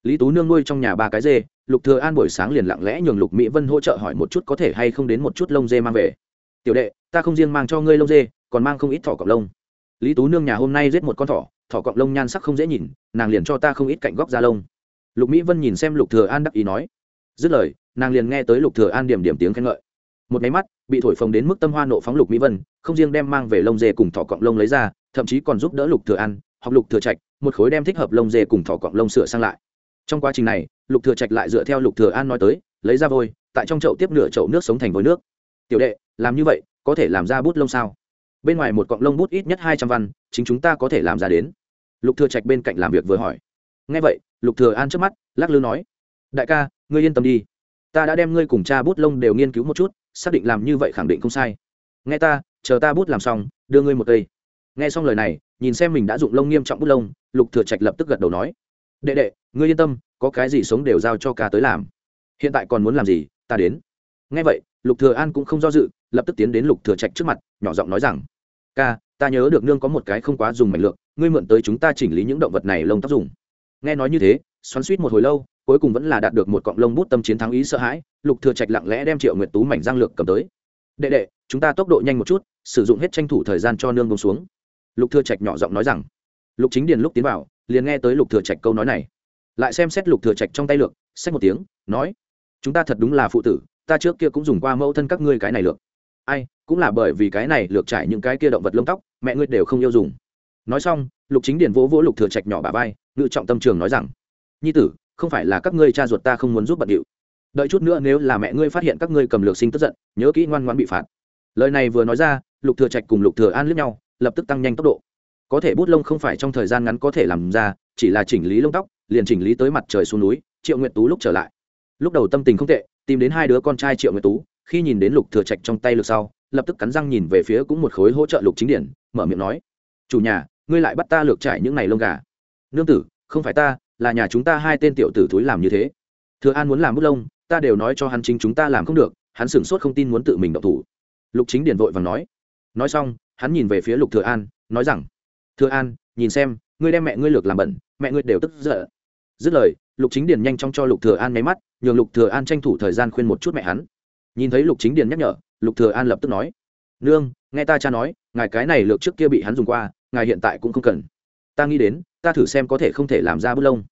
Lý tú nương nuôi trong nhà ba cái dê, lục thừa an buổi sáng liền lặng lẽ nhường lục mỹ vân hỗ trợ hỏi một chút có thể hay không đến một chút lông dê mang về. Tiểu đệ, ta không riêng mang cho ngươi lông dê, còn mang không ít thỏ cọp lông. Lý tú nương nhà hôm nay giết một con thỏ thỏ cọp lông nhan sắc không dễ nhìn, nàng liền cho ta không ít cạnh góc da lông. Lục mỹ vân nhìn xem lục thừa an đắc ý nói. Dứt lời, nàng liền nghe tới lục thừa an điểm điểm tiếng khen ngợi. Một máy mắt bị thổi phồng đến mức tâm hoa nộ phóng lục mỹ vân không riêng đem mang về lông dê cùng thỏ cọng lông lấy ra thậm chí còn giúp đỡ lục thừa ăn, học lục thừa trạch một khối đem thích hợp lông dê cùng thỏ cọng lông sửa sang lại. Trong quá trình này lục thừa trạch lại dựa theo lục thừa an nói tới lấy ra vôi tại trong chậu tiếp nửa chậu nước sống thành vôi nước. Tiểu đệ làm như vậy có thể làm ra bút lông sao? Bên ngoài một cọng lông bút ít nhất hai trăm văn chính chúng ta có thể làm ra đến. Lục thừa trạch bên cạnh làm việc vừa hỏi. Nghe vậy lục thừa an trước mắt lắc lư nói đại ca ngươi yên tâm đi ta đã đem ngươi cùng cha bút lông đều nghiên cứu một chút, xác định làm như vậy khẳng định không sai. Nghe ta, chờ ta bút làm xong, đưa ngươi một cây. Nghe xong lời này, nhìn xem mình đã dụng lông nghiêm trọng bút lông, lục thừa trạch lập tức gật đầu nói, đệ đệ, ngươi yên tâm, có cái gì sống đều giao cho ca tới làm. Hiện tại còn muốn làm gì, ta đến. Nghe vậy, lục thừa an cũng không do dự, lập tức tiến đến lục thừa trạch trước mặt, nhỏ giọng nói rằng, ca, ta nhớ được nương có một cái không quá dùng mảnh lượng ngươi mượn tới chúng ta chỉnh lý những động vật này lông tóc dùng. Nghe nói như thế, xoắn suýt một hồi lâu cuối cùng vẫn là đạt được một cọng lông bút tâm chiến thắng ý sợ hãi, lục thừa trạch lặng lẽ đem triệu nguyệt tú mảnh giang lược cầm tới. Đệ đệ, chúng ta tốc độ nhanh một chút, sử dụng hết tranh thủ thời gian cho nương bông xuống. Lục thừa trạch nhỏ giọng nói rằng. Lục chính điền lúc tiến vào, liền nghe tới lục thừa trạch câu nói này. Lại xem xét lục thừa trạch trong tay lược, xách một tiếng, nói, chúng ta thật đúng là phụ tử, ta trước kia cũng dùng qua mẫu thân các ngươi cái này lược. Ai, cũng là bởi vì cái này lược trải những cái kia động vật lông tóc, mẹ ngươi đều không yêu dùng. Nói xong, lục chính điền vỗ vỗ lục thừa trạch nhỏ bà vai, ngự trọng tâm trường nói rằng, nhi tử không phải là các ngươi cha ruột ta không muốn giúp bận điệu. Đợi chút nữa nếu là mẹ ngươi phát hiện các ngươi cầm lược sinh tức giận, nhớ kỹ ngoan ngoãn bị phạt. Lời này vừa nói ra, lục thừa trạch cùng lục thừa an liếc nhau, lập tức tăng nhanh tốc độ. Có thể bút lông không phải trong thời gian ngắn có thể làm ra, chỉ là chỉnh lý lông tóc, liền chỉnh lý tới mặt trời xuống núi, triệu nguyệt tú lúc trở lại. Lúc đầu tâm tình không tệ, tìm đến hai đứa con trai triệu nguyệt tú, khi nhìn đến lục thừa trạch trong tay lược sau, lập tức cắn răng nhìn về phía cũng một khối hỗ trợ lục chính điển, mở miệng nói, chủ nhà, ngươi lại bắt ta lược trải những này lông gà. Nương tử, không phải ta là nhà chúng ta hai tên tiểu tử thúi làm như thế. Thừa an muốn làm bút lông, ta đều nói cho hắn chính chúng ta làm không được, hắn sửng sốt không tin muốn tự mình động thủ. Lục chính Điền vội vàng nói. Nói xong, hắn nhìn về phía lục thừa an, nói rằng, thừa an, nhìn xem, ngươi đem mẹ ngươi lược làm bẩn, mẹ ngươi đều tức giận. Dứt lời, lục chính điền nhanh chóng cho lục thừa an nháy mắt, nhường lục thừa an tranh thủ thời gian khuyên một chút mẹ hắn. Nhìn thấy lục chính điền nhắc nhở, lục thừa an lập tức nói, nương, nghe ta cha nói, ngài cái này lược trước kia bị hắn dùng qua, ngài hiện tại cũng không cần. Ta nghĩ đến ta thử xem có thể không thể làm ra bút lông.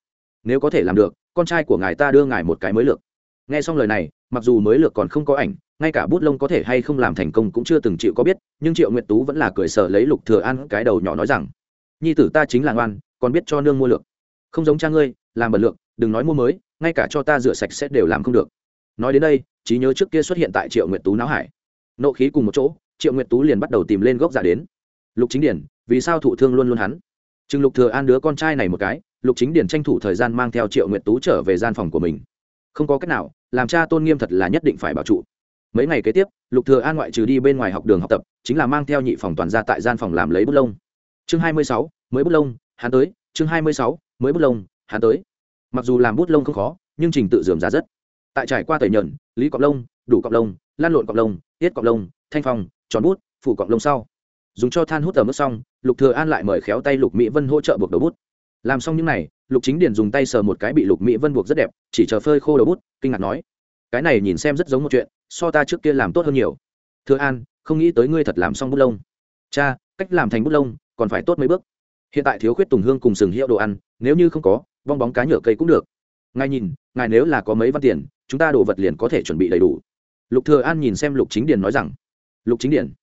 Nếu có thể làm được, con trai của ngài ta đưa ngài một cái mới lược. Nghe xong lời này, mặc dù mới lược còn không có ảnh, ngay cả bút lông có thể hay không làm thành công cũng chưa từng chịu có biết, nhưng triệu nguyệt tú vẫn là cười sợ lấy lục thừa an cái đầu nhỏ nói rằng, nhi tử ta chính là ngoan, còn biết cho nương mua lược. Không giống cha ngươi, làm bẩn lược, đừng nói mua mới, ngay cả cho ta rửa sạch sẽ đều làm không được. Nói đến đây, trí nhớ trước kia xuất hiện tại triệu nguyệt tú não hải. Nộ khí cùng một chỗ, triệu nguyệt tú liền bắt đầu tìm lên gốc giả đến. Lục chính điển, vì sao thụ thương luôn luôn hắn? Chừng lục thừa an đứa con trai này một cái lục chính điển tranh thủ thời gian mang theo triệu nguyệt tú trở về gian phòng của mình. Không có cách nào làm cha tôn nghiêm thật là nhất định phải bảo trụ. Mấy ngày kế tiếp lục thừa an ngoại trừ đi bên ngoài học đường học tập chính là mang theo nhị phòng toàn ra tại gian phòng làm lấy bút lông. Chương 26, mới bút lông hắn tới. Chương 26, mới bút lông hắn tới. Mặc dù làm bút lông không khó nhưng trình tự dườm giá rất. Tại trải qua tẩy nhẫn lý cọp lông đủ cọp lông lan lộn cọp lông tiết cọp lông thanh phong tròn bút phủ cọp lông sau dùng cho than hút ở mức xong, lục thừa an lại mời khéo tay lục mỹ vân hỗ trợ buộc đầu bút. Làm xong những này, lục chính điền dùng tay sờ một cái bị lục mỹ vân buộc rất đẹp, chỉ chờ phơi khô đầu bút, kinh ngạc nói, cái này nhìn xem rất giống một chuyện, so ta trước kia làm tốt hơn nhiều. Thừa an, không nghĩ tới ngươi thật làm xong bút lông. Cha, cách làm thành bút lông, còn phải tốt mấy bước. Hiện tại thiếu khuyết tùng hương cùng sừng hiệu đồ ăn, nếu như không có, bong bóng cá nhựa cây cũng được. Ngài nhìn, ngài nếu là có mấy văn tiền, chúng ta đồ vật liền có thể chuẩn bị đầy đủ. Lục thừa an nhìn xem lục chính điền nói rằng, lục chính điền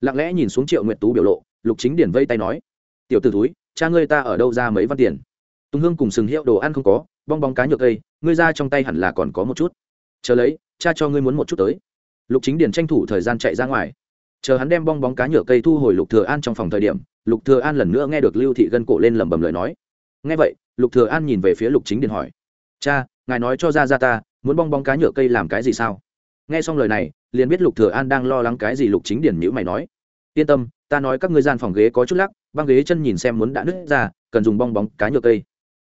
lặng lẽ nhìn xuống triệu nguyệt tú biểu lộ, lục chính điển vây tay nói, tiểu t ử túi cha ngươi ta ở đâu ra mấy văn tiền? Tùng hương cùng sừng hiệu đồ ăn không có, bong bóng cá nhựa cây, ngươi ra trong tay hẳn là còn có một chút. Chờ lấy, cha cho ngươi muốn một chút tới. Lục chính điển tranh thủ thời gian chạy ra ngoài. Chờ hắn đem bong bóng cá nhựa cây thu hồi lục thừa an trong phòng thời điểm, lục thừa an lần nữa nghe được lưu thị gân cổ lên lẩm bẩm lời nói. Nghe vậy, lục thừa an nhìn về phía lục chính điền hỏi, cha, ngài nói cho ra ra ta, muốn bong bóng cá nhựa cây làm cái gì sao? Nghe xong lời này liền biết lục thừa an đang lo lắng cái gì, lục chính điển nhữ mày nói, yên tâm, ta nói các ngươi gian phòng ghế có chút lắc, băng ghế chân nhìn xem muốn đã nứt ra, cần dùng bong bóng cá nhựa cây.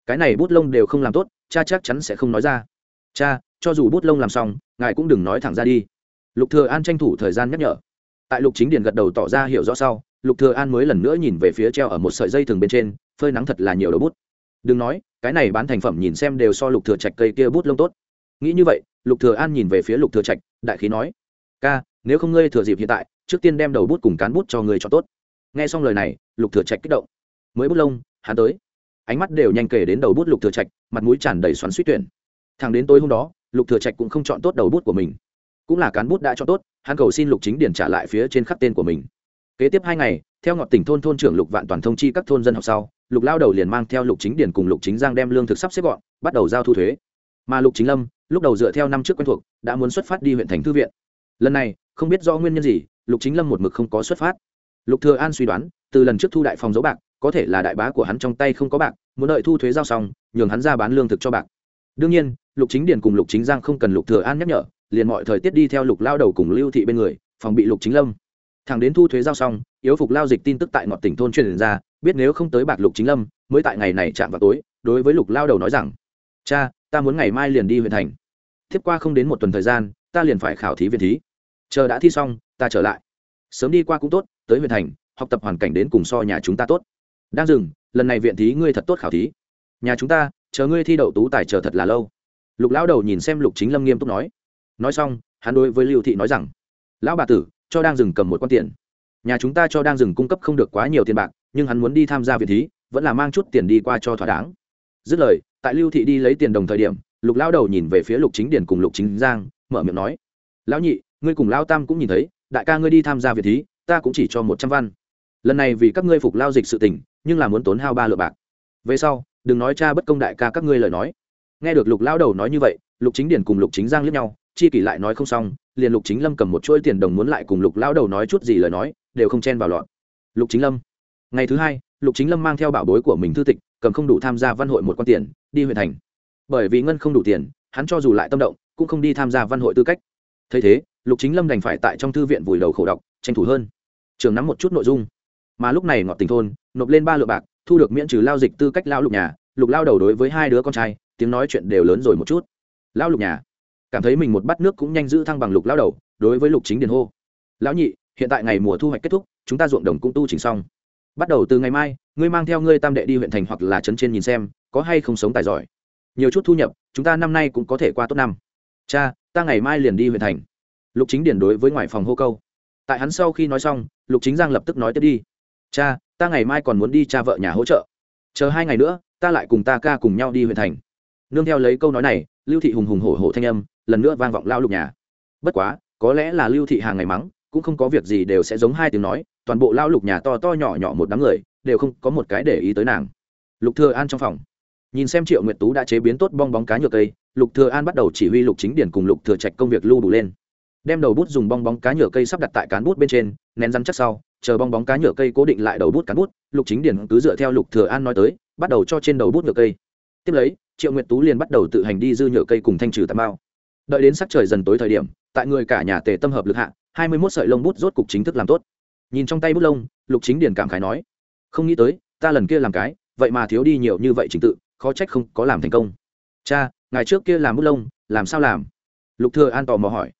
Cái này bút lông đều không làm tốt, cha chắc chắn sẽ không nói ra. Cha, cho dù bút lông làm xong, ngài cũng đừng nói thẳng ra đi. Lục thừa an tranh thủ thời gian nhắc nhở. Tại lục chính điển gật đầu tỏ ra hiểu rõ sau, lục thừa an mới lần nữa nhìn về phía treo ở một sợi dây thừng bên trên, phơi nắng thật là nhiều đầu bút. Đừng nói, cái này bán thành phẩm nhìn xem đều so lục thừa trạch cây kia bút lông tốt. Nghĩ như vậy, lục thừa an nhìn về phía lục thừa trạch, đại khí nói ca, nếu không ngươi thừa dịp hiện tại, trước tiên đem đầu bút cùng cán bút cho ngươi cho tốt. Nghe xong lời này, lục thừa trạch kích động. Mới bút lông, hắn tới. Ánh mắt đều nhanh kể đến đầu bút lục thừa trạch, mặt mũi tràn đầy xoắn suy tuyển. Thằng đến tối hôm đó, lục thừa trạch cũng không chọn tốt đầu bút của mình. Cũng là cán bút đã cho tốt, hắn cầu xin lục chính điển trả lại phía trên khắc tên của mình. Kế tiếp hai ngày, theo ngọt tỉnh thôn thôn trưởng lục vạn toàn thông chi các thôn dân học sau, lục lao đầu liền mang theo lục chính điển cùng lục chính giang đem lương thực sắp xếp gọn, bắt đầu giao thu thuế. Mà lục chính lâm, lúc đầu dựa theo năm trước quen thuộc, đã muốn xuất phát đi huyện thành thư viện lần này, không biết do nguyên nhân gì, lục chính lâm một mực không có xuất phát. Lục thừa an suy đoán, từ lần trước thu đại phòng dấu bạc, có thể là đại bá của hắn trong tay không có bạc, muốn đợi thu thuế giao xong, nhường hắn ra bán lương thực cho bạc. Đương nhiên, lục chính điền cùng lục chính giang không cần lục thừa an nhắc nhở, liền mọi thời tiết đi theo lục lao đầu cùng lưu thị bên người, phòng bị lục chính lâm. Thằng đến thu thuế giao xong, yếu phục lao dịch tin tức tại ngọt tỉnh thôn truyền ra, biết nếu không tới bạc lục chính lâm, mới tại ngày này chạm vào tối, đối với lục lao đầu nói rằng, cha, ta muốn ngày mai liền đi huyện thành. Tiếp qua không đến một tuần thời gian ta liền phải khảo thí viện thí. Chờ đã thi xong, ta trở lại. Sớm đi qua cũng tốt, tới huyện thành, học tập hoàn cảnh đến cùng so nhà chúng ta tốt. Đang dừng, lần này viện thí ngươi thật tốt khảo thí. Nhà chúng ta, chờ ngươi thi đậu tú tài chờ thật là lâu. Lục lão đầu nhìn xem lục chính lâm nghiêm túc nói. Nói xong, hắn đối với lưu thị nói rằng, lão bà tử, cho đang dừng cầm một con tiền. Nhà chúng ta cho đang dừng cung cấp không được quá nhiều tiền bạc, nhưng hắn muốn đi tham gia viện thí, vẫn là mang chút tiền đi qua cho thỏa đáng. Dứt lời, tại lưu thị đi lấy tiền đồng thời điểm, lục lão đầu nhìn về phía lục chính điền cùng lục chính giang mở miệng nói. Lão nhị, ngươi cùng lao tam cũng nhìn thấy, đại ca ngươi đi tham gia việc thí, ta cũng chỉ cho một trăm văn. Lần này vì các ngươi phục lao dịch sự tình, nhưng là muốn tốn hao ba lượng bạc. Về sau, đừng nói cha bất công đại ca các ngươi lời nói. Nghe được lục lao đầu nói như vậy, lục chính điển cùng lục chính giang liếc nhau, chi kỷ lại nói không xong, liền lục chính lâm cầm một chuỗi tiền đồng muốn lại cùng lục lao đầu nói chút gì lời nói, đều không chen vào lọt. Lục chính lâm. Ngày thứ hai, lục chính lâm mang theo bảo bối của mình thư tịch, cầm không đủ tham gia văn hội một con tiền, đi huyện thành. Bởi vì ngân không đủ tiền, hắn cho dù lại tâm động cũng không đi tham gia văn hội tư cách. Thấy thế, lục chính lâm đành phải tại trong thư viện vùi đầu khổ đọc, tranh thủ hơn. Trường nắm một chút nội dung. Mà lúc này ngọt tình thôn nộp lên ba lượng bạc, thu được miễn trừ lao dịch tư cách lao lục nhà. Lục lao đầu đối với hai đứa con trai, tiếng nói chuyện đều lớn rồi một chút. Lao lục nhà. Cảm thấy mình một bát nước cũng nhanh giữ thăng bằng lục lao đầu, đối với lục chính điền hô. Lão nhị, hiện tại ngày mùa thu hoạch kết thúc, chúng ta ruộng đồng cũng tu chỉnh xong. Bắt đầu từ ngày mai, ngươi mang theo ngươi tam đệ đi huyện thành hoặc là trấn trên nhìn xem, có hay không sống tài giỏi. Nhiều chút thu nhập, chúng ta năm nay cũng có thể qua tốt năm cha, ta ngày mai liền đi huyện thành. Lục chính điển đối với ngoài phòng hô câu. Tại hắn sau khi nói xong, lục chính giang lập tức nói tiếp đi. Cha, ta ngày mai còn muốn đi cha vợ nhà hỗ trợ. Chờ hai ngày nữa, ta lại cùng ta ca cùng nhau đi huyện thành. Nương theo lấy câu nói này, lưu thị hùng hùng hổ hổ thanh âm, lần nữa vang vọng lao lục nhà. Bất quá, có lẽ là lưu thị hàng ngày mắng, cũng không có việc gì đều sẽ giống hai tiếng nói, toàn bộ lao lục nhà to to nhỏ nhỏ một đám người, đều không có một cái để ý tới nàng. Lục thừa an trong phòng, nhìn xem triệu nguyệt tú đã chế biến tốt bong bóng cá nhựa cây lục thừa an bắt đầu chỉ huy lục chính điển cùng lục thừa trạch công việc lưu đủ lên. Đem đầu bút dùng bong bóng cá nhựa cây sắp đặt tại cán bút bên trên, nén rắn chắc sau, chờ bong bóng cá nhựa cây cố định lại đầu bút cán bút, lục chính điển cứ dựa theo lục thừa an nói tới, bắt đầu cho trên đầu bút nhựa cây. Tiếp lấy, triệu nguyệt tú liền bắt đầu tự hành đi dư nhựa cây cùng thanh trừ tạp bao đợi đến sắc trời dần tối thời điểm, tại người cả nhà tề tâm hợp lực hạ, hai mươi 21 sợi lông bút rốt cục chính thức làm tốt. Nhìn trong tay bút lông, lục chính điển cảm khái nói, không nghĩ tới, ta lần kia làm cái, vậy mà thiếu đi nhiều như vậy trình tự, khó trách không có làm thành công. Cha ngày trước kia làm bút lông, làm sao làm? Lục thừa an tò mò hỏi.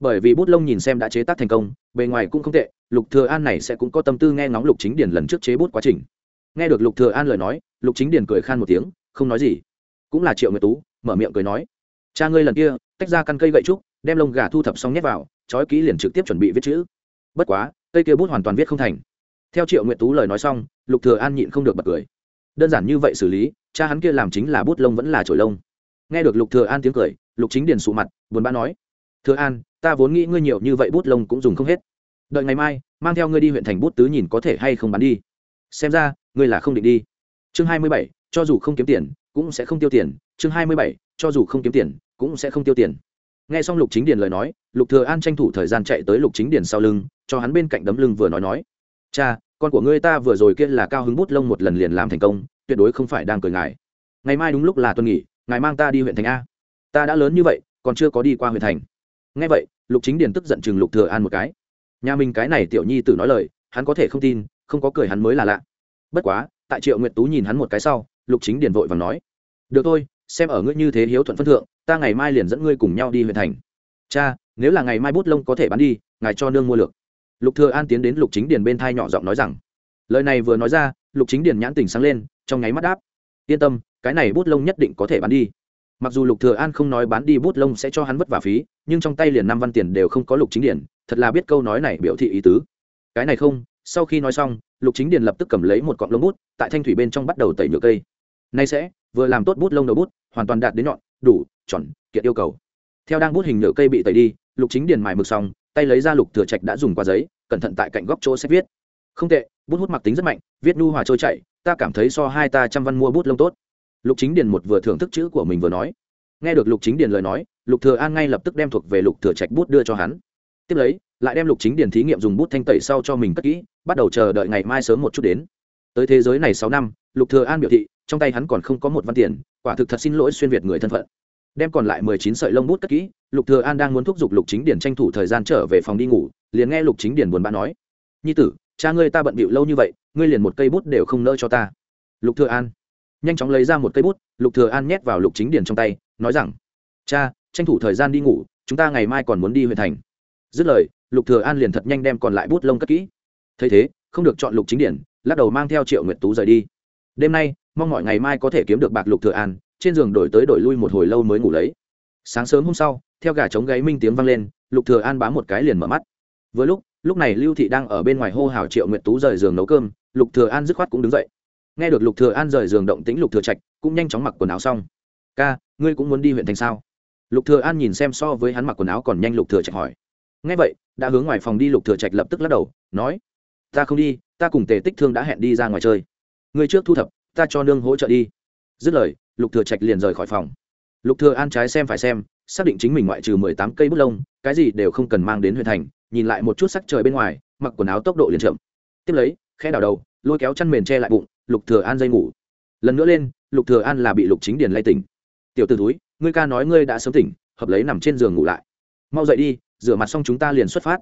Bởi vì bút lông nhìn xem đã chế tác thành công, bề ngoài cũng không tệ, lục thừa an này sẽ cũng có tâm tư nghe ngóng lục chính điển lần trước chế bút quá trình. Nghe được lục thừa an lời nói, lục chính điển cười khan một tiếng, không nói gì. Cũng là triệu nguyệt tú, mở miệng cười nói. Cha ngươi lần kia, tách ra căn cây gậy trúc, đem lông gà thu thập xong nhét vào, trói kỹ liền trực tiếp chuẩn bị viết chữ. Bất quá, cây kia bút hoàn toàn viết không thành. Theo triệu nguyệt tú lời nói xong, lục thừa an nhịn không được bật cười. Đơn giản như vậy xử lý, cha hắn kia làm chính là bút lông vẫn là chổi lông nghe được lục thừa an tiếng cười, lục chính điền sụ mặt, buồn bã nói, thừa an, ta vốn nghĩ ngươi nhiều như vậy bút lông cũng dùng không hết. Đợi ngày mai, mang theo ngươi đi huyện thành bút tứ nhìn có thể hay không bán đi. Xem ra, ngươi là không định đi. Chương hai mươi bảy, cho dù không kiếm tiền, cũng sẽ không tiêu tiền. Chương hai mươi bảy, cho dù không kiếm tiền, cũng sẽ không tiêu tiền. Nghe xong lục chính điền lời nói, lục thừa an tranh thủ thời gian chạy tới lục chính điền sau lưng, cho hắn bên cạnh đấm lưng vừa nói nói, cha, con của ngươi ta vừa rồi kia là cao hứng bút lông một lần liền làm thành công, tuyệt đối không phải đang cười ngài. Ngày mai đúng lúc là tuần nghỉ ngài mang ta đi huyện thành a. Ta đã lớn như vậy, còn chưa có đi qua huyện thành. Ngay vậy, lục chính điền tức giận chừng lục thừa an một cái. Nhà mình cái này tiểu nhi tử nói lời, hắn có thể không tin, không có cười hắn mới là lạ. Bất quá, tại triệu nguyệt tú nhìn hắn một cái sau, lục chính điền vội vàng nói, được thôi, xem ở ngươi như thế hiếu thuận phân thượng, ta ngày mai liền dẫn ngươi cùng nhau đi huyện thành. Cha, nếu là ngày mai bút lông có thể bán đi, ngài cho nương mua lược. Lục thừa an tiến đến lục chính điền bên thai nhỏ giọng nói rằng. Lời này vừa nói ra, lục chính điền nhãn tình sáng lên, trong nháy mắt đáp, yên tâm cái này bút lông nhất định có thể bán đi. Mặc dù lục thừa an không nói bán đi bút lông sẽ cho hắn vất vả phí, nhưng trong tay liền năm văn tiền đều không có lục chính điền, thật là biết câu nói này biểu thị ý tứ. Cái này không, sau khi nói xong, lục chính điền lập tức cầm lấy một cọng lông bút, tại thanh thủy bên trong bắt đầu tẩy nhựa cây. Nay sẽ, vừa làm tốt bút lông đầu bút, hoàn toàn đạt đến nhọn, đủ, chuẩn, kiện yêu cầu. Theo đang bút hình nhựa cây bị tẩy đi, lục chính điền mài mực xong, tay lấy ra lục thừa trạch đã dùng qua giấy, cẩn thận tại cạnh góc chỗ sẽ viết. Không tệ, bút hút mặc tính rất mạnh, viết nu hòa trôi chảy, ta cảm thấy so hai ta trăm văn mua bút lông tốt lục chính điền một vừa thưởng thức chữ của mình vừa nói. Nghe được lục chính điền lời nói, lục thừa an ngay lập tức đem thuộc về lục thừa trạch bút đưa cho hắn. Tiếp lấy, lại đem lục chính điền thí nghiệm dùng bút thanh tẩy sau cho mình cất kỹ, bắt đầu chờ đợi ngày mai sớm một chút đến. Tới thế giới này sáu năm, lục thừa an biểu thị, trong tay hắn còn không có một văn tiền, quả thực thật xin lỗi xuyên việt người thân phận. Đem còn lại mười chín sợi lông bút cất kỹ, lục thừa an đang muốn thúc giục lục chính Điền tranh thủ thời gian trở về phòng đi ngủ, liền nghe lục chính Điền buồn bã nói, nhi tử, cha ngươi ta bận bịu lâu như vậy, ngươi liền một cây bút đều không nỡ cho ta. Lục thừa an nhanh chóng lấy ra một cây bút, lục thừa an nhét vào lục chính Điền trong tay, nói rằng, cha, tranh thủ thời gian đi ngủ, chúng ta ngày mai còn muốn đi huyện thành. Dứt lời, lục thừa an liền thật nhanh đem còn lại bút lông cất kỹ. Thấy thế, không được chọn lục chính điển lắc đầu mang theo triệu nguyệt tú rời đi. Đêm nay, mong mọi ngày mai có thể kiếm được bạc lục thừa an, trên giường đổi tới đổi lui một hồi lâu mới ngủ lấy. Sáng sớm hôm sau, theo gà trống gáy minh tiếng vang lên, lục thừa an bám một cái liền mở mắt. Vừa lúc lúc này lưu thị đang ở bên ngoài hô hào triệu Nguyệt tú rời giường nấu cơm, lục thừa an dứt khoát cũng đứng dậy nghe được lục thừa an rời giường động tĩnh, lục thừa trạch cũng nhanh chóng mặc quần áo xong. Ca, ngươi cũng muốn đi huyện thành sao? Lục thừa an nhìn xem so với hắn mặc quần áo còn nhanh, lục thừa trạch hỏi. Nghe vậy, đã hướng ngoài phòng đi, lục thừa trạch lập tức lắc đầu, nói, ta không đi, ta cùng tề tích thương đã hẹn đi ra ngoài chơi. Ngươi trước thu thập, ta cho nương hỗ trợ đi. Dứt lời, lục thừa trạch liền rời khỏi phòng. Lục thừa an trái xem phải xem, xác định chính mình ngoại trừ mười tám cây bút lông, cái gì đều không cần mang đến huyện thành, nhìn lại một chút sắc trời bên ngoài, mặc quần áo tốc độ liền chậm. Tiếp lấy, khẽ đảo đầu lôi kéo chăn mền che lại bụng, lục thừa an dây ngủ. Lần nữa lên, lục thừa an là bị lục chính điền lay tỉnh. Tiểu tử túi ngươi ca nói ngươi đã sớm tỉnh, hợp lấy nằm trên giường ngủ lại. Mau dậy đi, rửa mặt xong chúng ta liền xuất phát.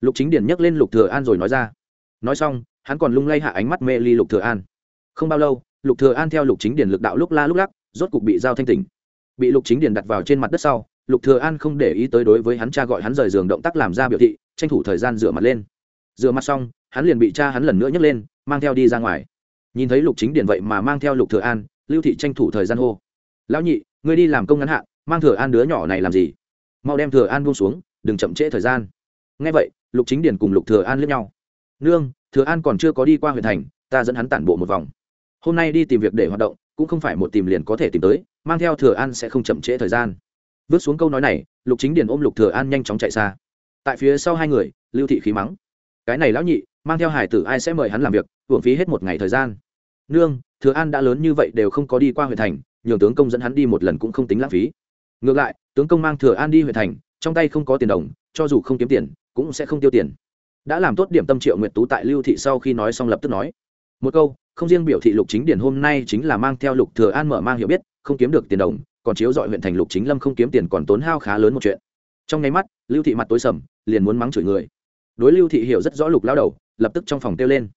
Lục chính điền nhấc lên lục thừa an rồi nói ra. Nói xong, hắn còn lung lay hạ ánh mắt mê ly lục thừa an. Không bao lâu, lục thừa an theo lục chính điền lực đạo lúc la lúc lắc, rốt cục bị giao thanh tỉnh. Bị lục chính điền đặt vào trên mặt đất sau, lục thừa an không để ý tới đối với hắn cha gọi hắn rời giường động tác làm ra biểu thị, tranh thủ thời gian rửa mặt lên. Rửa mặt xong, hắn liền bị cha hắn lần nữa nhấc lên mang theo đi ra ngoài. Nhìn thấy lục chính điền vậy mà mang theo lục thừa an, lưu thị tranh thủ thời gian hô. Lão nhị, ngươi đi làm công ngắn hạn, mang thừa an đứa nhỏ này làm gì? Mau đem thừa an buông xuống, đừng chậm trễ thời gian. Nghe vậy, lục chính điền cùng lục thừa an liếc nhau. Nương, thừa an còn chưa có đi qua huyện thành, ta dẫn hắn tản bộ một vòng. Hôm nay đi tìm việc để hoạt động, cũng không phải một tìm liền có thể tìm tới, mang theo thừa an sẽ không chậm trễ thời gian. Vứt xuống câu nói này, lục chính điền ôm lục thừa an nhanh chóng chạy xa. Tại phía sau hai người, lưu thị khí mắng. Cái này lão nhị, mang theo hải tử ai sẽ mời hắn làm việc hưởng phí hết một ngày thời gian. Nương, thừa an đã lớn như vậy đều không có đi qua huyện thành, nhường tướng công dẫn hắn đi một lần cũng không tính lãng phí. Ngược lại, tướng công mang thừa an đi huyện thành, trong tay không có tiền đồng, cho dù không kiếm tiền, cũng sẽ không tiêu tiền. Đã làm tốt điểm tâm triệu nguyện tú tại lưu thị sau khi nói xong lập tức nói. Một câu, không riêng biểu thị lục chính điển hôm nay chính là mang theo lục thừa an mở mang hiểu biết, không kiếm được tiền đồng, còn chiếu dọi huyện thành lục chính lâm không kiếm tiền còn tốn hao khá lớn một chuyện. Trong ngay mắt, lưu thị mặt tối sầm, liền muốn mắng chửi người. Đối lưu thị hiểu rất rõ lục lao đầu, lập tức trong phòng tiêu lên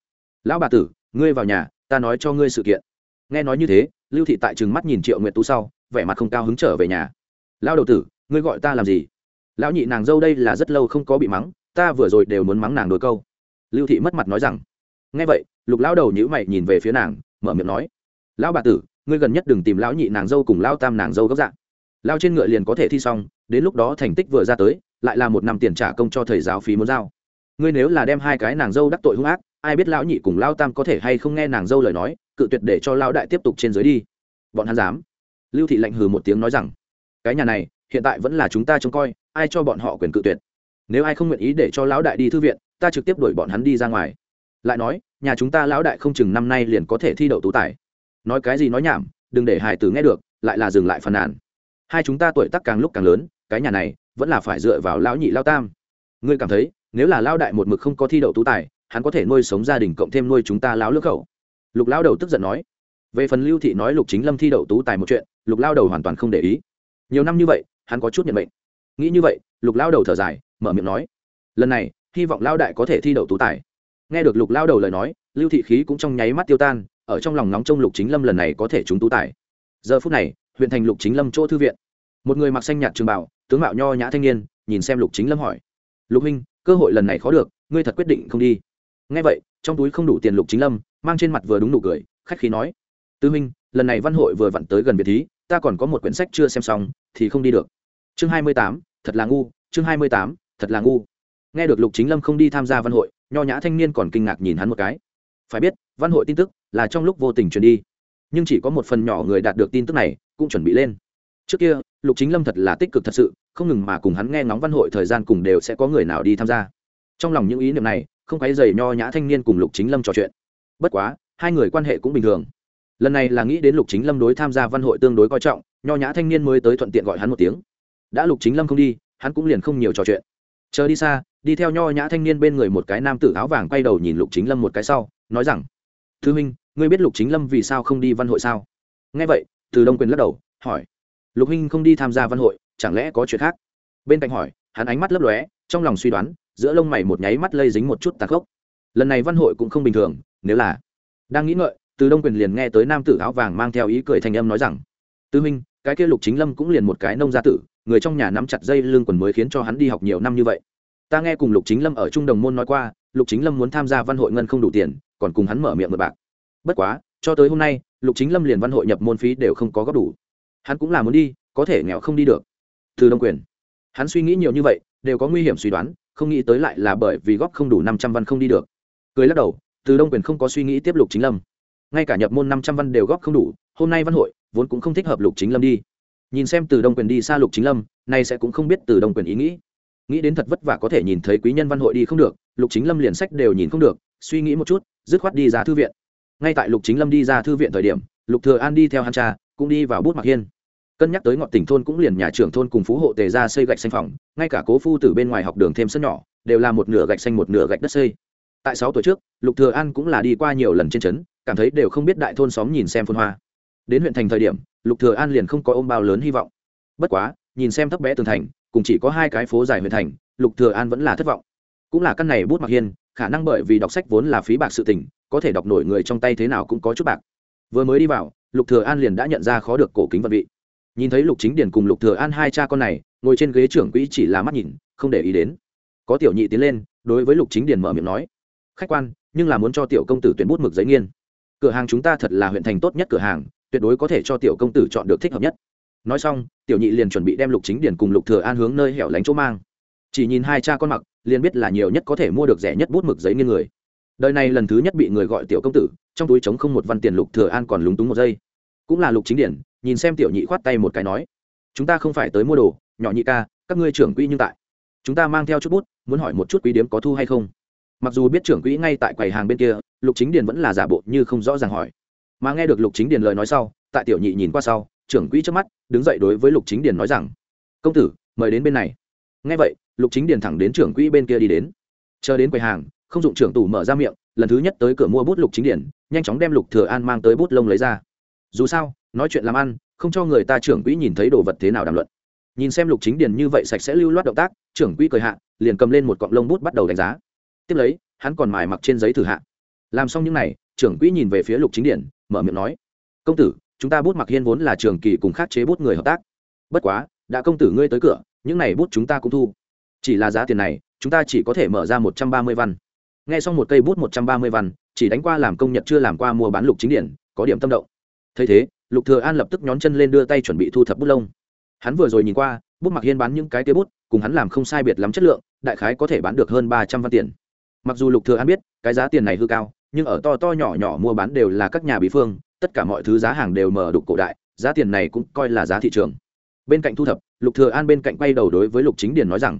lão bà tử, ngươi vào nhà, ta nói cho ngươi sự kiện. Nghe nói như thế, lưu thị tại trừng mắt nhìn triệu nguyện tú sau, vẻ mặt không cao hứng trở về nhà. Lão đầu tử, ngươi gọi ta làm gì? Lão nhị nàng dâu đây là rất lâu không có bị mắng, ta vừa rồi đều muốn mắng nàng đôi câu. Lưu thị mất mặt nói rằng. Nghe vậy, lục lão đầu nhữ mày nhìn về phía nàng, mở miệng nói. Lão bà tử, ngươi gần nhất đừng tìm lão nhị nàng dâu cùng lao tam nàng dâu gấp dạng. Lao trên ngựa liền có thể thi xong, đến lúc đó thành tích vừa ra tới, lại là một năm tiền trả công cho thầy giáo phí muốn giao. Ngươi nếu là đem hai cái nàng dâu đắc tội hung ác ai biết lão nhị cùng lao tam có thể hay không nghe nàng dâu lời nói, cự tuyệt để cho lao đại tiếp tục trên dưới đi. Bọn hắn dám. Lưu thị lạnh hừ một tiếng nói rằng, cái nhà này, hiện tại vẫn là chúng ta trông coi, ai cho bọn họ quyền cự tuyệt? Nếu ai không nguyện ý để cho lão đại đi thư viện, ta trực tiếp đuổi bọn hắn đi ra ngoài. Lại nói, nhà chúng ta lão đại không chừng năm nay liền có thể thi đậu tú tài. Nói cái gì nói nhảm, đừng để hải tử nghe được, lại là dừng lại phàn nàn. Hai chúng ta tuổi tác càng lúc càng lớn, cái nhà này, vẫn là phải dựa vào lão nhị lao tam. Ngươi cảm thấy, nếu là lao đại một mực không có thi đậu tú tài hắn có thể nuôi sống gia đình cộng thêm nuôi chúng ta lão lưỡng khẩu. Lục lao đầu tức giận nói. Về phần lưu thị nói lục chính lâm thi đậu tú tài một chuyện, lục lao đầu hoàn toàn không để ý. Nhiều năm như vậy, hắn có chút nhận bệnh. nghĩ như vậy, lục lao đầu thở dài, mở miệng nói. Lần này, hy vọng lao đại có thể thi đậu tú tài. Nghe được lục lao đầu lời nói, lưu thị khí cũng trong nháy mắt tiêu tan, ở trong lòng nóng trong lục chính lâm lần này có thể trúng tú tài. Giờ phút này, huyện thành lục chính lâm chỗ thư viện. Một người mặc xanh nhạt trường bảo tướng mạo nho nhã thanh niên, nhìn xem lục chính lâm hỏi. Lục huynh, cơ hội lần này khó được, ngươi thật quyết định không đi nghe vậy, trong túi không đủ tiền lục chính lâm, mang trên mặt vừa đúng nụ cười, khách khí nói, tư huynh, lần này văn hội vừa vặn tới gần biệt thí, ta còn có một quyển sách chưa xem xong, thì không đi được. Chương hai mươi tám, thật là ngu, chương hai mươi tám, thật là ngu. Nghe được lục chính lâm không đi tham gia văn hội, nho nhã thanh niên còn kinh ngạc nhìn hắn một cái. Phải biết, văn hội tin tức là trong lúc vô tình truyền đi, nhưng chỉ có một phần nhỏ người đạt được tin tức này, cũng chuẩn bị lên. Trước kia, lục chính lâm thật là tích cực thật sự, không ngừng mà cùng hắn nghe ngóng văn hội thời gian cùng đều sẽ có người nào đi tham gia. Trong lòng những ý niệm này không quấy rầy nho nhã thanh niên cùng lục chính lâm trò chuyện. Bất quá, hai người quan hệ cũng bình thường. Lần này là nghĩ đến lục chính lâm đối tham gia văn hội tương đối coi trọng, nho nhã thanh niên mới tới thuận tiện gọi hắn một tiếng. Đã lục chính lâm không đi, hắn cũng liền không nhiều trò chuyện. Chờ đi xa, đi theo nho nhã thanh niên bên người một cái nam tử áo vàng quay đầu nhìn lục chính lâm một cái sau, nói rằng, thư minh ngươi biết lục chính lâm vì sao không đi văn hội sao? Nghe vậy, từ đông quyền lắc đầu, hỏi, lục huynh không đi tham gia văn hội, chẳng lẽ có chuyện khác? Bên cạnh hỏi, hắn ánh mắt lấp lóe, trong lòng suy đoán giữa lông mày một nháy mắt lây dính một chút tạc gốc. lần này văn hội cũng không bình thường, nếu là đang nghĩ ngợi, từ đông quyền liền nghe tới nam tử áo vàng mang theo ý cười thành âm nói rằng, tư huynh, cái kia lục chính lâm cũng liền một cái nông gia tử, người trong nhà nắm chặt dây lưng quần mới khiến cho hắn đi học nhiều năm như vậy. Ta nghe cùng lục chính lâm ở trung đồng môn nói qua, lục chính lâm muốn tham gia văn hội ngân không đủ tiền, còn cùng hắn mở miệng mượn bạc. Bất quá, cho tới hôm nay, lục chính lâm liền văn hội nhập môn phí đều không có góp đủ. Hắn cũng là muốn đi, có thể nghèo không đi được. Từ đông quyền, hắn suy nghĩ nhiều như vậy, đều có nguy hiểm suy đoán không nghĩ tới lại là bởi vì góp không đủ năm trăm văn không đi được. Cười lắc đầu, từ đông quyền không có suy nghĩ tiếp lục chính lâm. Ngay cả nhập môn năm trăm văn đều góp không đủ, hôm nay văn hội vốn cũng không thích hợp lục chính lâm đi. Nhìn xem từ đông quyền đi xa lục chính lâm, nay sẽ cũng không biết từ đông quyền ý nghĩ. Nghĩ đến thật vất vả có thể nhìn thấy quý nhân văn hội đi không được, lục chính lâm liền sách đều nhìn không được, suy nghĩ một chút, dứt khoát đi ra thư viện. Ngay tại lục chính lâm đi ra thư viện thời điểm, lục thừa an đi theo hắn cha, cũng đi vào bút mặc hiên cân nhắc tới ngọn tỉnh thôn cũng liền nhà trưởng thôn cùng phú hộ tề ra xây gạch xanh phòng, ngay cả cố phu từ bên ngoài học đường thêm sân nhỏ, đều là một nửa gạch xanh một nửa gạch đất xây. Tại sáu tuổi trước, lục thừa an cũng là đi qua nhiều lần trên trấn, cảm thấy đều không biết đại thôn xóm nhìn xem phun hoa. Đến huyện thành thời điểm, lục thừa an liền không có ôm bao lớn hy vọng. Bất quá, nhìn xem thấp bé tường thành, cùng chỉ có hai cái phố dài huyện thành, lục thừa an vẫn là thất vọng. Cũng là căn này bút mặc hiên, khả năng bởi vì đọc sách vốn là phí bạc sự tình, có thể đọc nổi người trong tay thế nào cũng có chút bạc. Vừa mới đi vào, lục thừa an liền đã nhận ra khó được cổ kính vật vị nhìn thấy lục chính điển cùng lục thừa an hai cha con này, ngồi trên ghế trưởng quỹ chỉ là mắt nhìn, không để ý đến. Có tiểu nhị tiến lên, đối với lục chính điển mở miệng nói, khách quan, nhưng là muốn cho tiểu công tử tuyển bút mực giấy nghiên. Cửa hàng chúng ta thật là huyện thành tốt nhất cửa hàng, tuyệt đối có thể cho tiểu công tử chọn được thích hợp nhất. Nói xong, tiểu nhị liền chuẩn bị đem lục chính điển cùng lục thừa an hướng nơi hẻo lánh chỗ mang. Chỉ nhìn hai cha con mặc, liền biết là nhiều nhất có thể mua được rẻ nhất bút mực giấy nghiên người. Đời này lần thứ nhất bị người gọi tiểu công tử, trong túi trống không một văn tiền lục thừa an còn lúng túng một giây. Cũng là lục chính điển nhìn xem tiểu nhị khoát tay một cái nói, chúng ta không phải tới mua đồ, nhỏ nhị ca, các ngươi trưởng quỹ nhưng tại. Chúng ta mang theo chút bút, muốn hỏi một chút quý điếm có thu hay không? Mặc dù biết trưởng quỹ ngay tại quầy hàng bên kia, lục chính điền vẫn là giả bộ như không rõ ràng hỏi. Mà nghe được lục chính điền lời nói sau, tại tiểu nhị nhìn qua sau, trưởng quỹ trước mắt, đứng dậy đối với lục chính điền nói rằng, công tử, mời đến bên này. Nghe vậy, lục chính điền thẳng đến trưởng quỹ bên kia đi đến. Chờ đến quầy hàng, không dụng trưởng tủ mở ra miệng, lần thứ nhất tới cửa mua bút lục chính điển nhanh chóng đem lục thừa an mang tới bút lông lấy ra. Dù sao nói chuyện làm ăn, không cho người ta trưởng quỹ nhìn thấy đồ vật thế nào đàm luận. Nhìn xem lục chính điền như vậy sạch sẽ lưu loát động tác, trưởng quỹ cười hạ, liền cầm lên một cọng lông bút bắt đầu đánh giá. Tiếp lấy, hắn còn mài mặc trên giấy thử hạ. Làm xong những n à y trưởng quỹ nhìn về phía lục chính điển mở miệng nói, công tử, chúng ta bút mặc hiên vốn là trường kỳ cùng khắc chế bút người hợp tác. Bất quá, đã công tử ngươi tới cửa, những n à y bút chúng ta cũng thu. Chỉ là giá tiền này, chúng ta chỉ có thể mở ra một trăm ba mươi văn. N g h e xong một cây bút một trăm ba mươi văn, chỉ đánh qua làm công nhật chưa làm qua mua bán lục chính điển có điểm tâm động. Thấy thế lục thừa an lập tức nhón chân lên đưa tay chuẩn bị thu thập bút lông. Hắn vừa rồi nhìn qua, bút mặc hiên bán những cái tia bút, cùng hắn làm không sai biệt lắm chất lượng, đại khái có thể bán được hơn ba trăm văn tiền. Mặc dù lục thừa an biết, cái giá tiền này hư cao, nhưng ở to to nhỏ nhỏ mua bán đều là các nhà bí phương, tất cả mọi thứ giá hàng đều mở đục cổ đại, giá tiền này cũng coi là giá thị trường. Bên cạnh thu thập, lục thừa an bên cạnh quay đầu đối với lục chính điền nói rằng,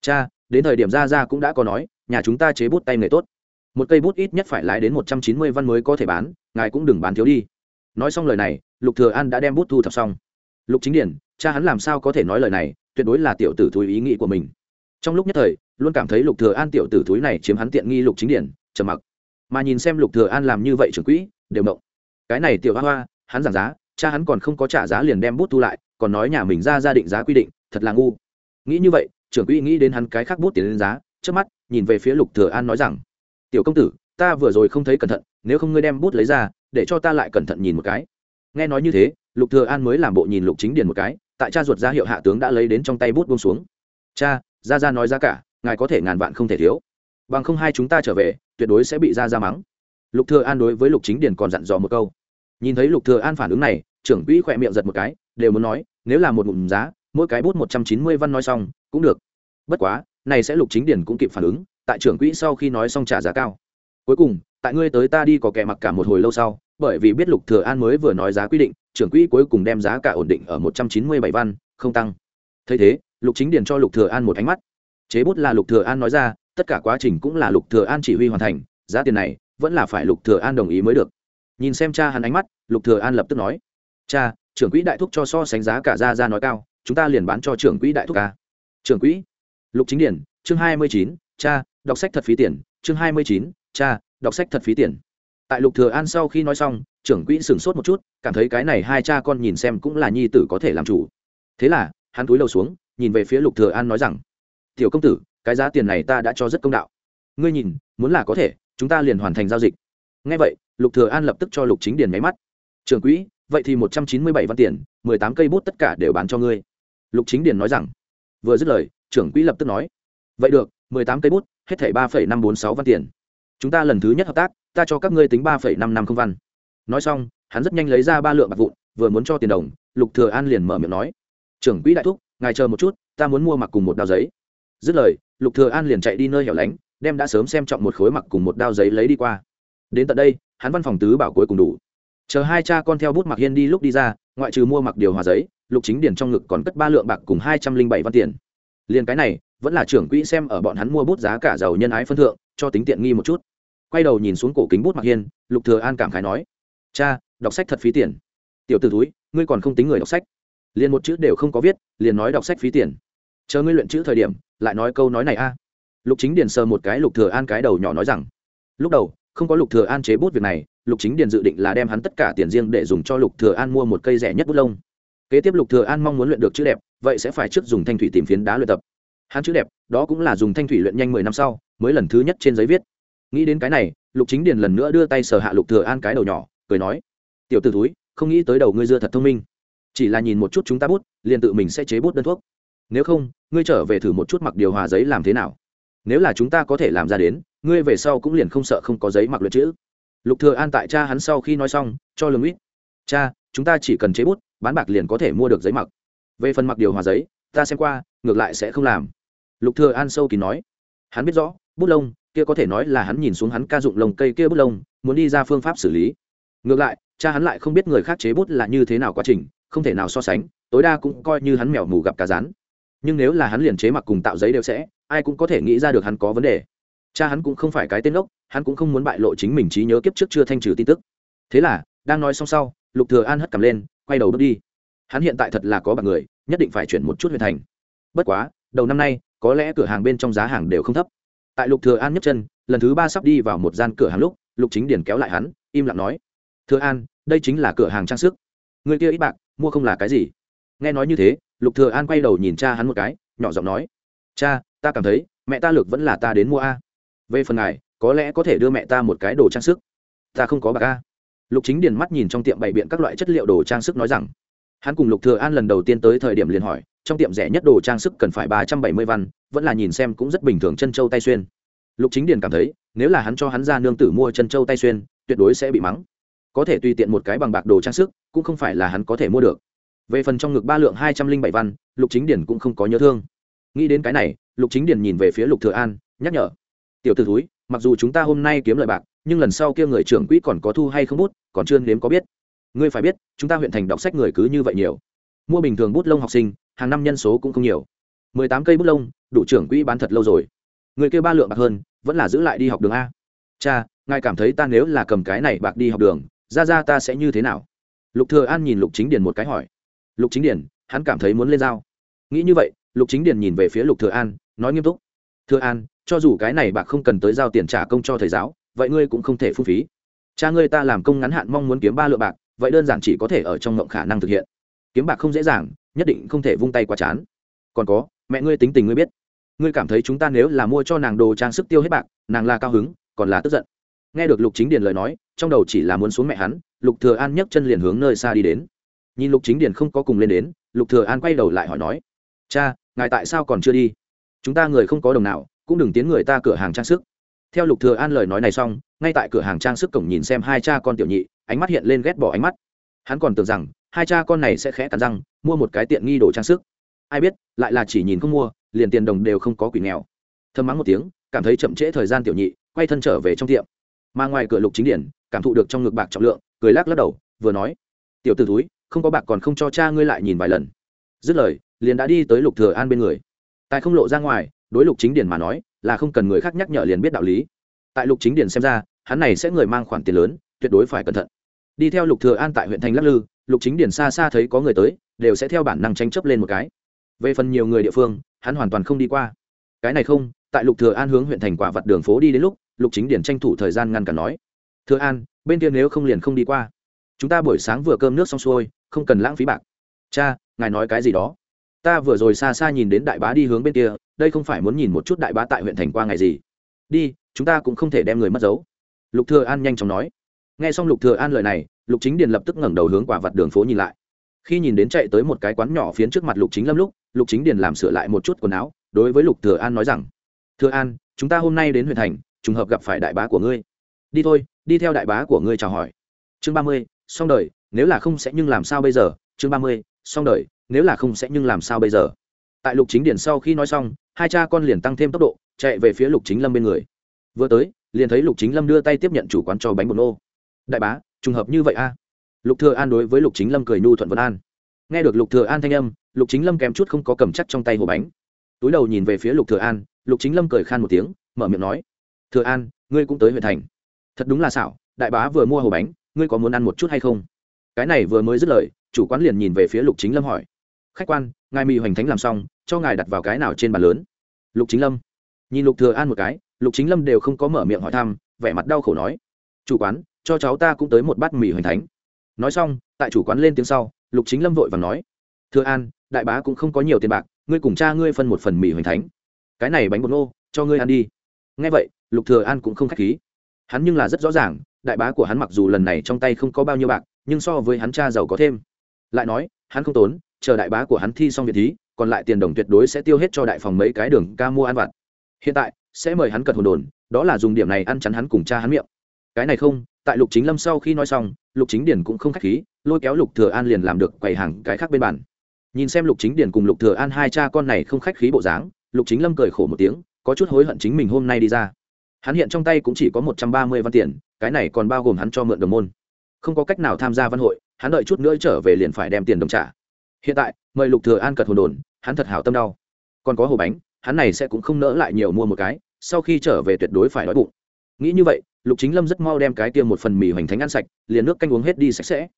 cha, đến thời điểm ra ra cũng đã có nói, nhà chúng ta chế bút tay nghề tốt. Một cây bút ít nhất phải lái đến một trăm chín mươi văn mới có thể bán, ngài cũng đừng bán thiếu đi nói xong lời này, lục thừa an đã đem bút thu thập xong. Lục chính điển, cha hắn làm sao có thể nói lời này, tuyệt đối là tiểu tử thúi ý nghĩ của mình. Trong lúc nhất thời, luôn cảm thấy lục thừa an tiểu tử thúi này chiếm hắn tiện nghi lục chính điển, trầm mặc. Mà nhìn xem lục thừa an làm như vậy trưởng quỹ, đều động. cái này tiểu hoa hoa, hắn giảng giá, cha hắn còn không có trả giá liền đem bút thu lại, còn nói nhà mình ra gia định giá quy định, thật là ngu. Nghĩ như vậy, trưởng quỹ nghĩ đến hắn cái khác bút tiền lên giá trước mắt, nhìn về phía lục thừa an nói rằng, tiểu công tử, ta vừa rồi không thấy cẩn thận, nếu không ngươi đem bút lấy ra để cho ta lại cẩn thận nhìn một cái. Nghe nói như thế, lục thừa an mới làm bộ nhìn lục chính điền một cái, tại cha ruột ra hiệu hạ tướng đã lấy đến trong tay bút buông xuống. Cha, gia gia nói ra cả, ngài có thể ngàn vạn không thể thiếu. Bằng không hai chúng ta trở về, tuyệt đối sẽ bị gia gia mắng. Lục thừa an đối với lục chính điền còn dặn dò một câu. Nhìn thấy lục thừa an phản ứng này, trưởng quỹ khoẹt miệng giật một cái, đều muốn nói, nếu là một ngụm giá, mỗi cái bút một trăm chín mươi văn nói xong, cũng được. Bất quá, này sẽ lục chính điền cũng kịp phản ứng, tại trưởng quỹ sau khi nói xong trả giá cao. Cuối cùng, tại ngươi tới ta đi có kẻ mặc cả một hồi lâu sau bởi vì biết lục thừa an mới vừa nói giá quy định, trưởng quỹ cuối cùng đem giá cả ổn định ở một trăm chín mươi bảy văn, không tăng. Thấy thế, lục chính điền cho lục thừa an một ánh mắt. Chế bút là lục thừa an nói ra, tất cả quá trình cũng là lục thừa an chỉ huy hoàn thành, giá tiền này vẫn là phải lục thừa an đồng ý mới được. Nhìn xem cha hắn ánh mắt, lục thừa an lập tức nói, cha, trưởng quỹ đại thúc cho so sánh giá cả ra ra nói cao, chúng ta liền bán cho trưởng quỹ đại thúc ca. Trưởng quỹ? Lục chính điển chương hai mươi chín, cha, đọc sách thật phí tiền, chương hai mươi chín, cha, đọc sách thật phí tiền tại lục thừa an sau khi nói xong, trưởng quỹ sửng sốt một chút, cảm thấy cái này hai cha con nhìn xem cũng là nhi tử có thể làm chủ. Thế là, hắn cúi đầu xuống, nhìn về phía lục thừa an nói rằng, tiểu công tử, cái giá tiền này ta đã cho rất công đạo. Ngươi nhìn, muốn là có thể, chúng ta liền hoàn thành giao dịch. Nghe vậy, lục thừa an lập tức cho lục chính điền máy mắt. Trưởng quỹ, vậy thì một trăm chín mươi bảy văn tiền, mười tám cây bút tất cả đều bán cho ngươi. Lục chính điền nói rằng. Vừa dứt lời, trưởng quỹ lập tức nói. Vậy được, mười tám cây bút, hết thảy ba phẩy năm bốn sáu văn tiền. Chúng ta lần thứ nhất hợp tác ta cho các ngươi tính ba phẩy năm năm không văn. Nói xong, hắn rất nhanh lấy ra ba lượng bạc vụn, vừa muốn cho tiền đồng, lục thừa an liền mở miệng nói, trưởng quỹ đại thúc, ngài chờ một chút, ta muốn mua mặc cùng một đao giấy. Dứt lời, lục thừa an liền chạy đi nơi hẻo lánh, đem đã sớm xem trọng một khối mặc cùng một đao giấy lấy đi qua. Đến tận đây, hắn văn phòng tứ bảo cuối cùng đủ. Chờ hai cha con theo bút mặc hiên đi lúc đi ra, ngoại trừ mua mặc điều hòa giấy, lục chính điền trong ngực còn cất ba lượng bạc cùng hai trăm linh bảy văn tiền. Liền cái này, vẫn là trưởng quỹ xem ở bọn hắn mua bút giá cả giàu nhân ái phân thượng, cho tính tiện nghi một chút quay đầu nhìn xuống cổ kính bút mặc hiên, lục thừa an cảm khái nói, cha, đọc sách thật phí tiền. Tiểu tử túi ngươi còn không tính người đọc sách. Liền một chữ đều không có viết, liền nói đọc sách phí tiền. Chờ ngươi luyện chữ thời điểm, lại nói câu nói này a. Lục chính điền sờ một cái lục thừa an cái đầu nhỏ nói rằng, lúc đầu, không có lục thừa an chế bút việc này, lục chính điền dự định là đem hắn tất cả tiền riêng để dùng cho lục thừa an mua một cây rẻ nhất bút lông. Kế tiếp lục thừa an mong muốn luyện được chữ đẹp, vậy sẽ phải trước dùng thanh thủy tìm phiến đá luyện tập. Hắn chữ đẹp, đó cũng là dùng thanh thủy luyện nhanh mười năm sau, mới lần thứ nhất trên giấy viết nghĩ đến cái này, lục chính điền lần nữa đưa tay sờ hạ lục thừa an cái đầu nhỏ, cười nói, tiểu t ử túi không nghĩ tới đầu ngươi dưa thật thông minh. Chỉ là nhìn một chút chúng ta bút, liền tự mình sẽ chế bút đơn thuốc. Nếu không, ngươi trở về thử một chút mặc điều hòa giấy làm thế nào. Nếu là chúng ta có thể làm ra đến, ngươi về sau cũng liền không sợ không có giấy mặc luyện chữ. Lục thừa an tại cha hắn sau khi nói xong, cho lường ít. Cha, chúng ta chỉ cần chế bút, bán bạc liền có thể mua được giấy mặc. Về phần mặc điều hòa giấy, ta xem qua, ngược lại sẽ không làm. Lục thừa an sâu kín nói. Hắn biết rõ, bút lông kia có thể nói là hắn nhìn xuống hắn ca dụng lồng cây kia bút lông, muốn đi ra phương pháp xử lý. Ngược lại, cha hắn lại không biết người khác chế bút là như thế nào quá trình, không thể nào so sánh, tối đa cũng coi như hắn mèo mù gặp cá rán. Nhưng nếu là hắn liền chế mặc cùng tạo giấy đều sẽ, ai cũng có thể nghĩ ra được hắn có vấn đề. Cha hắn cũng không phải cái tên ốc hắn cũng không muốn bại lộ chính mình trí nhớ kiếp trước chưa thanh trừ tin tức. Thế là, đang nói xong sau, lục thừa an hất cầm lên, quay đầu bước đi. Hắn hiện tại thật là có bằng người, nhất định phải chuyển một chút huyện thành. Bất quá, đầu năm nay, có lẽ cửa hàng bên trong giá hàng đều không thấp tại lục thừa an nhấc chân, lần thứ ba sắp đi vào một gian cửa hàng lúc, lục chính điển kéo lại hắn, im lặng nói, thừa an, đây chính là cửa hàng trang sức. Người kia ít bạc, mua không là cái gì. Nghe nói như thế, lục thừa an quay đầu nhìn cha hắn một cái, nhỏ giọng nói, cha, ta cảm thấy, mẹ ta lược vẫn là ta đến mua a. Về phần ngài, có lẽ có thể đưa mẹ ta một cái đồ trang sức. Ta không có bạc a. Lục chính điền mắt nhìn trong tiệm bày biện các loại chất liệu đồ trang sức nói rằng, hắn cùng lục thừa an lần đầu tiên tới thời điểm liền hỏi trong tiệm rẻ nhất đồ trang sức cần phải ba trăm bảy mươi văn, vẫn là nhìn xem cũng rất bình thường chân châu tay xuyên. Lục chính điền cảm thấy, nếu là hắn cho hắn ra nương tử mua chân châu tay xuyên, tuyệt đối sẽ bị mắng. Có thể tùy tiện một cái bằng bạc đồ trang sức, cũng không phải là hắn có thể mua được. Về phần trong ngực ba lượng hai trăm linh bảy văn, lục chính điển cũng không có nhớ thương. Nghĩ đến cái này, lục chính điển nhìn về phía lục thừa an, nhắc nhở. Tiểu t ử thúi, mặc dù chúng ta hôm nay kiếm lợi bạc, nhưng lần sau kia người trưởng quỹ còn có thu hay không bút, còn chưa nếm có biết. Ngươi phải biết, chúng ta huyện thành đọc sách người cứ như vậy nhiều. Mua bình thường bút lông học sinh hàng năm nhân số cũng không nhiều. Mười tám cây bút lông, đủ trưởng quỹ bán thật lâu rồi. Người kêu ba lượng bạc hơn, vẫn là giữ lại đi học đường a. Cha, ngài cảm thấy ta nếu là cầm cái này bạc đi học đường, ra ra ta sẽ như thế nào? Lục thừa an nhìn lục chính điền một cái hỏi. Lục chính điền, hắn cảm thấy muốn lên dao nghĩ như vậy, lục chính điền nhìn về phía lục thừa an, nói nghiêm túc. Thừa an, cho dù cái này bạc không cần tới giao tiền trả công cho thầy giáo, vậy ngươi cũng không thể phung phí. Cha ngươi ta làm công ngắn hạn mong muốn kiếm ba lượng bạc, vậy đơn giản chỉ có thể ở trong ngộng khả năng thực hiện. Kiếm bạc không dễ dàng nhất định không thể vung tay qua chán. Còn có, mẹ ngươi tính tình ngươi biết. Ngươi cảm thấy chúng ta nếu là mua cho nàng đồ trang sức tiêu hết bạc, nàng là cao hứng, còn là tức giận. Nghe được lục chính điền lời nói, trong đầu chỉ là muốn xuống mẹ hắn, lục thừa an nhấc chân liền hướng nơi xa đi đến. Nhìn lục chính điền không có cùng lên đến, lục thừa an quay đầu lại hỏi nói, cha, ngài tại sao còn chưa đi? Chúng ta người không có đồng nào, cũng đừng tiến người ta cửa hàng trang sức. Theo lục thừa an lời nói này xong, ngay tại cửa hàng trang sức cổng nhìn xem hai cha con tiểu nhị, ánh mắt hiện lên ghét bỏ ánh mắt. Hắn còn tưởng rằng hai cha con này sẽ khẽ cắn răng, mua một cái tiện nghi đồ trang sức. Ai biết, lại là chỉ nhìn không mua, liền tiền đồng đều không có quỷ nghèo. Thầm mắng một tiếng, cảm thấy chậm trễ thời gian tiểu nhị, quay thân trở về trong tiệm. Mà ngoài cửa lục chính điển, cảm thụ được trong ngực bạc trọng lượng, cười lắc lắc đầu, vừa nói, tiểu t ử túi không có bạc còn không cho cha ngươi lại nhìn vài lần. Dứt lời, liền đã đi tới lục thừa an bên người. Tại không lộ ra ngoài, đối lục chính điển mà nói, là không cần người khác nhắc nhở liền biết đạo lý. Tại lục chính điển xem ra, hắn này sẽ người mang khoản tiền lớn, tuyệt đối phải cẩn thận. Đi theo lục thừa an tại huyện thành lắc lư lục chính điển xa xa thấy có người tới, đều sẽ theo bản năng tranh chấp lên một cái. Về phần nhiều người địa phương, hắn hoàn toàn không đi qua. Cái này không, tại lục thừa an hướng huyện thành quả vật đường phố đi đến lúc, lục chính điển tranh thủ thời gian ngăn cản nói, thừa an, bên kia nếu không liền không đi qua. Chúng ta buổi sáng vừa cơm nước xong xuôi, không cần lãng phí bạc. Cha, ngài nói cái gì đó? Ta vừa rồi xa xa nhìn đến đại bá đi hướng bên kia, đây không phải muốn nhìn một chút đại bá tại huyện thành qua ngày gì. Đi, chúng ta cũng không thể đem người mất dấu. Lục thừa an nhanh chóng nói. Nghe xong lục thừa an lời này lục chính điền lập tức ngẩng đầu hướng quả vật đường phố nhìn lại. Khi nhìn đến chạy tới một cái quán nhỏ phiến trước mặt lục chính lâm lúc, lục chính điền làm sửa lại một chút quần áo, đối với lục thừa an nói rằng, thừa an, chúng ta hôm nay đến huyện thành, trùng hợp gặp phải đại bá của ngươi. Đi thôi, đi theo đại bá của ngươi chào hỏi. Chương ba mươi, xong đời, nếu là không sẽ nhưng làm sao bây giờ? Chương ba mươi, xong đời, nếu là không sẽ nhưng làm sao bây giờ? Tại lục chính Điền sau khi nói xong, hai cha con liền tăng thêm tốc độ, chạy về phía lục chính lâm bên người. Vừa tới, liền thấy lục chính lâm đưa tay tiếp nhận chủ quán cho bánh bột nô. Đại bá trùng hợp như vậy a? Lục thừa an đối với lục chính lâm cười nhu thuận vân an. Nghe được lục thừa an thanh âm, lục chính lâm kém chút không có cầm chắc trong tay hồ bánh. Túi đầu nhìn về phía lục thừa an, lục chính lâm cười khan một tiếng, mở miệng nói, thừa an, ngươi cũng tới huyện thành. Thật đúng là xảo, đại bá vừa mua hồ bánh, ngươi có muốn ăn một chút hay không? Cái này vừa mới dứt lời, chủ quán liền nhìn về phía lục chính lâm hỏi, khách quan, ngài mì hoành thánh làm xong, cho ngài đặt vào cái nào trên bàn lớn? Lục chính lâm nhìn lục thừa an một cái, lục chính lâm đều không có mở miệng hỏi thăm, vẻ mặt đau khổ nói, chủ quán cho cháu ta cũng tới một bát mì hoành thánh. Nói xong, tại chủ quán lên tiếng sau, lục chính lâm vội và nói thừa an, đại bá cũng không có nhiều tiền bạc, ngươi cùng cha ngươi phân một phần mì hoành thánh. Cái này bánh bột nô, cho ngươi ăn đi. Nghe vậy, lục thừa an cũng không khách khí. Hắn nhưng là rất rõ ràng, đại bá của hắn mặc dù lần này trong tay không có bao nhiêu bạc, nhưng so với hắn cha giàu có thêm. Lại nói, hắn không tốn, chờ đại bá của hắn thi xong việc thí, còn lại tiền đồng tuyệt đối sẽ tiêu hết cho đại phòng mấy cái đường ca mua ăn vặt. Hiện tại, sẽ mời hắn cật hồn đồn, đó là dùng điểm này ăn chắn hắn cùng cha hắn miệng cái này không, tại lục chính lâm sau khi nói xong, lục chính điển cũng không khách khí, lôi kéo lục thừa an liền làm được quầy hàng cái khác bên bàn. Nhìn xem lục chính điển cùng lục thừa an hai cha con này không khách khí bộ dáng, lục chính lâm cười khổ một tiếng, có chút hối hận chính mình hôm nay đi ra. Hắn hiện trong tay cũng chỉ có một trăm ba mươi văn tiền, cái này còn bao gồm hắn cho mượn đồng môn. Không có cách nào tham gia văn hội, hắn đợi chút nữa trở về liền phải đem tiền đồng trả. Hiện tại, mời lục thừa an cật hồn đồn, hắn thật hảo tâm đau. Còn có hồ bánh, hắn này sẽ cũng không nỡ lại nhiều mua một cái, sau khi trở về tuyệt đối phải đói bụng. Nghĩ như vậy lục chính lâm rất mau đem cái tiêm một phần mì hoành thánh ăn sạch, liền nước canh uống hết đi sạch sẽ.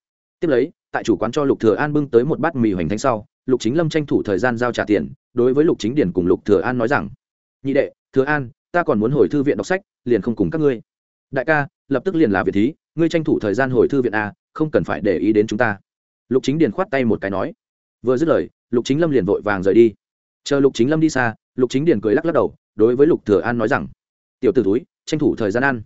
Tiếp lấy, tại chủ quán cho lục thừa an bưng tới một bát mì hoành thánh sau, lục chính lâm tranh thủ thời gian giao trả tiền, đối với lục chính điển cùng lục thừa an nói rằng, nhị đệ, thừa an, ta còn muốn hồi thư viện đọc sách, liền không cùng các ngươi. Đại ca, lập tức liền là việc thí, ngươi tranh thủ thời gian hồi thư viện a không cần phải để ý đến chúng ta. Lục chính điền khoát tay một cái nói. Vừa dứt lời, lục chính lâm liền vội vàng rời đi. Chờ lục chính lâm đi xa, lục chính điền cười lắc lắc đầu, đối với lục thừa an nói rằng, tiểu t ử túi tranh thủ thời gian ăn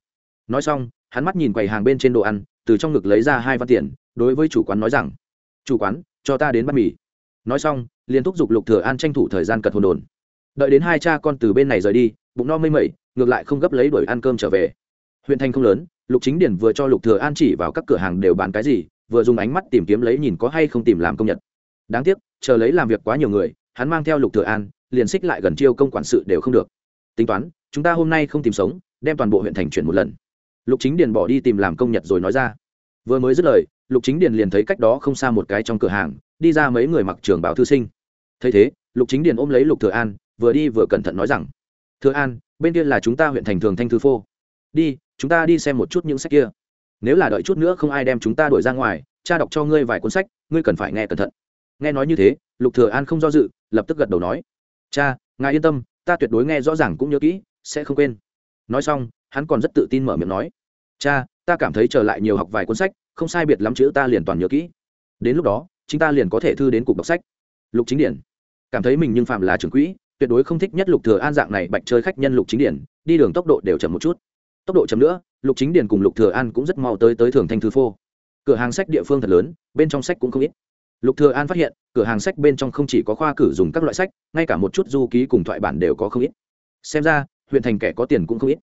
nói xong, hắn mắt nhìn quầy hàng bên trên đồ ăn, từ trong ngực lấy ra hai văn tiền, đối với chủ quán nói rằng, chủ quán, cho ta đến bát mì. Nói xong, liền thúc giục lục thừa an tranh thủ thời gian cật hồn đồn. Đợi đến hai cha con từ bên này rời đi, bụng no mây mẩy, ngược lại không gấp lấy đuổi ăn cơm trở về. Huyện thành không lớn, lục chính điển vừa cho lục thừa an chỉ vào các cửa hàng đều bán cái gì, vừa dùng ánh mắt tìm kiếm lấy nhìn có hay không tìm làm công nhật đáng tiếc, chờ lấy làm việc quá nhiều người, hắn mang theo lục thừa an, liền xích lại gần chiêu công quản sự đều không được. Tính toán, chúng ta hôm nay không tìm sống, đem toàn bộ huyện thành chuyển một lần lục chính điền bỏ đi tìm làm công nhật rồi nói ra. Vừa mới dứt lời, lục chính điền liền thấy cách đó không xa một cái trong cửa hàng, đi ra mấy người mặc trường bảo thư sinh. Thấy thế, lục chính điền ôm lấy lục thừa an, vừa đi vừa cẩn thận nói rằng, thừa an, bên kia là chúng ta huyện thành thường thanh thư phô. Đi, chúng ta đi xem một chút những sách kia. Nếu là đợi chút nữa không ai đem chúng ta đuổi ra ngoài, cha đọc cho ngươi vài cuốn sách, ngươi cần phải nghe cẩn thận. Nghe nói như thế, lục thừa an không do dự, lập tức gật đầu nói, cha, ngài yên tâm, ta tuyệt đối nghe rõ ràng cũng nhớ kỹ, sẽ không quên. Nói xong, hắn còn rất tự tin mở miệng nói cha, ta cảm thấy trở lại nhiều học vài cuốn sách, không sai biệt lắm chữ ta liền toàn nhớ kỹ. Đến lúc đó chúng ta liền có thể thư đến cục đọc sách. Lục chính điển. Cảm thấy mình nhưng phạm là trưởng quỹ, tuyệt đối không thích nhất lục thừa an dạng này bạch chơi khách nhân lục chính điển, đi đường tốc độ đều chậm một chút. Tốc độ chậm nữa, lục chính điển cùng lục thừa an cũng rất mau tới tới thường thanh thư phô. Cửa hàng sách địa phương thật lớn, bên trong sách cũng không ít. Lục thừa an phát hiện, cửa hàng sách bên trong không chỉ có khoa cử dùng các loại sách, ngay cả một chút du ký cùng thoại bản đều có không ít. Xem ra, huyện thành kẻ có tiền cũng không ít.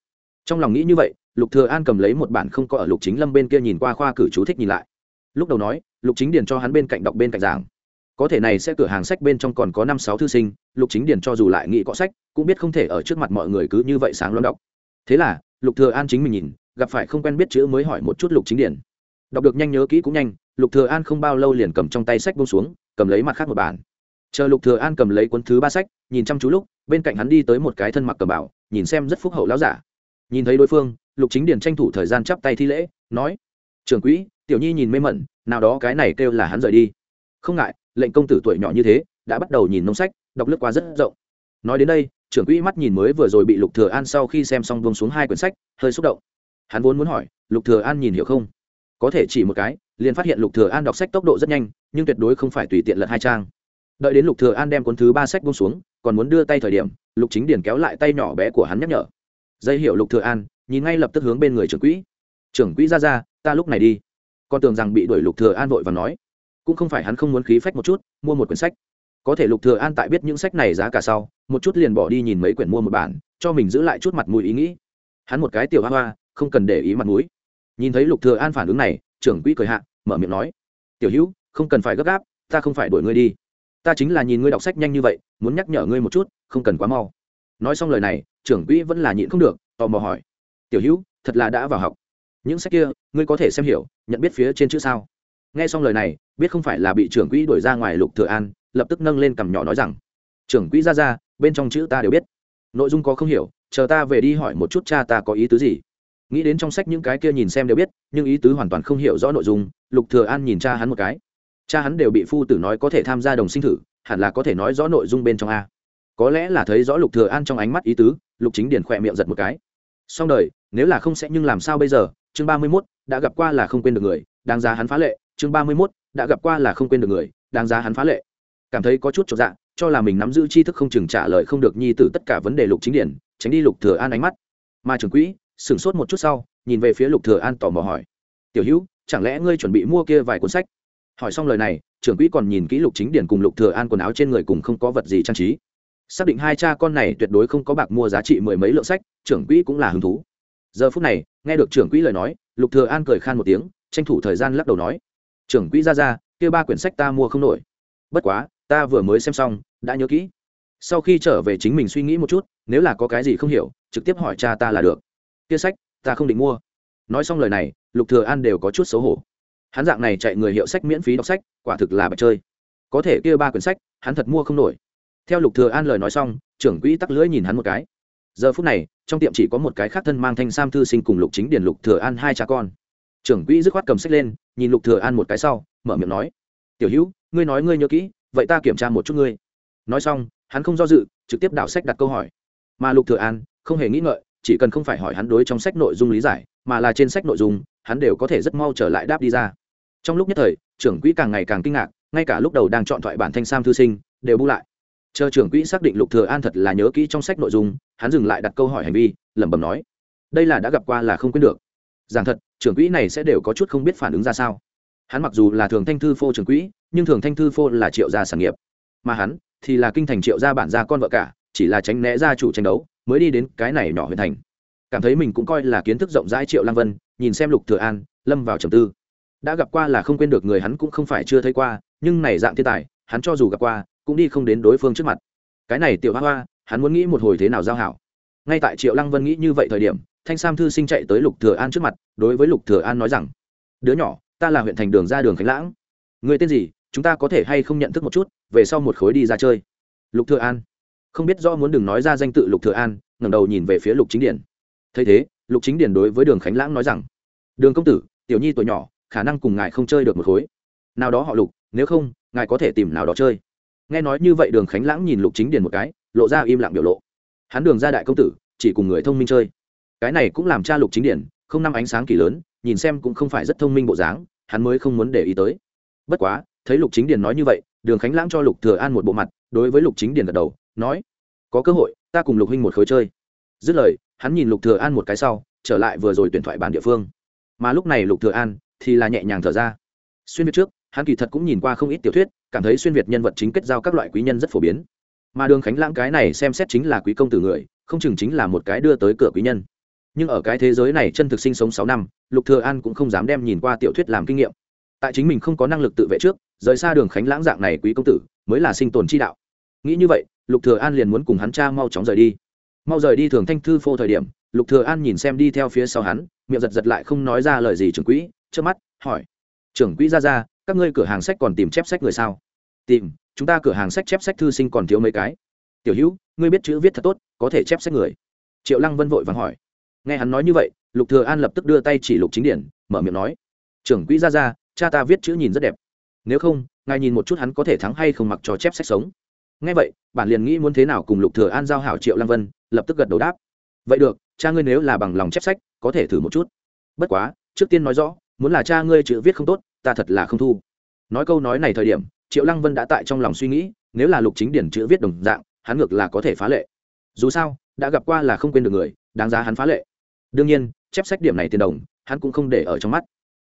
Trong lòng nghĩ như vậy lục thừa an cầm lấy một bản không có ở lục chính lâm bên kia nhìn qua khoa cử chú thích nhìn lại. Lúc đầu nói, lục chính điền cho hắn bên cạnh đọc bên cạnh giảng. Có thể này sẽ cửa hàng sách bên trong còn có năm sáu thư sinh, lục chính điền cho dù lại nghĩ có sách, cũng biết không thể ở trước mặt mọi người cứ như vậy sáng loáng đọc. Thế là, lục thừa an chính mình nhìn, gặp phải không quen biết chữ mới hỏi một chút lục chính điền. Đọc được nhanh nhớ kỹ cũng nhanh, lục thừa an không bao lâu liền cầm trong tay sách buông xuống, cầm lấy mặt khác một bản. Chờ lục thừa an cầm lấy cuốn thứ ba sách, nhìn chăm chú lúc, bên cạnh hắn đi tới một cái thân mặc cầm bảo, nhìn xem rất phúc hậu lão giả. Nhìn thấy đối phương lục chính điền tranh thủ thời gian chắp tay thi lễ, nói, trưởng quỹ, tiểu nhi nhìn mê mẩn, nào đó cái này kêu là hắn rời đi. Không ngại, lệnh công tử tuổi nhỏ như thế, đã bắt đầu nhìn nông sách, đọc lướt qua rất rộng. Nói đến đây, trưởng quỹ mắt nhìn mới vừa rồi bị lục thừa an sau khi xem xong buông xuống hai quyển sách, hơi xúc động. Hắn vốn muốn hỏi, lục thừa an nhìn hiểu không? Có thể chỉ một cái, liền phát hiện lục thừa an đọc sách tốc độ rất nhanh, nhưng tuyệt đối không phải tùy tiện lật hai trang. Đợi đến lục thừa an đem cuốn thứ ba sách buông xuống, còn muốn đưa tay thời điểm, lục chính điển kéo lại tay nhỏ bé của hắn nhắc nhở. Dây hiểu lục thừa an nhìn ngay lập tức hướng bên người trưởng quỹ. Trưởng quỹ ra ra, ta lúc này đi. Con tưởng rằng bị đuổi lục thừa an vội và nói. Cũng không phải hắn không muốn khí phách một chút, mua một quyển sách. Có thể lục thừa an tại biết những sách này giá cả sau, một chút liền bỏ đi nhìn mấy quyển mua một bản, cho mình giữ lại chút mặt mũi ý nghĩ. Hắn một cái tiểu hoa hoa, không cần để ý mặt mũi. Nhìn thấy lục thừa an phản ứng này, trưởng quỹ cười hạ, mở miệng nói. Tiểu hữu, không cần phải gấp gáp, ta không phải đuổi ngươi đi. Ta chính là nhìn ngươi đọc sách nhanh như vậy, muốn nhắc nhở ngươi một chút, không cần quá mau. Nói xong lời này, trưởng quỹ vẫn là nhịn không được, tò mò hỏi tiểu hữu, thật là đã vào học. Những sách kia, ngươi có thể xem hiểu, nhận biết phía trên chữ sao? Nghe xong lời này, biết không phải là bị trưởng quỹ đuổi ra ngoài lục thừa an, lập tức nâng lên cằm nhỏ nói rằng, trưởng quỹ ra ra, bên trong chữ ta đều biết. Nội dung có không hiểu, chờ ta về đi hỏi một chút cha ta có ý tứ gì. Nghĩ đến trong sách những cái kia nhìn xem đều biết, nhưng ý tứ hoàn toàn không hiểu rõ nội dung, lục thừa an nhìn cha hắn một cái. Cha hắn đều bị phu tử nói có thể tham gia đồng sinh thử, hẳn là có thể nói rõ nội dung bên trong a. Có lẽ là thấy rõ lục thừa an trong ánh mắt ý tứ, lục chính điển khoe miệng giật một cái. Xong đời nếu là không sẽ nhưng làm sao bây giờ? Chương ba mươi mốt, đã gặp qua là không quên được người, đáng giá hắn phá lệ. Chương ba mươi mốt, đã gặp qua là không quên được người, đáng giá hắn phá lệ. Cảm thấy có chút chột dạ cho là mình nắm giữ tri thức không chừng trả lời không được nhi tử tất cả vấn đề lục chính điển, tránh đi lục thừa an ánh mắt. Mà trưởng quỹ, sửng sốt một chút sau, nhìn về phía lục thừa an tò mò hỏi. Tiểu hữu, chẳng lẽ ngươi chuẩn bị mua kia vài cuốn sách? Hỏi xong lời này, trưởng quỹ còn nhìn kỹ lục chính điển cùng lục thừa an quần áo trên người cùng không có vật gì trang trí. Xác định hai cha con này tuyệt đối không có bạc mua giá trị mười mấy lượng sách, trưởng quỹ cũng là hứng thú giờ phút này, nghe được trưởng quỹ lời nói, lục thừa an cười khan một tiếng, tranh thủ thời gian lắc đầu nói, trưởng quỹ ra ra, kia ba quyển sách ta mua không nổi. Bất quá, ta vừa mới xem xong, đã nhớ kỹ. Sau khi trở về chính mình suy nghĩ một chút, nếu là có cái gì không hiểu, trực tiếp hỏi cha ta là được. Kia sách, ta không định mua. Nói xong lời này, lục thừa an đều có chút xấu hổ. Hắn dạng này chạy người hiệu sách miễn phí đọc sách, quả thực là bạch chơi. Có thể kia ba quyển sách, hắn thật mua không nổi. Theo lục thừa an lời nói xong, trưởng quỹ tắc lưỡi nhìn hắn một cái giờ phút này, trong tiệm chỉ có một cái khác thân mang thanh sam thư sinh cùng lục chính điền, lục thừa an hai cha con. Trưởng quỹ dứt khoát cầm sách lên, nhìn lục thừa an một cái sau, mở miệng nói, tiểu hữu, ngươi nói ngươi nhớ kỹ, vậy ta kiểm tra một chút ngươi. Nói xong, hắn không do dự, trực tiếp đảo sách đặt câu hỏi. Mà lục thừa an không hề nghĩ ngợi, chỉ cần không phải hỏi hắn đối trong sách nội dung lý giải, mà là trên sách nội dung, hắn đều có thể rất mau trở lại đáp đi ra. Trong lúc nhất thời, trưởng quỹ càng ngày càng kinh ngạc, ngay cả lúc đầu đang chọn thoại bản thanh sam thư sinh, đều bu lại. Chờ trưởng quỹ xác định lục thừa an thật là nhớ kỹ trong sách nội dung hắn dừng lại đặt câu hỏi hành vi, lẩm bẩm nói, đây là đã gặp qua là không quên được. Giảng thật, trưởng quỹ này sẽ đều có chút không biết phản ứng ra sao. Hắn mặc dù là thường thanh thư phô trưởng quỹ, nhưng thường thanh thư phô là triệu gia sản nghiệp. Mà hắn thì là kinh thành triệu gia bản gia con vợ cả, chỉ là tránh né gia chủ tranh đấu, mới đi đến cái này nhỏ huyện thành. Cảm thấy mình cũng coi là kiến thức rộng rãi triệu lang vân, nhìn xem lục thừa an, lâm vào trầm tư. Đã gặp qua là không quên được người hắn cũng không phải chưa thấy qua, nhưng này dạng thiên tài, hắn cho dù gặp qua, cũng đi không đến đối phương trước mặt. Cái này tiểu hoa hoa hắn muốn nghĩ một hồi thế nào giao hảo. Ngay tại triệu lăng vân nghĩ như vậy thời điểm, thanh sam thư sinh chạy tới lục thừa an trước mặt, đối với lục thừa an nói rằng, đứa nhỏ, ta là huyện thành đường ra đường khánh lãng. Người tên gì, chúng ta có thể hay không nhận thức một chút, về sau một khối đi ra chơi. Lục thừa an. Không biết do muốn đừng nói ra danh tự lục thừa an, ngẩng đầu nhìn về phía lục chính điển thấy thế, lục chính điển đối với đường khánh lãng nói rằng, đường công tử, tiểu nhi tuổi nhỏ, khả năng cùng ngài không chơi được một khối. Nào đó họ lục, nếu không, ngài có thể tìm nào đó chơi. Nghe nói như vậy đường khánh lãng nhìn lục chính điền một cái lộ ra im lặng biểu lộ. Hắn đường ra đại công tử, chỉ cùng người thông minh chơi. Cái này cũng làm cha lục chính điển, không năm ánh sáng kỳ lớn, nhìn xem cũng không phải rất thông minh bộ dáng, hắn mới không muốn để ý tới. Bất quá, thấy lục chính điển nói như vậy, đường khánh lãng cho lục thừa an một bộ mặt, đối với lục chính điển gật đầu, nói, có cơ hội, ta cùng lục huynh một khối chơi. Dứt lời, hắn nhìn lục thừa an một cái sau, trở lại vừa rồi tuyển thoại bản địa phương. Mà lúc này lục thừa an thì là nhẹ nhàng thở ra. Xuyên việt trước, hắn kỳ thật cũng nhìn qua không ít tiểu thuyết, cảm thấy xuyên việt nhân vật chính kết giao các loại quý nhân rất phổ biến mà đường khánh lãng cái này xem xét chính là quý công tử người, không chừng chính là một cái đưa tới cửa quý nhân. Nhưng ở cái thế giới này chân thực sinh sống sáu năm, lục thừa an cũng không dám đem nhìn qua tiểu thuyết làm kinh nghiệm. Tại chính mình không có năng lực tự vệ trước, rời xa đường khánh lãng dạng này quý công tử, mới là sinh tồn chi đạo. Nghĩ như vậy, lục thừa an liền muốn cùng hắn cha mau chóng rời đi. Mau rời đi thường thanh thư phô thời điểm, lục thừa an nhìn xem đi theo phía sau hắn, miệng giật giật lại không nói ra lời gì trưởng quỹ trước mắt, hỏi, trưởng quỹ ra ra các ngươi cửa hàng sách còn tìm chép sách người sao? Tìm, chúng ta cửa hàng sách chép sách thư sinh còn thiếu mấy cái. Tiểu hữu, ngươi biết chữ viết thật tốt, có thể chép sách người. Triệu lăng vân vội vàng hỏi. Nghe hắn nói như vậy, lục thừa an lập tức đưa tay chỉ lục chính điển, mở miệng nói. Trưởng quỹ ra ra, cha ta viết chữ nhìn rất đẹp. Nếu không, ngài nhìn một chút hắn có thể thắng hay không mặc cho chép sách sống. Nghe vậy, bản liền nghĩ muốn thế nào cùng lục thừa an giao hảo triệu lăng vân, lập tức gật đầu đáp. Vậy được, cha ngươi nếu là bằng lòng chép sách, có thể thử một chút. Bất quá, trước tiên nói rõ, muốn là cha ngươi chữ viết không tốt, ta thật là không thu. Nói câu nói này thời điểm triệu lăng vân đã tại trong lòng suy nghĩ, nếu là lục chính điển chữ viết đồng dạng, hắn ngược là có thể phá lệ. Dù sao, đã gặp qua là không quên được người, đáng giá hắn phá lệ. Đương nhiên, chép sách điểm này tiền đồng, hắn cũng không để ở trong mắt.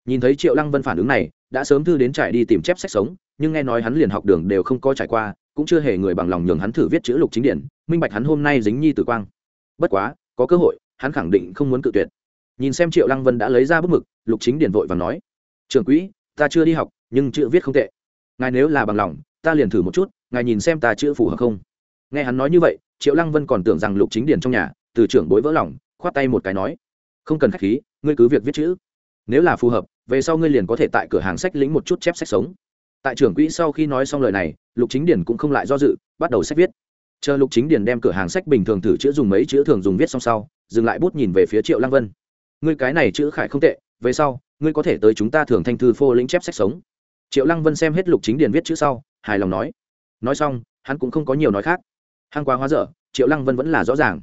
Nhìn thấy triệu lăng vân phản ứng này, đã sớm thư đến trải đi tìm chép sách sống, nhưng nghe nói hắn liền học đường đều không có trải qua, cũng chưa hề người bằng lòng nhường hắn thử viết chữ lục chính điển, minh bạch hắn hôm nay dính nhi tử quang. Bất quá, có cơ hội, hắn khẳng định không muốn cự tuyệt. Nhìn xem triệu lăng vân đã lấy ra bức mực, lục chính điển vội và nói, trưởng quỹ, ta chưa đi học, nhưng chữ viết không tệ ngài nếu là bằng lòng, ta liền thử một chút, ngài nhìn xem ta chữ phù hợp không? Nghe hắn nói như vậy, triệu lăng vân còn tưởng rằng lục chính điền trong nhà, từ trưởng bối vỡ lòng, khoát tay một cái nói, không cần k h á c h khí, ngươi cứ việc viết chữ. Nếu là phù hợp, về sau ngươi liền có thể tại cửa hàng sách lĩnh một chút chép sách sống. Tại trưởng quỹ sau khi nói xong lời này, lục chính điền cũng không lại do dự, bắt đầu sách viết. Chờ lục chính điền đem cửa hàng sách bình thường thử chữ dùng mấy chữ thường dùng viết xong sau, dừng lại bút nhìn về phía triệu lăng vân. Ngươi cái này chữ khải không tệ, về sau, ngươi có thể tới chúng ta thường thanh thư phô lĩnh chép sách sống triệu lăng vân xem hết lục chính điền viết chữ sau, hài lòng nói. Nói xong, hắn cũng không có nhiều nói khác. Hăng quá hóa dở, triệu lăng vân vẫn là rõ ràng.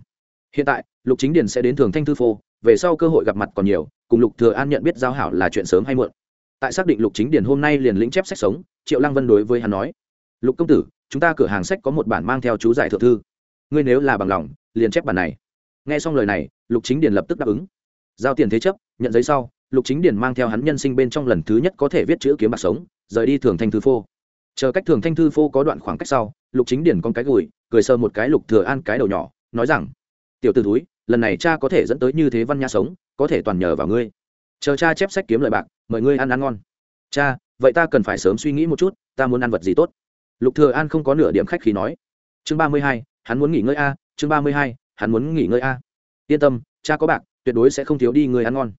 Hiện tại, lục chính điền sẽ đến thường thanh thư phô, về sau cơ hội gặp mặt còn nhiều, cùng lục thừa an nhận biết giao hảo là chuyện sớm hay muộn. Tại xác định lục chính điền hôm nay liền lĩnh chép sách sống, triệu lăng vân đối với hắn nói. Lục công tử, chúng ta cửa hàng sách có một bản mang theo chú giải thượng thư. Ngươi nếu là bằng lòng, liền chép bản này. Nghe xong lời này, lục chính điền lập tức đáp ứng. Giao tiền thế chấp, nhận giấy sau lục chính điền mang theo hắn nhân sinh bên trong lần thứ nhất có thể viết chữ kiếm bạc sống, rời đi thường thanh thư phô. Chờ cách thường thanh thư phô có đoạn khoảng cách sau, lục chính điền con cái gùi cười sơ một cái lục thừa an cái đầu nhỏ, nói rằng, tiểu t ử túi lần này cha có thể dẫn tới như thế văn nha sống, có thể toàn nhờ vào ngươi. Chờ cha chép sách kiếm lời bạc, mời ngươi ăn ăn ngon. Cha, vậy ta cần phải sớm suy nghĩ một chút, ta muốn ăn vật gì tốt? Lục thừa an không có nửa điểm khách khí nói. Chương ba mươi hai, hắn muốn nghỉ ngơi a, chương ba mươi hai, hắn muốn nghỉ ngơi a. Yên tâm, cha có bạc, tuyệt đối sẽ không thiếu đi người ăn ngon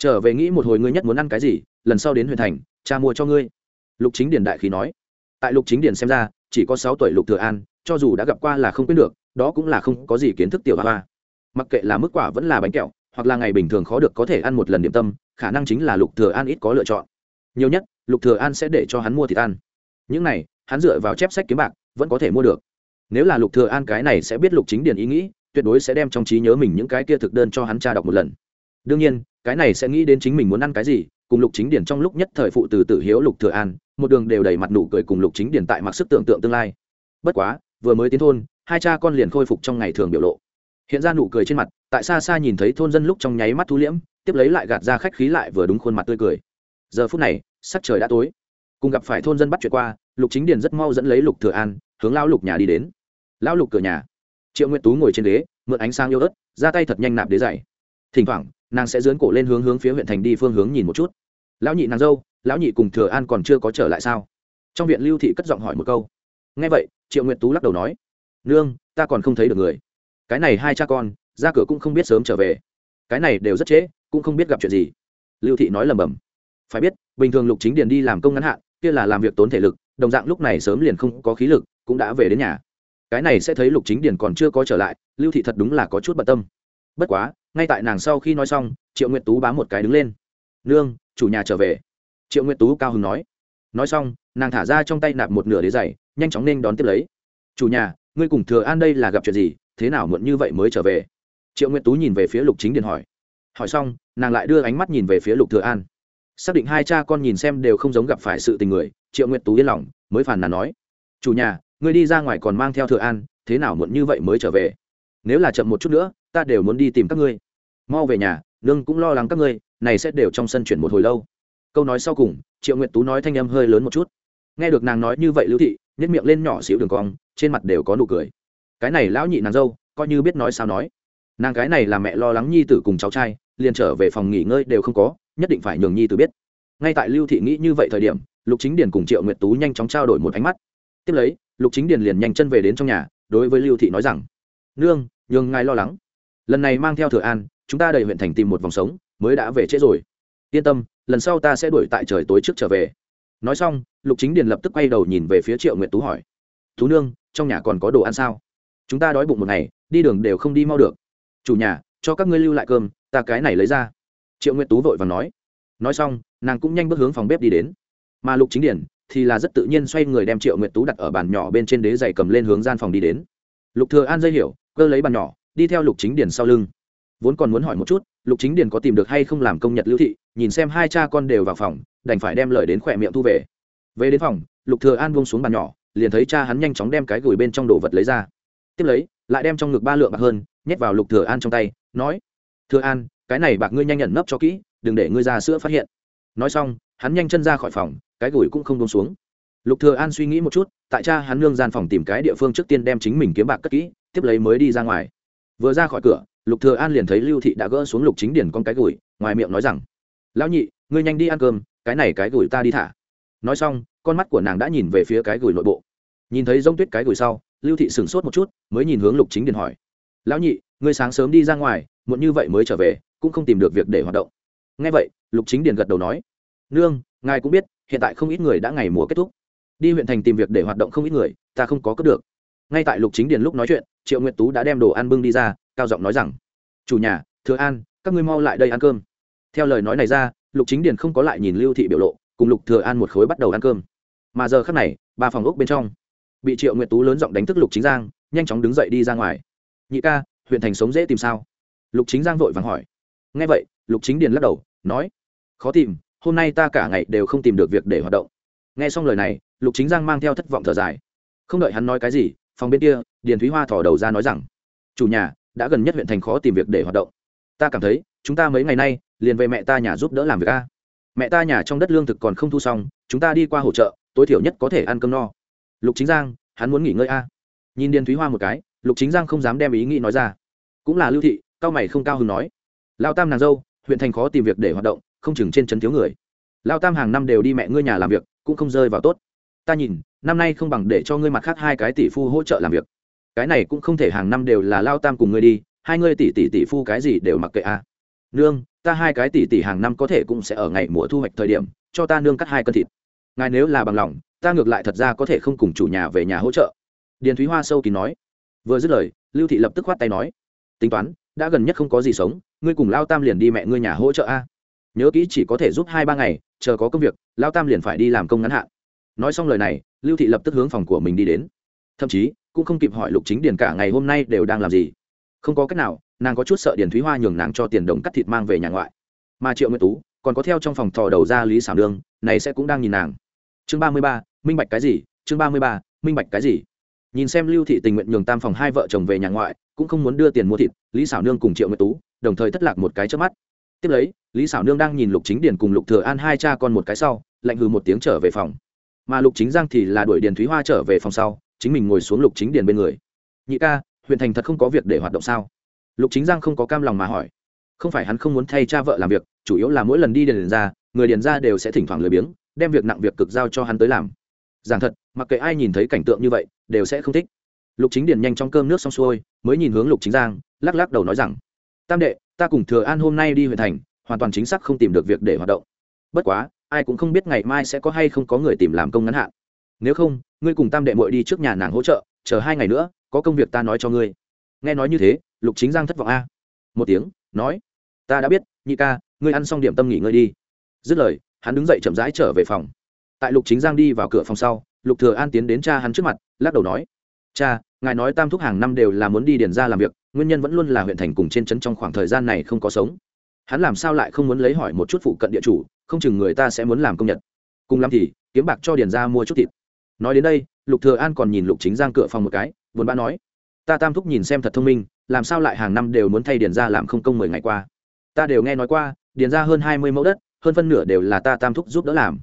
trở về nghĩ một hồi ngươi nhất muốn ăn cái gì, lần sau đến huyện thành, cha mua cho ngươi. Lục chính điền đại khí nói. Tại lục chính điền xem ra, chỉ có sáu tuổi lục thừa an, cho dù đã gặp qua là không biết được, đó cũng là không có gì kiến thức tiểu hoa mặc kệ là mức quả vẫn là bánh kẹo, hoặc là ngày bình thường khó được có thể ăn một lần điểm tâm, khả năng chính là lục thừa an ít có lựa chọn. Nhiều nhất, lục thừa an sẽ để cho hắn mua thịt ăn. Những này, hắn dựa vào chép sách kiếm bạc, vẫn có thể mua được. Nếu là lục thừa an cái này sẽ biết lục chính điền ý nghĩ, tuyệt đối sẽ đem trong trí nhớ mình những cái kia thực đơn cho hắn tra đọc một lần. Đương nhiên cái này sẽ nghĩ đến chính mình muốn ăn cái gì, cùng lục chính điển trong lúc nhất thời phụ từ tử hiếu lục thừa an, một đường đều đầy mặt nụ cười cùng lục chính điển tại mặc sức tưởng tượng tương lai. Bất quá, vừa mới tiến thôn, hai cha con liền khôi phục trong ngày thường biểu lộ. Hiện ra nụ cười trên mặt, tại xa xa nhìn thấy thôn dân lúc trong nháy mắt thu liễm, tiếp lấy lại gạt ra khách khí lại vừa đúng khuôn mặt tươi cười. Giờ phút này, sắc trời đã tối. Cùng gặp phải thôn dân bắt chuyện qua, lục chính điền rất mau dẫn lấy lục thừa an, hướng lão lục nhà đi đến. Lão lục cửa nhà. Triệu nguyệt tú ngồi trên ghế, mượn ánh sáng yêu ớt, ra tay thật nhanh nạp đế dày thỉnh thoảng nàng sẽ dướn cổ lên hướng hướng phía huyện thành đi phương hướng nhìn một chút. Lão nhị nàng dâu, lão nhị cùng thừa an còn chưa có trở lại sao? Trong viện lưu thị cất giọng hỏi một câu. Nghe vậy, triệu nguyệt tú lắc đầu nói, nương, ta còn không thấy được người. Cái này hai cha con, ra cửa cũng không biết sớm trở về. Cái này đều rất trễ, cũng không biết gặp chuyện gì. Lưu thị nói lầm bầm, phải biết, bình thường lục chính điền đi làm công ngắn hạn, kia là làm việc tốn thể lực, đồng dạng lúc này sớm liền không có khí lực, cũng đã về đến nhà. Cái này sẽ thấy lục chính điền còn chưa có trở lại, lưu thị thật đúng là có chút bận tâm. Bất quá ngay tại nàng sau khi nói xong, triệu nguyệt tú bám một cái đứng lên. Nương, chủ nhà trở về. Triệu nguyệt tú cao hứng nói. Nói xong, nàng thả ra trong tay nạp một nửa đế giày, nhanh chóng nên đón tiếp lấy. Chủ nhà, ngươi cùng thừa an đây là gặp chuyện gì? Thế nào muộn như vậy mới trở về? Triệu nguyệt tú nhìn về phía lục chính điền hỏi. Hỏi xong, nàng lại đưa ánh mắt nhìn về phía lục thừa an. Xác định hai cha con nhìn xem đều không giống gặp phải sự tình người, triệu nguyệt tú yên lòng, mới phàn nàn nói. Chủ nhà, ngươi đi ra ngoài còn mang theo thừa an, thế nào muộn như vậy mới trở về? Nếu là chậm một chút nữa, ta đều muốn đi tìm các ngươi. Mau về nhà, nương cũng lo lắng các ngươi, này sẽ đều trong sân chuyển một hồi lâu. Câu nói sau cùng, triệu nguyệt tú nói thanh âm hơi lớn một chút. Nghe được nàng nói như vậy lưu thị nhất miệng lên nhỏ xíu đường cong, trên mặt đều có nụ cười. Cái này lão nhị nàng dâu, coi như biết nói sao nói. Nàng cái này là mẹ lo lắng nhi tử cùng cháu trai, liền trở về phòng nghỉ ngơi đều không có, nhất định phải nhường nhi tử biết. Ngay tại lưu thị nghĩ như vậy thời điểm, lục chính điền cùng triệu nguyệt tú nhanh chóng trao đổi một ánh mắt. Tiếp lấy, lục chính điền liền nhanh chân về đến trong nhà, đối với lưu thị nói rằng nương, nhường ngài lo lắng. Lần này mang theo thừa an, chúng ta đầy huyện thành tìm một vòng sống, mới đã về trễ rồi. Yên tâm, lần sau ta sẽ đuổi tại trời tối trước trở về. Nói xong, lục chính điền lập tức quay đầu nhìn về phía triệu nguyệt tú hỏi. Tú nương, trong nhà còn có đồ ăn sao? Chúng ta đói bụng một ngày, đi đường đều không đi mau được. Chủ nhà, cho các ngươi lưu lại cơm, ta cái này lấy ra. Triệu nguyệt tú vội và nói. Nói xong, nàng cũng nhanh bước hướng phòng bếp đi đến. Mà lục chính điển thì là rất tự nhiên xoay người đem triệu nguyệt tú đặt ở bàn nhỏ bên trên đế giày cầm lên hướng gian phòng đi đến. Lục thừa an dây hiểu cơ lấy bàn nhỏ, đi theo lục chính điển sau lưng. Vốn còn muốn hỏi một chút, lục chính điển có tìm được hay không làm công nhật lưu thị, nhìn xem hai cha con đều vào phòng, đành phải đem lời đến khỏe miệng thu về. Về đến phòng, lục thừa an buông xuống bàn nhỏ, liền thấy cha hắn nhanh chóng đem cái gửi bên trong đồ vật lấy ra. Tiếp lấy, lại đem trong ngực ba lượng bạc hơn, nhét vào lục thừa an trong tay, nói, thừa an, cái này bạc ngươi nhanh nhận nấp cho kỹ, đừng để ngươi ra sữa phát hiện. Nói xong, hắn nhanh chân ra khỏi phòng, cái gửi cũng không buông xuống. Lục thừa an suy nghĩ một chút, tại cha hắn nương gian phòng tìm cái địa phương trước tiên đem chính mình kiếm bạc cất kỹ tiếp lấy mới đi ra ngoài. Vừa ra khỏi cửa, lục thừa an liền thấy lưu thị đã gỡ xuống lục chính điển con cái gửi, ngoài miệng nói rằng, lão nhị, ngươi nhanh đi ăn cơm, cái này cái gửi ta đi thả. Nói xong, con mắt của nàng đã nhìn về phía cái gửi nội bộ. Nhìn thấy rông tuyết cái gửi sau, lưu thị sửng sốt một chút, mới nhìn hướng lục chính điển hỏi, lão nhị, ngươi sáng sớm đi ra ngoài, muộn như vậy mới trở về, cũng không tìm được việc để hoạt động. Nghe vậy, lục chính điển gật đầu nói, nương, ngài cũng biết, hiện tại không ít người đã ngày mùa kết thúc. Đi huyện thành tìm việc để hoạt động không ít người, ta không có cướp được ngay tại lục chính điền lúc nói chuyện, triệu nguyệt tú đã đem đồ ăn bưng đi ra, cao giọng nói rằng, chủ nhà, thừa an, các ngươi mau lại đây ăn cơm. Theo lời nói này ra, lục chính điền không có lại nhìn lưu thị biểu lộ, cùng lục thừa an một khối bắt đầu ăn cơm. Mà giờ khắc này, ba phòng ốc bên trong, bị triệu nguyệt tú lớn giọng đánh thức lục chính giang, nhanh chóng đứng dậy đi ra ngoài. Nhị ca, huyện thành sống dễ tìm sao? Lục chính giang vội vàng hỏi. Nghe vậy, lục chính điền lắc đầu, nói, khó tìm, hôm nay ta cả ngày đều không tìm được việc để hoạt động. Nghe xong lời này, lục chính giang mang theo thất vọng thở dài. Không đợi hắn nói cái gì phòng bên kia, điền thúy hoa thỏ đầu ra nói rằng, chủ nhà, đã gần nhất huyện thành khó tìm việc để hoạt động. Ta cảm thấy, chúng ta mấy ngày nay, liền về mẹ ta nhà giúp đỡ làm việc a. Mẹ ta nhà trong đất lương thực còn không thu xong, chúng ta đi qua hỗ trợ, tối thiểu nhất có thể ăn cơm no. Lục chính giang, hắn muốn nghỉ ngơi a. Nhìn điền thúy hoa một cái, lục chính giang không dám đem ý nghĩ nói ra. Cũng là lưu thị, cao mày không cao hứng nói, lao tam nàng dâu, huyện thành khó tìm việc để hoạt động, không chừng trên trấn thiếu người. Lao tam hàng năm đều đi mẹ ngươi nhà làm việc, cũng không rơi vào tốt. Ta nhìn năm nay không bằng để cho ngươi mặt khác hai cái tỷ phu hỗ trợ làm việc. Cái này cũng không thể hàng năm đều là lao tam cùng ngươi đi, hai ngươi tỷ tỷ tỷ phu cái gì đều mặc kệ a. Nương, ta hai cái tỷ tỷ hàng năm có thể cũng sẽ ở ngày mùa thu hoạch thời điểm, cho ta nương cắt hai cân thịt. Ngài nếu là bằng lòng, ta ngược lại thật ra có thể không cùng chủ nhà về nhà hỗ trợ. Điền thúy hoa sâu kín nói. Vừa dứt lời, lưu thị lập tức khoát tay nói. Tính toán, đã gần nhất không có gì sống, ngươi cùng lao tam liền đi mẹ ngươi nhà hỗ trợ a. Nhớ kỹ chỉ có thể giúp hai ba ngày, chờ có công việc, lao tam liền phải đi làm công ngắn hạn. Nói xong lời này lưu thị lập tức hướng phòng của mình đi đến. Thậm chí, cũng không kịp hỏi lục chính điền cả ngày hôm nay đều đang làm gì. Không có cách nào, nàng có chút sợ điền thúy hoa nhường nàng cho tiền đồng cắt thịt mang về nhà ngoại. Mà triệu nguyệt tú, còn có theo trong phòng thò đầu ra lý xảo đương này sẽ cũng đang nhìn nàng. Chương ba mươi ba, minh bạch cái gì? Chương ba mươi ba, minh bạch cái gì? Nhìn xem lưu thị tình nguyện nhường tam phòng hai vợ chồng về nhà ngoại, cũng không muốn đưa tiền mua thịt, lý xảo nương cùng triệu nguyệt tú, đồng thời thất lạc một cái trước mắt. Tiếp lấy, lý xảo nương đang nhìn lục chính điền cùng lục thừa an hai cha con một cái sau, lạnh hừ một tiếng trở về phòng mà lục chính giang thì là đuổi điền thúy hoa trở về phòng sau, chính mình ngồi xuống lục chính điền bên người. Nhị ca, huyện thành thật không có việc để hoạt động sao? Lục chính giang không có cam lòng mà hỏi. Không phải hắn không muốn thay cha vợ làm việc, chủ yếu là mỗi lần đi điền ra, người điền ra đều sẽ thỉnh thoảng lười biếng, đem việc nặng việc cực giao cho hắn tới làm. Giảng thật, mặc kệ ai nhìn thấy cảnh tượng như vậy, đều sẽ không thích. Lục chính điền nhanh trong cơm nước xong xuôi, mới nhìn hướng lục chính giang, lắc lắc đầu nói rằng, tam đệ, ta cùng thừa an hôm nay đi huyện thành, hoàn toàn chính xác không tìm được việc để hoạt động. Bất quá ai cũng không biết ngày mai sẽ có hay không có người tìm làm công ngắn hạn. Nếu không, ngươi cùng tam đệ mội đi trước nhà nàng hỗ trợ, chờ hai ngày nữa, có công việc ta nói cho ngươi. Nghe nói như thế, lục chính giang thất vọng a. Một tiếng, nói, ta đã biết, nhị ca, ngươi ăn xong điểm tâm nghỉ ngơi đi. Dứt lời, hắn đứng dậy chậm rãi trở về phòng. Tại lục chính giang đi vào cửa phòng sau, lục thừa an tiến đến cha hắn trước mặt, lắc đầu nói, cha, ngài nói tam thúc hàng năm đều là muốn đi điền ra làm việc, nguyên nhân vẫn luôn là huyện thành cùng trên trấn trong khoảng thời gian này không có sống hắn làm sao lại không muốn lấy hỏi một chút phụ cận địa chủ, không chừng người ta sẽ muốn làm công nhật cùng lắm thì, kiếm bạc cho điền ra mua chút thịt. Nói đến đây, lục thừa an còn nhìn lục chính giang cửa phòng một cái, buồn bã nói, ta tam thúc nhìn xem thật thông minh, làm sao lại hàng năm đều muốn thay điền ra làm không công mười ngày qua? Ta đều nghe nói qua, điền ra hơn hai mươi mẫu đất, hơn phân nửa đều là ta tam thúc giúp đỡ làm.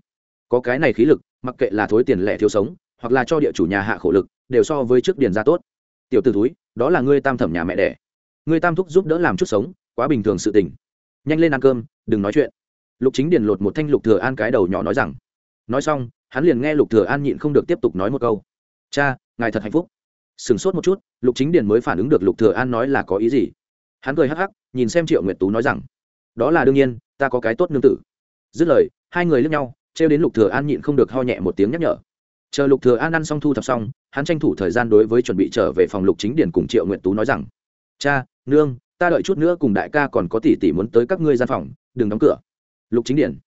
Có cái này khí lực, mặc kệ là thối tiền lẻ thiếu sống, hoặc là cho địa chủ nhà hạ khổ lực, đều so với trước điền ra tốt. Tiểu t ử túi đó là ngươi tam thẩm nhà mẹ đẻ. Ngươi tam thúc giúp đỡ làm chút sống, quá bình thường sự tình nhanh lên ăn cơm, đừng nói chuyện. Lục chính điền lột một thanh lục thừa an cái đầu nhỏ nói rằng, nói xong, hắn liền nghe lục thừa an nhịn không được tiếp tục nói một câu. Cha, ngài thật hạnh phúc. Sừng sốt một chút, lục chính điền mới phản ứng được lục thừa an nói là có ý gì. Hắn cười hắc hắc, nhìn xem triệu nguyệt tú nói rằng, đó là đương nhiên, ta có cái tốt nương tử. Dứt lời, hai người lướt nhau treo đến lục thừa an nhịn không được ho nhẹ một tiếng nhắc nhở. Chờ lục thừa an ăn xong thu thập xong, hắn tranh thủ thời gian đối với chuẩn bị trở về phòng lục chính điền cùng triệu nguyệt tú nói rằng, cha, nương ta đợi chút nữa cùng đại ca còn có tỷ tỷ muốn tới các ngươi gian phòng, đừng đóng cửa. Lục chính điền.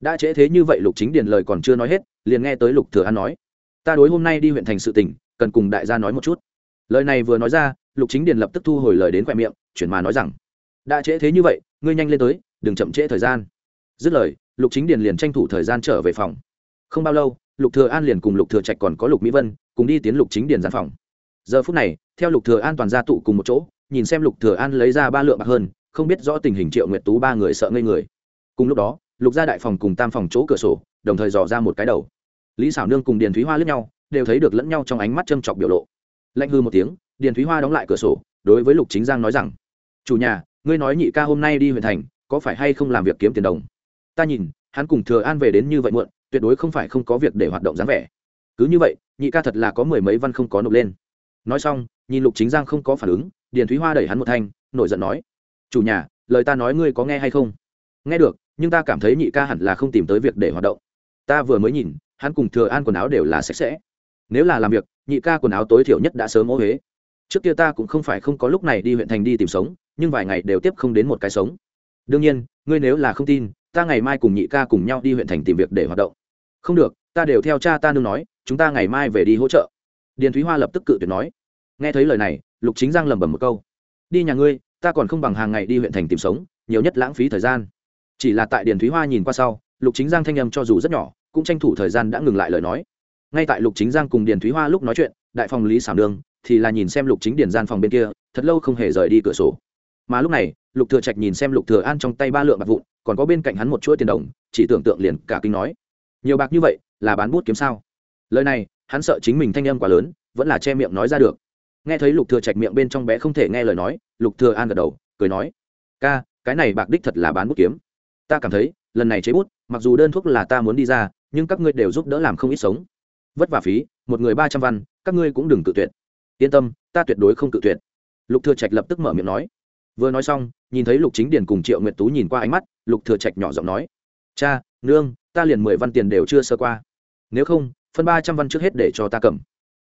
Đã trễ thế như vậy lục chính điền lời còn chưa nói hết, liền nghe tới lục thừa an nói. Ta đối hôm nay đi huyện thành sự tình, cần cùng đại gia nói một chút. Lời này vừa nói ra, lục chính điền lập tức thu hồi lời đến khoe miệng, chuyển mà nói rằng, đã trễ thế như vậy, ngươi nhanh lên tới, đừng chậm trễ thời gian. Dứt lời, lục chính điền liền tranh thủ thời gian trở về phòng. Không bao lâu, lục thừa an liền cùng lục thừa trạch còn có lục mỹ vân, cùng đi tiến lục chính điền gian phòng. Giờ phút này, theo lục thừa an toàn gia tụ cùng một chỗ nhìn xem lục thừa an lấy ra ba lượng bạc hơn, không biết rõ tình hình triệu nguyệt tú ba người sợ ngây người. Cùng lúc đó, lục gia đại phòng cùng tam phòng chỗ cửa sổ, đồng thời dò ra một cái đầu. Lý xảo nương cùng điền thúy hoa lướt nhau, đều thấy được lẫn nhau trong ánh mắt châm chọc biểu lộ. Lạnh hư một tiếng, điền thúy hoa đóng lại cửa sổ, đối với lục chính giang nói rằng, chủ nhà, ngươi nói nhị ca hôm nay đi huyện thành, có phải hay không làm việc kiếm tiền đồng? Ta nhìn, hắn cùng thừa an về đến như vậy muộn, tuyệt đối không phải không có việc để hoạt động dáng vẻ. Cứ như vậy, nhị ca thật là có mười mấy văn không có nộp lên. Nói xong, nhìn lục chính giang không có phản ứng điền thúy hoa đẩy hắn một thanh, nổi giận nói, chủ nhà, lời ta nói ngươi có nghe hay không? Nghe được, nhưng ta cảm thấy nhị ca hẳn là không tìm tới việc để hoạt động. Ta vừa mới nhìn, hắn cùng thừa an quần áo đều là sạch sẽ. Nếu là làm việc, nhị ca quần áo tối thiểu nhất đã sớm ô huế trước kia ta cũng không phải không có lúc này đi huyện thành đi tìm sống, nhưng vài ngày đều tiếp không đến một cái sống. Đương nhiên, ngươi nếu là không tin, ta ngày mai cùng nhị ca cùng nhau đi huyện thành tìm việc để hoạt động. Không được, ta đều theo cha ta nương nói, chúng ta ngày mai về đi hỗ trợ. Điền thúy hoa lập tức cự tuyệt nói. Nghe thấy lời này lục chính giang lẩm bẩm một câu. Đi nhà ngươi, ta còn không bằng hàng ngày đi huyện thành tìm sống, nhiều nhất lãng phí thời gian. Chỉ là tại điền thúy hoa nhìn qua sau, lục chính giang thanh âm cho dù rất nhỏ, cũng tranh thủ thời gian đã ngừng lại lời nói. Ngay tại lục chính giang cùng điền thúy hoa lúc nói chuyện, đại phòng lý xảo nương thì là nhìn xem lục chính điền gian phòng bên kia, thật lâu không hề rời đi cửa sổ. Mà lúc này, lục thừa trạch nhìn xem lục thừa an trong tay ba lượng bạc vụn, còn có bên cạnh hắn một chuỗi tiền đồng, chỉ tưởng tượng liền cả kinh nói. Nhiều bạc như vậy, là bán bút kiếm sao? Lời này, hắn sợ chính mình thanh âm quá lớn, vẫn là che miệng nói ra được nghe thấy lục thừa trạch miệng bên trong bé không thể nghe lời nói, lục thừa an gật đầu, cười nói, ca, cái này bạc đích thật là bán bút kiếm. Ta cảm thấy, lần này chế bút, mặc dù đơn thuốc là ta muốn đi ra, nhưng các ngươi đều giúp đỡ làm không ít sống. Vất vả phí, một người ba trăm văn, các ngươi cũng đừng cự tuyệt. Yên tâm, ta tuyệt đối không cự tuyệt. Lục thừa trạch lập tức mở miệng nói. Vừa nói xong, nhìn thấy lục chính điền cùng triệu nguyệt tú nhìn qua ánh mắt, lục thừa trạch nhỏ giọng nói, cha, nương, ta liền mười văn tiền đều chưa sơ qua. Nếu không, phân ba trăm văn trước hết để cho ta cầm.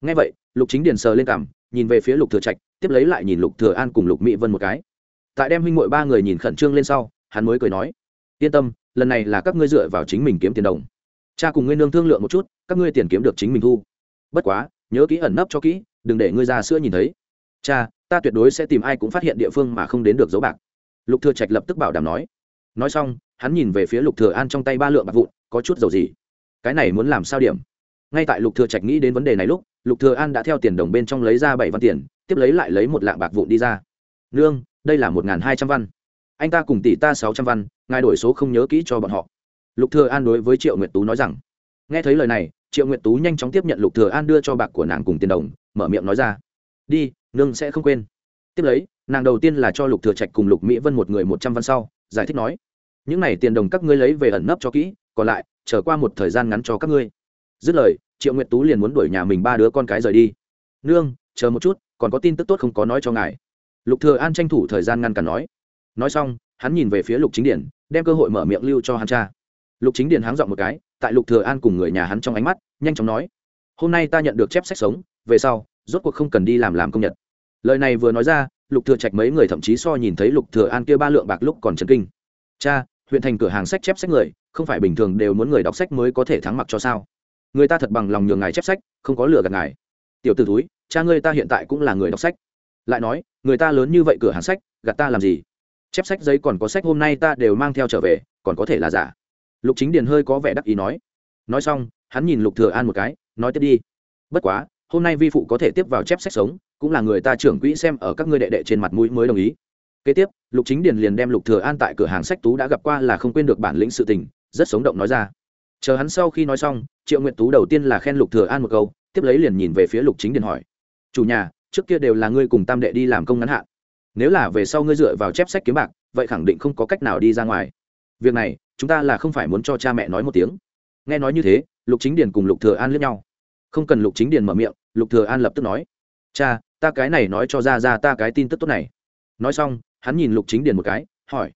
Nghe vậy, lục chính điền sờ lên cằm nhìn về phía lục thừa trạch, tiếp lấy lại nhìn lục thừa an cùng lục mỹ vân một cái. Tại đem huynh muội ba người nhìn khẩn trương lên sau, hắn mới cười nói, yên tâm, lần này là các ngươi dựa vào chính mình kiếm tiền đồng. Cha cùng ngươi nương thương lượng một chút, các ngươi tiền kiếm được chính mình thu. Bất quá, nhớ kỹ ẩn nấp cho kỹ, đừng để ngươi ra sữa nhìn thấy. Cha, ta tuyệt đối sẽ tìm ai cũng phát hiện địa phương mà không đến được dấu bạc. Lục thừa trạch lập tức bảo đảm nói. Nói xong, hắn nhìn về phía lục thừa an trong tay ba lượng bạc vụn, có chút dầu gì? Cái này muốn làm sao điểm? Ngay tại lục thừa trạch nghĩ đến vấn đề này lúc lục thừa an đã theo tiền đồng bên trong lấy ra bảy văn tiền, tiếp lấy lại lấy một lạng bạc vụn đi ra. Nương, đây là một n hai trăm văn. Anh ta cùng tỷ ta sáu trăm văn, ngài đổi số không nhớ kỹ cho bọn họ. Lục thừa an đối với triệu nguyệt tú nói rằng. Nghe thấy lời này, triệu nguyệt tú nhanh chóng tiếp nhận lục thừa an đưa cho bạc của nàng cùng tiền đồng, mở miệng nói ra. Đi, nương sẽ không quên. Tiếp lấy, nàng đầu tiên là cho lục thừa trạch cùng lục mỹ vân một người một trăm văn sau, giải thích nói. Những này tiền đồng các ngươi lấy về ẩn nấp cho kỹ, còn lại, chờ qua một thời gian ngắn cho các ngươi. Dứt lời triệu nguyệt tú liền muốn đuổi nhà mình ba đứa con cái rời đi. Nương, chờ một chút, còn có tin tức tốt không có nói cho ngài. Lục thừa an tranh thủ thời gian ngăn cản nói. Nói xong, hắn nhìn về phía lục chính điển, đem cơ hội mở miệng lưu cho hắn cha. Lục chính điển háng dọn một cái, tại lục thừa an cùng người nhà hắn trong ánh mắt, nhanh chóng nói. Hôm nay ta nhận được chép sách sống, về sau, rốt cuộc không cần đi làm làm công nhật lời này vừa nói ra, lục thừa trạch mấy người thậm chí so nhìn thấy lục thừa an kia ba lượng bạc lúc còn chấn kinh. Cha, huyện thành cửa hàng sách chép sách người, không phải bình thường đều muốn người đọc sách mới có thể thắng mặc cho sao? Người ta thật bằng lòng nhường ngài chép sách, không có lừa gạt ngài. Tiểu t ử túi cha ngươi ta hiện tại cũng là người đọc sách. Lại nói, người ta lớn như vậy cửa hàng sách, gạt ta làm gì? Chép sách giấy còn có sách hôm nay ta đều mang theo trở về, còn có thể là giả. Lục chính điền hơi có vẻ đắc ý nói. Nói xong, hắn nhìn lục thừa an một cái, nói tiếp đi. Bất quá, hôm nay vi phụ có thể tiếp vào chép sách sống, cũng là người ta trưởng quỹ xem ở các ngươi đệ đệ trên mặt mũi mới đồng ý. Kế tiếp, lục chính điền liền đem lục thừa an tại cửa hàng sách tú đã gặp qua là không quên được bản lĩnh sự tình, rất sống động nói ra. Chờ hắn sau khi nói xong triệu nguyện tú đầu tiên là khen lục thừa an một câu, tiếp lấy liền nhìn về phía lục chính điền hỏi, chủ nhà, trước kia đều là ngươi cùng tam đệ đi làm công ngắn hạn. Nếu là về sau ngươi dựa vào chép sách kiếm bạc, vậy khẳng định không có cách nào đi ra ngoài. Việc này, chúng ta là không phải muốn cho cha mẹ nói một tiếng. Nghe nói như thế, lục chính điền cùng lục thừa an liếc nhau. Không cần lục chính điền mở miệng, lục thừa an lập tức nói, cha, ta cái này nói cho ra ra ta cái tin tức tốt này. Nói xong, hắn nhìn lục chính điền một cái, hỏi,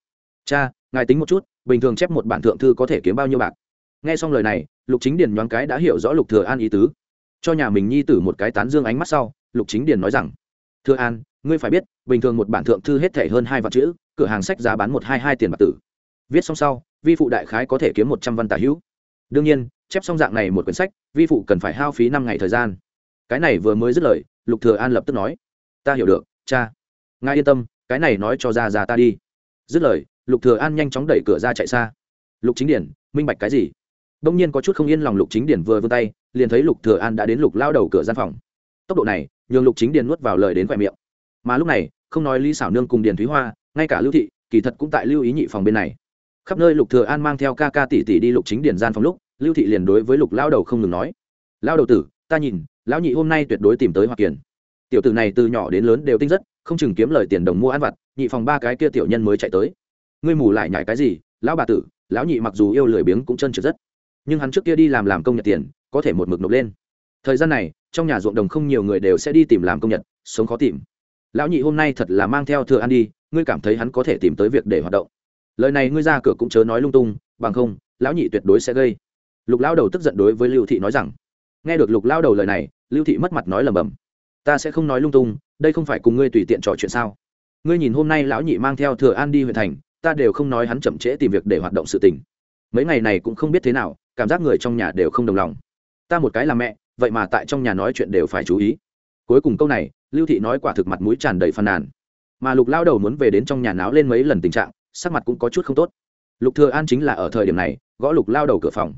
cha, ngài tính một chút, bình thường chép một bản thượng thư có thể kiếm bao nhiêu bạc? Nghe xong lời này, lục chính điền nhoáng cái đã hiểu rõ lục thừa an ý tứ. Cho nhà mình nhi tử một cái tán dương ánh mắt sau, lục chính điền nói rằng, thừa an, ngươi phải biết, bình thường một bản thượng thư hết thể hơn hai vạn chữ, cửa hàng sách giá bán một hai hai tiền bạc tử. Viết xong sau, vi phụ đại khái có thể kiếm một trăm văn tả hữu. Đương nhiên, chép xong dạng này một quyển sách, vi phụ cần phải hao phí năm ngày thời gian. Cái này vừa mới dứt lời, lục thừa an lập tức nói, ta hiểu được, cha. Ngài yên tâm, cái này nói cho ra ra ta đi. Dứt lời, lục thừa an nhanh chóng đẩy cửa ra chạy xa. Lục chính điển minh bạch cái gì? Đông nhiên có chút không yên lòng lục chính điền vừa vươn tay, liền thấy lục thừa an đã đến lục lao đầu cửa gian phòng. Tốc độ này, nhường lục chính điền nuốt vào lời đến khoe miệng. Mà lúc này, không nói lý xảo nương cùng điền thúy hoa, ngay cả lưu thị, kỳ thật cũng tại lưu ý nhị phòng bên này. Khắp nơi lục thừa an mang theo ca ca tỷ tỷ đi lục chính điền gian phòng lúc, lưu thị liền đối với lục lao đầu không ngừng nói, lao đầu tử, ta nhìn, lão nhị hôm nay tuyệt đối tìm tới hoa kiền. Tiểu tử này từ nhỏ đến lớn đều tinh rất, không chừng kiếm lời tiền đồng mua ăn vặt, nhị phòng ba cái kia tiểu nhân mới chạy tới. Ngươi mù lại nhảy cái gì? Lão bà tử, lão nhị mặc dù yêu lười biếng cũng chân trượt rất nhưng hắn trước kia đi làm làm công nhật tiền, có thể một mực nộp lên. Thời gian này, trong nhà ruộng đồng không nhiều người đều sẽ đi tìm làm công nhật, sống khó tìm. Lão nhị hôm nay thật là mang theo thừa ăn đi, ngươi cảm thấy hắn có thể tìm tới việc để hoạt động. Lời này ngươi ra cửa cũng chớ nói lung tung, bằng không, lão nhị tuyệt đối sẽ gây. Lục lao đầu tức giận đối với lưu thị nói rằng, nghe được lục lao đầu lời này, lưu thị mất mặt nói lầm bầm ta sẽ không nói lung tung, đây không phải cùng ngươi tùy tiện trò chuyện sao? Ngươi nhìn hôm nay lão nhị mang theo thừa an đi huyện thành, ta đều không nói hắn chậm trễ tìm việc để hoạt động sự tình. Mấy ngày này cũng không biết thế nào cảm giác người trong nhà đều không đồng lòng. Ta một cái là mẹ, vậy mà tại trong nhà nói chuyện đều phải chú ý. Cuối cùng câu này, lưu thị nói quả thực mặt mũi tràn đầy phàn nàn. Mà lục lao đầu muốn về đến trong nhà náo lên mấy lần tình trạng, sắc mặt cũng có chút không tốt. Lục thừa an chính là ở thời điểm này, gõ lục lao đầu cửa phòng.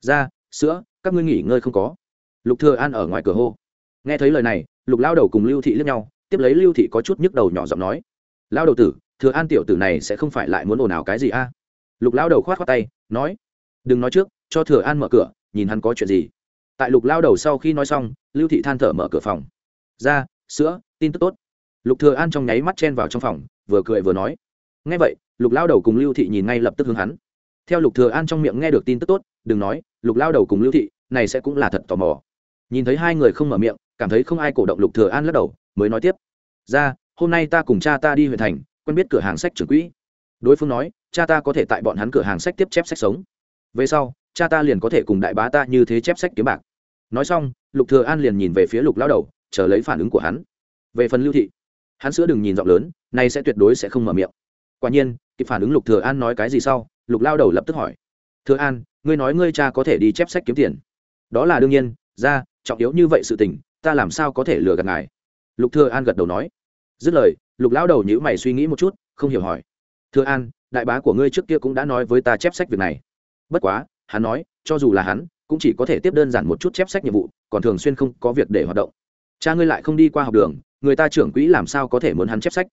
Ra, sữa, các ngươi nghỉ ngơi không có. Lục thừa an ở ngoài cửa hô. Nghe thấy lời này, lục lao đầu cùng lưu thị liếc nhau, tiếp lấy lưu thị có chút nhức đầu nhỏ giọng nói, lao đầu tử, thừa an tiểu tử này sẽ không phải lại muốn ồn ào cái gì a? Lục lao đầu khoát khoát tay, nói, đừng nói trước cho thừa an mở cửa, nhìn hắn có chuyện gì. Tại lục lao đầu sau khi nói xong, lưu thị than thở mở cửa phòng. Ra, sữa, tin tức tốt. Lục thừa an trong nháy mắt chen vào trong phòng, vừa cười vừa nói. Nghe vậy, lục lao đầu cùng lưu thị nhìn ngay lập tức hướng hắn. Theo lục thừa an trong miệng nghe được tin tức tốt, đừng nói, lục lao đầu cùng lưu thị, này sẽ cũng là thật tò mò. Nhìn thấy hai người không mở miệng, cảm thấy không ai cổ động lục thừa an lắc đầu, mới nói tiếp. Ra, hôm nay ta cùng cha ta đi huyện thành, quen biết cửa hàng sách trưởng quỹ. Đối phương nói, cha ta có thể tại bọn hắn cửa hàng sách tiếp chép sách sống. Về sau cha ta liền có thể cùng đại bá ta như thế chép sách kiếm bạc. Nói xong, lục thừa an liền nhìn về phía lục lao đầu, chờ lấy phản ứng của hắn. Về phần lưu thị, hắn sữa đừng nhìn giọng lớn, nay sẽ tuyệt đối sẽ không mở miệng. Quả nhiên, kịp phản ứng lục thừa an nói cái gì sau, lục lao đầu lập tức hỏi. Thừa an, ngươi nói ngươi cha có thể đi chép sách kiếm tiền. Đó là đương nhiên, ra, trọng yếu như vậy sự tình, ta làm sao có thể lừa gạt ngài? Lục thừa an gật đầu nói. Dứt lời, lục lao đầu nhíu mày suy nghĩ một chút, không hiểu hỏi. Thừa an, đại bá của ngươi trước kia cũng đã nói với ta chép sách việc này. Bất quá hắn nói, cho dù là hắn, cũng chỉ có thể tiếp đơn giản một chút chép sách nhiệm vụ, còn thường xuyên không có việc để hoạt động. Cha ngươi lại không đi qua học đường, người ta trưởng quỹ làm sao có thể muốn hắn chép sách?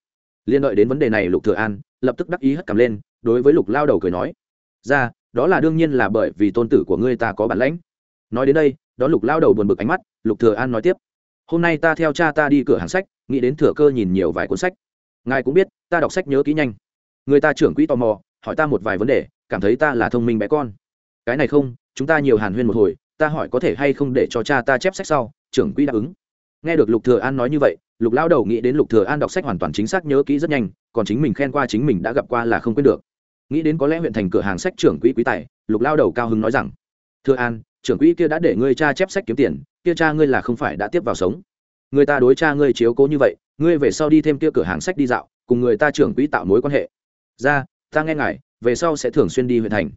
Liên đợi đến vấn đề này, lục thừa an lập tức đắc ý hất cằm lên, đối với lục lao đầu cười nói, ra, đó là đương nhiên là bởi vì tôn tử của ngươi ta có bản lãnh. Nói đến đây, đó lục lao đầu buồn bực ánh mắt, lục thừa an nói tiếp, hôm nay ta theo cha ta đi cửa hàng sách, nghĩ đến thừa cơ nhìn nhiều vài cuốn sách. Ngài cũng biết, ta đọc sách nhớ kỹ nhanh. Người ta trưởng quỹ tò mò, hỏi ta một vài vấn đề, cảm thấy ta là thông minh bé con cái này không, chúng ta nhiều hàn huyên một hồi, ta hỏi có thể hay không để cho cha ta chép sách sau, trưởng quỹ đáp ứng. Nghe được lục thừa an nói như vậy, lục lao đầu nghĩ đến lục thừa an đọc sách hoàn toàn chính xác nhớ kỹ rất nhanh, còn chính mình khen qua chính mình đã gặp qua là không quên được. Nghĩ đến có lẽ huyện thành cửa hàng sách trưởng quỹ quý tài, lục lao đầu cao hứng nói rằng, thừa an, trưởng quỹ kia đã để ngươi cha chép sách kiếm tiền, kia cha ngươi là không phải đã tiếp vào sống. Người ta đối cha ngươi chiếu cố như vậy, ngươi về sau đi thêm kia cửa hàng sách đi dạo, cùng người ta trưởng quỹ tạo mối quan hệ. Ra, ta nghe ngài, về sau sẽ thường xuyên đi huyện thành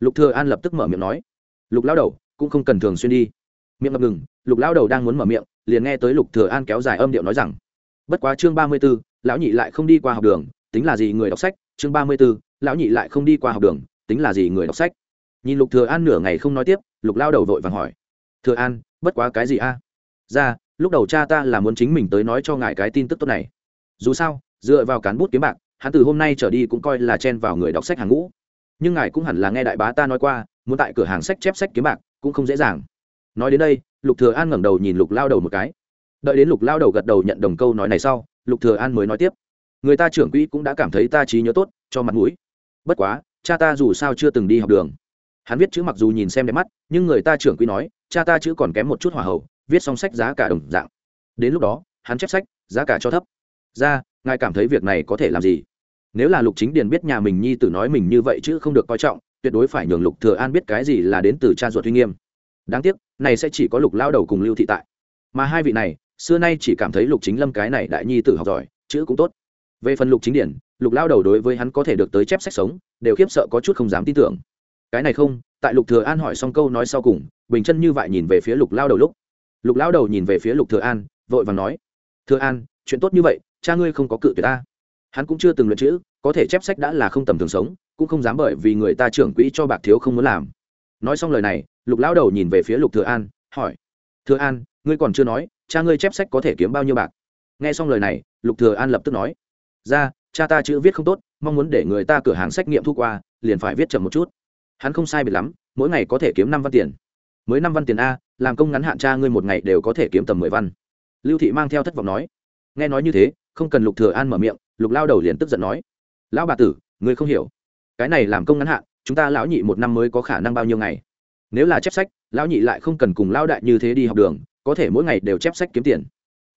lục thừa an lập tức mở miệng nói lục lao đầu cũng không cần thường xuyên đi. Miệng ngập ngừng lục lao đầu đang muốn mở miệng liền nghe tới lục thừa an kéo dài âm điệu nói rằng bất quá chương ba mươi 34, lão nhị lại không đi qua học đường tính là gì người đọc sách? Chương ba mươi 34, lão nhị lại không đi qua học đường tính là gì người đọc sách? Nhìn lục thừa an nửa ngày không nói tiếp lục lao đầu vội vàng hỏi thừa an bất quá cái gì a? Ra lúc đầu cha ta là muốn chính mình tới nói cho ngài cái tin tức tốt này. Dù sao dựa vào cán bút kiếm bạc hắn từ hôm nay trở đi cũng coi là chen vào người đọc sách hàng ngũ nhưng ngài cũng hẳn là nghe đại bá ta nói qua, muốn tại cửa hàng sách chép sách kiếm bạc cũng không dễ dàng. Nói đến đây, lục thừa an ngẩng đầu nhìn lục lao đầu một cái. Đợi đến lục lao đầu gật đầu nhận đồng câu nói này sau, lục thừa an mới nói tiếp. Người ta trưởng quỹ cũng đã cảm thấy ta trí nhớ tốt, cho mặt mũi. Bất quá, cha ta dù sao chưa từng đi học đường. Hắn viết chữ mặc dù nhìn xem đẹp mắt, nhưng người ta trưởng quỹ nói, cha ta chữ còn kém một chút hỏa hậu, viết xong sách giá cả đồng dạng. Đến lúc đó, hắn chép sách, giá cả cho thấp. Ra, ngài cảm thấy việc này có thể làm gì? Nếu là lục chính điền biết nhà mình nhi tử nói mình như vậy chứ không được coi trọng, tuyệt đối phải nhường lục thừa an biết cái gì là đến từ cha ruột uy nghiêm. Đáng tiếc, này sẽ chỉ có lục lao đầu cùng lưu thị tại. Mà hai vị này, xưa nay chỉ cảm thấy lục chính lâm cái này đại nhi tử học giỏi, chữ cũng tốt. Về phần lục chính điển lục lao đầu đối với hắn có thể được tới chép sách sống, đều khiếp sợ có chút không dám tin tưởng. Cái này không, tại lục thừa an hỏi xong câu nói sau cùng, bình chân như vậy nhìn về phía lục lao đầu lúc. Lục lao đầu nhìn về phía lục thừa an, vội vàng nói, thừa an, chuyện tốt như vậy, cha ngươi không có cự tuyệt ta hắn cũng chưa từng luyện chữ, có thể chép sách đã là không tầm thường sống, cũng không dám bởi vì người ta trưởng quỹ cho bạc thiếu không muốn làm. Nói xong lời này, lục lão đầu nhìn về phía lục thừa an, hỏi, thừa an, ngươi còn chưa nói, cha ngươi chép sách có thể kiếm bao nhiêu bạc? Nghe xong lời này, lục thừa an lập tức nói, ra, cha ta chữ viết không tốt, mong muốn để người ta cửa hàng sách nghiệm thu qua, liền phải viết chậm một chút. Hắn không sai biệt lắm, mỗi ngày có thể kiếm năm văn tiền. Mới năm văn tiền a, làm công ngắn hạn cha ngươi một ngày đều có thể kiếm tầm mười văn. Lưu thị mang theo thất vọng nói, nghe nói như thế, không cần lục thừa an mở miệng lục lao đầu liền tức giận nói, lão bà tử, ngươi không hiểu. Cái này làm công ngắn hạn, chúng ta lão nhị một năm mới có khả năng bao nhiêu ngày? Nếu là chép sách, lão nhị lại không cần cùng lao đại như thế đi học đường, có thể mỗi ngày đều chép sách kiếm tiền.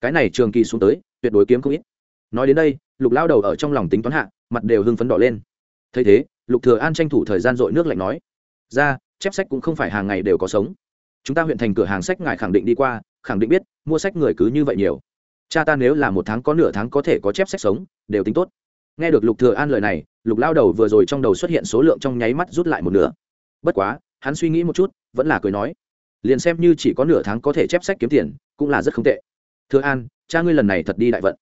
Cái này trường kỳ xuống tới, tuyệt đối kiếm không ít. Nói đến đây, lục lao đầu ở trong lòng tính toán hạ, mặt đều hưng phấn đỏ lên. Thấy thế, lục thừa an tranh thủ thời gian dội nước lạnh nói, ra, chép sách cũng không phải hàng ngày đều có sống. Chúng ta huyện thành cửa hàng sách ngài khẳng định đi qua, khẳng định biết, mua sách người cứ như vậy nhiều cha ta nếu là một tháng có nửa tháng có thể có chép sách sống, đều tính tốt. Nghe được lục thừa an lời này, lục lao đầu vừa rồi trong đầu xuất hiện số lượng trong nháy mắt rút lại một nửa. Bất quá, hắn suy nghĩ một chút, vẫn là cười nói, liền xem như chỉ có nửa tháng có thể chép sách kiếm tiền, cũng là rất không tệ. Thừa an, cha ngươi lần này thật đi đại vận.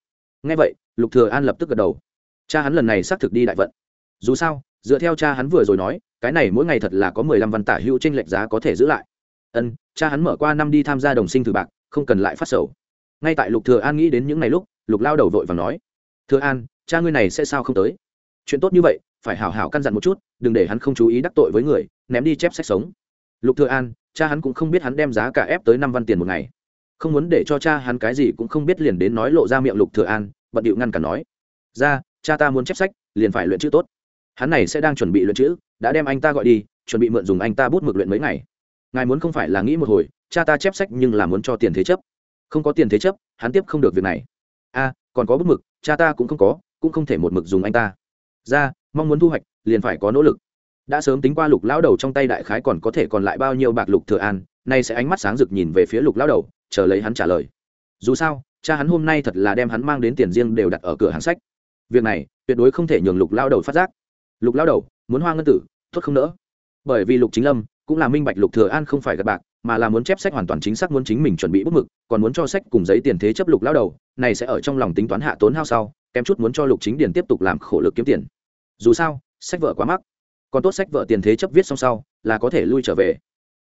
Nghe vậy, lục thừa an lập tức gật đầu. Cha hắn lần này xác thực đi đại vận. Dù sao, dựa theo cha hắn vừa rồi nói, cái này mỗi ngày thật là có mười lăm văn tả hữu trên lệch giá có thể giữ lại. Ân, cha hắn mở qua năm đi tham gia đồng sinh thử bạc, không cần lại phát sầu ngay tại lục thừa an nghĩ đến những ngày lúc, lục lao đầu vội và nói, thừa an, cha ngươi này sẽ sao không tới? Chuyện tốt như vậy, phải hảo hảo căn dặn một chút, đừng để hắn không chú ý đắc tội với người, ném đi chép sách sống. Lục thừa an, cha hắn cũng không biết hắn đem giá cả ép tới năm văn tiền một ngày. Không muốn để cho cha hắn cái gì cũng không biết liền đến nói lộ ra miệng lục thừa an, bận điệu ngăn cả nói, ra, cha ta muốn chép sách, liền phải luyện chữ tốt. Hắn này sẽ đang chuẩn bị luyện chữ, đã đem anh ta gọi đi, chuẩn bị mượn dùng anh ta bút mực luyện mấy ngày. Ngài muốn không phải là nghĩ một hồi, cha ta chép sách nhưng là muốn cho tiền thế chấp không có tiền thế chấp, hắn tiếp không được việc này. A, còn có bút mực, cha ta cũng không có, cũng không thể một mực dùng anh ta. Ra, mong muốn thu hoạch, liền phải có nỗ lực. Đã sớm tính qua lục lão đầu trong tay đại khái còn có thể còn lại bao nhiêu bạc lục thừa an, nay sẽ ánh mắt sáng rực nhìn về phía lục lão đầu, chờ lấy hắn trả lời. Dù sao, cha hắn hôm nay thật là đem hắn mang đến tiền riêng đều đặt ở cửa hàng sách. Việc này, tuyệt đối không thể nhường lục lão đầu phát giác. Lục lão đầu, muốn hoa ngân tử, tốt không nỡ. Bởi vì lục chính lâm cũng là minh bạch lục thừa an không phải gạt bạc mà là muốn chép sách hoàn toàn chính xác muốn chính mình chuẩn bị bút mực, còn muốn cho sách cùng giấy tiền thế chấp lục lão đầu, này sẽ ở trong lòng tính toán hạ tốn hao sau, kém chút muốn cho lục chính điền tiếp tục làm khổ lực kiếm tiền. Dù sao, sách vợ quá mắc. Còn tốt sách vợ tiền thế chấp viết xong sau, là có thể lui trở về.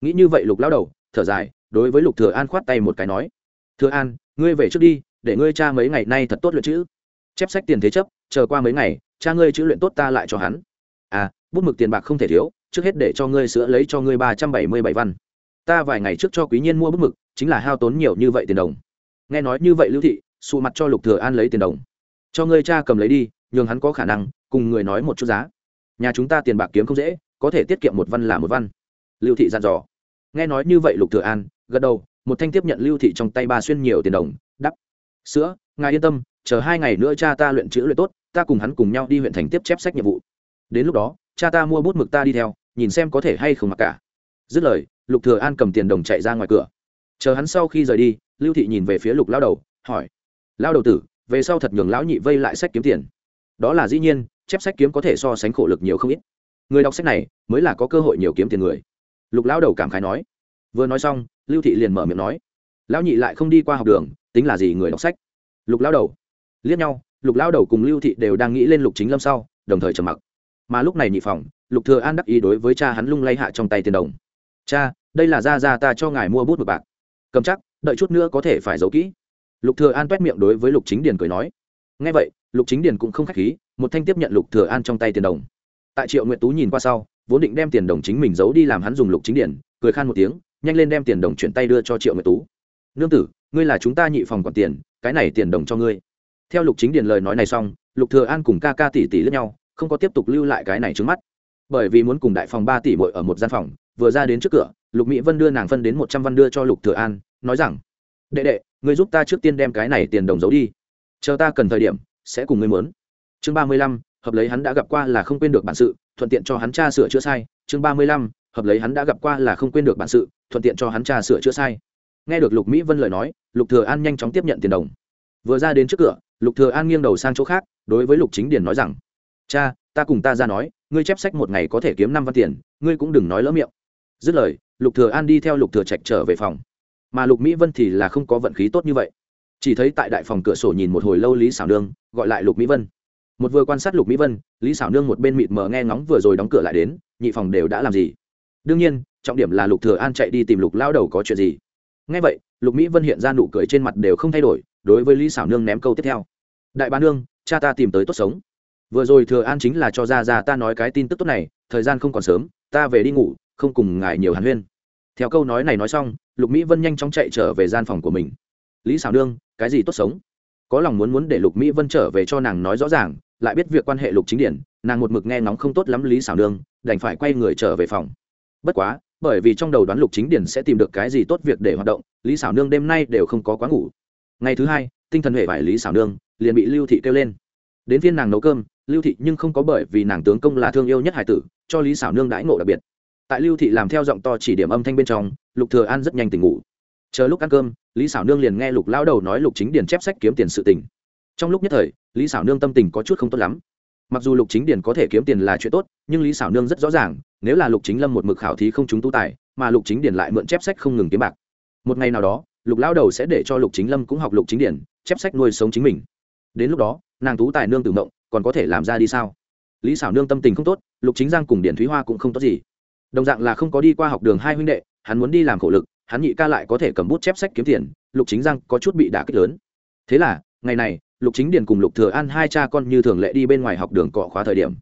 Nghĩ như vậy lục lão đầu, thở dài, đối với lục thừa an khoát tay một cái nói, thừa an, ngươi về trước đi, để ngươi cha mấy ngày nay thật tốt luyện chữ. Chép sách tiền thế chấp, chờ qua mấy ngày, cha ngươi chữ luyện tốt ta lại cho hắn. À bút mực tiền bạc không thể thiếu, trước hết để cho ngươi sữa lấy cho ngươi ba trăm bảy mươi bảy văn ta vài ngày trước cho quý nhiên mua bút mực, chính là hao tốn nhiều như vậy tiền đồng. Nghe nói như vậy lưu thị, sụ mặt cho lục thừa an lấy tiền đồng. Cho ngươi cha cầm lấy đi, nhường hắn có khả năng, cùng người nói một chút giá. Nhà chúng ta tiền bạc kiếm không dễ, có thể tiết kiệm một văn là một văn. Lưu thị dặn dò. Nghe nói như vậy lục thừa an, gật đầu, một thanh tiếp nhận lưu thị trong tay ba xuyên nhiều tiền đồng, đắp. Sữa, ngài yên tâm, chờ hai ngày nữa cha ta luyện chữ luyện tốt, ta cùng hắn cùng nhau đi huyện thành tiếp chép sách nhiệm vụ. Đến lúc đó, cha ta mua bút mực ta đi theo, nhìn xem có thể hay không mặc cả. Dứt lời lục thừa an cầm tiền đồng chạy ra ngoài cửa. Chờ hắn sau khi rời đi, lưu thị nhìn về phía lục lao đầu, hỏi, lao đầu tử, về sau thật nhường lão nhị vây lại sách kiếm tiền. Đó là dĩ nhiên, chép sách kiếm có thể so sánh khổ lực nhiều không ít. Người đọc sách này, mới là có cơ hội nhiều kiếm tiền người. Lục lão đầu cảm khái nói. Vừa nói xong, lưu thị liền mở miệng nói, lão nhị lại không đi qua học đường, tính là gì người đọc sách? Lục lão đầu. Liếc nhau, lục lão đầu cùng lưu thị đều đang nghĩ lên lục chính lâm sau, đồng thời trầm mặc. Mà lúc này nhị phòng, lục thừa an đắc ý đối với cha hắn lung lay hạ trong tay tiền đồng cha, đây là ra ra ta cho ngài mua bút một bạc. Cầm chắc, đợi chút nữa có thể phải giấu kỹ. Lục thừa an toét miệng đối với lục chính điền cười nói. Nghe vậy, lục chính điền cũng không khách khí, một thanh tiếp nhận lục thừa an trong tay tiền đồng. Tại triệu nguyệt tú nhìn qua sau, vốn định đem tiền đồng chính mình giấu đi làm hắn dùng lục chính điền, cười khan một tiếng, nhanh lên đem tiền đồng chuyển tay đưa cho triệu nguyệt tú. Nương tử, ngươi là chúng ta nhị phòng quản tiền, cái này tiền đồng cho ngươi. Theo lục chính điền lời nói này xong, lục thừa an cùng ca ca tỷ tỷ lẫn nhau, không có tiếp tục lưu lại cái này trước mắt. Bởi vì muốn cùng đại phòng ba tỷ muội ở một gian phòng vừa ra đến trước cửa, lục mỹ vân đưa nàng phân đến một trăm văn đưa cho lục thừa an, nói rằng, đệ đệ, ngươi giúp ta trước tiên đem cái này tiền đồng giấu đi. Chờ ta cần thời điểm, sẽ cùng ngươi muốn. Chương ba mươi lăm, hợp lấy hắn đã gặp qua là không quên được bản sự, thuận tiện cho hắn tra sửa chữa sai. Chương ba mươi lăm, hợp lấy hắn đã gặp qua là không quên được bản sự, thuận tiện cho hắn tra sửa chữa sai. Nghe được lục mỹ vân lời nói, lục thừa an nhanh chóng tiếp nhận tiền đồng. Vừa ra đến trước cửa, lục thừa an nghiêng đầu sang chỗ khác, đối với lục chính điền nói rằng, cha, ta cùng ta ra nói, ngươi chép sách một ngày có thể kiếm năm văn tiền, ngươi cũng đừng nói lỡ miệng dứt lời, lục thừa an đi theo lục thừa trạch trở về phòng. Mà lục mỹ vân thì là không có vận khí tốt như vậy. Chỉ thấy tại đại phòng cửa sổ nhìn một hồi lâu lý xảo nương, gọi lại lục mỹ vân. Một vừa quan sát lục mỹ vân, lý xảo nương một bên mịt mờ nghe ngóng vừa rồi đóng cửa lại đến, nhị phòng đều đã làm gì? Đương nhiên, trọng điểm là lục thừa an chạy đi tìm lục lao đầu có chuyện gì. Nghe vậy, lục mỹ vân hiện ra nụ cười trên mặt đều không thay đổi, đối với lý xảo nương ném câu tiếp theo. Đại bá nương, cha ta tìm tới tốt sống. Vừa rồi thừa an chính là cho ra ra ta nói cái tin tức tốt này, thời gian không còn sớm, ta về đi ngủ không cùng ngài nhiều hàn huyên. Theo câu nói này nói xong, lục mỹ vân nhanh chóng chạy trở về gian phòng của mình. Lý xảo nương, cái gì tốt sống? Có lòng muốn muốn để lục mỹ vân trở về cho nàng nói rõ ràng, lại biết việc quan hệ lục chính điển, nàng một mực nghe ngóng không tốt lắm lý xảo nương, đành phải quay người trở về phòng. Bất quá, bởi vì trong đầu đoán lục chính điển sẽ tìm được cái gì tốt việc để hoạt động, lý xảo nương đêm nay đều không có quá ngủ. Ngày thứ hai, tinh thần hệ vải lý xảo nương liền bị lưu thị kêu lên. Đến phiên nàng nấu cơm, lưu thị nhưng không có bởi vì nàng tướng công là thương yêu nhất hải tử, cho lý xảo nương đãi ngộ đặc biệt tại lưu thị làm theo giọng to chỉ điểm âm thanh bên trong, lục thừa an rất nhanh tỉnh ngủ. Chờ lúc ăn cơm, lý xảo nương liền nghe lục lão đầu nói lục chính điền chép sách kiếm tiền sự tình. Trong lúc nhất thời, lý xảo nương tâm tình có chút không tốt lắm. Mặc dù lục chính điền có thể kiếm tiền là chuyện tốt, nhưng lý xảo nương rất rõ ràng, nếu là lục chính lâm một mực khảo thí không trúng tu tài, mà lục chính điền lại mượn chép sách không ngừng kiếm bạc. Một ngày nào đó, lục lão đầu sẽ để cho lục chính lâm cũng học lục chính điền chép sách nuôi sống chính mình. Đến lúc đó, nàng tú tài nương tử mộng, còn có thể làm ra đi sao? Lý xảo nương tâm tình không tốt, lục chính giang cùng điển thúy hoa cũng không tốt gì đồng dạng là không có đi qua học đường hai huynh đệ, hắn muốn đi làm khổ lực, hắn nhị ca lại có thể cầm bút chép sách kiếm tiền, lục chính giang có chút bị đả kích lớn. Thế là, ngày này, lục chính điền cùng lục thừa an hai cha con như thường lệ đi bên ngoài học đường cọ khóa thời điểm.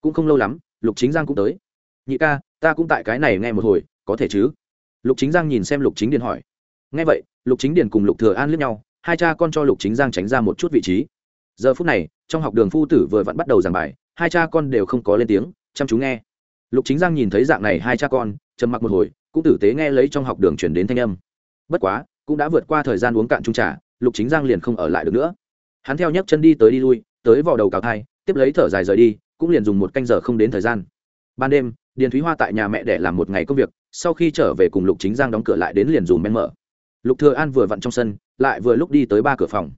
Cũng không lâu lắm, lục chính giang cũng tới. Nhị ca, ta cũng tại cái này nghe một hồi, có thể chứ? Lục chính giang nhìn xem lục chính điền hỏi. Nghe vậy, lục chính điền cùng lục thừa an liếc nhau, hai cha con cho lục chính giang tránh ra một chút vị trí. Giờ phút này, trong học đường phu tử vừa vặn bắt đầu giảng bài, hai cha con đều không có lên tiếng, chăm chú nghe lục chính giang nhìn thấy dạng này hai cha con, trầm mặc một hồi, cũng tử tế nghe lấy trong học đường chuyển đến thanh âm. Bất quá, cũng đã vượt qua thời gian uống cạn trung trà, lục chính giang liền không ở lại được nữa. Hắn theo nhấc chân đi tới đi lui, tới vào đầu cào thai, tiếp lấy thở dài rời đi, cũng liền dùng một canh giờ không đến thời gian. Ban đêm, điền thúy hoa tại nhà mẹ để làm một ngày công việc, sau khi trở về cùng lục chính giang đóng cửa lại đến liền dùng men mở. Lục thừa an vừa vặn trong sân, lại vừa lúc đi tới ba cửa phòng.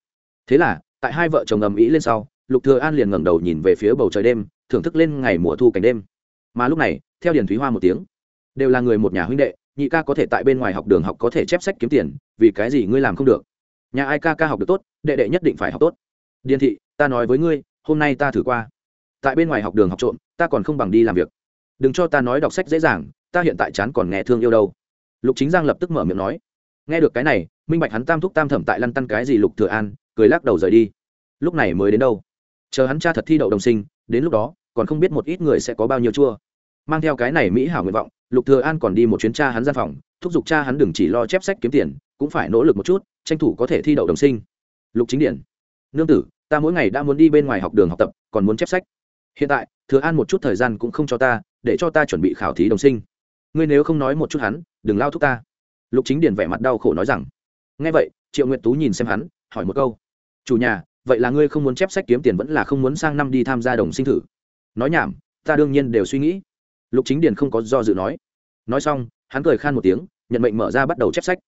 Thế là, tại hai vợ chồng ầm ĩ lên sau, lục thừa an liền ngẩng đầu nhìn về phía bầu trời đêm, thưởng thức lên ngày mùa thu cảnh đêm mà lúc này, theo điền thúy hoa một tiếng, đều là người một nhà huynh đệ, nhị ca có thể tại bên ngoài học đường học có thể chép sách kiếm tiền, vì cái gì ngươi làm không được? Nhà ai ca ca học được tốt, đệ đệ nhất định phải học tốt. Điền thị, ta nói với ngươi, hôm nay ta thử qua. Tại bên ngoài học đường học trộm, ta còn không bằng đi làm việc. Đừng cho ta nói đọc sách dễ dàng, ta hiện tại chán còn nghe thương yêu đâu. Lục chính giang lập tức mở miệng nói. Nghe được cái này, minh bạch hắn tam thúc tam thẩm tại lăn tăn cái gì lục thừa an, cười lắc đầu rời đi. Lúc này mới đến đâu? Chờ hắn cha thật thi đậu đồng sinh, đến lúc đó, còn không biết một ít người sẽ có bao nhiêu chua mang theo cái này mỹ hảo nguyện vọng, lục thừa an còn đi một chuyến cha hắn gian phòng, thúc giục cha hắn đừng chỉ lo chép sách kiếm tiền, cũng phải nỗ lực một chút, tranh thủ có thể thi đậu đồng sinh. Lục chính điển, nương tử, ta mỗi ngày đã muốn đi bên ngoài học đường học tập, còn muốn chép sách. Hiện tại, thừa an một chút thời gian cũng không cho ta, để cho ta chuẩn bị khảo thí đồng sinh. Ngươi nếu không nói một chút hắn, đừng lao thúc ta. Lục chính điển vẻ mặt đau khổ nói rằng. Nghe vậy, triệu nguyệt tú nhìn xem hắn, hỏi một câu. Chủ nhà, vậy là ngươi không muốn chép sách kiếm tiền vẫn là không muốn sang năm đi tham gia đồng sinh thử? Nói nhảm, ta đương nhiên đều suy nghĩ lục chính điền không có do dự nói. Nói xong hắn cười khan một tiếng nhận mệnh mở ra bắt đầu chép sách.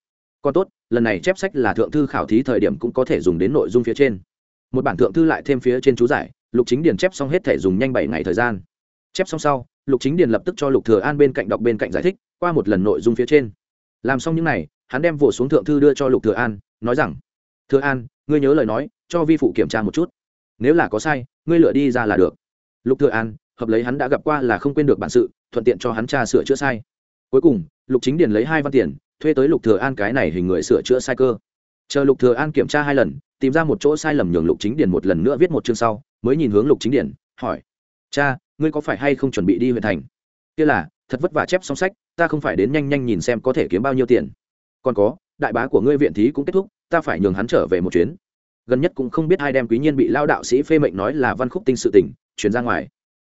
Còn tốt lần này chép sách là thượng thư khảo thí thời điểm cũng có thể dùng đến nội dung phía trên. Một bản thượng thư lại thêm phía trên chú giải lục chính điền chép xong hết thể dùng nhanh bảy ngày thời gian. Chép xong sau lục chính điền lập tức cho lục thừa an bên cạnh đọc bên cạnh giải thích qua một lần nội dung phía trên. Làm xong những này, hắn đem vỗ xuống thượng thư đưa cho lục thừa an nói rằng thừa an ngươi nhớ lời nói cho vi phụ kiểm tra một chút. Nếu là có sai ngươi lựa đi ra là được. Lục thừa an hợp lấy hắn đã gặp qua là không quên được bản sự, thuận tiện cho hắn tra sửa chữa sai. Cuối cùng, lục chính điền lấy hai văn tiền, thuê tới lục thừa an cái này hình người sửa chữa sai cơ. Chờ lục thừa an kiểm tra hai lần, tìm ra một chỗ sai lầm nhường lục chính điền một lần nữa viết một chương sau, mới nhìn hướng lục chính điền, hỏi, cha, ngươi có phải hay không chuẩn bị đi huyện thành? Kia là, thật vất vả chép xong sách, ta không phải đến nhanh nhanh nhìn xem có thể kiếm bao nhiêu tiền. Còn có, đại bá của ngươi viện thí cũng kết thúc, ta phải nhường hắn trở về một chuyến. Gần nhất cũng không biết ai đem quý nhiên bị lao đạo sĩ phê mệnh nói là văn khúc tinh sự tình truyền ra ngoài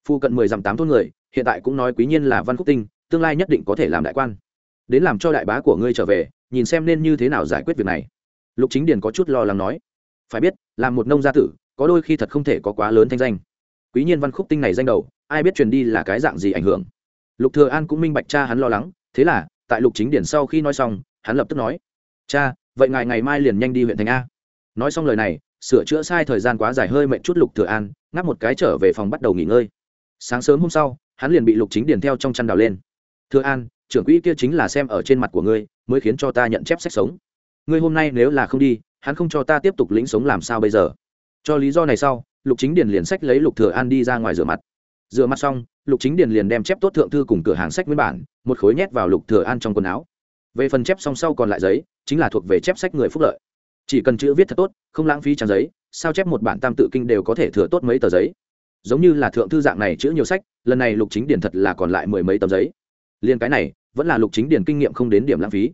phu cận mười dặm tám thôn người, hiện tại cũng nói quý nhiên là văn khúc tinh, tương lai nhất định có thể làm đại quan. Đến làm cho đại bá của ngươi trở về, nhìn xem nên như thế nào giải quyết việc này. Lục chính điền có chút lo lắng nói. Phải biết, làm một nông gia tử, có đôi khi thật không thể có quá lớn thanh danh. Quý nhiên văn khúc tinh này danh đầu, ai biết truyền đi là cái dạng gì ảnh hưởng. Lục thừa an cũng minh bạch cha hắn lo lắng, thế là, tại lục chính điển sau khi nói xong, hắn lập tức nói, cha, vậy ngài ngày mai liền nhanh đi huyện thành a. Nói xong lời này, sửa chữa sai thời gian quá dài hơi mệt chút lục thừa an, ngáp một cái trở về phòng bắt đầu nghỉ ngơi sáng sớm hôm sau, hắn liền bị lục chính điền theo trong chăn đào lên. Thừa an, trưởng quỹ kia chính là xem ở trên mặt của ngươi, mới khiến cho ta nhận chép sách sống. Ngươi hôm nay nếu là không đi, hắn không cho ta tiếp tục lĩnh sống làm sao bây giờ? Cho lý do này sau, lục chính điền liền sách lấy lục thừa an đi ra ngoài rửa mặt. Rửa mặt xong, lục chính điền liền đem chép tốt thượng thư cùng cửa hàng sách nguyên bản, một khối nhét vào lục thừa an trong quần áo. Về phần chép xong sau còn lại giấy, chính là thuộc về chép sách người phúc lợi. Chỉ cần chữ viết thật tốt, không lãng phí trang giấy, sao chép một bản tam tự kinh đều có thể thừa tốt mấy tờ giấy? Giống như là thượng thư dạng này chữ nhiều sách, lần này lục chính điển thật là còn lại mười mấy tấm giấy. Liên cái này, vẫn là lục chính điển kinh nghiệm không đến điểm lãng phí.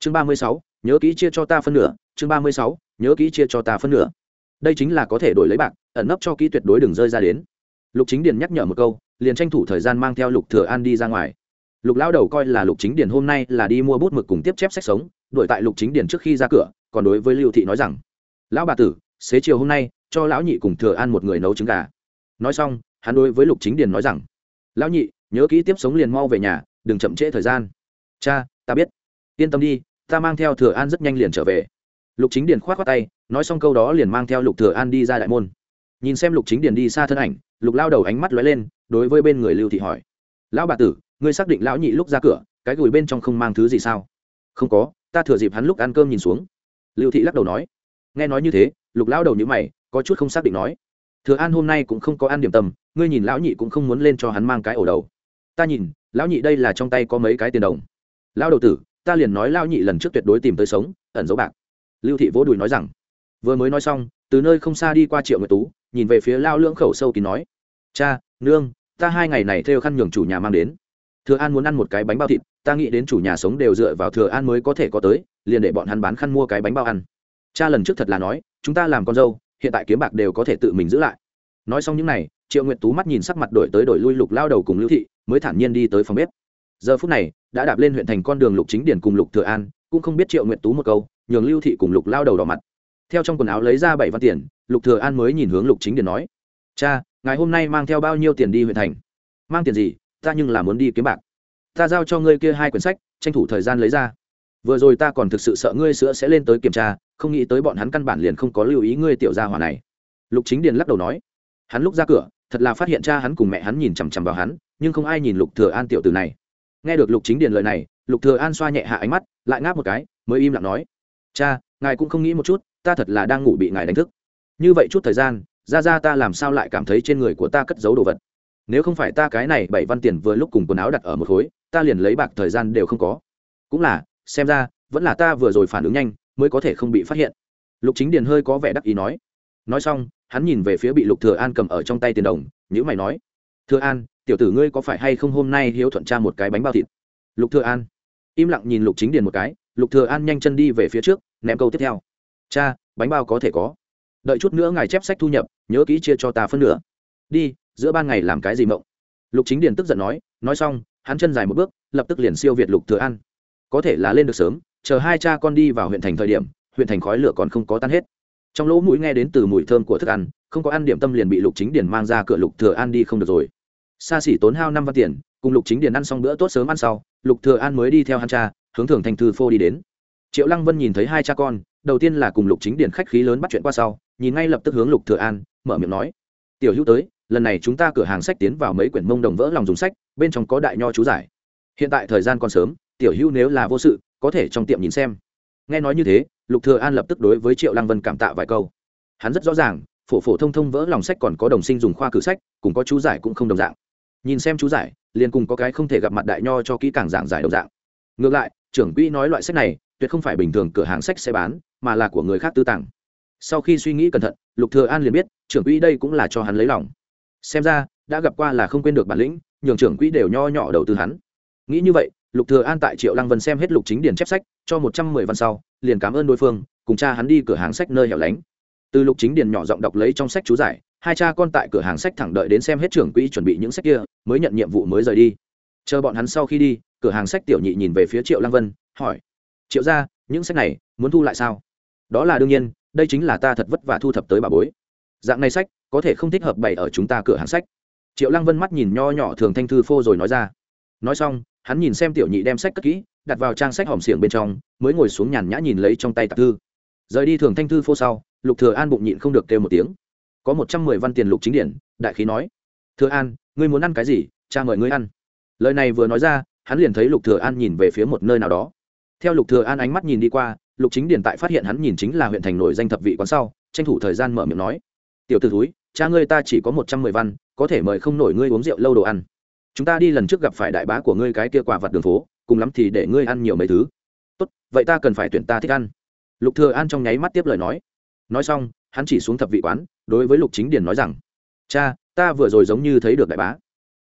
Chương ba mươi sáu, nhớ kỹ chia cho ta phân nửa. Chương ba mươi sáu, nhớ kỹ chia cho ta phân nửa. Đây chính là có thể đổi lấy bạc, ẩn nấp cho kỹ tuyệt đối đừng rơi ra đến. Lục chính điển nhắc nhở một câu, liền tranh thủ thời gian mang theo lục thừa an đi ra ngoài. Lục lao đầu coi là lục chính điền hôm nay là đi mua bút mực cùng tiếp chép sách sống, đuổi tại lục chính điền trước khi ra cửa, còn đối với lưu thị nói rằng, lão bà tử, xế chiều hôm nay, cho lão nhị cùng thừa an một người nấu trứng gà nói xong, hắn đối với lục chính điền nói rằng, lão nhị, nhớ kỹ tiếp sống liền mau về nhà, đừng chậm trễ thời gian. Cha, ta biết. Yên tâm đi, ta mang theo thừa an rất nhanh liền trở về. Lục chính điền k h o á t khoác tay, nói xong câu đó liền mang theo lục thừa an đi ra đại môn. Nhìn xem lục chính điền đi xa thân ảnh, lục lao đầu ánh mắt lóe lên, đối với bên người lưu thị hỏi, lão bà tử, ngươi xác định lão nhị lúc ra cửa, cái gùi bên trong không mang thứ gì sao? Không có, ta thừa dịp hắn lúc ăn cơm nhìn xuống. Lưu thị lắc đầu nói. Nghe nói như thế, lục lao đầu nhữ mày, có chút không xác định nói thừa an hôm nay cũng không có ăn điểm tâm, ngươi nhìn lão nhị cũng không muốn lên cho hắn mang cái ổ đầu. Ta nhìn, lão nhị đây là trong tay có mấy cái tiền đồng. Lão đầu tử, ta liền nói lão nhị lần trước tuyệt đối tìm tới sống, ẩn dấu bạc. Lưu thị vỗ đùi nói rằng. Vừa mới nói xong, từ nơi không xa đi qua triệu nguyệt tú, nhìn về phía lao lưỡng khẩu sâu kín nói. Cha, nương, ta hai ngày này theo khăn nhường chủ nhà mang đến. Thừa an muốn ăn một cái bánh bao thịt, ta nghĩ đến chủ nhà sống đều dựa vào thừa an mới có thể có tới, liền để bọn hắn bán khăn mua cái bánh bao ăn. Cha lần trước thật là nói, chúng ta làm con dâu hiện tại kiếm bạc đều có thể tự mình giữ lại. Nói xong những n à y triệu nguyệt tú mắt nhìn sắc mặt đổi tới đổi lui lục lao đầu cùng lưu thị, mới thản nhiên đi tới phòng bếp. Giờ phút này, đã đạp lên huyện thành con đường lục chính điển cùng lục thừa an, cũng không biết triệu nguyệt tú một câu, nhường lưu thị cùng lục lao đầu đỏ mặt. Theo trong quần áo lấy ra bảy văn tiền, lục thừa an mới nhìn hướng lục chính điển nói, cha ngày hôm nay mang theo bao nhiêu tiền đi huyện thành? Mang tiền gì? Ta nhưng là muốn đi kiếm bạc. Ta giao cho ngươi kia hai quyển sách, tranh thủ thời gian lấy ra vừa rồi ta còn thực sự sợ ngươi sữa sẽ lên tới kiểm tra, không nghĩ tới bọn hắn căn bản liền không có lưu ý ngươi tiểu gia hỏa này. Lục chính điền lắc đầu nói. Hắn lúc ra cửa, thật là phát hiện cha hắn cùng mẹ hắn nhìn chằm chằm vào hắn, nhưng không ai nhìn lục thừa an tiểu tử này. Nghe được lục chính điền lời này, lục thừa an xoa nhẹ hạ ánh mắt, lại ngáp một cái, mới im lặng nói. Cha, ngài cũng không nghĩ một chút, ta thật là đang ngủ bị ngài đánh thức. Như vậy chút thời gian, ra ra ta làm sao lại cảm thấy trên người của ta cất giấu đồ vật? Nếu không phải ta cái này bảy văn tiền vừa lúc cùng quần áo đặt ở một khối, ta liền lấy bạc thời gian đều không có. Cũng là xem ra, vẫn là ta vừa rồi phản ứng nhanh, mới có thể không bị phát hiện. Lục chính điền hơi có vẻ đắc ý nói. Nói xong, hắn nhìn về phía bị lục thừa an cầm ở trong tay tiền đồng nhữ mày nói. Thừa an, tiểu tử ngươi có phải hay không hôm nay hiếu thuận cha một cái bánh bao thịt? Lục thừa an. Im lặng nhìn lục chính điền một cái, lục thừa an nhanh chân đi về phía trước, ném câu tiếp theo. Cha, bánh bao có thể có. Đợi chút nữa ngài chép sách thu nhập, nhớ kỹ chia cho ta phân nửa. Đi, giữa ban ngày làm cái gì mộng? Lục chính điền tức giận nói. Nói xong, hắn chân dài một bước, lập tức liền siêu việt lục thừa an có thể là lên được sớm, chờ hai cha con đi vào huyện thành thời điểm, huyện thành khói lửa còn không có tan hết. Trong lỗ mũi nghe đến từ mùi thơm của thức ăn, không có ăn điểm tâm liền bị lục chính điền mang ra cửa lục thừa an đi không được rồi. Xa xỉ tốn hao năm văn tiền, cùng lục chính điền ăn xong bữa tốt sớm ăn sau, lục thừa an mới đi theo hắn cha, hướng thường thành thư phô đi đến. Triệu lăng vân nhìn thấy hai cha con, đầu tiên là cùng lục chính điền khách khí lớn bắt chuyện qua sau, nhìn ngay lập tức hướng lục thừa an, mở miệng nói, tiểu hữu tới, lần này chúng ta cửa hàng sách tiến vào mấy quyển mông đồng vỡ lòng dùng sách, bên trong có đại nho chú giải. Hiện tại thời gian còn sớm tiểu hữu nếu là vô sự, có thể trong tiệm nhìn xem. Nghe nói như thế, lục thừa an lập tức đối với triệu lăng vân cảm tạ vài câu. Hắn rất rõ ràng, phổ phổ thông thông vỡ lòng sách còn có đồng sinh dùng khoa cử sách, cùng có chú giải cũng không đồng dạng. Nhìn xem chú giải, liền cùng có cái không thể gặp mặt đại nho cho kỹ càng giảng giải đồng dạng. Ngược lại, trưởng quỹ nói loại sách này, tuyệt không phải bình thường cửa hàng sách sẽ bán, mà là của người khác tư tặng sau khi suy nghĩ cẩn thận, lục thừa an liền biết, trưởng quỹ đây cũng là cho hắn lấy lòng. Xem ra, đã gặp qua là không quên được bản lĩnh, nhường trưởng quỹ đều nho nhỏ đầu tư hắn. Nghĩ như vậy lục thừa an tại triệu lăng vân xem hết lục chính điển chép sách, cho một trăm mười văn sau, liền cảm ơn đối phương, cùng cha hắn đi cửa hàng sách nơi hẻo lánh. Từ lục chính điển nhỏ giọng đọc lấy trong sách chú giải, hai cha con tại cửa hàng sách thẳng đợi đến xem hết trưởng quỹ chuẩn bị những sách kia, mới nhận nhiệm vụ mới rời đi. Chờ bọn hắn sau khi đi, cửa hàng sách tiểu nhị nhìn về phía triệu lăng vân, hỏi, triệu gia, những sách này muốn thu lại sao? Đó là đương nhiên, đây chính là ta thật vất vả thu thập tới bà bối. Dạng này sách, có thể không thích hợp bày ở chúng ta cửa hàng sách. Triệu lăng vân mắt nhìn nho nhỏ thường thanh thư phô rồi nói ra. Nói xong hắn nhìn xem tiểu nhị đem sách cất kỹ, đặt vào trang sách hòm xiềng bên trong, mới ngồi xuống nhàn nhã nhìn lấy trong tay tạp thư. Rời đi thường thanh thư phô sau, lục thừa an bụng nhịn không được kêu một tiếng. Có một trăm mười văn tiền lục chính điển, đại khí nói, thừa an, ngươi muốn ăn cái gì? Cha mời ngươi ăn. Lời này vừa nói ra, hắn liền thấy lục thừa an nhìn về phía một nơi nào đó. Theo lục thừa an ánh mắt nhìn đi qua, lục chính điển tại phát hiện hắn nhìn chính là huyện thành nổi danh thập vị quán sau, tranh thủ thời gian mở miệng nói, tiểu tử thúi, cha ngươi ta chỉ có một trăm mười văn, có thể mời không nổi ngươi uống rượu lâu đồ ăn chúng ta đi lần trước gặp phải đại bá của ngươi cái kia quả vặt đường phố, cùng lắm thì để ngươi ăn nhiều mấy thứ. Tốt, vậy ta cần phải tuyển ta thích ăn. Lục thừa an trong nháy mắt tiếp lời nói. Nói xong, hắn chỉ xuống thập vị quán, đối với lục chính điền nói rằng, cha, ta vừa rồi giống như thấy được đại bá.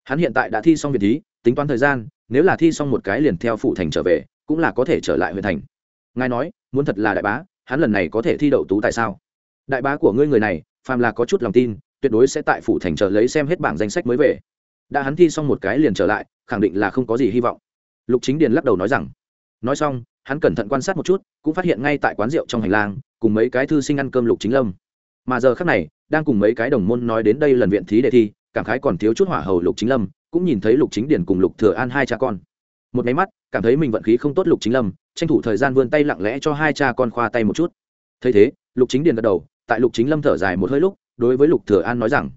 Hắn hiện tại đã thi xong việc thí, tính toán thời gian, nếu là thi xong một cái liền theo phụ thành trở về, cũng là có thể trở lại huyện thành. Ngài nói, muốn thật là đại bá, hắn lần này có thể thi đậu tú tại sao? Đại bá của ngươi người này, phàm là có chút lòng tin, tuyệt đối sẽ tại phủ thành chờ lấy xem hết bảng danh sách mới về đã hắn thi xong một cái liền trở lại, khẳng định là không có gì hy vọng. Lục chính điền lắc đầu nói rằng, nói xong, hắn cẩn thận quan sát một chút, cũng phát hiện ngay tại quán rượu trong hành lang, cùng mấy cái thư sinh ăn cơm lục chính lâm. Mà giờ khác này, đang cùng mấy cái đồng môn nói đến đây lần viện thí đề thi, cảm khái còn thiếu chút hỏa hầu lục chính lâm, cũng nhìn thấy lục chính điền cùng lục thừa an hai cha con. Một máy mắt, cảm thấy mình vận khí không tốt lục chính lâm, tranh thủ thời gian vươn tay lặng lẽ cho hai cha con khoa tay một chút. Thấy thế, lục chính điền gật đầu, tại lục chính lâm thở dài một hơi lúc, đối với lục thừa an nói rằng,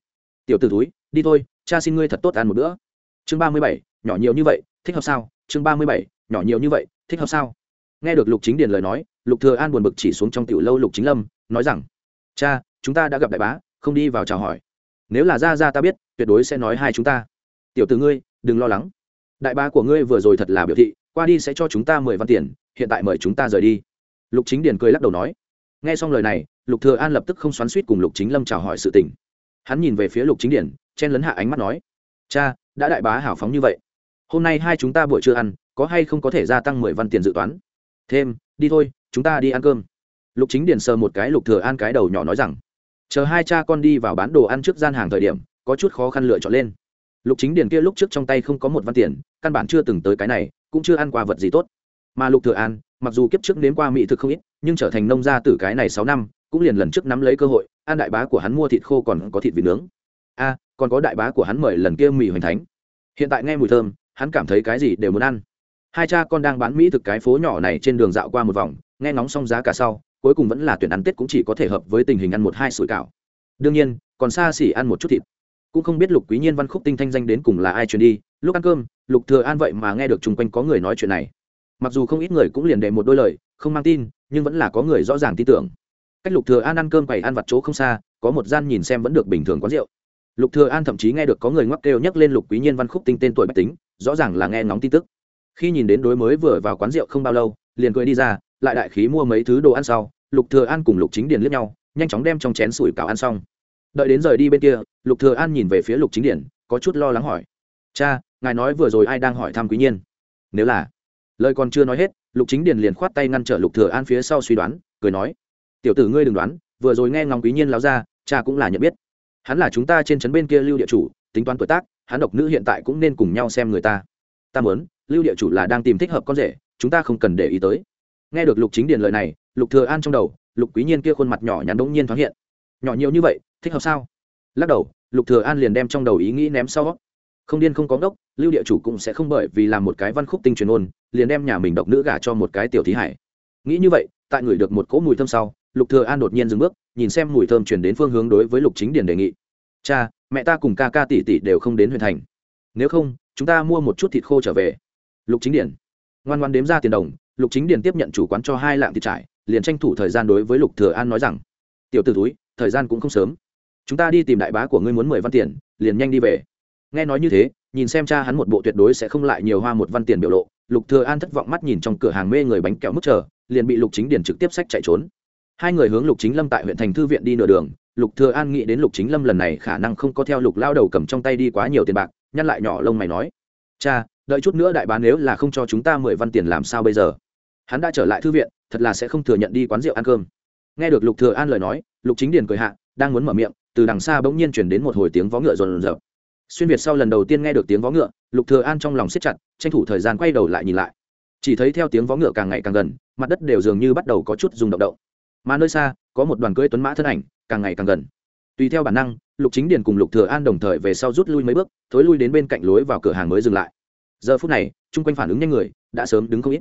tiểu tử túi đi thôi, cha xin ngươi thật tốt ăn một bữa. Chương ba mươi bảy, nhỏ nhiều như vậy, thích hợp sao? Chương ba mươi bảy, nhỏ nhiều như vậy, thích hợp sao? Nghe được lục chính điền lời nói, lục thừa an buồn bực chỉ xuống trong tiểu lâu lục chính lâm, nói rằng, cha, chúng ta đã gặp đại bá, không đi vào chào hỏi. Nếu là ra ra ta biết, tuyệt đối sẽ nói hai chúng ta. Tiểu tử ngươi, đừng lo lắng. Đại bá của ngươi vừa rồi thật là biểu thị, qua đi sẽ cho chúng ta mười văn tiền, hiện tại mời chúng ta rời đi. Lục chính điền cười lắc đầu nói. Nghe xong lời này, lục thừa an lập tức không xoắn suýt cùng lục chính lâm chào hỏi sự tình. Hắn nhìn về phía lục chính điển chen lấn hạ ánh mắt nói, cha, đã đại bá hảo phóng như vậy. Hôm nay hai chúng ta buổi trưa ăn, có hay không có thể gia tăng mười văn tiền dự toán? Thêm, đi thôi, chúng ta đi ăn cơm. Lục chính điển sờ một cái lục thừa an cái đầu nhỏ nói rằng, chờ hai cha con đi vào bán đồ ăn trước gian hàng thời điểm, có chút khó khăn lựa chọn lên. Lục chính điển kia lúc trước trong tay không có một văn tiền, căn bản chưa từng tới cái này, cũng chưa ăn qua vật gì tốt. Mà lục thừa an, mặc dù kiếp trước nếm qua mỹ thực không ít, nhưng trở thành nông gia tử cái này sáu năm, cũng liền lần trước nắm lấy cơ hội ăn đại bá của hắn mua thịt khô còn có thịt vịt nướng. A còn có đại bá của hắn mời lần kia mì hoành thánh. Hiện tại nghe mùi thơm, hắn cảm thấy cái gì đều muốn ăn. Hai cha con đang bán mỹ thực cái phố nhỏ này trên đường dạo qua một vòng, nghe ngóng xong giá cả sau, cuối cùng vẫn là tuyển ăn tết cũng chỉ có thể hợp với tình hình ăn một hai sủi cảo. Đương nhiên, còn xa xỉ ăn một chút thịt. Cũng không biết lục quý nhiên văn khúc tinh thanh danh đến cùng là ai truyền đi, lúc ăn cơm, lục thừa an vậy mà nghe được chung quanh có người nói chuyện này. Mặc dù không ít người cũng liền để một đôi lời, không mang tin, nhưng vẫn là có người rõ ràng tin tưởng. Cách lục thừa an ăn cơm quầy ăn vặt chỗ không xa, có một gian nhìn xem vẫn được bình thường quán rượu lục thừa an thậm chí nghe được có người ngoắc kêu nhắc lên lục quý nhiên văn khúc tinh tên tuổi bạch tính, rõ ràng là nghe ngóng tin tức. Khi nhìn đến đối mới vừa vào quán rượu không bao lâu, liền cười đi ra, lại đại khí mua mấy thứ đồ ăn sau, lục thừa an cùng lục chính điền liếc nhau, nhanh chóng đem trong chén sủi cảo ăn xong. Đợi đến rời đi bên kia, lục thừa an nhìn về phía lục chính điền, có chút lo lắng hỏi, cha, ngài nói vừa rồi ai đang hỏi thăm quý nhiên? Nếu là lời còn chưa nói hết, lục chính điền liền khoát tay ngăn trở lục thừa an phía sau suy đoán, cười nói, tiểu tử ngươi đừng đoán, vừa rồi nghe ngóng quý nhiên láo ra, cha cũng là nhận biết hắn là chúng ta trên trấn bên kia lưu địa chủ, tính toán tuổi tác, hắn độc nữ hiện tại cũng nên cùng nhau xem người ta. Ta muốn, lưu địa chủ là đang tìm thích hợp con rể, chúng ta không cần để ý tới. Nghe được lục chính điền lời này, lục thừa an trong đầu, lục quý nhiên kia khuôn mặt nhỏ nhắn đống nhiên thoáng hiện. Nhỏ nhiều như vậy, thích hợp sao? Lắc đầu, lục thừa an liền đem trong đầu ý nghĩ ném sau. Không điên không có đốc lưu địa chủ cũng sẽ không bởi vì làm một cái văn khúc tinh truyền ôn liền đem nhà mình độc nữ gả cho một cái tiểu thí hải. Nghĩ như vậy, tại người được một cỗ mùi thơm sau, lục thừa an đột nhiên dừng bước nhìn xem mùi thơm truyền đến phương hướng đối với lục chính điền đề nghị. Cha, mẹ ta cùng ca ca tỷ tỷ đều không đến huyện thành. Nếu không, chúng ta mua một chút thịt khô trở về. Lục chính điền. Ngoan ngoan đếm ra tiền đồng, lục chính điền tiếp nhận chủ quán cho hai lạng thịt trải, liền tranh thủ thời gian đối với lục thừa an nói rằng, tiểu tử túi, thời gian cũng không sớm. Chúng ta đi tìm đại bá của ngươi muốn mười văn tiền, liền nhanh đi về. Nghe nói như thế, nhìn xem cha hắn một bộ tuyệt đối sẽ không lại nhiều hoa một văn tiền biểu lộ, lục thừa an thất vọng mắt nhìn trong cửa hàng mê người bánh kẹo mức chờ, liền bị lục chính điền trực tiếp sách chạy trốn hai người hướng lục chính lâm tại huyện thành thư viện đi nửa đường, lục thừa an nghĩ đến lục chính lâm lần này khả năng không có theo lục lao đầu cầm trong tay đi quá nhiều tiền bạc, nhăn lại nhỏ lông mày nói, cha, đợi chút nữa đại bán nếu là không cho chúng ta mười văn tiền làm sao bây giờ? Hắn đã trở lại thư viện, thật là sẽ không thừa nhận đi quán rượu ăn cơm. Nghe được lục thừa an lời nói, lục chính điền cười hạ, đang muốn mở miệng, từ đằng xa bỗng nhiên truyền đến một hồi tiếng vó ngựa rồn rợp xuyên việt sau lần đầu tiên nghe được tiếng vó ngựa, lục thừa an trong lòng siết chặt, tranh thủ thời gian quay đầu lại nhìn lại. Chỉ thấy theo tiếng vó ngựa càng ngày càng gần, mặt đất đều dường như bắt đầu có chút rung động động mà nơi xa, có một đoàn cưỡi tuấn mã thân ảnh, càng ngày càng gần. Tùy theo bản năng, lục chính điền cùng lục thừa an đồng thời về sau rút lui mấy bước, thối lui đến bên cạnh lối vào cửa hàng mới dừng lại. Giờ phút này, chung quanh phản ứng nhanh người, đã sớm đứng không ít.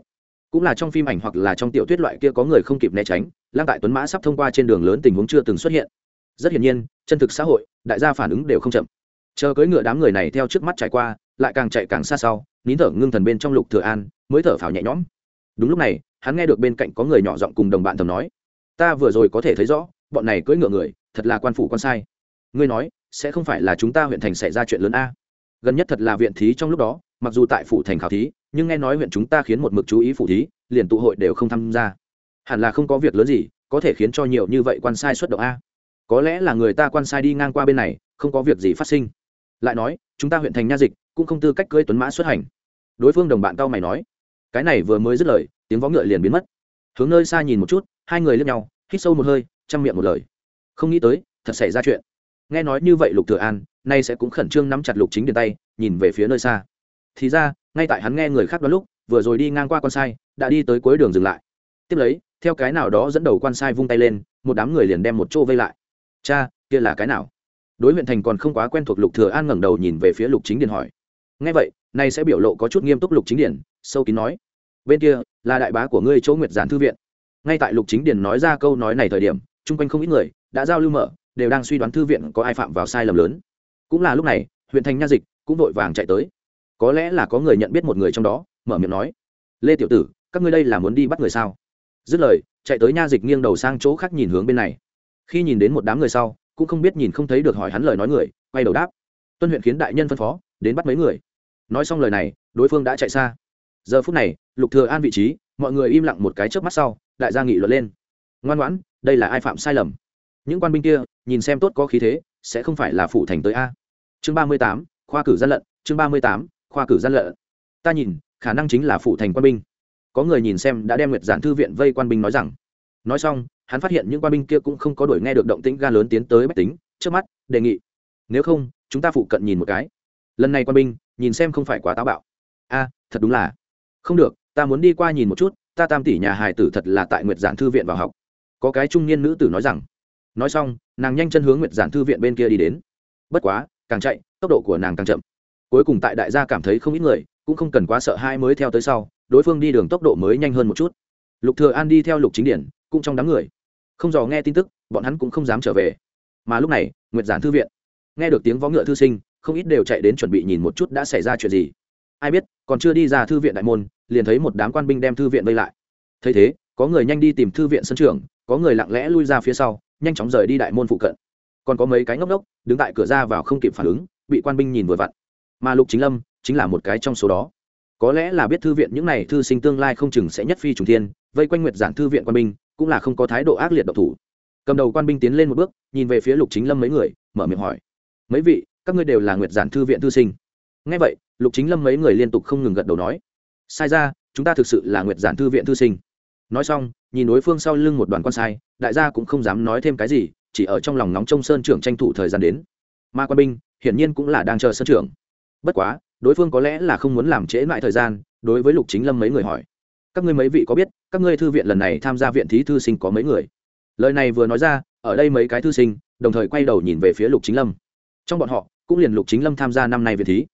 Cũng là trong phim ảnh hoặc là trong tiểu thuyết loại kia có người không kịp né tránh, lang tại tuấn mã sắp thông qua trên đường lớn tình huống chưa từng xuất hiện. Rất hiển nhiên, chân thực xã hội, đại gia phản ứng đều không chậm. Chờ cưỡi ngựa đám người này theo trước mắt trải qua, lại càng chạy càng xa sau, nín thở ngưng thần bên trong lục thừa an, mới thở phào nhẹ nhõm. Đúng lúc này, hắn nghe được bên cạnh có người nhỏ giọng cùng đồng bạn thầm nói ta vừa rồi có thể thấy rõ, bọn này cưỡi ngựa người, thật là quan phủ quan sai. Ngươi nói, sẽ không phải là chúng ta huyện thành xảy ra chuyện lớn a? Gần nhất thật là viện thí trong lúc đó, mặc dù tại phủ thành khảo thí, nhưng nghe nói huyện chúng ta khiến một mực chú ý phủ thí, liền tụ hội đều không tham gia. Hẳn là không có việc lớn gì, có thể khiến cho nhiều như vậy quan sai xuất động a? Có lẽ là người ta quan sai đi ngang qua bên này, không có việc gì phát sinh. Lại nói, chúng ta huyện thành nha dịch, cũng không tư cách cưỡi tuấn mã xuất hành. Đối phương đồng bạn cao mày nói, cái này vừa mới dứt lời, tiếng vó ngựa liền biến mất. Hướng nơi xa nhìn một chút hai người lướt nhau, hít sâu một hơi, chăm miệng một lời. Không nghĩ tới, thật xảy ra chuyện. Nghe nói như vậy lục thừa an, nay sẽ cũng khẩn trương nắm chặt lục chính điền tay, nhìn về phía nơi xa. Thì ra, ngay tại hắn nghe người khác đoán lúc, vừa rồi đi ngang qua quan sai, đã đi tới cuối đường dừng lại. Tiếp lấy, theo cái nào đó dẫn đầu quan sai vung tay lên, một đám người liền đem một chỗ vây lại. Cha, kia là cái nào? Đối huyện thành còn không quá quen thuộc lục thừa an ngẩng đầu nhìn về phía lục chính điền hỏi. Nghe vậy, nay sẽ biểu lộ có chút nghiêm túc lục chính điền, sâu kín nói. Bên kia là đại bá của ngươi chỗ nguyệt giản thư viện ngay tại lục chính điền nói ra câu nói này thời điểm, chung quanh không ít người đã giao lưu mở, đều đang suy đoán thư viện có ai phạm vào sai lầm lớn. Cũng là lúc này, huyện thành nha dịch cũng vội vàng chạy tới. Có lẽ là có người nhận biết một người trong đó, mở miệng nói, lê tiểu tử, các ngươi đây là muốn đi bắt người sao? Dứt lời, chạy tới nha dịch nghiêng đầu sang chỗ khác nhìn hướng bên này. Khi nhìn đến một đám người sau, cũng không biết nhìn không thấy được hỏi hắn lời nói người, quay đầu đáp, tuân huyện khiến đại nhân phân phó, đến bắt mấy người. Nói xong lời này, đối phương đã chạy xa. Giờ phút này, lục thừa an vị trí, mọi người im lặng một cái chớp mắt sau đại gia nghị luận lên. Ngoan ngoãn, đây là ai phạm sai lầm? Những quan binh kia, nhìn xem tốt có khí thế, sẽ không phải là phủ thành tới a. Chương ba mươi tám, khoa cử gian lận, chương ba mươi tám, khoa cử gian lận. Ta nhìn, khả năng chính là phủ thành quan binh. Có người nhìn xem đã đem nguyệt giản thư viện vây quan binh nói rằng. Nói xong, hắn phát hiện những quan binh kia cũng không có đuổi nghe được động tĩnh ga lớn tiến tới bách tính, trước mắt, đề nghị. Nếu không, chúng ta phụ cận nhìn một cái. Lần này quan binh, nhìn xem không phải quá táo bạo. A, thật đúng là. Không được, ta muốn đi qua nhìn một chút ta tam tỷ nhà hài tử thật là tại nguyệt giản thư viện vào học. Có cái trung niên nữ tử nói rằng, nói xong, nàng nhanh chân hướng nguyệt giản thư viện bên kia đi đến. Bất quá, càng chạy, tốc độ của nàng càng chậm. Cuối cùng tại đại gia cảm thấy không ít người, cũng không cần quá sợ hai mới theo tới sau, đối phương đi đường tốc độ mới nhanh hơn một chút. Lục thừa an đi theo lục chính điển, cũng trong đám người. Không dò nghe tin tức, bọn hắn cũng không dám trở về. Mà lúc này, nguyệt giản thư viện. Nghe được tiếng vó ngựa thư sinh, không ít đều chạy đến chuẩn bị nhìn một chút đã xảy ra chuyện gì ai biết, còn chưa đi ra thư viện đại môn, liền thấy một đám quan binh đem thư viện vây lại. Thấy thế, có người nhanh đi tìm thư viện sân trường có người lặng lẽ lui ra phía sau, nhanh chóng rời đi đại môn phụ cận. Còn có mấy cái ngốc ngốc, đứng tại cửa ra vào không kịp phản ứng, bị quan binh nhìn vừa vặn. Mà lục chính lâm, chính là một cái trong số đó. Có lẽ là biết thư viện những n à y thư sinh tương lai không chừng sẽ nhất phi trùng thiên, vây quanh nguyệt giản thư viện quan binh, cũng là không có thái độ ác liệt độc thủ. Cầm đầu quan binh tiến lên một bước, nhìn về phía lục chính lâm mấy người, mở miệng hỏi. Mấy vị, các ngươi đều là nguyệt giản thư viện thư sinh? Ngay vậy, lục chính lâm mấy người liên tục không ngừng gật đầu nói, sai ra, chúng ta thực sự là nguyệt giản thư viện thư sinh. Nói xong, nhìn đối phương sau lưng một đoàn quan sai, đại gia cũng không dám nói thêm cái gì, chỉ ở trong lòng nóng trông sơn trưởng tranh thủ thời gian đến. Ma quan binh, hiển nhiên cũng là đang chờ sơn trưởng. Bất quá, đối phương có lẽ là không muốn làm trễ lại thời gian, đối với lục chính lâm mấy người hỏi, các ngươi mấy vị có biết, các ngươi thư viện lần này tham gia viện thí thư sinh có mấy người? Lời này vừa nói ra, ở đây mấy cái thư sinh, đồng thời quay đầu nhìn về phía lục chính lâm. Trong bọn họ, cũng liền lục chính lâm tham gia năm nay viện thí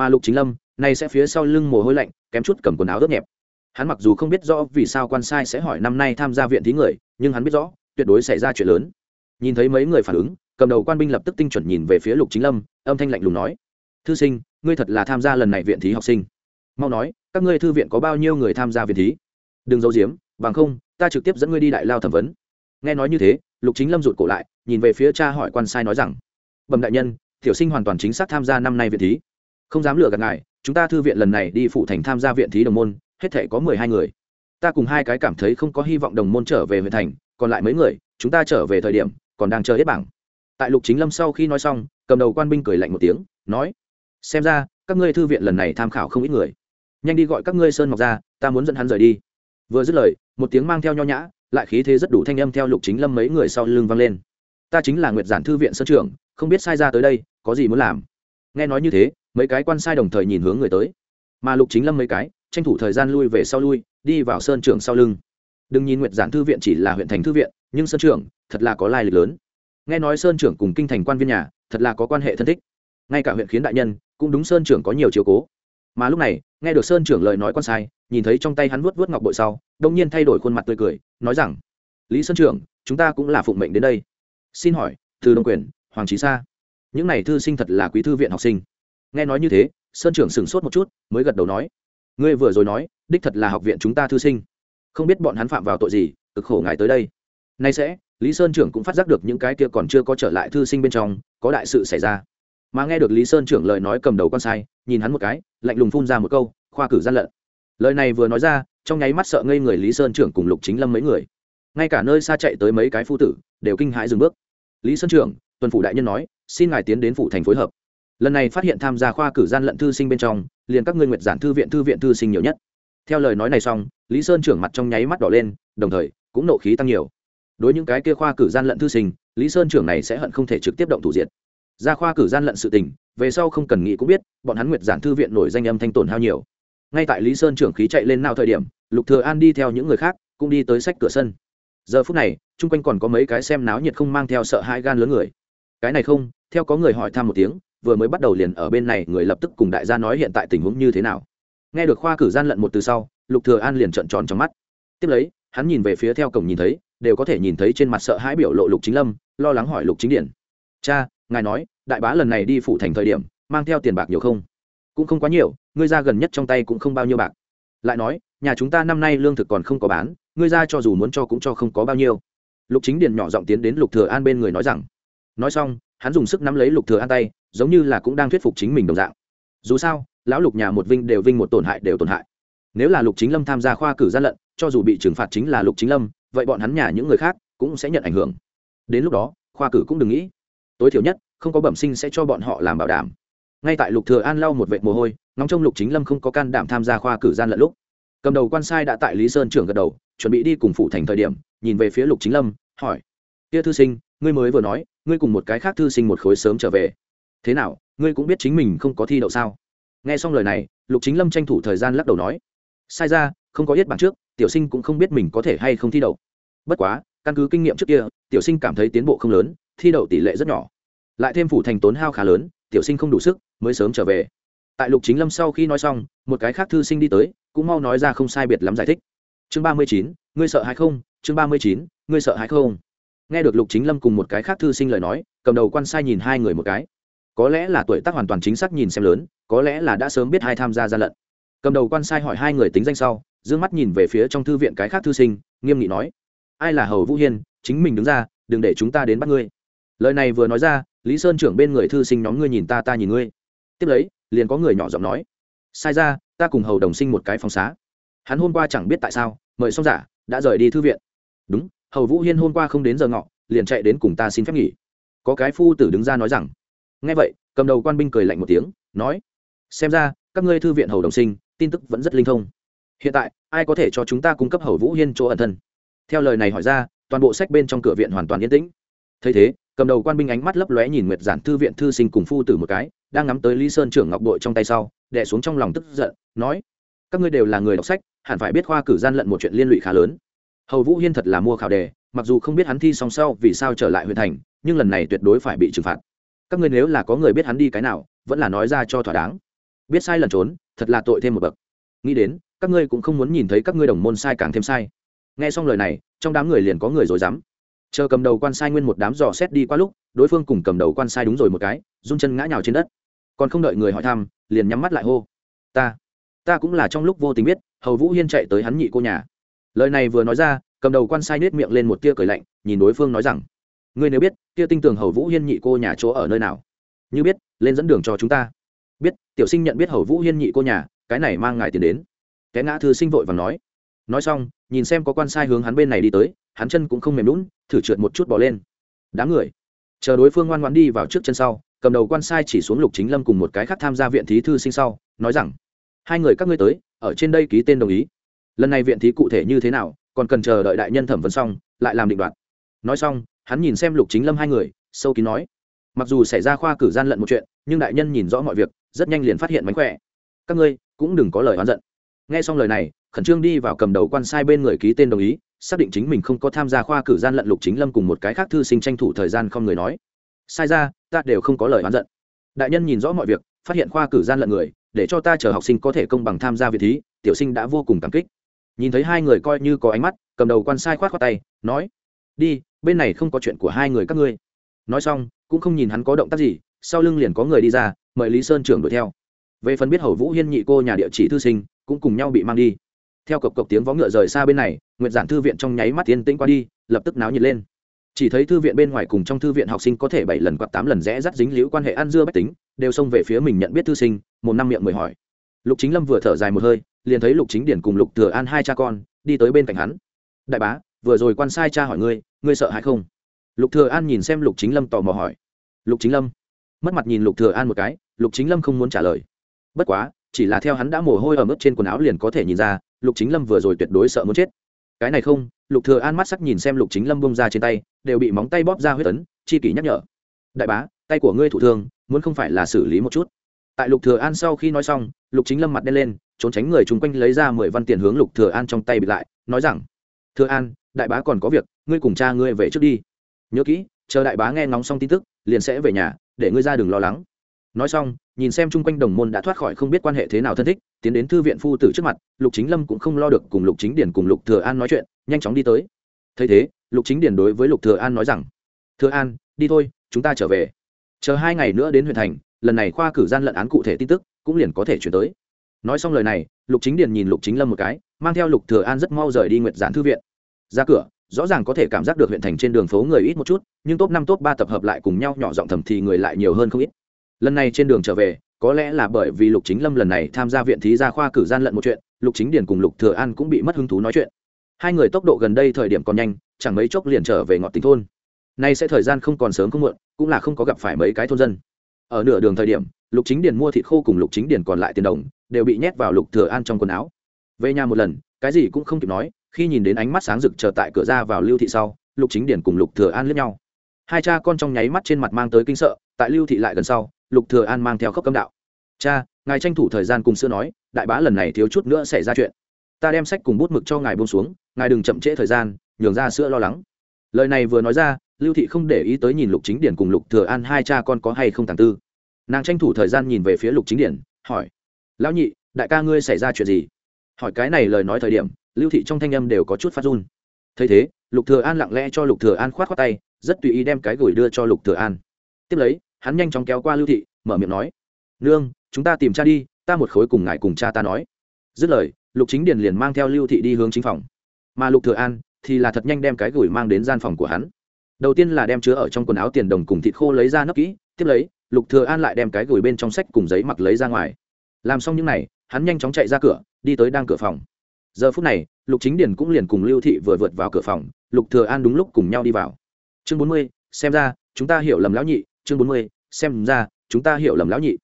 mà lục chính lâm nay sẽ phía sau lưng mồ hôi lạnh, kém chút cầm quần áo ướt nhẹp. Hắn mặc dù không biết rõ vì sao quan sai sẽ hỏi năm nay tham gia viện thí người, nhưng hắn biết rõ, tuyệt đối xảy ra chuyện lớn. Nhìn thấy mấy người phản ứng, cầm đầu quan binh lập tức tinh chuẩn nhìn về phía lục chính lâm, âm thanh lạnh lùng nói, thư sinh, ngươi thật là tham gia lần này viện thí học sinh. Mau nói, các ngươi thư viện có bao nhiêu người tham gia viện thí? Đừng giấu giếm, bằng không, ta trực tiếp dẫn ngươi đi đại lao thẩm vấn. Nghe nói như thế, lục chính lâm rụt cổ lại, nhìn về phía cha hỏi quan sai nói rằng, bẩm đại nhân, tiểu sinh hoàn toàn chính xác tham gia năm nay viện thí không dám lừa gạt ngài, chúng ta thư viện lần này đi phụ thành tham gia viện thí đồng môn, hết thể có mười hai người. Ta cùng hai cái cảm thấy không có hy vọng đồng môn trở về huyện thành, còn lại mấy người, chúng ta trở về thời điểm, còn đang chờ hết bảng. Tại lục chính lâm sau khi nói xong, cầm đầu quan binh cười lạnh một tiếng, nói, xem ra, các ngươi thư viện lần này tham khảo không ít người. Nhanh đi gọi các ngươi sơn mọc ra, ta muốn dẫn hắn rời đi. Vừa dứt lời, một tiếng mang theo nho nhã, lại khí thế rất đủ thanh âm theo lục chính lâm mấy người sau lưng vang lên. Ta chính là nguyệt giản thư viện sơn trưởng, không biết sai ra tới đây, có gì muốn làm? Nghe nói như thế mấy cái quan sai đồng thời nhìn hướng người tới. Mà lục chính lâm mấy cái, tranh thủ thời gian lui về sau lui, đi vào sơn trưởng sau lưng. Đừng nhìn nguyệt giản thư viện chỉ là huyện thành thư viện, nhưng sơn trưởng thật là có lai lịch lớn. Nghe nói sơn trưởng cùng kinh thành quan viên nhà, thật là có quan hệ thân thích. Ngay cả huyện khiến đại nhân, cũng đúng sơn trưởng có nhiều chiều cố. Mà lúc này, nghe được sơn trưởng lời nói con sai, nhìn thấy trong tay hắn vuốt vuốt ngọc bội sau, đông nhiên thay đổi khuôn mặt tươi cười, nói rằng, lý sơn trưởng, chúng ta cũng là phụng mệnh đến đây. Xin hỏi, từ đông quyền, hoàng trí sa, những này thư sinh thật là quý thư viện học sinh? Nghe nói như thế, sơn trưởng sửng sốt một chút, mới gật đầu nói, ngươi vừa rồi nói, đích thật là học viện chúng ta thư sinh. Không biết bọn hắn phạm vào tội gì, cực khổ ngài tới đây. Nay sẽ, lý sơn trưởng cũng phát giác được những cái kia còn chưa có trở lại thư sinh bên trong, có đại sự xảy ra. Mà nghe được lý sơn trưởng lời nói cầm đầu con sai, nhìn hắn một cái, lạnh lùng phun ra một câu, khoa cử gian lận. Lời này vừa nói ra, trong nháy mắt sợ ngây người lý sơn trưởng cùng lục chính lâm mấy người. Ngay cả nơi xa chạy tới mấy cái phu tử, đều kinh hãi dừng bước. Lý sơn trưởng, tuần phủ đại nhân nói, xin ngài tiến đến phủ thành phối hợp lần này phát hiện tham gia khoa cử gian lận thư sinh bên trong, liền các ngươi nguyệt giản thư viện thư viện thư sinh nhiều nhất. Theo lời nói này xong, lý sơn trưởng mặt trong nháy mắt đỏ lên, đồng thời, cũng nộ khí tăng nhiều. Đối những cái kia khoa cử gian lận thư sinh, lý sơn trưởng này sẽ hận không thể trực tiếp động thủ diệt. Ra khoa cử gian lận sự tình, về sau không cần nghĩ cũng biết, bọn hắn nguyệt giản thư viện nổi danh âm thanh tổn hao nhiều. Ngay tại lý sơn trưởng khí chạy lên nào thời điểm, lục thừa an đi theo những người khác, cũng đi tới sách cửa sân. Giờ phút này, chung quanh còn có mấy cái xem náo nhiệt không mang theo sợ hãi gan lớn người. Cái này không, theo có người hỏi thăm một tiếng vừa mới bắt đầu liền ở bên này, người lập tức cùng đại gia nói hiện tại tình huống như thế nào. Nghe được khoa cử gian lận một từ sau, lục thừa an liền trợn tròn trong mắt. Tiếp lấy, hắn nhìn về phía theo cổng nhìn thấy, đều có thể nhìn thấy trên mặt sợ hãi biểu lộ lục chính lâm, lo lắng hỏi lục chính điển. Cha, ngài nói, đại bá lần này đi phủ thành thời điểm, mang theo tiền bạc nhiều không? Cũng không quá nhiều, ngươi ra gần nhất trong tay cũng không bao nhiêu bạc. Lại nói, nhà chúng ta năm nay lương thực còn không có bán, ngươi ra cho dù muốn cho cũng cho không có bao nhiêu. Lục chính điền nhỏ giọng tiến đến lục thừa an bên người nói rằng. Nói xong, hắn dùng sức nắm lấy lục thừa an tay giống như là cũng đang thuyết phục chính mình đồng dạng. Dù sao, lão lục nhà một vinh đều vinh, một tổn hại đều tổn hại. Nếu là lục chính lâm tham gia khoa cử gian lận, cho dù bị trừng phạt chính là lục chính lâm, vậy bọn hắn nhà những người khác cũng sẽ nhận ảnh hưởng. Đến lúc đó, khoa cử cũng đừng nghĩ. Tối thiểu nhất, không có bẩm sinh sẽ cho bọn họ làm bảo đảm. Ngay tại lục thừa an lau một vệt mồ hôi, ngóng trông lục chính lâm không có can đảm tham gia khoa cử gian lận lúc. Cầm đầu quan sai đã tại lý sơn trưởng gật đầu, chuẩn bị đi cùng phụ thành thời điểm, nhìn về phía lục chính lâm, hỏi, kia thư sinh, ngươi mới vừa nói, ngươi cùng một cái khác thư sinh một khối sớm trở về thế nào, ngươi cũng biết chính mình không có thi đậu sao? Nghe xong lời này, lục chính lâm tranh thủ thời gian lắc đầu nói, sai ra, không có yết bản trước, tiểu sinh cũng không biết mình có thể hay không thi đậu. Bất quá, căn cứ kinh nghiệm trước kia, tiểu sinh cảm thấy tiến bộ không lớn, thi đậu tỷ lệ rất nhỏ. Lại thêm phủ thành tốn hao khá lớn, tiểu sinh không đủ sức, mới sớm trở về. Tại lục chính lâm sau khi nói xong, một cái khác thư sinh đi tới, cũng mau nói ra không sai biệt lắm giải thích. Chương ba mươi chín, ngươi sợ hay không? Chương ba mươi chín, ngươi sợ hay không? Nghe được lục chính lâm cùng một cái khác thư sinh lời nói, cầm đầu quan sai nhìn hai người một cái có lẽ là tuổi tác hoàn toàn chính xác nhìn xem lớn, có lẽ là đã sớm biết hai tham gia gian lận. Cầm đầu quan sai hỏi hai người tính danh sau d ư ơ n g mắt nhìn về phía trong thư viện cái khác thư sinh, nghiêm nghị nói, ai là hầu vũ hiên? Chính mình đứng ra, đừng để chúng ta đến bắt ngươi. Lời này vừa nói ra, lý sơn trưởng bên người thư sinh nhóm ngươi nhìn ta ta nhìn ngươi. Tiếp lấy, liền có người nhỏ giọng nói, sai ra, ta cùng hầu đồng sinh một cái phòng xá. Hắn hôm qua chẳng biết tại sao, mời xong giả, đã rời đi thư viện. Đúng, hầu vũ hiên hôm qua không đến giờ ngọ, liền chạy đến cùng ta xin phép nghỉ. Có cái phu tử đứng ra nói rằng nghe vậy, cầm đầu quan binh cười lạnh một tiếng, nói, xem ra, các ngươi thư viện hầu đồng sinh, tin tức vẫn rất linh thông. Hiện tại, ai có thể cho chúng ta cung cấp hầu vũ hiên chỗ ẩn thân? Theo lời này hỏi ra, toàn bộ sách bên trong cửa viện hoàn toàn yên tĩnh. Thấy thế, cầm đầu quan binh ánh mắt lấp lóe nhìn nguyệt giản thư viện thư sinh cùng phu tử một cái, đang ngắm tới lý sơn trưởng ngọc đội trong tay sau đẻ xuống trong lòng tức giận, nói, các ngươi đều là người đọc sách, hẳn phải biết khoa cử gian lận một chuyện liên lụy khá lớn. Hầu vũ hiên thật là mua khảo đề, mặc dù không biết hắn thi song sau vì sao trở lại huyện thành, nhưng lần này tuyệt đối phải bị trừng phạt các ngươi nếu là có người biết hắn đi cái nào, vẫn là nói ra cho thỏa đáng. Biết sai lần trốn, thật là tội thêm một bậc. Nghĩ đến, các ngươi cũng không muốn nhìn thấy các ngươi đồng môn sai càng thêm sai. Nghe xong lời này, trong đám người liền có người rồi dám. Chờ cầm đầu quan sai nguyên một đám dò xét đi qua lúc, đối phương cùng cầm đầu quan sai đúng rồi một cái, run chân ngã nhào trên đất. Còn không đợi người hỏi thăm, liền nhắm mắt lại hô. Ta ta cũng là trong lúc vô tình biết, hầu vũ hiên chạy tới hắn nhị cô nhà. Lời này vừa nói ra, cầm đầu quan sai nết miệng lên một tia cười lạnh, nhìn đối phương nói rằng ngươi nếu biết, kia tinh tường hầu vũ hiên nhị cô nhà chỗ ở nơi nào? Như biết, lên dẫn đường cho chúng ta. Biết, tiểu sinh nhận biết hầu vũ hiên nhị cô nhà, cái này mang ngài tiền đến. Cái ngã thư sinh vội và nói. Nói xong, nhìn xem có quan sai hướng hắn bên này đi tới, hắn chân cũng không mềm lún thử trượt một chút bỏ lên. Đám người, chờ đối phương ngoan ngoan đi vào trước chân sau, cầm đầu quan sai chỉ xuống lục chính lâm cùng một cái khác tham gia viện thí thư sinh sau, nói rằng, hai người các ngươi tới, ở trên đây ký tên đồng ý. Lần này viện thí cụ thể như thế nào, còn cần chờ đợi đại nhân thẩm vấn xong, lại làm định đoạt. Nói xong hắn nhìn xem lục chính lâm hai người, sâu kín nói. Mặc dù xảy ra khoa cử gian lận một chuyện, nhưng đại nhân nhìn rõ mọi việc, rất nhanh liền phát hiện mánh khỏe. Các ngươi cũng đừng có lời oán giận. Nghe xong lời này, khẩn trương đi vào cầm đầu quan sai bên người ký tên đồng ý, xác định chính mình không có tham gia khoa cử gian lận lục chính lâm cùng một cái khác thư sinh tranh thủ thời gian không người nói. Sai ra, ta đều không có lời oán giận. Đại nhân nhìn rõ mọi việc, phát hiện khoa cử gian lận người, để cho ta chờ học sinh có thể công bằng tham gia việc thí, tiểu sinh đã vô cùng cảm kích. Nhìn thấy hai người coi như có ánh mắt, cầm đầu quan sai khoát khoát tay, nói đi, bên này không có chuyện của hai người các ngươi. Nói xong, cũng không nhìn hắn có động tác gì, sau lưng liền có người đi ra, mời lý sơn trưởng đuổi theo. Về phần biết hầu vũ hiên nhị cô nhà địa chỉ thư sinh, cũng cùng nhau bị mang đi. Theo cộc cộc tiếng vó ngựa rời xa bên này nguyện giản thư viện trong nháy mắt tiến tĩnh qua đi, lập tức náo nhiệt lên. Chỉ thấy thư viện bên ngoài cùng trong thư viện học sinh có thể bảy lần quạt tám lần rẽ rắt dính liễu quan hệ ăn dưa bách tính, đều xông về phía mình nhận biết thư sinh, một năm miệng mười hỏi. Lục chính lâm vừa thở dài một hơi, liền thấy lục chính điển cùng lục thừa an hai cha con, đi tới bên cạnh hắn. Đại bá vừa rồi quan sai cha hỏi ngươi ngươi sợ hay không? Lục thừa an nhìn xem lục chính lâm tò mò hỏi. Lục chính lâm? Mất mặt nhìn lục thừa an một cái, lục chính lâm không muốn trả lời. Bất quá, chỉ là theo hắn đã mồ hôi ở mức trên quần áo liền có thể nhìn ra, lục chính lâm vừa rồi tuyệt đối sợ muốn chết. Cái này không, lục thừa an mắt sắc nhìn xem lục chính lâm bung ra trên tay, đều bị móng tay bóp ra huyết tấn chi kỷ nhắc nhở. Đại bá, tay của ngươi thụ thương, muốn không phải là xử lý một chút. Tại lục thừa an sau khi nói xong, lục chính lâm mặt đen lên, trốn tránh người chung quanh lấy ra mười văn tiền hướng lục thừa an trong tay bị lại, nói rằng, thừa an đại bá còn có việc, ngươi cùng cha ngươi về trước đi. Nhớ kỹ, chờ đại bá nghe ngóng xong tin tức, liền sẽ về nhà, để ngươi ra đừng lo lắng. Nói xong, nhìn xem chung quanh đồng môn đã thoát khỏi không biết quan hệ thế nào thân thích, tiến đến thư viện phu tử trước mặt, lục chính lâm cũng không lo được cùng lục chính điển cùng lục thừa an nói chuyện, nhanh chóng đi tới. Thấy thế, lục chính điển đối với lục thừa an nói rằng, thừa an, đi thôi, chúng ta trở về. Chờ hai ngày nữa đến huyện thành, lần này khoa cử gian lận án cụ thể tin tức cũng liền có thể chuyển tới. Nói xong lời này, lục chính điển nhìn lục chính lâm một cái, mang theo lục thừa an rất mau rời đi nguyệt giản thư viện ra cửa, rõ ràng có thể cảm giác được huyện thành trên đường phố người ít một chút, nhưng top năm, top ba tập hợp lại cùng nhau nhỏ giọng thầm thì người lại nhiều hơn không ít. Lần này trên đường trở về, có lẽ là bởi vì lục chính lâm lần này tham gia viện thí gia khoa cử gian lận một chuyện, lục chính điền cùng lục thừa an cũng bị mất hứng thú nói chuyện. Hai người tốc độ gần đây thời điểm còn nhanh, chẳng mấy chốc liền trở về ngọn tỉnh thôn. Nay sẽ thời gian không còn sớm không muộn, cũng là không có gặp phải mấy cái thôn dân. Ở nửa đường thời điểm, lục chính điền mua thịt khô cùng lục chính điền còn lại tiền đồng, đều bị nhét vào lục thừa an trong quần áo. Về nhà một lần, cái gì cũng không kịp nói khi nhìn đến ánh mắt sáng rực chờ tại cửa ra vào lưu thị sau, lục chính điền cùng lục thừa an liếc nhau. Hai cha con trong nháy mắt trên mặt mang tới kinh sợ, tại lưu thị lại gần sau, lục thừa an mang theo khóc cấm đạo. Cha, ngài tranh thủ thời gian cùng sữa nói, đại bá lần này thiếu chút nữa xảy ra chuyện. Ta đem sách cùng bút mực cho ngài buông xuống, ngài đừng chậm trễ thời gian, nhường ra sữa lo lắng. Lời này vừa nói ra, lưu thị không để ý tới nhìn lục chính điển cùng lục thừa an hai cha con có hay không tàng tư. Nàng tranh thủ thời gian nhìn về phía lục chính điển, hỏi, lão nhị, đại ca ngươi xảy ra chuyện gì? Hỏi cái này lời nói thời điểm lưu thị trong thanh âm đều có chút phát run. Thấy thế, lục thừa an lặng lẽ cho lục thừa an khoát khoát tay, rất tùy ý đem cái gửi đưa cho lục thừa an. Tiếp lấy, hắn nhanh chóng kéo qua lưu thị, mở miệng nói, nương, chúng ta tìm cha đi, ta một khối cùng ngài cùng cha ta nói. Dứt lời, lục chính điền liền mang theo lưu thị đi hướng chính phòng. Mà lục thừa an thì là thật nhanh đem cái gửi mang đến gian phòng của hắn. Đầu tiên là đem chứa ở trong quần áo tiền đồng cùng thịt khô lấy ra nấp kỹ, tiếp lấy, lục thừa an lại đem cái gửi bên trong sách cùng giấy mặc lấy ra ngoài. Làm xong những này, hắn nhanh chóng chạy ra cửa, đi tới đang cửa phòng giờ phút này, lục chính điền cũng liền cùng lưu thị vừa vượt vào cửa phòng, lục thừa an đúng lúc cùng nhau đi vào. Chương bốn mươi, xem ra, chúng ta hiểu lầm lão nhị. Chương bốn mươi, xem ra, chúng ta hiểu lầm lão nhị.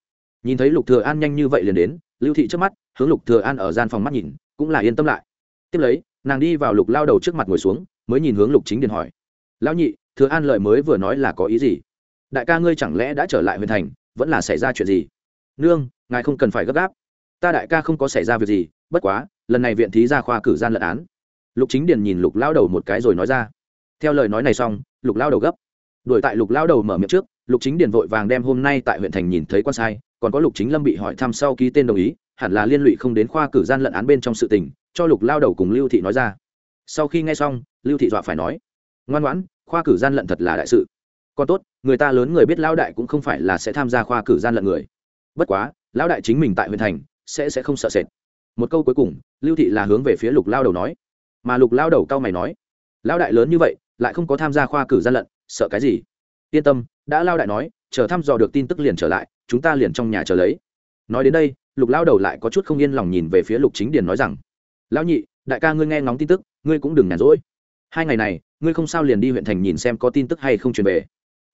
Nhìn thấy lục thừa an nhanh như vậy liền đến, lưu thị trước mắt, hướng lục thừa an ở gian phòng mắt nhìn, cũng là yên tâm lại. Tiếp lấy, nàng đi vào lục lao đầu trước mặt ngồi xuống, mới nhìn hướng lục chính điền hỏi. Lão nhị, thừa an lời mới vừa nói là có ý gì? Đại ca ngươi chẳng lẽ đã trở lại huyện thành, vẫn là xảy ra chuyện gì? Nương, ngài không cần phải gấp gáp. Ta đại ca không có xảy ra việc gì, bất quá lần này viện thí ra khoa cử gian lận án. Lục chính điền nhìn lục lao đầu một cái rồi nói ra. Theo lời nói này xong, lục lao đầu gấp. Đuổi tại lục lao đầu mở miệng trước, lục chính điền vội vàng đem hôm nay tại huyện thành nhìn thấy quan sai, còn có lục chính lâm bị hỏi thăm sau ký tên đồng ý, hẳn là liên lụy không đến khoa cử gian lận án bên trong sự tình, cho lục lao đầu cùng lưu thị nói ra. Sau khi nghe xong, lưu thị dọa phải nói, ngoan ngoãn, khoa cử gian lận thật là đại sự. Còn tốt, người ta lớn người biết lao đại cũng không phải là sẽ tham gia khoa cử gian lận người. Bất quá lão đại chính mình tại huyện thành, sẽ sẽ không sợ sệt một câu cuối cùng, lưu thị là hướng về phía lục lao đầu nói. Mà lục lao đầu cao mày nói lão đại lớn như vậy, lại không có tham gia khoa cử gian lận, sợ cái gì? Yên tâm, đã lao đại nói, chờ thăm dò được tin tức liền trở lại, chúng ta liền trong nhà chờ lấy. Nói đến đây, lục lao đầu lại có chút không yên lòng nhìn về phía lục chính điền nói rằng, lão nhị, đại ca ngươi nghe ngóng tin tức, ngươi cũng đừng nhàn rỗi. Hai ngày này, ngươi không sao liền đi huyện thành nhìn xem có tin tức hay không truyền về.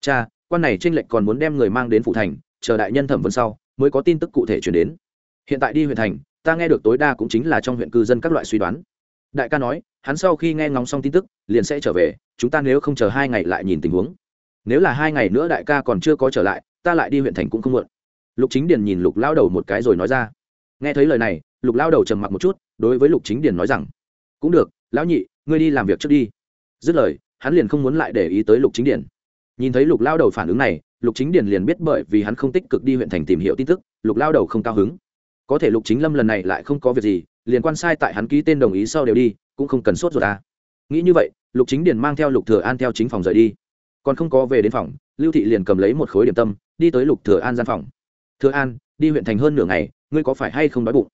Cha, quan này tranh lệnh còn muốn đem người mang đến phủ thành, chờ đại nhân thẩm vấn sau, mới có tin tức cụ thể truyền đến. Hiện tại đi huyện thành ta nghe được tối đa cũng chính là trong huyện cư dân các loại suy đoán. Đại ca nói, hắn sau khi nghe ngóng xong tin tức, liền sẽ trở về, chúng ta nếu không chờ hai ngày lại nhìn tình huống. Nếu là hai ngày nữa đại ca còn chưa có trở lại, ta lại đi huyện thành cũng không muộn. Lục chính điền nhìn lục lao đầu một cái rồi nói ra. Nghe thấy lời này, lục lao đầu trầm mặc một chút, đối với lục chính điền nói rằng, cũng được, lão nhị, ngươi đi làm việc trước đi. Dứt lời, hắn liền không muốn lại để ý tới lục chính điền. Nhìn thấy lục lao đầu phản ứng này, lục chính điền liền biết bởi vì hắn không tích cực đi huyện thành tìm hiểu tin tức, lục lao đầu không cao hứng có thể lục chính lâm lần này lại không có việc gì, liền quan sai tại hắn ký tên đồng ý sau đều đi, cũng không cần sốt ruột ta. Nghĩ như vậy, lục chính điền mang theo lục thừa an theo chính phòng rời đi. Còn không có về đến phòng, lưu thị liền cầm lấy một khối điểm tâm, đi tới lục thừa an gian phòng. Thừa an, đi huyện thành hơn nửa ngày, ngươi có phải hay không đói bụng?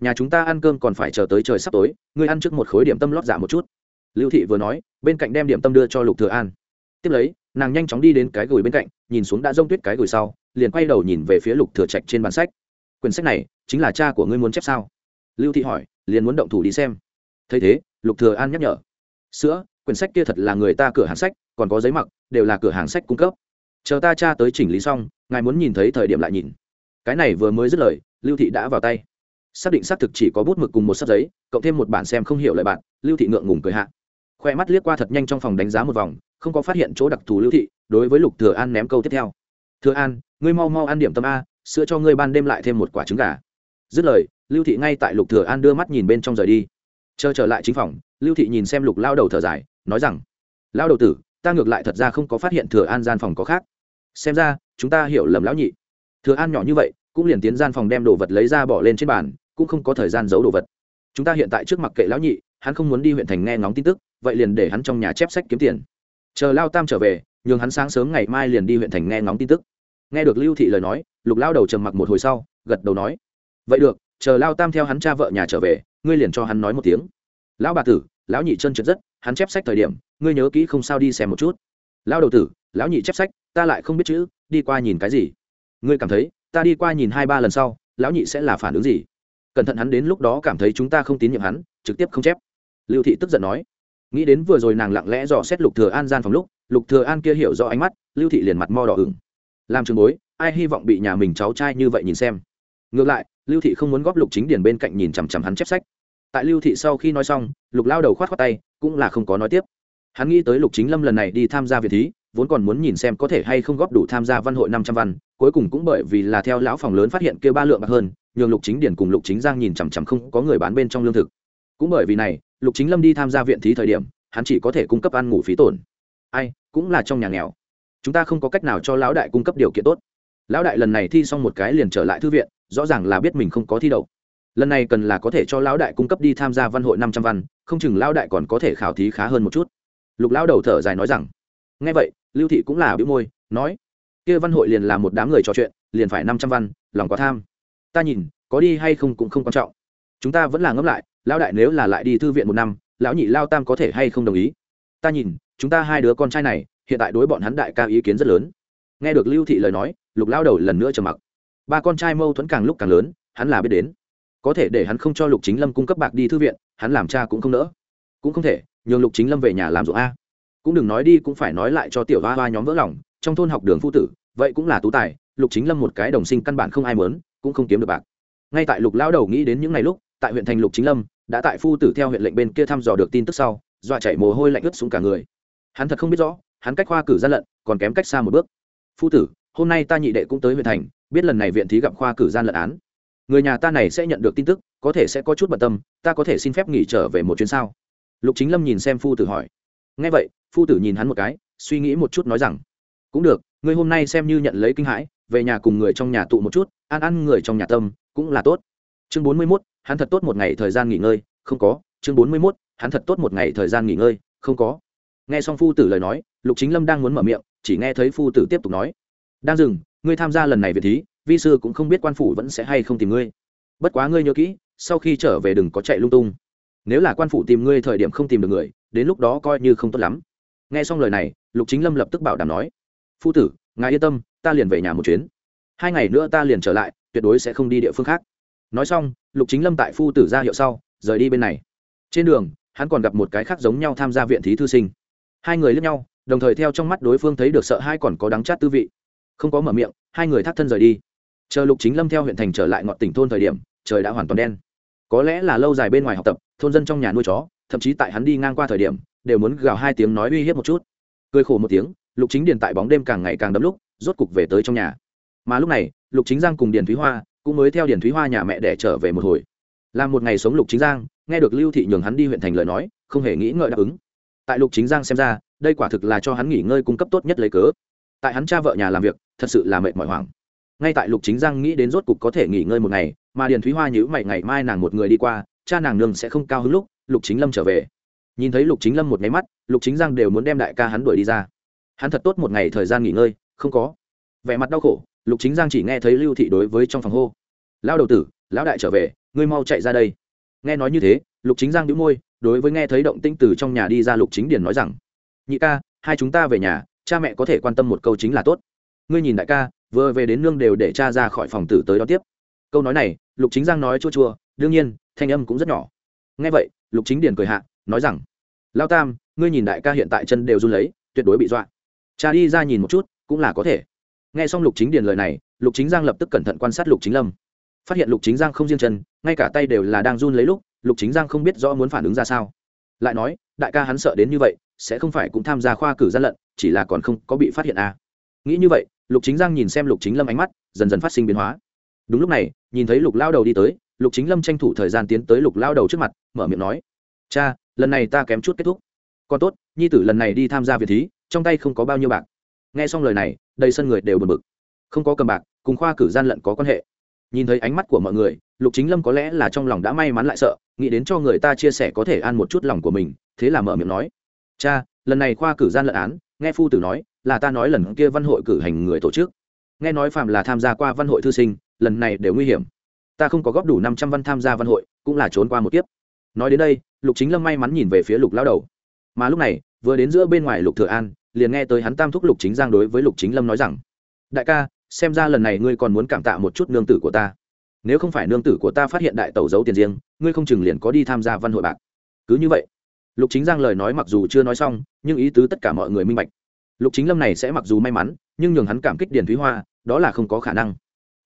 Nhà chúng ta ăn cơm còn phải chờ tới trời sắp tối, ngươi ăn trước một khối điểm tâm lót dạ một chút. Lưu thị vừa nói, bên cạnh đem điểm tâm đưa cho lục thừa an. Tiếp lấy, nàng nhanh chóng đi đến cái gửi bên cạnh, nhìn xuống đã rông tuyết cái gửi sau, liền quay đầu nhìn về phía lục thừa trạch trên bàn sách quyển sách này chính là cha của ngươi muốn chép sao? Lưu thị hỏi, liền muốn động thủ đi xem. Thấy thế, lục thừa an nhắc nhở. Sữa, quyển sách kia thật là người ta cửa hàng sách, còn có giấy mặc, đều là cửa hàng sách cung cấp. Chờ ta cha tới chỉnh lý xong, ngài muốn nhìn thấy thời điểm lại nhìn. Cái này vừa mới dứt lời, lưu thị đã vào tay. Xác định xác thực chỉ có bút mực cùng một sấp giấy, cộng thêm một bản xem không hiểu lời bạn, lưu thị ngượng ngùng cười hạ. Khoe mắt liếc qua thật nhanh trong phòng đánh giá một vòng, không có phát hiện chỗ đặc thù lưu thị, đối với lục thừa an ném câu tiếp theo. Thừa an, ngươi mau mau ăn điểm tâm a sữa cho ngươi ban đêm lại thêm một quả trứng gà. Dứt lời, lưu thị ngay tại lục thừa an đưa mắt nhìn bên trong rời đi. Chờ trở lại chính phòng, lưu thị nhìn xem lục lao đầu thở dài, nói rằng, lao đầu tử, ta ngược lại thật ra không có phát hiện thừa an gian phòng có khác. Xem ra, chúng ta hiểu lầm lão nhị. Thừa an nhỏ như vậy, cũng liền tiến gian phòng đem đồ vật lấy ra bỏ lên trên bàn, cũng không có thời gian giấu đồ vật. Chúng ta hiện tại trước mặt kệ lão nhị, hắn không muốn đi huyện thành nghe ngóng tin tức, vậy liền để hắn trong nhà chép sách kiếm tiền. Chờ lao tam trở về, nhường hắn sáng sớm ngày mai liền đi huyện thành nghe ngóng tin tức nghe được lưu thị lời nói, lục lao đầu trầm mặc một hồi sau, gật đầu nói, vậy được, chờ lao tam theo hắn cha vợ nhà trở về, ngươi liền cho hắn nói một tiếng. Lão bà tử, lão nhị chân trượt rất, hắn chép sách thời điểm, ngươi nhớ kỹ không sao đi xem một chút. Lão đầu tử, lão nhị chép sách, ta lại không biết chữ, đi qua nhìn cái gì? Ngươi cảm thấy, ta đi qua nhìn hai ba lần sau, lão nhị sẽ là phản ứng gì? Cẩn thận hắn đến lúc đó cảm thấy chúng ta không tín nhiệm hắn, trực tiếp không chép. Lưu thị tức giận nói. Nghĩ đến vừa rồi nàng lặng lẽ dò xét lục thừa an gian phòng lúc, lục thừa an kia hiểu rõ ánh mắt, lưu thị liền mặt mo đỏ ửng làm trường bối, ai hy vọng bị nhà mình cháu trai như vậy nhìn xem? Ngược lại, lưu thị không muốn góp lục chính điền bên cạnh nhìn chằm chằm hắn chép sách. Tại lưu thị sau khi nói xong, lục lao đầu khoát khoát tay, cũng là không có nói tiếp. Hắn nghĩ tới lục chính lâm lần này đi tham gia việt thí, vốn còn muốn nhìn xem có thể hay không góp đủ tham gia văn hội năm trăm văn, cuối cùng cũng bởi vì là theo lão phòng lớn phát hiện kêu ba lượng bạc hơn, nhường lục chính điển cùng lục chính giang nhìn chằm chằm không có người bán bên trong lương thực. Cũng bởi vì này, lục chính lâm đi tham gia viện thí thời điểm, hắn chỉ có thể cung cấp ăn ngủ phí tổn. Ai, cũng là trong nhà nghèo chúng ta không có cách nào cho lão đại cung cấp điều kiện tốt. Lão đại lần này thi xong một cái liền trở lại thư viện, rõ ràng là biết mình không có thi đậu. Lần này cần là có thể cho lão đại cung cấp đi tham gia văn hội năm trăm văn, không chừng lão đại còn có thể khảo thí khá hơn một chút. Lục lão đầu thở dài nói rằng, nghe vậy, lưu thị cũng là bĩu môi, nói, kia văn hội liền là một đám người trò chuyện, liền phải năm trăm văn, lòng có tham. Ta nhìn, có đi hay không cũng không quan trọng. Chúng ta vẫn là ngẫm lại, lão đại nếu là lại đi thư viện một năm, lão nhị lao tam có thể hay không đồng ý? Ta nhìn, chúng ta hai đứa con trai này hiện tại đối bọn hắn đại ca ý kiến rất lớn. Nghe được lưu thị lời nói, lục lao đầu lần nữa trầm mặc. Ba con trai mâu thuẫn càng lúc càng lớn, hắn là biết đến. Có thể để hắn không cho lục chính lâm cung cấp bạc đi thư viện, hắn làm cha cũng không nỡ. Cũng không thể, nhường lục chính lâm về nhà làm ruộng a. Cũng đừng nói đi, cũng phải nói lại cho tiểu hoa hoa nhóm vỡ lòng, trong thôn học đường phu tử, vậy cũng là tú tài, lục chính lâm một cái đồng sinh căn bản không ai mớn cũng không kiếm được bạc. Ngay tại lục lao đầu nghĩ đến những ngày lúc, tại huyện thành lục chính lâm, đã tại phu tử theo huyện lệnh bên kia thăm dò được tin tức sau, dọa chạy mồ hôi lạnh ướt xuống cả người. Hắn thật không biết rõ hắn cách khoa cử gian lận còn kém cách xa một bước. Phu tử, hôm nay ta nhị đệ cũng tới huyện thành, biết lần này viện thí gặp khoa cử gian lận án. Người nhà ta này sẽ nhận được tin tức, có thể sẽ có chút bận tâm, ta có thể xin phép nghỉ trở về một chuyến sao? Lục chính lâm nhìn xem phu tử hỏi. Ngay vậy, phu tử nhìn hắn một cái, suy nghĩ một chút nói rằng, cũng được ngươi hôm nay xem như nhận lấy kinh hãi, về nhà cùng người trong nhà tụ một chút, ăn ăn người trong nhà tâm, cũng là tốt. Chương bốn mươi mốt, hắn thật tốt một ngày thời gian nghỉ ngơi, không có. Chương bốn mươi mốt, hắn thật tốt một ngày thời gian nghỉ ngơi, không có nghe xong phu tử lời nói, lục chính lâm đang muốn mở miệng, chỉ nghe thấy phu tử tiếp tục nói. Đang dừng, ngươi tham gia lần này về thí, vi sư cũng không biết quan phủ vẫn sẽ hay không tìm ngươi. Bất quá ngươi nhớ kỹ, sau khi trở về đừng có chạy lung tung. Nếu là quan phủ tìm ngươi thời điểm không tìm được người, đến lúc đó coi như không tốt lắm. Nghe xong lời này, lục chính lâm lập tức bảo đảm nói. Phu tử, ngài yên tâm, ta liền về nhà một chuyến. Hai ngày nữa ta liền trở lại, tuyệt đối sẽ không đi địa phương khác. Nói xong, lục chính lâm tại phu tử ra hiệu sau, rời đi bên này. Trên đường, hắn còn gặp một cái khác giống nhau tham gia viện thí thư sinh hai người lướt nhau, đồng thời theo trong mắt đối phương thấy được sợ hai còn có đắng chát tư vị. Không có mở miệng, hai người thắt thân rời đi. Chờ lục chính lâm theo huyện thành trở lại ngọn tỉnh thôn thời điểm, trời đã hoàn toàn đen. Có lẽ là lâu dài bên ngoài học tập, thôn dân trong nhà nuôi chó, thậm chí tại hắn đi ngang qua thời điểm, đều muốn gào hai tiếng nói uy hiếp một chút. Cười khổ một tiếng, lục chính điền tại bóng đêm càng ngày càng đấm lúc, rốt cục về tới trong nhà. Mà lúc này, lục chính giang cùng điền thúy hoa cũng mới theo điền thúy hoa nhà mẹ để trở về một hồi. Làm một ngày sống lục chính giang, nghe được lưu thị nhường hắn đi huyện thành lời nói, không hề nghĩ ngợi đáp ứng tại lục chính giang xem ra, đây quả thực là cho hắn nghỉ ngơi cung cấp tốt nhất lấy cớ. Tại hắn cha vợ nhà làm việc, thật sự là mệt mỏi hoảng. Ngay tại lục chính giang nghĩ đến rốt cục có thể nghỉ ngơi một ngày, mà điền thúy hoa nhữ mày ngày mai nàng một người đi qua, cha nàng nương sẽ không cao hứng lúc lục chính lâm trở về. Nhìn thấy lục chính lâm một nháy mắt, lục chính giang đều muốn đem đại ca hắn đuổi đi ra. Hắn thật tốt một ngày thời gian nghỉ ngơi, không có. Vẻ mặt đau khổ, lục chính giang chỉ nghe thấy lưu thị đối với trong phòng hô. Lao đầu tử, lão đại trở về, ngươi mau chạy ra đây. Nghe nói như thế, lục chính giang đĩu môi đối với nghe thấy động tĩnh từ trong nhà đi ra lục chính điền nói rằng, nhị ca, hai chúng ta về nhà, cha mẹ có thể quan tâm một câu chính là tốt. Ngươi nhìn đại ca, vừa về đến nương đều để cha ra khỏi phòng tử tới đón tiếp. Câu nói này, lục chính giang nói chua chua, đương nhiên, thanh âm cũng rất nhỏ. Nghe vậy, lục chính điền cười hạ, nói rằng, lao tam, ngươi nhìn đại ca hiện tại chân đều run lấy, tuyệt đối bị dọa. Cha đi ra nhìn một chút, cũng là có thể. Nghe xong lục chính điền lời này, lục chính giang lập tức cẩn thận quan sát lục chính lâm. Phát hiện lục chính giang không riêng chân, ngay cả tay đều là đang run lấy lúc lục chính giang không biết rõ muốn phản ứng ra sao. Lại nói, đại ca hắn sợ đến như vậy, sẽ không phải cũng tham gia khoa cử gian lận, chỉ là còn không có bị phát hiện à. nghĩ như vậy, lục chính giang nhìn xem lục chính lâm ánh mắt, dần dần phát sinh biến hóa. Đúng lúc này, nhìn thấy lục lao đầu đi tới, lục chính lâm tranh thủ thời gian tiến tới lục lao đầu trước mặt, mở miệng nói, cha, lần này ta kém chút kết thúc. Còn tốt, nhi tử lần này đi tham gia việt thí, trong tay không có bao nhiêu bạc. Nghe xong lời này, đầy sân người đều bật bực. Không có cầm bạc, cùng khoa cử gian lận có quan hệ. Nhìn thấy ánh mắt của mọi người lục chính lâm có lẽ là trong lòng đã may mắn lại sợ, nghĩ đến cho người ta chia sẻ có thể an một chút lòng của mình, thế là mở miệng nói, cha, lần này khoa cử gian lận án, nghe phu tử nói, là ta nói lần kia văn hội cử hành người tổ chức. Nghe nói phạm là tham gia qua văn hội thư sinh, lần này đều nguy hiểm. Ta không có góp đủ năm trăm văn tham gia văn hội, cũng là trốn qua một kiếp. Nói đến đây, lục chính lâm may mắn nhìn về phía lục lao đầu. Mà lúc này, vừa đến giữa bên ngoài lục thừa an, liền nghe tới hắn tam thúc lục chính giang đối với lục chính lâm nói rằng, đại ca, xem ra lần này ngươi còn muốn cảm tạ một chút nương tử của ta nếu không phải nương tử của ta phát hiện đại tẩu giấu tiền riêng, ngươi không chừng liền có đi tham gia văn hội bạc. Cứ như vậy, lục chính giang lời nói mặc dù chưa nói xong, nhưng ý tứ tất cả mọi người minh bạch. Lục chính lâm này sẽ mặc dù may mắn, nhưng nhường hắn cảm kích điền thúy hoa, đó là không có khả năng.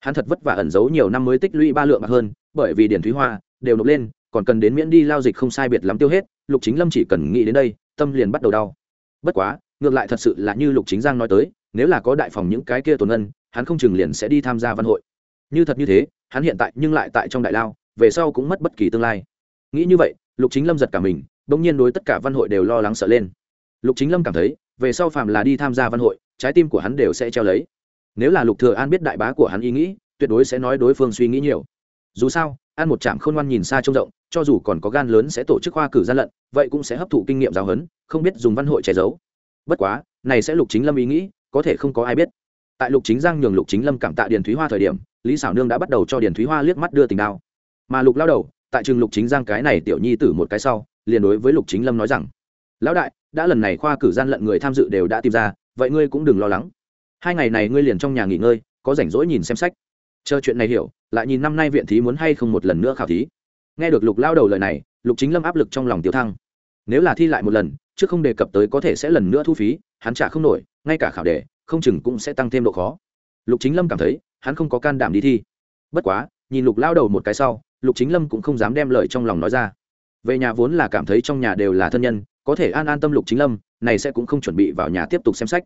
Hắn thật vất vả ẩn giấu nhiều năm mới tích lũy ba lượng bạc hơn, bởi vì điền thúy hoa đều nộp lên, còn cần đến miễn đi lao dịch không sai biệt lắm tiêu hết, lục chính lâm chỉ cần nghĩ đến đây, tâm liền bắt đầu đau. Bất quá, ngược lại thật sự là như lục chính giang nói tới, nếu là có đại phòng những cái kia tồn ngân, hắn không chừng liền sẽ đi tham gia văn hội. Như thật như thế hắn hiện tại nhưng lại tại trong đại lao, về sau cũng mất bất kỳ tương lai. Nghĩ như vậy, lục chính lâm giật cả mình bỗng nhiên đối tất cả văn hội đều lo lắng sợ lên. Lục chính lâm cảm thấy, về sau phàm là đi tham gia văn hội, trái tim của hắn đều sẽ treo lấy. Nếu là lục thừa an biết đại bá của hắn ý nghĩ, tuyệt đối sẽ nói đối phương suy nghĩ nhiều. Dù sao an một trạm khôn ngoan nhìn xa trông rộng, cho dù còn có gan lớn sẽ tổ chức khoa cử gian lận, vậy cũng sẽ hấp thụ kinh nghiệm giáo huấn, không biết dùng văn hội che giấu. Bất quá, này sẽ lục chính lâm ý nghĩ, có thể không có ai biết. Tại lục chính giang nhường lục chính lâm cảm tạ điền thúy hoa thời điểm lý xảo nương đã bắt đầu cho điền thúy hoa liếc mắt đưa tình đao mà lục lao đầu tại trường lục chính giang cái này tiểu nhi tử một cái sau liền đối với lục chính lâm nói rằng lão đại đã lần này khoa cử gian lận người tham dự đều đã tìm ra vậy ngươi cũng đừng lo lắng hai ngày này ngươi liền trong nhà nghỉ ngơi có rảnh rỗi nhìn xem sách chờ chuyện này hiểu lại nhìn năm nay viện thí muốn hay không một lần nữa khảo thí nghe được lục lao đầu lời này lục chính lâm áp lực trong lòng tiêu thăng nếu là thi lại một lần chứ không đề cập tới có thể sẽ lần nữa thu phí hắn trả không nổi ngay cả khảo đề không chừng cũng sẽ tăng thêm độ khó lục chính lâm cảm thấy hắn không có can đảm đi thi. Bất quá, nhìn lục lao đầu một cái sau, lục chính lâm cũng không dám đem lời trong lòng nói ra. Về nhà vốn là cảm thấy trong nhà đều là thân nhân, có thể an an tâm lục chính lâm, này sẽ cũng không chuẩn bị vào nhà tiếp tục xem sách.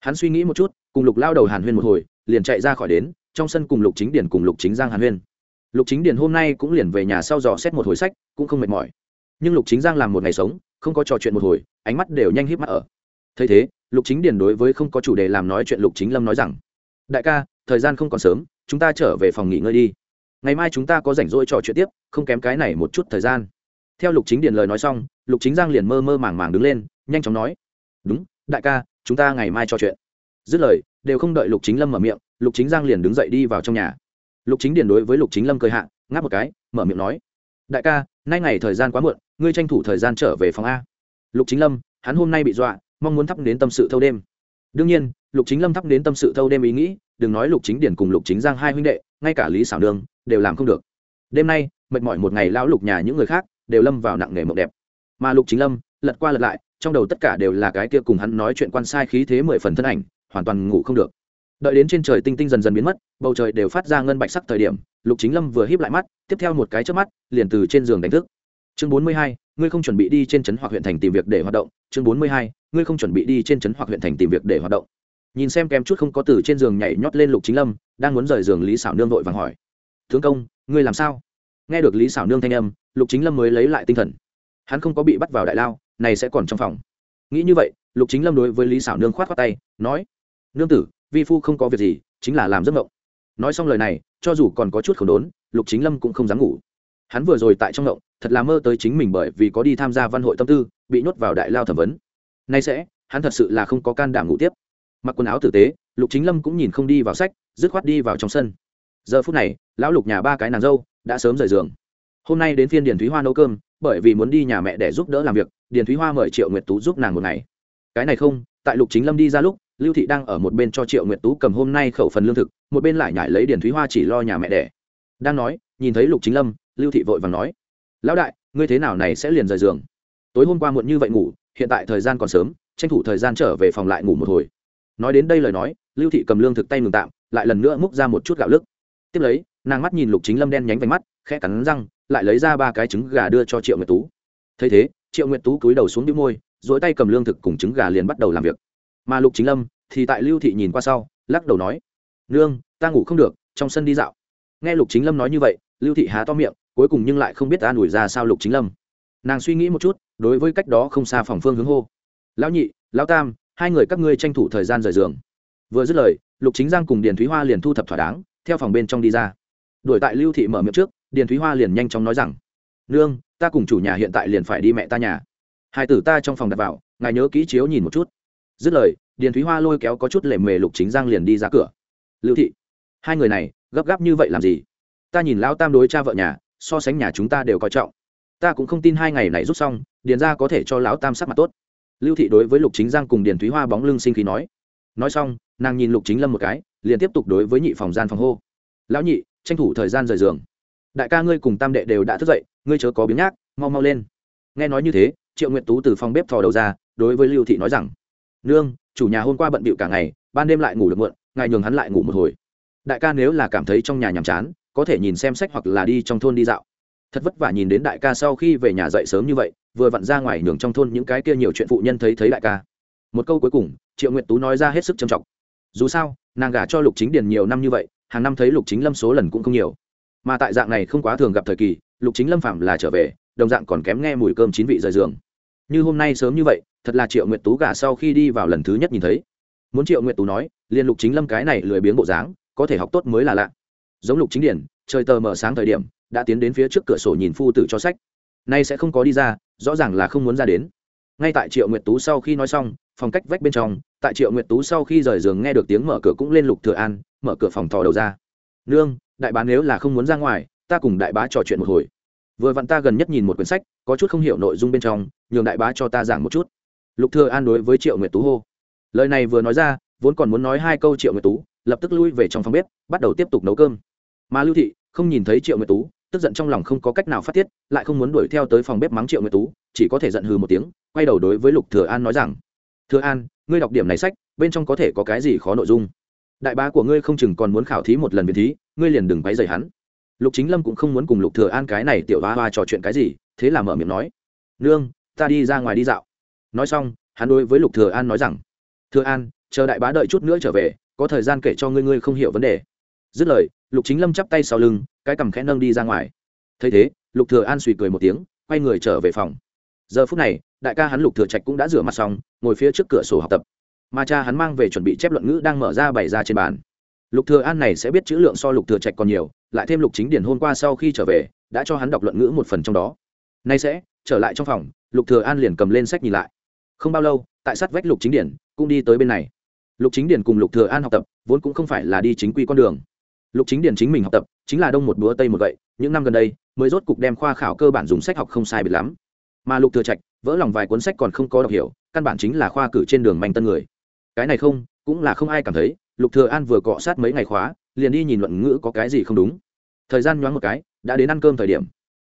Hắn suy nghĩ một chút, cùng lục lao đầu hàn huyên một hồi, liền chạy ra khỏi đến, trong sân cùng lục chính điển cùng lục chính giang hàn huyên. Lục chính điển hôm nay cũng liền về nhà sau dò xét một hồi sách, cũng không mệt mỏi. Nhưng lục chính giang làm một ngày sống, không có trò chuyện một hồi, ánh mắt đều nhanh hít mắt ở. Thấy thế, lục chính điển đối với không có chủ đề làm nói chuyện lục chính lâm nói rằng, đại ca thời gian không còn sớm, chúng ta trở về phòng nghỉ ngơi đi. Ngày mai chúng ta có rảnh rỗi trò chuyện tiếp, không kém cái này một chút thời gian. Theo lục chính điền lời nói xong, lục chính giang liền mơ mơ màng màng đứng lên, nhanh chóng nói, đúng, đại ca, chúng ta ngày mai trò chuyện. Dứt lời, đều không đợi lục chính lâm mở miệng, lục chính giang liền đứng dậy đi vào trong nhà. Lục chính điền đối với lục chính lâm cười hạ, ngáp một cái, mở miệng nói, đại ca, nay ngày thời gian quá muộn, ngươi tranh thủ thời gian trở về phòng a. Lục chính lâm, hắn hôm nay bị dọa, mong muốn thắp đến tâm sự thâu đêm. Đương nhiên, lục chính lâm thắp đến tâm sự thâu đêm ý nghĩ đừng nói lục chính điển cùng lục chính giang hai huynh đệ, ngay cả lý xảo nương đều làm không được. Đêm nay, mệt mỏi một ngày lão lục nhà những người khác đều lâm vào nặng nghề mộng đẹp. Mà lục chính lâm, lật qua lật lại, trong đầu tất cả đều là cái kia cùng hắn nói chuyện quan sai khí thế mười phần thân ảnh, hoàn toàn ngủ không được. Đợi đến trên trời tinh tinh dần dần biến mất, bầu trời đều phát ra ngân bạch sắc thời điểm, lục chính lâm vừa híp lại mắt, tiếp theo một cái trước mắt, liền từ trên giường đánh thức. Chương bốn mươi hai, ngươi không chuẩn bị đi trên trấn hoặc huyện thành tìm việc để hoạt động. Chương bốn mươi hai, ngươi không chuẩn bị đi trên trấn hoặc huyện thành tìm việc để hoạt động nhìn xem kém chút không có từ trên giường nhảy nhót lên lục chính lâm, đang muốn rời giường lý xảo nương vội vàng hỏi. Tướng công, ngươi làm sao? Nghe được lý xảo nương thanh âm, lục chính lâm mới lấy lại tinh thần. Hắn không có bị bắt vào đại lao, này sẽ còn trong phòng. Nghĩ như vậy, lục chính lâm đối với lý xảo nương khoát khoát tay, nói, nương tử, vi phu không có việc gì, chính là làm giấc mộng. Nói xong lời này, cho dù còn có chút khẩu đốn, lục chính lâm cũng không dám ngủ. Hắn vừa rồi tại trong mộng, thật là mơ tới chính mình bởi vì có đi tham gia văn hội tâm tư, bị nhốt vào đại lao thẩm vấn. Nay sẽ, hắn thật sự là không có can đảm ngủ tiếp mặc quần áo tử tế, lục chính lâm cũng nhìn không đi vào sách, dứt khoát đi vào trong sân. Giờ phút này, lão lục nhà ba cái nàng dâu đã sớm rời giường. Hôm nay đến phiên điền thúy hoa nấu cơm, bởi vì muốn đi nhà mẹ để giúp đỡ làm việc, điền thúy hoa mời triệu nguyệt tú giúp nàng một ngày. Cái này không, tại lục chính lâm đi ra lúc, lưu thị đang ở một bên cho triệu nguyệt tú cầm hôm nay khẩu phần lương thực, một bên lại nhải lấy điền thúy hoa chỉ lo nhà mẹ đẻ. Đang nói, nhìn thấy lục chính lâm, lưu thị vội vàng nói, lão đại, ngươi thế nào này sẽ liền rời giường? Tối hôm qua muộn như vậy ngủ, hiện tại thời gian còn sớm, tranh thủ thời gian trở về phòng lại ngủ một hồi nói đến đây lời nói, lưu thị cầm lương thực tay ngừng tạm, lại lần nữa múc ra một chút gạo lức tiếp lấy, nàng mắt nhìn lục chính lâm đen nhánh vánh mắt, khẽ cắn răng, lại lấy ra ba cái trứng gà đưa cho triệu nguyệt tú. Thấy thế, triệu nguyệt tú cúi đầu xuống đĩu môi dỗi tay cầm lương thực cùng trứng gà liền bắt đầu làm việc. Mà lục chính lâm thì tại lưu thị nhìn qua sau, lắc đầu nói, nương, ta ngủ không được, trong sân đi dạo. Nghe lục chính lâm nói như vậy, lưu thị há to miệng, cuối cùng nhưng lại không biết ta đuổi ra sao lục chính lâm. Nàng suy nghĩ một chút, đối với cách đó không xa phòng phương hướng hô, lão nhị, lão tam hai người các ngươi tranh thủ thời gian rời giường. Vừa dứt lời, lục chính giang cùng điền thúy hoa liền thu thập thỏa đáng, theo phòng bên trong đi ra. Đuổi tại lưu thị mở miệng trước, điền thúy hoa liền nhanh chóng nói rằng, nương, ta cùng chủ nhà hiện tại liền phải đi mẹ ta nhà. Hai tử ta trong phòng đặt vào, ngài nhớ kỹ chiếu nhìn một chút. Dứt lời, điền thúy hoa lôi kéo có chút lệ mề lục chính giang liền đi ra cửa. Lưu thị, hai người này, gấp gáp như vậy làm gì? Ta nhìn lão tam đối cha vợ nhà, so sánh nhà chúng ta đều coi trọng. Ta cũng không tin hai ngày này rút xong, điền ra có thể cho lão tam sắc mặt tốt lưu thị đối với lục chính giang cùng điền thúy hoa bóng lưng sinh khí nói. Nói xong, nàng nhìn lục chính lâm một cái, liền tiếp tục đối với nhị phòng gian phòng hô. Lão nhị, tranh thủ thời gian rời giường. Đại ca ngươi cùng tam đệ đều đã thức dậy, ngươi chớ có biếng nhác, mau mau lên. Nghe nói như thế, triệu nguyện tú từ phòng bếp thò đầu ra, đối với lưu thị nói rằng, nương, chủ nhà hôm qua bận bịu cả ngày, ban đêm lại ngủ được muộn, ngài nhường hắn lại ngủ một hồi. Đại ca nếu là cảm thấy trong nhà nhàm chán, có thể nhìn xem sách hoặc là đi trong thôn đi dạo. Thật vất vả nhìn đến đại ca sau khi về nhà dậy sớm như vậy vừa vặn ra ngoài nhường trong thôn những cái kia nhiều chuyện phụ nhân thấy thấy đại ca. Một câu cuối cùng, triệu nguyện tú nói ra hết sức trầm trọng. Dù sao, nàng gả cho lục chính điền nhiều năm như vậy, hàng năm thấy lục chính lâm số lần cũng không nhiều. Mà tại dạng này không quá thường gặp thời kỳ, lục chính lâm phạm là trở về, đồng dạng còn kém nghe mùi cơm chín vị rời giường. Như hôm nay sớm như vậy, thật là triệu nguyệt tú gả sau khi đi vào lần thứ nhất nhìn thấy. Muốn triệu nguyệt tú nói liên lục chính lâm cái này lười biếng bộ dáng, có thể học tốt mới là lạ. Giống lục chính điển trời tờ mở sáng thời điểm, đã tiến đến phía trước cửa sổ nhìn phu tử cho sách. Nay sẽ không có đi ra rõ ràng là không muốn ra đến. Ngay tại triệu nguyệt tú sau khi nói xong, phòng cách vách bên trong, tại triệu nguyệt tú sau khi rời giường nghe được tiếng mở cửa cũng lên lục thừa an, mở cửa phòng thò đầu ra. Nương, đại bá nếu là không muốn ra ngoài, ta cùng đại bá trò chuyện một hồi. Vừa vặn ta gần nhất nhìn một quyển sách, có chút không hiểu nội dung bên trong, nhường đại bá cho ta giảng một chút. Lục thừa an đối với triệu nguyệt tú hô. Lời này vừa nói ra, vốn còn muốn nói hai câu triệu nguyệt tú, lập tức lui về trong phòng bếp, bắt đầu tiếp tục nấu cơm. Mà lưu thị không nhìn thấy triệu nguyệt tú tức giận trong lòng không có cách nào phát tiết, lại không muốn đuổi theo tới phòng bếp mắng triệu nguyệt tú, chỉ có thể giận hừ một tiếng, quay đầu đối với lục thừa an nói rằng, thừa an, ngươi đọc điểm này sách, bên trong có thể có cái gì khó nội dung? Đại bá của ngươi không chừng còn muốn khảo thí một lần viện thí, ngươi liền đừng quấy rầy hắn. Lục chính lâm cũng không muốn cùng lục thừa an cái này tiểu hoa hoa trò chuyện cái gì, thế là mở miệng nói, nương, ta đi ra ngoài đi dạo. Nói xong, hắn đối với lục thừa an nói rằng, thừa an, chờ đại bá đợi chút nữa trở về, có thời gian kể cho ngươi ngươi không hiểu vấn đề. Dứt lời lục chính lâm chắp tay sau lưng, cái cằm khẽ nâng đi ra ngoài. Thấy thế, lục thừa an suy cười một tiếng, quay người trở về phòng. Giờ phút này, đại ca hắn lục thừa trạch cũng đã rửa mặt xong, ngồi phía trước cửa sổ học tập. Mà cha hắn mang về chuẩn bị chép luận ngữ đang mở ra bày ra trên bàn. Lục thừa an này sẽ biết chữ lượng so lục thừa trạch còn nhiều, lại thêm lục chính điển hôm qua sau khi trở về, đã cho hắn đọc luận ngữ một phần trong đó. Nay sẽ, trở lại trong phòng, lục thừa an liền cầm lên sách nhìn lại. Không bao lâu, tại sát vách lục chính điển cũng đi tới bên này. Lục chính điển cùng lục thừa an học tập, vốn cũng không phải là đi chính quy con đường lục chính điển chính mình học tập, chính là đông một búa tây một gậy, những năm gần đây, mới rốt cục đem khoa khảo cơ bản dùng sách học không sai biệt lắm. Mà lục thừa trạch, vỡ lòng vài cuốn sách còn không có đọc hiểu, căn bản chính là khoa cử trên đường manh tân người. Cái này không, cũng là không ai cảm thấy, lục thừa an vừa cọ sát mấy ngày khóa, liền đi nhìn luận ngữ có cái gì không đúng. Thời gian nhoáng một cái, đã đến ăn cơm thời điểm.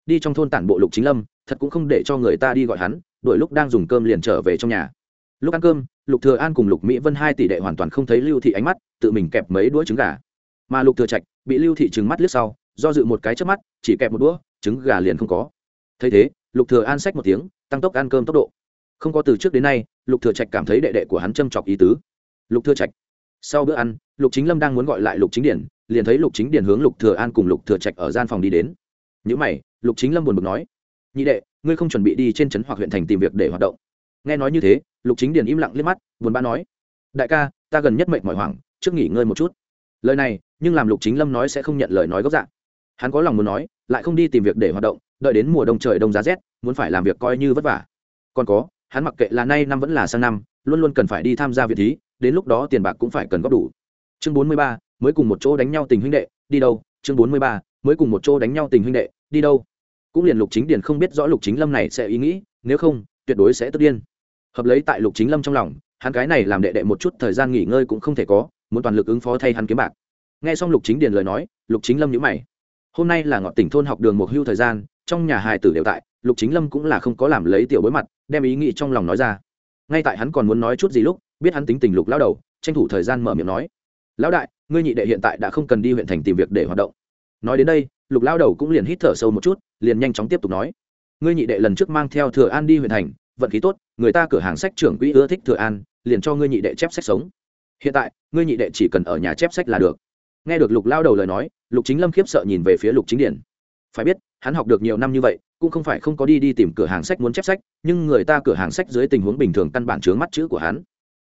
Đi trong thôn tản bộ lục chính lâm, thật cũng không để cho người ta đi gọi hắn, đuổi lúc đang dùng cơm liền trở về trong nhà. Lúc ăn cơm, lục thừa an cùng lục mỹ vân hai tỷ đệ hoàn toàn không thấy lưu thị ánh mắt, tự mình kẹp mấy đũa trứng gà mà lục thừa trạch bị lưu thị trừng mắt liếc sau, do dự một cái chớp mắt, chỉ kẹp một đũa, trứng gà liền không có. Thấy thế, lục thừa an sách một tiếng, tăng tốc ăn cơm tốc độ. Không có từ trước đến nay, lục thừa trạch cảm thấy đệ đệ của hắn châm chọc ý tứ. Lục thừa trạch. Sau bữa ăn, lục chính lâm đang muốn gọi lại lục chính điển liền thấy lục chính điển hướng lục thừa an cùng lục thừa trạch ở gian phòng đi đến. Những mày, lục chính lâm buồn bực nói, nhị đệ, ngươi không chuẩn bị đi trên trấn hoặc huyện thành tìm việc để hoạt động. Nghe nói như thế, lục chính điển im lặng liếc mắt, buồn bã nói, đại ca, ta gần nhất mệt mỏi hoảng, trước nghỉ ngơi một chút. Lời này nhưng làm lục chính lâm nói sẽ không nhận lời nói gốc dạng. Hắn có lòng muốn nói, lại không đi tìm việc để hoạt động, đợi đến mùa đông trời đông giá rét, muốn phải làm việc coi như vất vả. Còn có, hắn mặc kệ là nay năm vẫn là sang năm, luôn luôn cần phải đi tham gia việc thí, đến lúc đó tiền bạc cũng phải cần góp đủ. Chương bốn mươi ba, mới cùng một chỗ đánh nhau tình huynh đệ, đi đâu? Chương bốn mươi ba, mới cùng một chỗ đánh nhau tình huynh đệ, đi đâu? Cũng liền lục chính điền không biết rõ lục chính lâm này sẽ ý nghĩ, nếu không, tuyệt đối sẽ tức điên. Hợp lấy tại lục chính lâm trong lòng, hắn cái này làm đệ đệ một chút thời gian nghỉ ngơi cũng không thể có, muốn toàn lực ứng phó thay hắn kiếm bạc nghe xong lục chính điền lời nói, lục chính lâm nhữ mày. Hôm nay là ngọn tỉnh thôn học đường một hưu thời gian, trong nhà hài tử đều tại, lục chính lâm cũng là không có làm lấy tiểu bối mặt, đem ý nghĩ trong lòng nói ra. Ngay tại hắn còn muốn nói chút gì lúc, biết hắn tính tình lục lao đầu, tranh thủ thời gian mở miệng nói. Lão đại, ngươi nhị đệ hiện tại đã không cần đi huyện thành tìm việc để hoạt động. Nói đến đây, lục lao đầu cũng liền hít thở sâu một chút, liền nhanh chóng tiếp tục nói. Ngươi nhị đệ lần trước mang theo thừa an đi huyện thành, vận khí tốt, người ta cửa hàng sách trưởng quỹ ưa thích thừa an, liền cho ngươi nhị đệ chép sách sống. Hiện tại, ngươi nhị đệ chỉ cần ở nhà chép sách là được nghe được lục lao đầu lời nói, lục chính lâm khiếp sợ nhìn về phía lục chính điển phải biết, hắn học được nhiều năm như vậy, cũng không phải không có đi đi tìm cửa hàng sách muốn chép sách, nhưng người ta cửa hàng sách dưới tình huống bình thường căn bản chướng mắt chữ của hắn.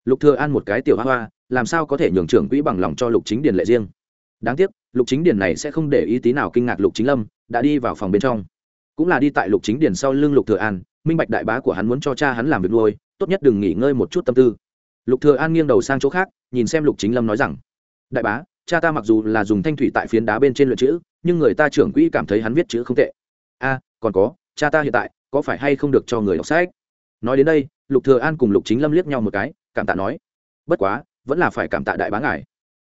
Lục thừa an một cái tiểu hoa hoa, làm sao có thể nhường trưởng quỹ bằng lòng cho lục chính điền lệ riêng? Đáng tiếc, lục chính điền này sẽ không để ý tí nào kinh ngạc lục chính lâm, đã đi vào phòng bên trong. Cũng là đi tại lục chính điền sau lưng lục thừa an, minh bạch đại bá của hắn muốn cho cha hắn làm việc nuôi, tốt nhất đừng nghỉ ngơi một chút tâm tư. Lục thừa an nghiêng đầu sang chỗ khác, nhìn xem lục chính lâm nói rằng, đại bá cha ta mặc dù là dùng thanh thủy tại phiến đá bên trên luyện chữ, nhưng người ta trưởng quỹ cảm thấy hắn viết chữ không tệ. A, còn có, cha ta hiện tại có phải hay không được cho người đọc sách? Nói đến đây, lục thừa an cùng lục chính lâm liếc nhau một cái, cảm tạ nói, bất quá, vẫn là phải cảm tạ đại bá ngài.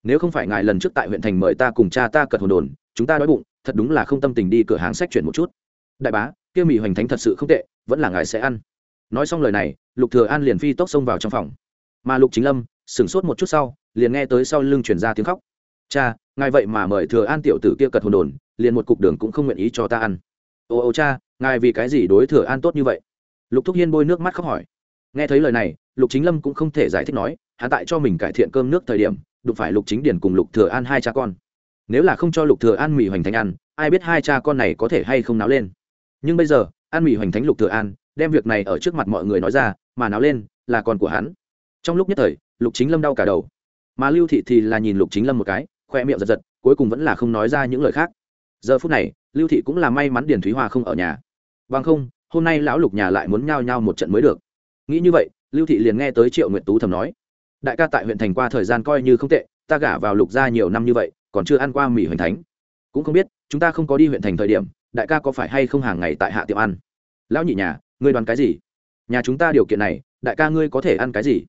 Nếu không phải ngài lần trước tại huyện thành mời ta cùng cha ta cật hồn đồn, chúng ta đói bụng, thật đúng là không tâm tình đi cửa hàng sách chuyển một chút. Đại bá, kia mì hoành thánh thật sự không tệ, vẫn là ngài sẽ ăn. Nói xong lời này, lục thừa an liền phi tốc xông vào trong phòng. Mà lục chính lâm sửng sốt một chút sau, liền nghe tới sau lưng truyền ra tiếng khóc cha, ngài vậy mà mời thừa an tiểu tử kia cật hồn đồn, liền một cục đường cũng không nguyện ý cho ta ăn. Ô ô cha, ngài vì cái gì đối thừa an tốt như vậy? Lục thúc hiên bôi nước mắt khóc hỏi. Nghe thấy lời này, lục chính lâm cũng không thể giải thích nói, hắn tại cho mình cải thiện cơm nước thời điểm, đụng phải lục chính điển cùng lục thừa an hai cha con. Nếu là không cho lục thừa an mì hoành thánh ăn, ai biết hai cha con này có thể hay không náo lên. Nhưng bây giờ an mì hoành thánh lục thừa an, đem việc này ở trước mặt mọi người nói ra, mà náo lên là con của hắn. Trong lúc nhất thời, lục chính lâm đau cả đầu. Mà lưu thị thì là nhìn lục chính lâm một cái khoe miệng giật giật, cuối cùng vẫn là không nói ra những lời khác. Giờ phút này, lưu thị cũng là may mắn điền thúy hoa không ở nhà. Bằng không, hôm nay lão lục nhà lại muốn nhao nhao một trận mới được. Nghĩ như vậy, lưu thị liền nghe tới triệu nguyện tú thầm nói. Đại ca tại huyện thành qua thời gian coi như không tệ, ta gả vào lục gia nhiều năm như vậy, còn chưa ăn qua mì hoành thánh. Cũng không biết, chúng ta không có đi huyện thành thời điểm, đại ca có phải hay không hàng ngày tại hạ tiệm ăn? Lão nhị nhà, ngươi đoán cái gì? Nhà chúng ta điều kiện này, đại ca ngươi có thể ăn cái gì?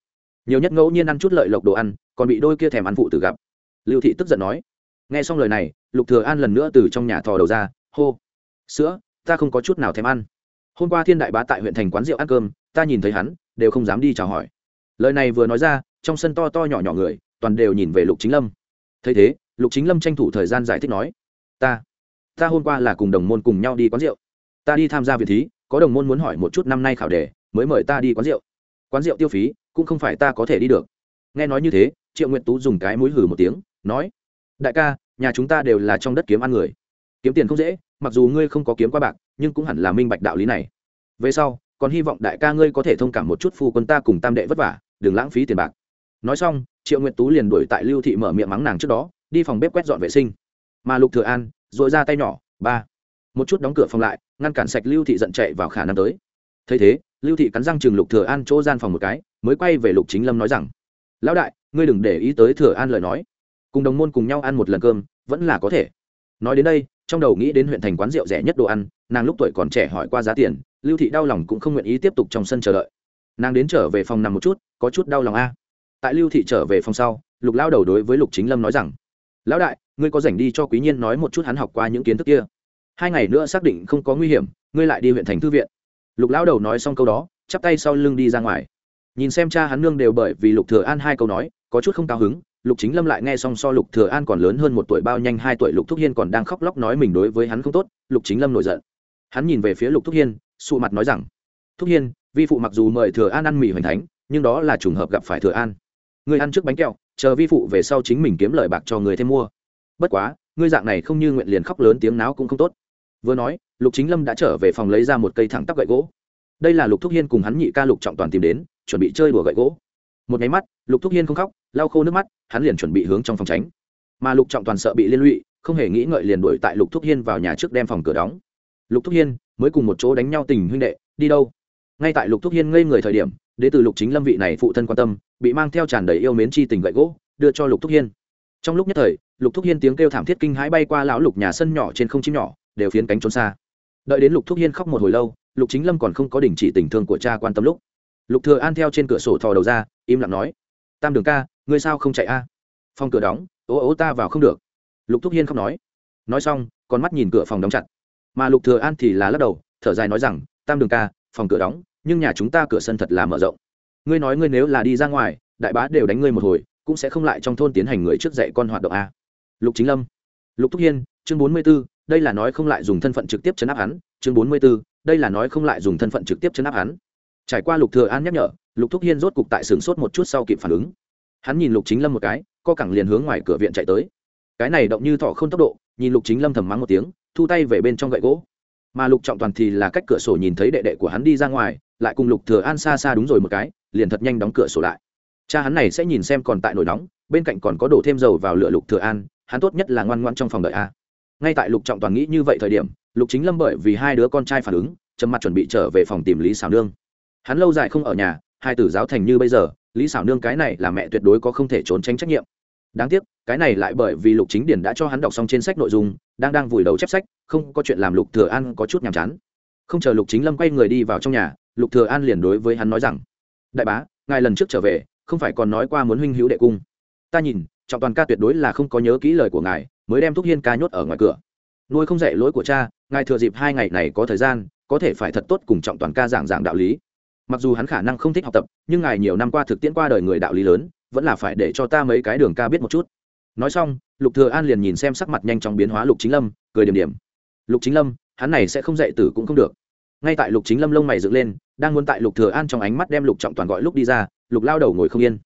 Nhiều nhất ngẫu nhiên ăn chút lợi lộc đồ ăn, còn bị đôi kia thèm ăn phụ tử gặp lưu thị tức giận nói. Nghe xong lời này, lục thừa an lần nữa từ trong nhà thò đầu ra, hô, sữa, ta không có chút nào thèm ăn. Hôm qua thiên đại bá tại huyện thành quán rượu ăn cơm, ta nhìn thấy hắn, đều không dám đi chào hỏi. Lời này vừa nói ra, trong sân to to nhỏ nhỏ người, toàn đều nhìn về lục chính lâm. Thấy thế, lục chính lâm tranh thủ thời gian giải thích nói, ta ta hôm qua là cùng đồng môn cùng nhau đi quán rượu. Ta đi tham gia việc thí, có đồng môn muốn hỏi một chút năm nay khảo đề, mới mời ta đi quán rượu. Quán rượu tiêu phí, cũng không phải ta có thể đi được. Nghe nói như thế, triệu nguyện tú dùng cái mũi hử một tiếng nói, đại ca, nhà chúng ta đều là trong đất kiếm ăn người. Kiếm tiền không dễ, mặc dù ngươi không có kiếm qua bạc, nhưng cũng hẳn là minh bạch đạo lý này. Về sau, còn hy vọng đại ca ngươi có thể thông cảm một chút phu quân ta cùng tam đệ vất vả, đừng lãng phí tiền bạc. Nói xong, triệu nguyện tú liền đuổi tại lưu thị mở miệng mắng nàng trước đó, đi phòng bếp quét dọn vệ sinh. Mà lục thừa an dội ra tay nhỏ, ba, một chút đóng cửa phòng lại, ngăn cản sạch lưu thị giận chạy vào khả năng tới. Thấy thế, lưu thị cắn răng chừng lục thừa an chỗ gian phòng một cái, mới quay về lục chính lâm nói rằng, lão đại, ngươi đừng để ý tới thừa an lời nói cùng đồng môn cùng nhau ăn một lần cơm, vẫn là có thể. Nói đến đây, trong đầu nghĩ đến huyện thành quán rượu rẻ nhất đồ ăn, nàng lúc tuổi còn trẻ hỏi qua giá tiền, lưu thị đau lòng cũng không nguyện ý tiếp tục trong sân chờ đợi. Nàng đến trở về phòng nằm một chút, có chút đau lòng a. Tại lưu thị trở về phòng sau, lục lao đầu đối với lục chính lâm nói rằng, lão đại, ngươi có dành đi cho quý nhiên nói một chút hắn học qua những kiến thức kia. Hai ngày nữa xác định không có nguy hiểm, ngươi lại đi huyện thành thư viện. Lục lao đầu nói xong câu đó, chắp tay sau lưng đi ra ngoài. Nhìn xem cha hắn nương đều bởi vì lục thừa an hai câu nói, có chút không cao hứng lục chính lâm lại nghe xong so lục thừa an còn lớn hơn một tuổi bao nhanh hai tuổi, lục thúc hiên còn đang khóc lóc nói mình đối với hắn không tốt, lục chính lâm nổi giận. Hắn nhìn về phía lục thúc hiên, sụ mặt nói rằng, thúc hiên, vi phụ mặc dù mời thừa an ăn mì hoành thánh, nhưng đó là trùng hợp gặp phải thừa an. Người ăn trước bánh kẹo, chờ vi phụ về sau chính mình kiếm lời bạc cho người thêm mua. Bất quá, ngươi dạng này không như nguyện liền khóc lớn tiếng náo cũng không tốt. Vừa nói, lục chính lâm đã trở về phòng lấy ra một cây thẳng tắp gậy gỗ. Đây là lục thúc hiên cùng hắn nhị ca lục trọng toàn tìm đến, chuẩn bị chơi đùa gậy gỗ. Một nháy mắt, lục thúc hiên không khóc lau khô nước mắt, hắn liền chuẩn bị hướng trong phòng tránh. Mà lục trọng toàn sợ bị liên lụy, không hề nghĩ ngợi liền đuổi tại lục thúc hiên vào nhà trước đem phòng cửa đóng. Lục thúc hiên, mới cùng một chỗ đánh nhau tình huynh đệ, đi đâu? Ngay tại lục thúc hiên ngây người thời điểm, đế từ lục chính lâm vị này phụ thân quan tâm, bị mang theo tràn đầy yêu mến chi tình gậy gỗ, đưa cho lục thúc hiên. Trong lúc nhất thời, lục thúc hiên tiếng kêu thảm thiết kinh hãi bay qua lão lục nhà sân nhỏ trên không chim nhỏ, đều phiến cánh trốn xa. Đợi đến lục thúc hiên khóc một hồi lâu, lục chính lâm còn không có đình chỉ tình thương của cha quan tâm lúc. Lục thừa an theo trên cửa sổ thò đầu ra, im lặng nói, tam đường ca ngươi sao không chạy a? À? phòng cửa đóng ố ố ta vào không được. Lục thúc hiên không nói. Nói xong con mắt nhìn cửa phòng đóng chặt. Mà lục thừa an thì là lắc đầu thở dài nói rằng tam đường ca phòng cửa đóng nhưng nhà chúng ta cửa sân thật là mở rộng. Ngươi nói ngươi nếu là đi ra ngoài đại bá đều đánh ngươi một hồi cũng sẽ không lại trong thôn tiến hành người trước dạy con hoạt động a. Lục chính lâm. Lục thúc hiên chương bốn mươi 44, đây là nói không lại dùng thân phận trực tiếp chấn áp hắn. Chương bốn mươi 44, đây là nói không lại dùng thân phận trực tiếp chấn áp hắn. Trải qua lục thừa an nhắc nhở lục thúc hiên rốt cục tại sừng sốt một chút sau kịp phản ứng hắn nhìn lục chính lâm một cái, co cẳng liền hướng ngoài cửa viện chạy tới. Cái này động như thỏ không tốc độ, nhìn lục chính lâm thầm mắng một tiếng, thu tay về bên trong gậy gỗ. Mà lục trọng toàn thì là cách cửa sổ nhìn thấy đệ đệ của hắn đi ra ngoài, lại cùng lục thừa an xa xa đúng rồi một cái, liền thật nhanh đóng cửa sổ lại. Cha hắn này sẽ nhìn xem còn tại nổi nóng, bên cạnh còn có đổ thêm dầu vào lửa lục thừa an, hắn tốt nhất là ngoan ngoan trong phòng đợi a. Ngay tại lục trọng toàn nghĩ như vậy thời điểm, lục chính lâm bởi vì hai đứa con trai phản ứng trầm mặt chuẩn bị trở về phòng tìm lý xảo nương. Hắn lâu dài không ở nhà hai tử giáo thành như bây giờ, lý xảo nương cái này là mẹ tuyệt đối có không thể trốn tránh trách nhiệm. Đáng tiếc, cái này lại bởi vì lục chính điển đã cho hắn đọc xong trên sách nội dung, đang đang vùi đầu chép sách, không có chuyện làm lục thừa an có chút nhàm chán. Không chờ lục chính lâm quay người đi vào trong nhà, lục thừa an liền đối với hắn nói rằng, đại bá, ngài lần trước trở về, không phải còn nói qua muốn huynh hữu đệ cung. Ta nhìn, trọng toàn ca tuyệt đối là không có nhớ kỹ lời của ngài, mới đem thúc hiên ca nhốt ở ngoài cửa. Nuôi không dạy lỗi của cha, ngài thừa dịp hai ngày này có thời gian, có thể phải thật tốt cùng trọng toàn ca giảng giảng đạo lý mặc dù hắn khả năng không thích học tập, nhưng ngài nhiều năm qua thực tiễn qua đời người đạo lý lớn, vẫn là phải để cho ta mấy cái đường ca biết một chút. Nói xong, lục thừa an liền nhìn xem sắc mặt nhanh chóng biến hóa lục chính lâm, cười điểm điểm. Lục chính lâm, hắn này sẽ không dạy tử cũng không được. Ngay tại lục chính lâm lông mày dựng lên, đang muốn tại lục thừa an trong ánh mắt đem lục trọng toàn gọi lúc đi ra, lục lao đầu ngồi không yên.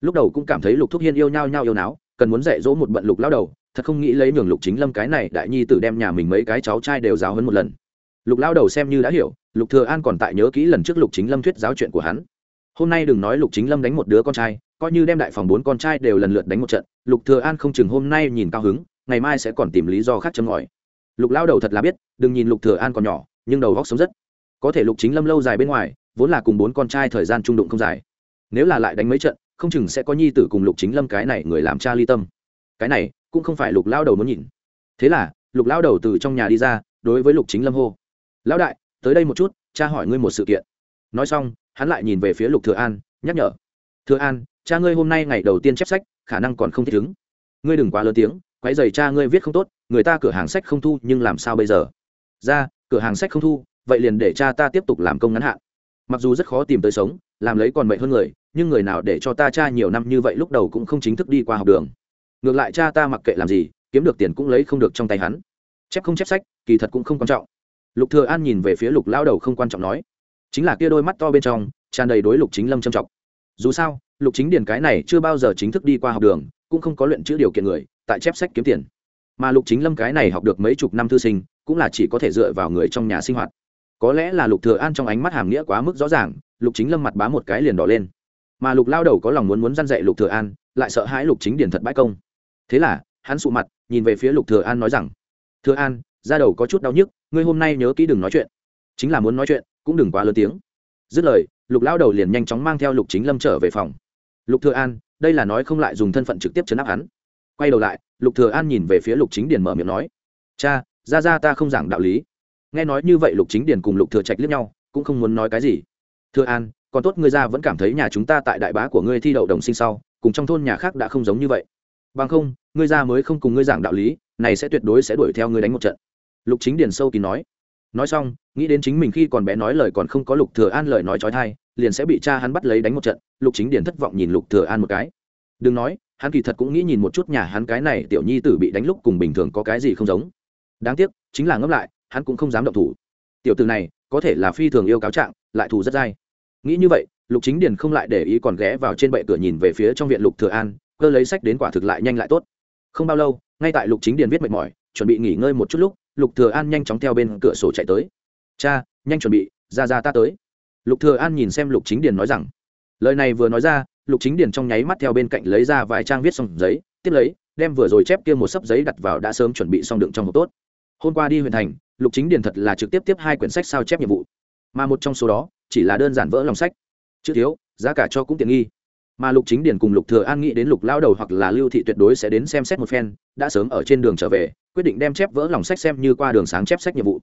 Lúc đầu cũng cảm thấy lục thúc hiên yêu nhau nhau yêu náo, cần muốn dạy dỗ một bận lục lao đầu, thật không nghĩ lấy nhường lục chính lâm cái này đại nhi tử đem nhà mình mấy cái cháu trai đều giáo hơn một lần lục lao đầu xem như đã hiểu, lục thừa an còn tại nhớ kỹ lần trước lục chính lâm thuyết giáo chuyện của hắn. Hôm nay đừng nói lục chính lâm đánh một đứa con trai, coi như đem đại phòng bốn con trai đều lần lượt đánh một trận, lục thừa an không chừng hôm nay nhìn cao hứng, ngày mai sẽ còn tìm lý do khác châm ngòi. Lục lao đầu thật là biết, đừng nhìn lục thừa an còn nhỏ, nhưng đầu óc sống rất. Có thể lục chính lâm lâu dài bên ngoài, vốn là cùng bốn con trai thời gian trung đụng không dài. Nếu là lại đánh mấy trận, không chừng sẽ có nhi tử cùng lục chính lâm cái này người làm cha ly tâm. Cái này, cũng không phải lục lao đầu muốn nhìn. Thế là, lục lao đầu từ trong nhà đi ra, đối với lục chính lâm hô lão đại, tới đây một chút, cha hỏi ngươi một sự kiện. Nói xong, hắn lại nhìn về phía lục thừa an, nhắc nhở. Thừa an, cha ngươi hôm nay ngày đầu tiên chép sách, khả năng còn không thích ứng. Ngươi đừng quá lớn tiếng, quấy giày cha ngươi viết không tốt, người ta cửa hàng sách không thu, nhưng làm sao bây giờ? Ra, cửa hàng sách không thu, vậy liền để cha ta tiếp tục làm công ngắn hạn. Mặc dù rất khó tìm tới sống, làm lấy còn mệt hơn người, nhưng người nào để cho ta cha nhiều năm như vậy lúc đầu cũng không chính thức đi qua học đường. Ngược lại cha ta mặc kệ làm gì, kiếm được tiền cũng lấy không được trong tay hắn. Chép không chép sách, kỳ thật cũng không quan trọng lục thừa an nhìn về phía lục lao đầu không quan trọng nói, chính là kia đôi mắt to bên trong, tràn đầy đối lục chính lâm trầm trọng. Dù sao, lục chính điền cái này chưa bao giờ chính thức đi qua học đường, cũng không có luyện chữ điều kiện người, tại chép sách kiếm tiền. Mà lục chính lâm cái này học được mấy chục năm thư sinh, cũng là chỉ có thể dựa vào người trong nhà sinh hoạt. Có lẽ là lục thừa an trong ánh mắt hàm nghĩa quá mức rõ ràng, lục chính lâm mặt bá một cái liền đỏ lên. Mà lục lao đầu có lòng muốn muốn dăn dạy lục thừa an, lại sợ hãi lục chính điền thật bãi công. Thế là, hắn sụ mặt, nhìn về phía lục thừa an nói rằng, thừa an, da đầu có chút đau nhức ngươi hôm nay nhớ kỹ đừng nói chuyện. Chính là muốn nói chuyện, cũng đừng quá lớn tiếng. Dứt lời, lục lao đầu liền nhanh chóng mang theo lục chính lâm trở về phòng. Lục thừa an, đây là nói không lại dùng thân phận trực tiếp chấn áp hắn. Quay đầu lại, lục thừa an nhìn về phía lục chính điền mở miệng nói. Cha, ra ra ta không giảng đạo lý. Nghe nói như vậy lục chính điền cùng lục thừa trạch liếc nhau, cũng không muốn nói cái gì. Thừa an, còn tốt ngươi ra vẫn cảm thấy nhà chúng ta tại đại bá của ngươi thi đậu đồng sinh sau, cùng trong thôn nhà khác đã không giống như vậy. Bằng không, ngươi ra mới không cùng ngươi giảng đạo lý, này sẽ tuyệt đối sẽ đuổi theo ngươi đánh một trận lục chính điền sâu kín nói. Nói xong, nghĩ đến chính mình khi còn bé nói lời còn không có lục thừa an lời nói trói thai liền sẽ bị cha hắn bắt lấy đánh một trận, lục chính điền thất vọng nhìn lục thừa an một cái. Đừng nói, hắn kỳ thật cũng nghĩ nhìn một chút nhà hắn cái này tiểu nhi tử bị đánh lúc cùng bình thường có cái gì không giống. Đáng tiếc, chính là ngấp lại, hắn cũng không dám động thủ. Tiểu tử này, có thể là phi thường yêu cáo trạng, lại thù rất dai. Nghĩ như vậy, lục chính điền không lại để ý còn ghé vào trên bệ cửa nhìn về phía trong viện lục thừa an, cơ lấy sách đến quả thực lại nhanh lại tốt. Không bao lâu, ngay tại lục chính điền viết mệt mỏi, chuẩn bị nghỉ ngơi một chút lúc lục thừa an nhanh chóng theo bên cửa sổ chạy tới. Cha, nhanh chuẩn bị, ra ra ta tới. Lục thừa an nhìn xem lục chính điền nói rằng, lời này vừa nói ra, lục chính điền trong nháy mắt theo bên cạnh lấy ra vài trang viết xong giấy, tiếp lấy, đem vừa rồi chép kia một sấp giấy đặt vào đã sớm chuẩn bị xong đựng trong hộp tốt. Hôm qua đi huyện thành, lục chính điền thật là trực tiếp tiếp hai quyển sách sao chép nhiệm vụ. Mà một trong số đó, chỉ là đơn giản vỡ lòng sách. Chữ thiếu, giá cả cho cũng tiện nghi. Mà lục chính điền cùng lục thừa an nghĩ đến lục lao đầu hoặc là lưu thị tuyệt đối sẽ đến xem xét một phen, đã sớm ở trên đường trở về quyết định đem chép vỡ lòng sách xem như qua đường sáng chép sách nhiệm vụ.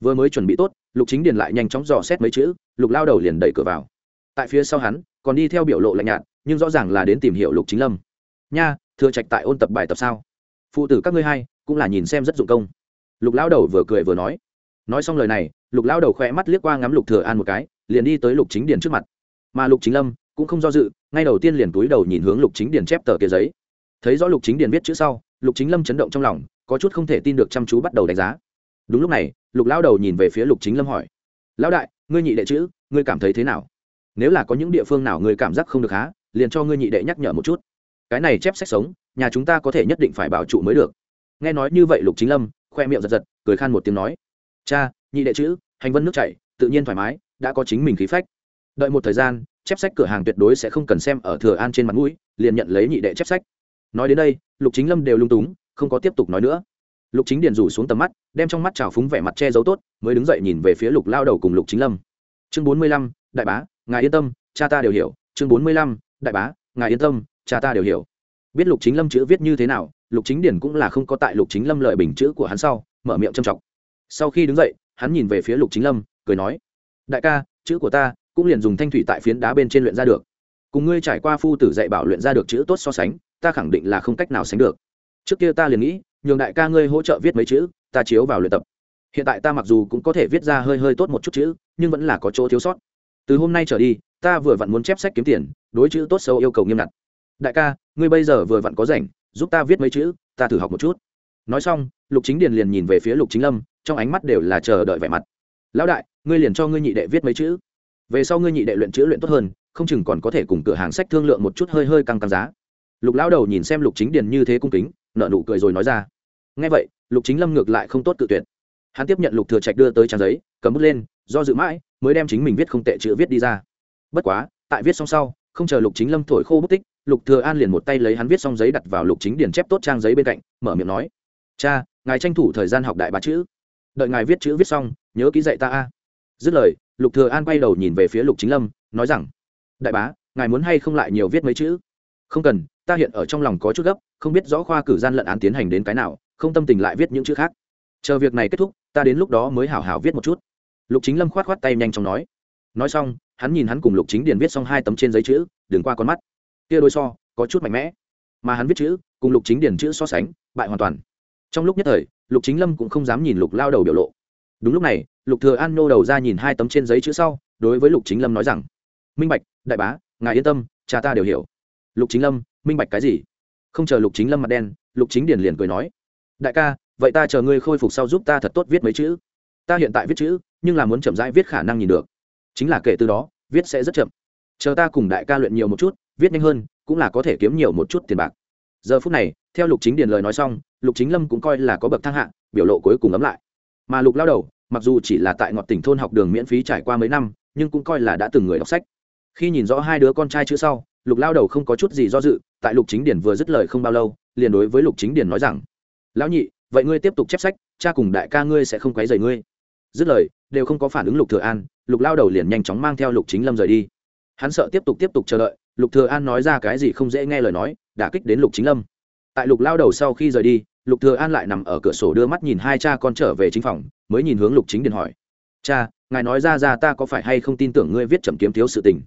Vừa mới chuẩn bị tốt lục chính điền lại nhanh chóng dò xét mấy chữ lục lao đầu liền đẩy cửa vào. Tại phía sau hắn còn đi theo biểu lộ lạnh nhạt nhưng rõ ràng là đến tìm hiểu lục chính lâm. Nha thừa trạch tại ôn tập bài tập sao? Phụ tử các ngươi hay, cũng là nhìn xem rất dụng công. Lục lao đầu vừa cười vừa nói. Nói xong lời này lục lao đầu khỏe mắt liếc qua ngắm lục thừa an một cái liền đi tới lục chính điền trước mặt. Mà lục chính lâm cũng không do dự ngay đầu tiên liền túi đầu nhìn hướng lục chính điền chép tờ kia giấy. Thấy rõ lục chính điền viết chữ sau lục chính lâm chấn động trong lòng có chút không thể tin được chăm chú bắt đầu đánh giá. Đúng lúc này, lục lao đầu nhìn về phía lục chính lâm hỏi, lão đại, ngươi nhị đệ chữ, ngươi cảm thấy thế nào? Nếu là có những địa phương nào ngươi cảm giác không được há, liền cho ngươi nhị đệ nhắc nhở một chút. Cái này chép sách sống, nhà chúng ta có thể nhất định phải bảo trụ mới được. Nghe nói như vậy, lục chính lâm khoe miệng giật giật, cười khan một tiếng nói, cha, nhị đệ chữ, hành vân nước chảy, tự nhiên thoải mái, đã có chính mình khí phách. Đợi một thời gian, chép sách cửa hàng tuyệt đối sẽ không cần xem ở thừa an trên mặt mũi, liền nhận lấy nhị đệ chép sách. Nói đến đây, lục chính lâm đều lung túng không có tiếp tục nói nữa. Lục chính điền rủ xuống tầm mắt, đem trong mắt trào phúng vẻ mặt che giấu tốt, mới đứng dậy nhìn về phía lục lao đầu cùng lục chính lâm. Chương bốn mươi lăm, đại bá, ngài yên tâm, cha ta đều hiểu. Chương bốn mươi lăm, đại bá, ngài yên tâm, cha ta đều hiểu. Biết lục chính lâm chữ viết như thế nào, lục chính điển cũng là không có tại lục chính lâm lợi bình chữ của hắn sau, mở miệng trầm trọng sau khi đứng dậy, hắn nhìn về phía lục chính lâm, cười nói, đại ca, chữ của ta cũng liền dùng thanh thủy tại phiến đá bên trên luyện ra được. Cùng ngươi trải qua phu tử dạy bảo luyện ra được chữ tốt so sánh, ta khẳng định là không cách nào sánh được trước kia ta liền nghĩ, nhường đại ca ngươi hỗ trợ viết mấy chữ, ta chiếu vào luyện tập. Hiện tại ta mặc dù cũng có thể viết ra hơi hơi tốt một chút chữ, nhưng vẫn là có chỗ thiếu sót. Từ hôm nay trở đi, ta vừa vặn muốn chép sách kiếm tiền, đối chữ tốt sâu yêu cầu nghiêm ngặt. Đại ca, ngươi bây giờ vừa vặn có rảnh, giúp ta viết mấy chữ, ta thử học một chút. Nói xong, lục chính điền liền nhìn về phía lục chính lâm, trong ánh mắt đều là chờ đợi vẻ mặt. Lão đại, ngươi liền cho ngươi nhị đệ viết mấy chữ. Về sau ngươi nhị đệ luyện chữ luyện tốt hơn, không chừng còn có thể cùng cửa hàng sách thương lượng một chút hơi hơi căng căng giá. Lục lão đầu nhìn xem lục chính điền như thế cung kính nợ nụ cười rồi nói ra. Ngay vậy, lục chính lâm ngược lại không tốt tự tuyệt. Hắn tiếp nhận lục thừa trạch đưa tới trang giấy, cầm bút lên, do dự mãi, mới đem chính mình viết không tệ chữ viết đi ra. Bất quá, tại viết xong sau, không chờ lục chính lâm thổi khô bút tích, lục thừa an liền một tay lấy hắn viết xong giấy đặt vào lục chính điền chép tốt trang giấy bên cạnh, mở miệng nói, cha, ngài tranh thủ thời gian học đại bá chữ. Đợi ngài viết chữ viết xong, nhớ ký dạy ta a. Dứt lời, lục thừa an quay đầu nhìn về phía lục chính lâm, nói rằng, đại bá, ngài muốn hay không lại nhiều viết mấy chữ? Không cần, ta hiện ở trong lòng có chút gấp không biết rõ khoa cử gian lận án tiến hành đến cái nào, không tâm tình lại viết những chữ khác. Chờ việc này kết thúc, ta đến lúc đó mới hảo hảo viết một chút. Lục chính lâm khoát khoát tay nhanh chóng nói. Nói xong, hắn nhìn hắn cùng lục chính điền viết xong hai tấm trên giấy chữ, đừng qua con mắt. Tia đôi so, có chút mạnh mẽ. Mà hắn viết chữ, cùng lục chính điền chữ so sánh, bại hoàn toàn. Trong lúc nhất thời, lục chính lâm cũng không dám nhìn lục lao đầu biểu lộ. Đúng lúc này, lục thừa an nô đầu ra nhìn hai tấm trên giấy chữ sau, đối với lục chính lâm nói rằng, minh bạch, đại bá, ngài yên tâm, cha ta đều hiểu. Lục chính lâm, minh bạch cái gì? Không chờ lục chính lâm mặt đen, lục chính điền liền cười nói, đại ca, vậy ta chờ ngươi khôi phục sau giúp ta thật tốt viết mấy chữ. Ta hiện tại viết chữ, nhưng là muốn chậm rãi viết khả năng nhìn được. Chính là kể từ đó, viết sẽ rất chậm. Chờ ta cùng đại ca luyện nhiều một chút, viết nhanh hơn, cũng là có thể kiếm nhiều một chút tiền bạc. Giờ phút này, theo lục chính điền lời nói xong, lục chính lâm cũng coi là có bậc thang hạng biểu lộ cuối cùng ấm lại. Mà lục lao đầu, mặc dù chỉ là tại ngọt tỉnh thôn học đường miễn phí trải qua mấy năm, nhưng cũng coi là đã từng người đọc sách. Khi nhìn rõ hai đứa con trai chữ sau lục lao đầu không có chút gì do dự, tại lục chính điển vừa dứt lời không bao lâu, liền đối với lục chính điển nói rằng, lão nhị, vậy ngươi tiếp tục chép sách, cha cùng đại ca ngươi sẽ không quấy rầy ngươi. Dứt lời, đều không có phản ứng lục thừa an, lục lao đầu liền nhanh chóng mang theo lục chính lâm rời đi. Hắn sợ tiếp tục tiếp tục chờ đợi, lục thừa an nói ra cái gì không dễ nghe lời nói đã kích đến lục chính lâm. Tại lục lao đầu sau khi rời đi, lục thừa an lại nằm ở cửa sổ đưa mắt nhìn hai cha con trở về chính phòng, mới nhìn hướng lục chính điền hỏi, cha, ngài nói ra ra ta có phải hay không tin tưởng ngươi viết chậm kiếm thiếu sự tình?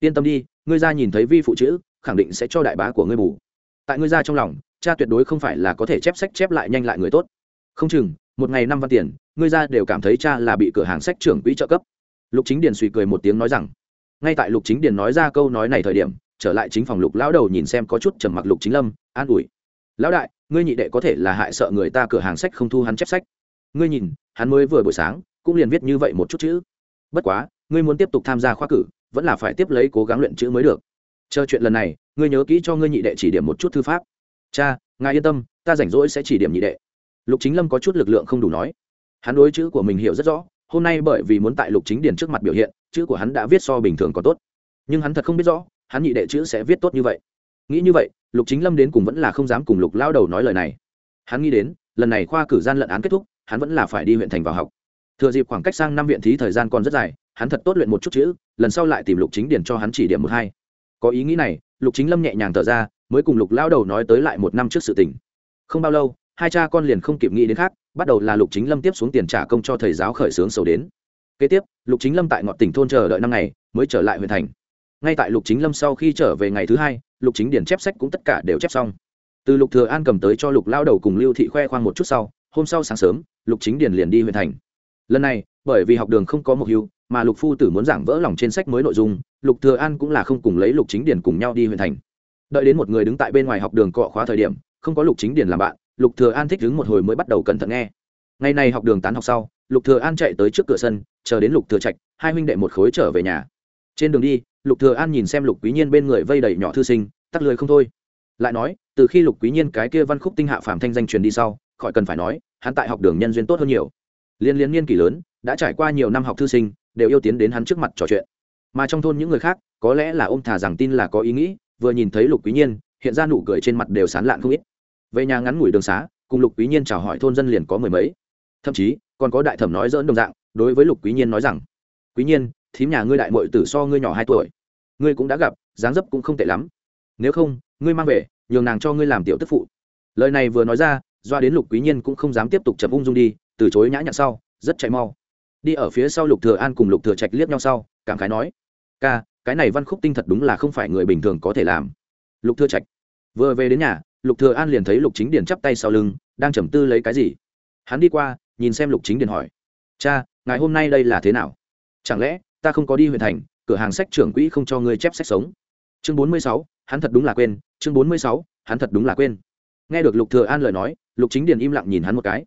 Yên tâm đi, ngươi ra nhìn thấy vi phụ chữ, khẳng định sẽ cho đại bá của ngươi bù. Tại ngươi ra trong lòng, cha tuyệt đối không phải là có thể chép sách chép lại nhanh lại người tốt. Không chừng, một ngày năm văn tiền, ngươi ra đều cảm thấy cha là bị cửa hàng sách trưởng quỹ trợ cấp. Lục chính điền suy cười một tiếng nói rằng, ngay tại lục chính điền nói ra câu nói này thời điểm, trở lại chính phòng lục lão đầu nhìn xem có chút trầm mặc lục chính lâm, an ủi. Lão đại, ngươi nhị đệ có thể là hại sợ người ta cửa hàng sách không thu hắn chép sách. Ngươi nhìn, hắn mới vừa buổi sáng, cũng liền viết như vậy một chút chữ. Bất quá, ngươi muốn tiếp tục tham gia khoa cử vẫn là phải tiếp lấy cố gắng luyện chữ mới được. Chờ chuyện lần này, ngươi nhớ kỹ cho ngươi nhị đệ chỉ điểm một chút thư pháp. Cha, ngài yên tâm, ta rảnh rỗi sẽ chỉ điểm nhị đệ. Lục chính lâm có chút lực lượng không đủ nói. Hắn đối chữ của mình hiểu rất rõ, hôm nay bởi vì muốn tại lục chính điền trước mặt biểu hiện, chữ của hắn đã viết so bình thường còn tốt. Nhưng hắn thật không biết rõ, hắn nhị đệ chữ sẽ viết tốt như vậy. Nghĩ như vậy, lục chính lâm đến cùng vẫn là không dám cùng lục lao đầu nói lời này. Hắn nghĩ đến, lần này khoa cử gian lận án kết thúc, hắn vẫn là phải đi huyện thành vào học. Thừa dịp khoảng cách sang năm viện thí thời gian còn rất dài hắn thật tốt luyện một chút chữ, lần sau lại tìm lục chính điền cho hắn chỉ điểm một hai. Có ý nghĩ này, lục chính lâm nhẹ nhàng thở ra, mới cùng lục lao đầu nói tới lại một năm trước sự tình. Không bao lâu, hai cha con liền không kịp nghĩ đến khác, bắt đầu là lục chính lâm tiếp xuống tiền trả công cho thầy giáo khởi xướng sầu đến. Kế tiếp, lục chính lâm tại ngọn tỉnh thôn chờ đợi năm ngày, mới trở lại huyện thành. Ngay tại lục chính lâm sau khi trở về ngày thứ hai, lục chính điển chép sách cũng tất cả đều chép xong. Từ lục thừa an cầm tới cho lục lao đầu cùng lưu thị khoe khoang một chút sau, hôm sau sáng sớm, lục chính điển liền đi huyện thành. Lần này, bởi vì học đường không có mục hưu mà lục phu tử muốn giảng vỡ lòng trên sách mới nội dung, lục thừa an cũng là không cùng lấy lục chính điển cùng nhau đi huyện thành. Đợi đến một người đứng tại bên ngoài học đường cọ khóa thời điểm, không có lục chính điển làm bạn, lục thừa an thích đứng một hồi mới bắt đầu cẩn thận nghe. Ngày này học đường tán học sau, lục thừa an chạy tới trước cửa sân, chờ đến lục thừa trạch, hai huynh đệ một khối trở về nhà. Trên đường đi, lục thừa an nhìn xem lục quý nhiên bên người vây đầy nhỏ thư sinh, tắt lười không thôi. Lại nói, từ khi lục quý nhiên cái kia văn khúc tinh hạ phàm thanh danh truyền đi sau, khỏi cần phải nói, hắn tại học đường nhân duyên tốt hơn nhiều. Liên liên niên kỷ lớn, đã trải qua nhiều năm học thư sinh đều yêu tiến đến hắn trước mặt trò chuyện. Mà trong thôn những người khác, có lẽ là ôm thà rằng tin là có ý nghĩ, vừa nhìn thấy lục quý nhiên, hiện ra nụ cười trên mặt đều sán lạn không ít. Về nhà ngắn ngủi đường xá, cùng lục quý nhiên chào hỏi thôn dân liền có mười mấy. Thậm chí, còn có đại thẩm nói dỡn đồng dạng, đối với lục quý nhiên nói rằng, quý nhiên, thím nhà ngươi đại mội tử so ngươi nhỏ hai tuổi. Ngươi cũng đã gặp, dáng dấp cũng không tệ lắm. Nếu không, ngươi mang về, nhường nàng cho ngươi làm tiểu tức phụ. Lời này vừa nói ra, doa đến lục quý nhiên cũng không dám tiếp tục chậm ung dung đi, từ chối nhã nhặn sau, rất chạy mau đi ở phía sau lục thừa an cùng lục thừa trạch liếc nhau sau, cảm khái nói, ca, cái này văn khúc tinh thật đúng là không phải người bình thường có thể làm. Lục thừa trạch, vừa về đến nhà, lục thừa an liền thấy lục chính Điền chắp tay sau lưng, đang trầm tư lấy cái gì. Hắn đi qua, nhìn xem lục chính Điền hỏi, cha, ngày hôm nay đây là thế nào? Chẳng lẽ ta không có đi huyện thành, cửa hàng sách trưởng quỹ không cho ngươi chép sách sống? Chương bốn mươi sáu, hắn thật đúng là quên, chương bốn mươi sáu, hắn thật đúng là quên. Nghe được lục thừa an lời nói, lục chính điền im lặng nhìn hắn một cái.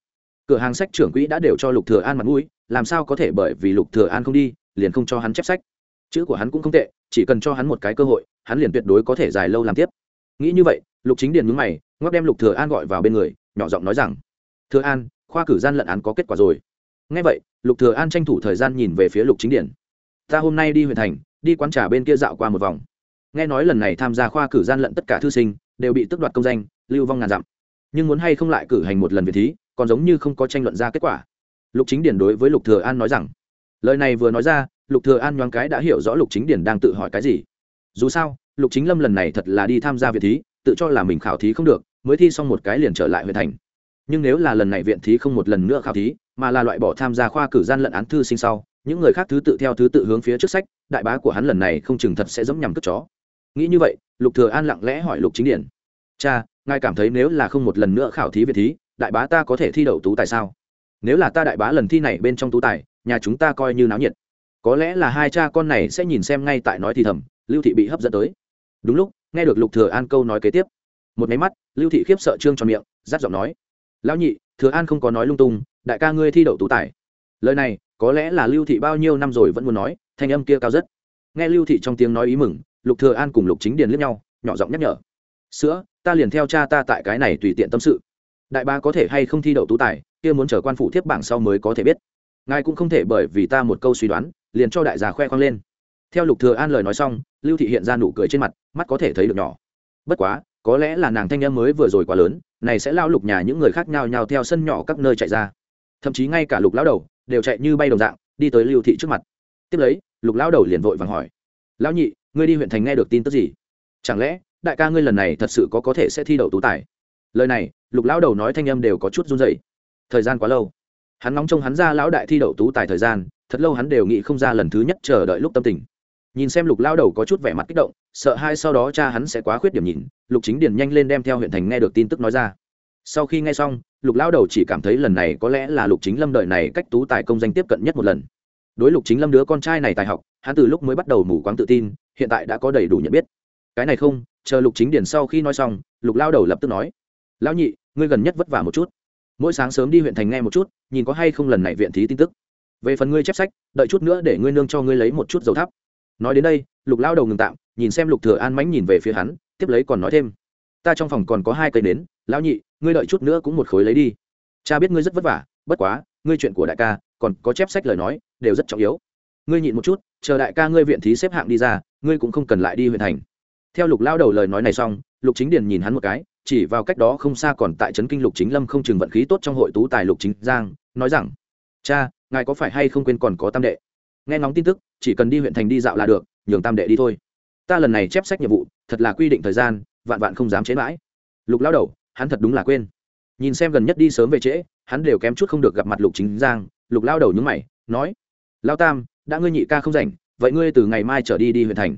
Cửa hàng sách trưởng quỹ đã đều cho lục thừa an mặt mũi làm sao có thể bởi vì lục thừa an không đi, liền không cho hắn chép sách? Chữ của hắn cũng không tệ, chỉ cần cho hắn một cái cơ hội, hắn liền tuyệt đối có thể dài lâu làm tiếp. Nghĩ như vậy, lục chính điền nhướng mày, ngoắc đem lục thừa an gọi vào bên người, nhỏ giọng nói rằng, thừa an, khoa cử gian lận án có kết quả rồi. Nghe vậy, lục thừa an tranh thủ thời gian nhìn về phía lục chính điền. Ta hôm nay đi huyện thành, đi quán trà bên kia dạo qua một vòng. Nghe nói lần này tham gia khoa cử gian lận tất cả thư sinh đều bị tước đoạt công danh, lưu vong ngàn dặm. Nhưng muốn hay không lại cử hành một lần việc thí, còn giống như không có tranh luận ra kết quả lục chính điển đối với lục thừa an nói rằng, lời này vừa nói ra, lục thừa an nhoáng cái đã hiểu rõ lục chính điển đang tự hỏi cái gì. Dù sao, lục chính lâm lần này thật là đi tham gia viện thí, tự cho là mình khảo thí không được, mới thi xong một cái liền trở lại huyện thành. Nhưng nếu là lần này viện thí không một lần nữa khảo thí, mà là loại bỏ tham gia khoa cử gian lận án thư sinh sau, những người khác thứ tự theo thứ tự hướng phía trước sách, đại bá của hắn lần này không chừng thật sẽ giống nhằm cướp chó. Nghĩ như vậy, lục thừa an lặng lẽ hỏi lục chính điển cha, ngài cảm thấy nếu là không một lần nữa khảo thí viện thí, đại bá ta có thể thi đậu tú tại sao? Nếu là ta đại bá lần thi này bên trong tú tài, nhà chúng ta coi như náo nhiệt. Có lẽ là hai cha con này sẽ nhìn xem ngay tại nói thì thầm, lưu thị bị hấp dẫn tới. Đúng lúc, nghe được lục thừa an câu nói kế tiếp. Một máy mắt, lưu thị khiếp sợ trương tròn miệng, rát giọng nói. Lão nhị, thừa an không có nói lung tung, đại ca ngươi thi đậu tú tài. Lời này, có lẽ là lưu thị bao nhiêu năm rồi vẫn muốn nói, thanh âm kia cao rất. Nghe lưu thị trong tiếng nói ý mừng, lục thừa an cùng lục chính điền liếc nhau, nhỏ giọng nhắc nhở. Sữa, ta liền theo cha ta tại cái này tùy tiện tâm sự. Đại ba có thể hay không thi đậu tú tài kia muốn chờ quan phủ thiếp bảng sau mới có thể biết. Ngài cũng không thể bởi vì ta một câu suy đoán, liền cho đại gia khoe khoang lên. Theo lục thừa an lời nói xong, lưu thị hiện ra nụ cười trên mặt, mắt có thể thấy được nhỏ. Bất quá, có lẽ là nàng thanh em mới vừa rồi quá lớn, này sẽ lao lục nhà những người khác nhau nhau theo sân nhỏ các nơi chạy ra. Thậm chí ngay cả lục lão đầu đều chạy như bay đồng dạng, đi tới lưu thị trước mặt. Tiếp lấy, lục lão đầu liền vội vàng hỏi, lão nhị, ngươi đi huyện thành nghe được tin tức gì? Chẳng lẽ đại ca ngươi lần này thật sự có có thể sẽ thi đậu tú tài? Lời này, lục lão đầu nói thanh âm đều có chút run rẩy thời gian quá lâu. Hắn nóng trông hắn ra lão đại thi đậu tú tài thời gian, thật lâu hắn đều nghĩ không ra lần thứ nhất chờ đợi lúc tâm tình. Nhìn xem lục lão đầu có chút vẻ mặt kích động, sợ hai sau đó cha hắn sẽ quá khuyết điểm nhìn, lục chính điền nhanh lên đem theo huyện thành nghe được tin tức nói ra. Sau khi nghe xong, lục lão đầu chỉ cảm thấy lần này có lẽ là lục chính lâm đợi này cách tú tài công danh tiếp cận nhất một lần. Đối lục chính lâm đứa con trai này tài học, hắn từ lúc mới bắt đầu mù quáng tự tin, hiện tại đã có đầy đủ nhận biết. Cái này không, chờ lục chính điển sau khi nói xong, lục lao đầu lập tức nói, lão nhị, ngươi gần nhất vất vả một chút mỗi sáng sớm đi huyện thành nghe một chút, nhìn có hay không lần này viện thí tin tức. Về phần ngươi chép sách, đợi chút nữa để ngươi nương cho ngươi lấy một chút dầu thắp. Nói đến đây, lục lao đầu ngừng tạm, nhìn xem lục thừa an mánh nhìn về phía hắn, tiếp lấy còn nói thêm. Ta trong phòng còn có hai cây nến, lão nhị, ngươi đợi chút nữa cũng một khối lấy đi. Cha biết ngươi rất vất vả, bất quá, ngươi chuyện của đại ca, còn có chép sách lời nói, đều rất trọng yếu. Ngươi nhịn một chút, chờ đại ca ngươi viện thí xếp hạng đi ra, ngươi cũng không cần lại đi huyện thành. Theo lục lao đầu lời nói này xong lục chính điền nhìn hắn một cái, chỉ vào cách đó không xa còn tại trấn kinh lục chính lâm không chừng vận khí tốt trong hội tú tài lục chính giang, nói rằng, cha, ngài có phải hay không quên còn có tam đệ? Nghe ngóng tin tức, chỉ cần đi huyện thành đi dạo là được, nhường tam đệ đi thôi. Ta lần này chép sách nhiệm vụ, thật là quy định thời gian, vạn vạn không dám chế mãi. Lục lao đầu, hắn thật đúng là quên. Nhìn xem gần nhất đi sớm về trễ, hắn đều kém chút không được gặp mặt lục chính giang, lục lao đầu nhúng mày, nói lao tam, đã ngươi nhị ca không rảnh, vậy ngươi từ ngày mai trở đi đi huyện thành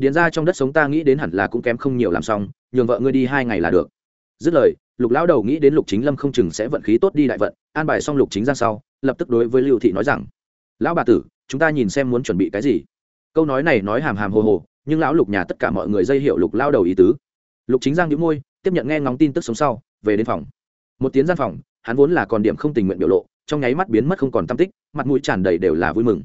điền ra trong đất sống ta nghĩ đến hẳn là cũng kém không nhiều làm xong, nhường vợ ngươi đi hai ngày là được. Dứt lời, lục lão đầu nghĩ đến lục chính lâm không chừng sẽ vận khí tốt đi đại vận, an bài xong lục chính ra sau, lập tức đối với lưu thị nói rằng, lão bà tử, chúng ta nhìn xem muốn chuẩn bị cái gì? Câu nói này nói hàm hàm hồ hồ, nhưng lão lục nhà tất cả mọi người dây hiệu lục lao đầu ý tứ. Lục chính giang nhũ môi, tiếp nhận nghe ngóng tin tức sống sau, về đến phòng. Một tiếng gian phòng, hắn vốn là còn điểm không tình nguyện biểu lộ, trong nháy mắt biến mất không còn tâm tích, mặt mũi tràn đầy đều là vui mừng.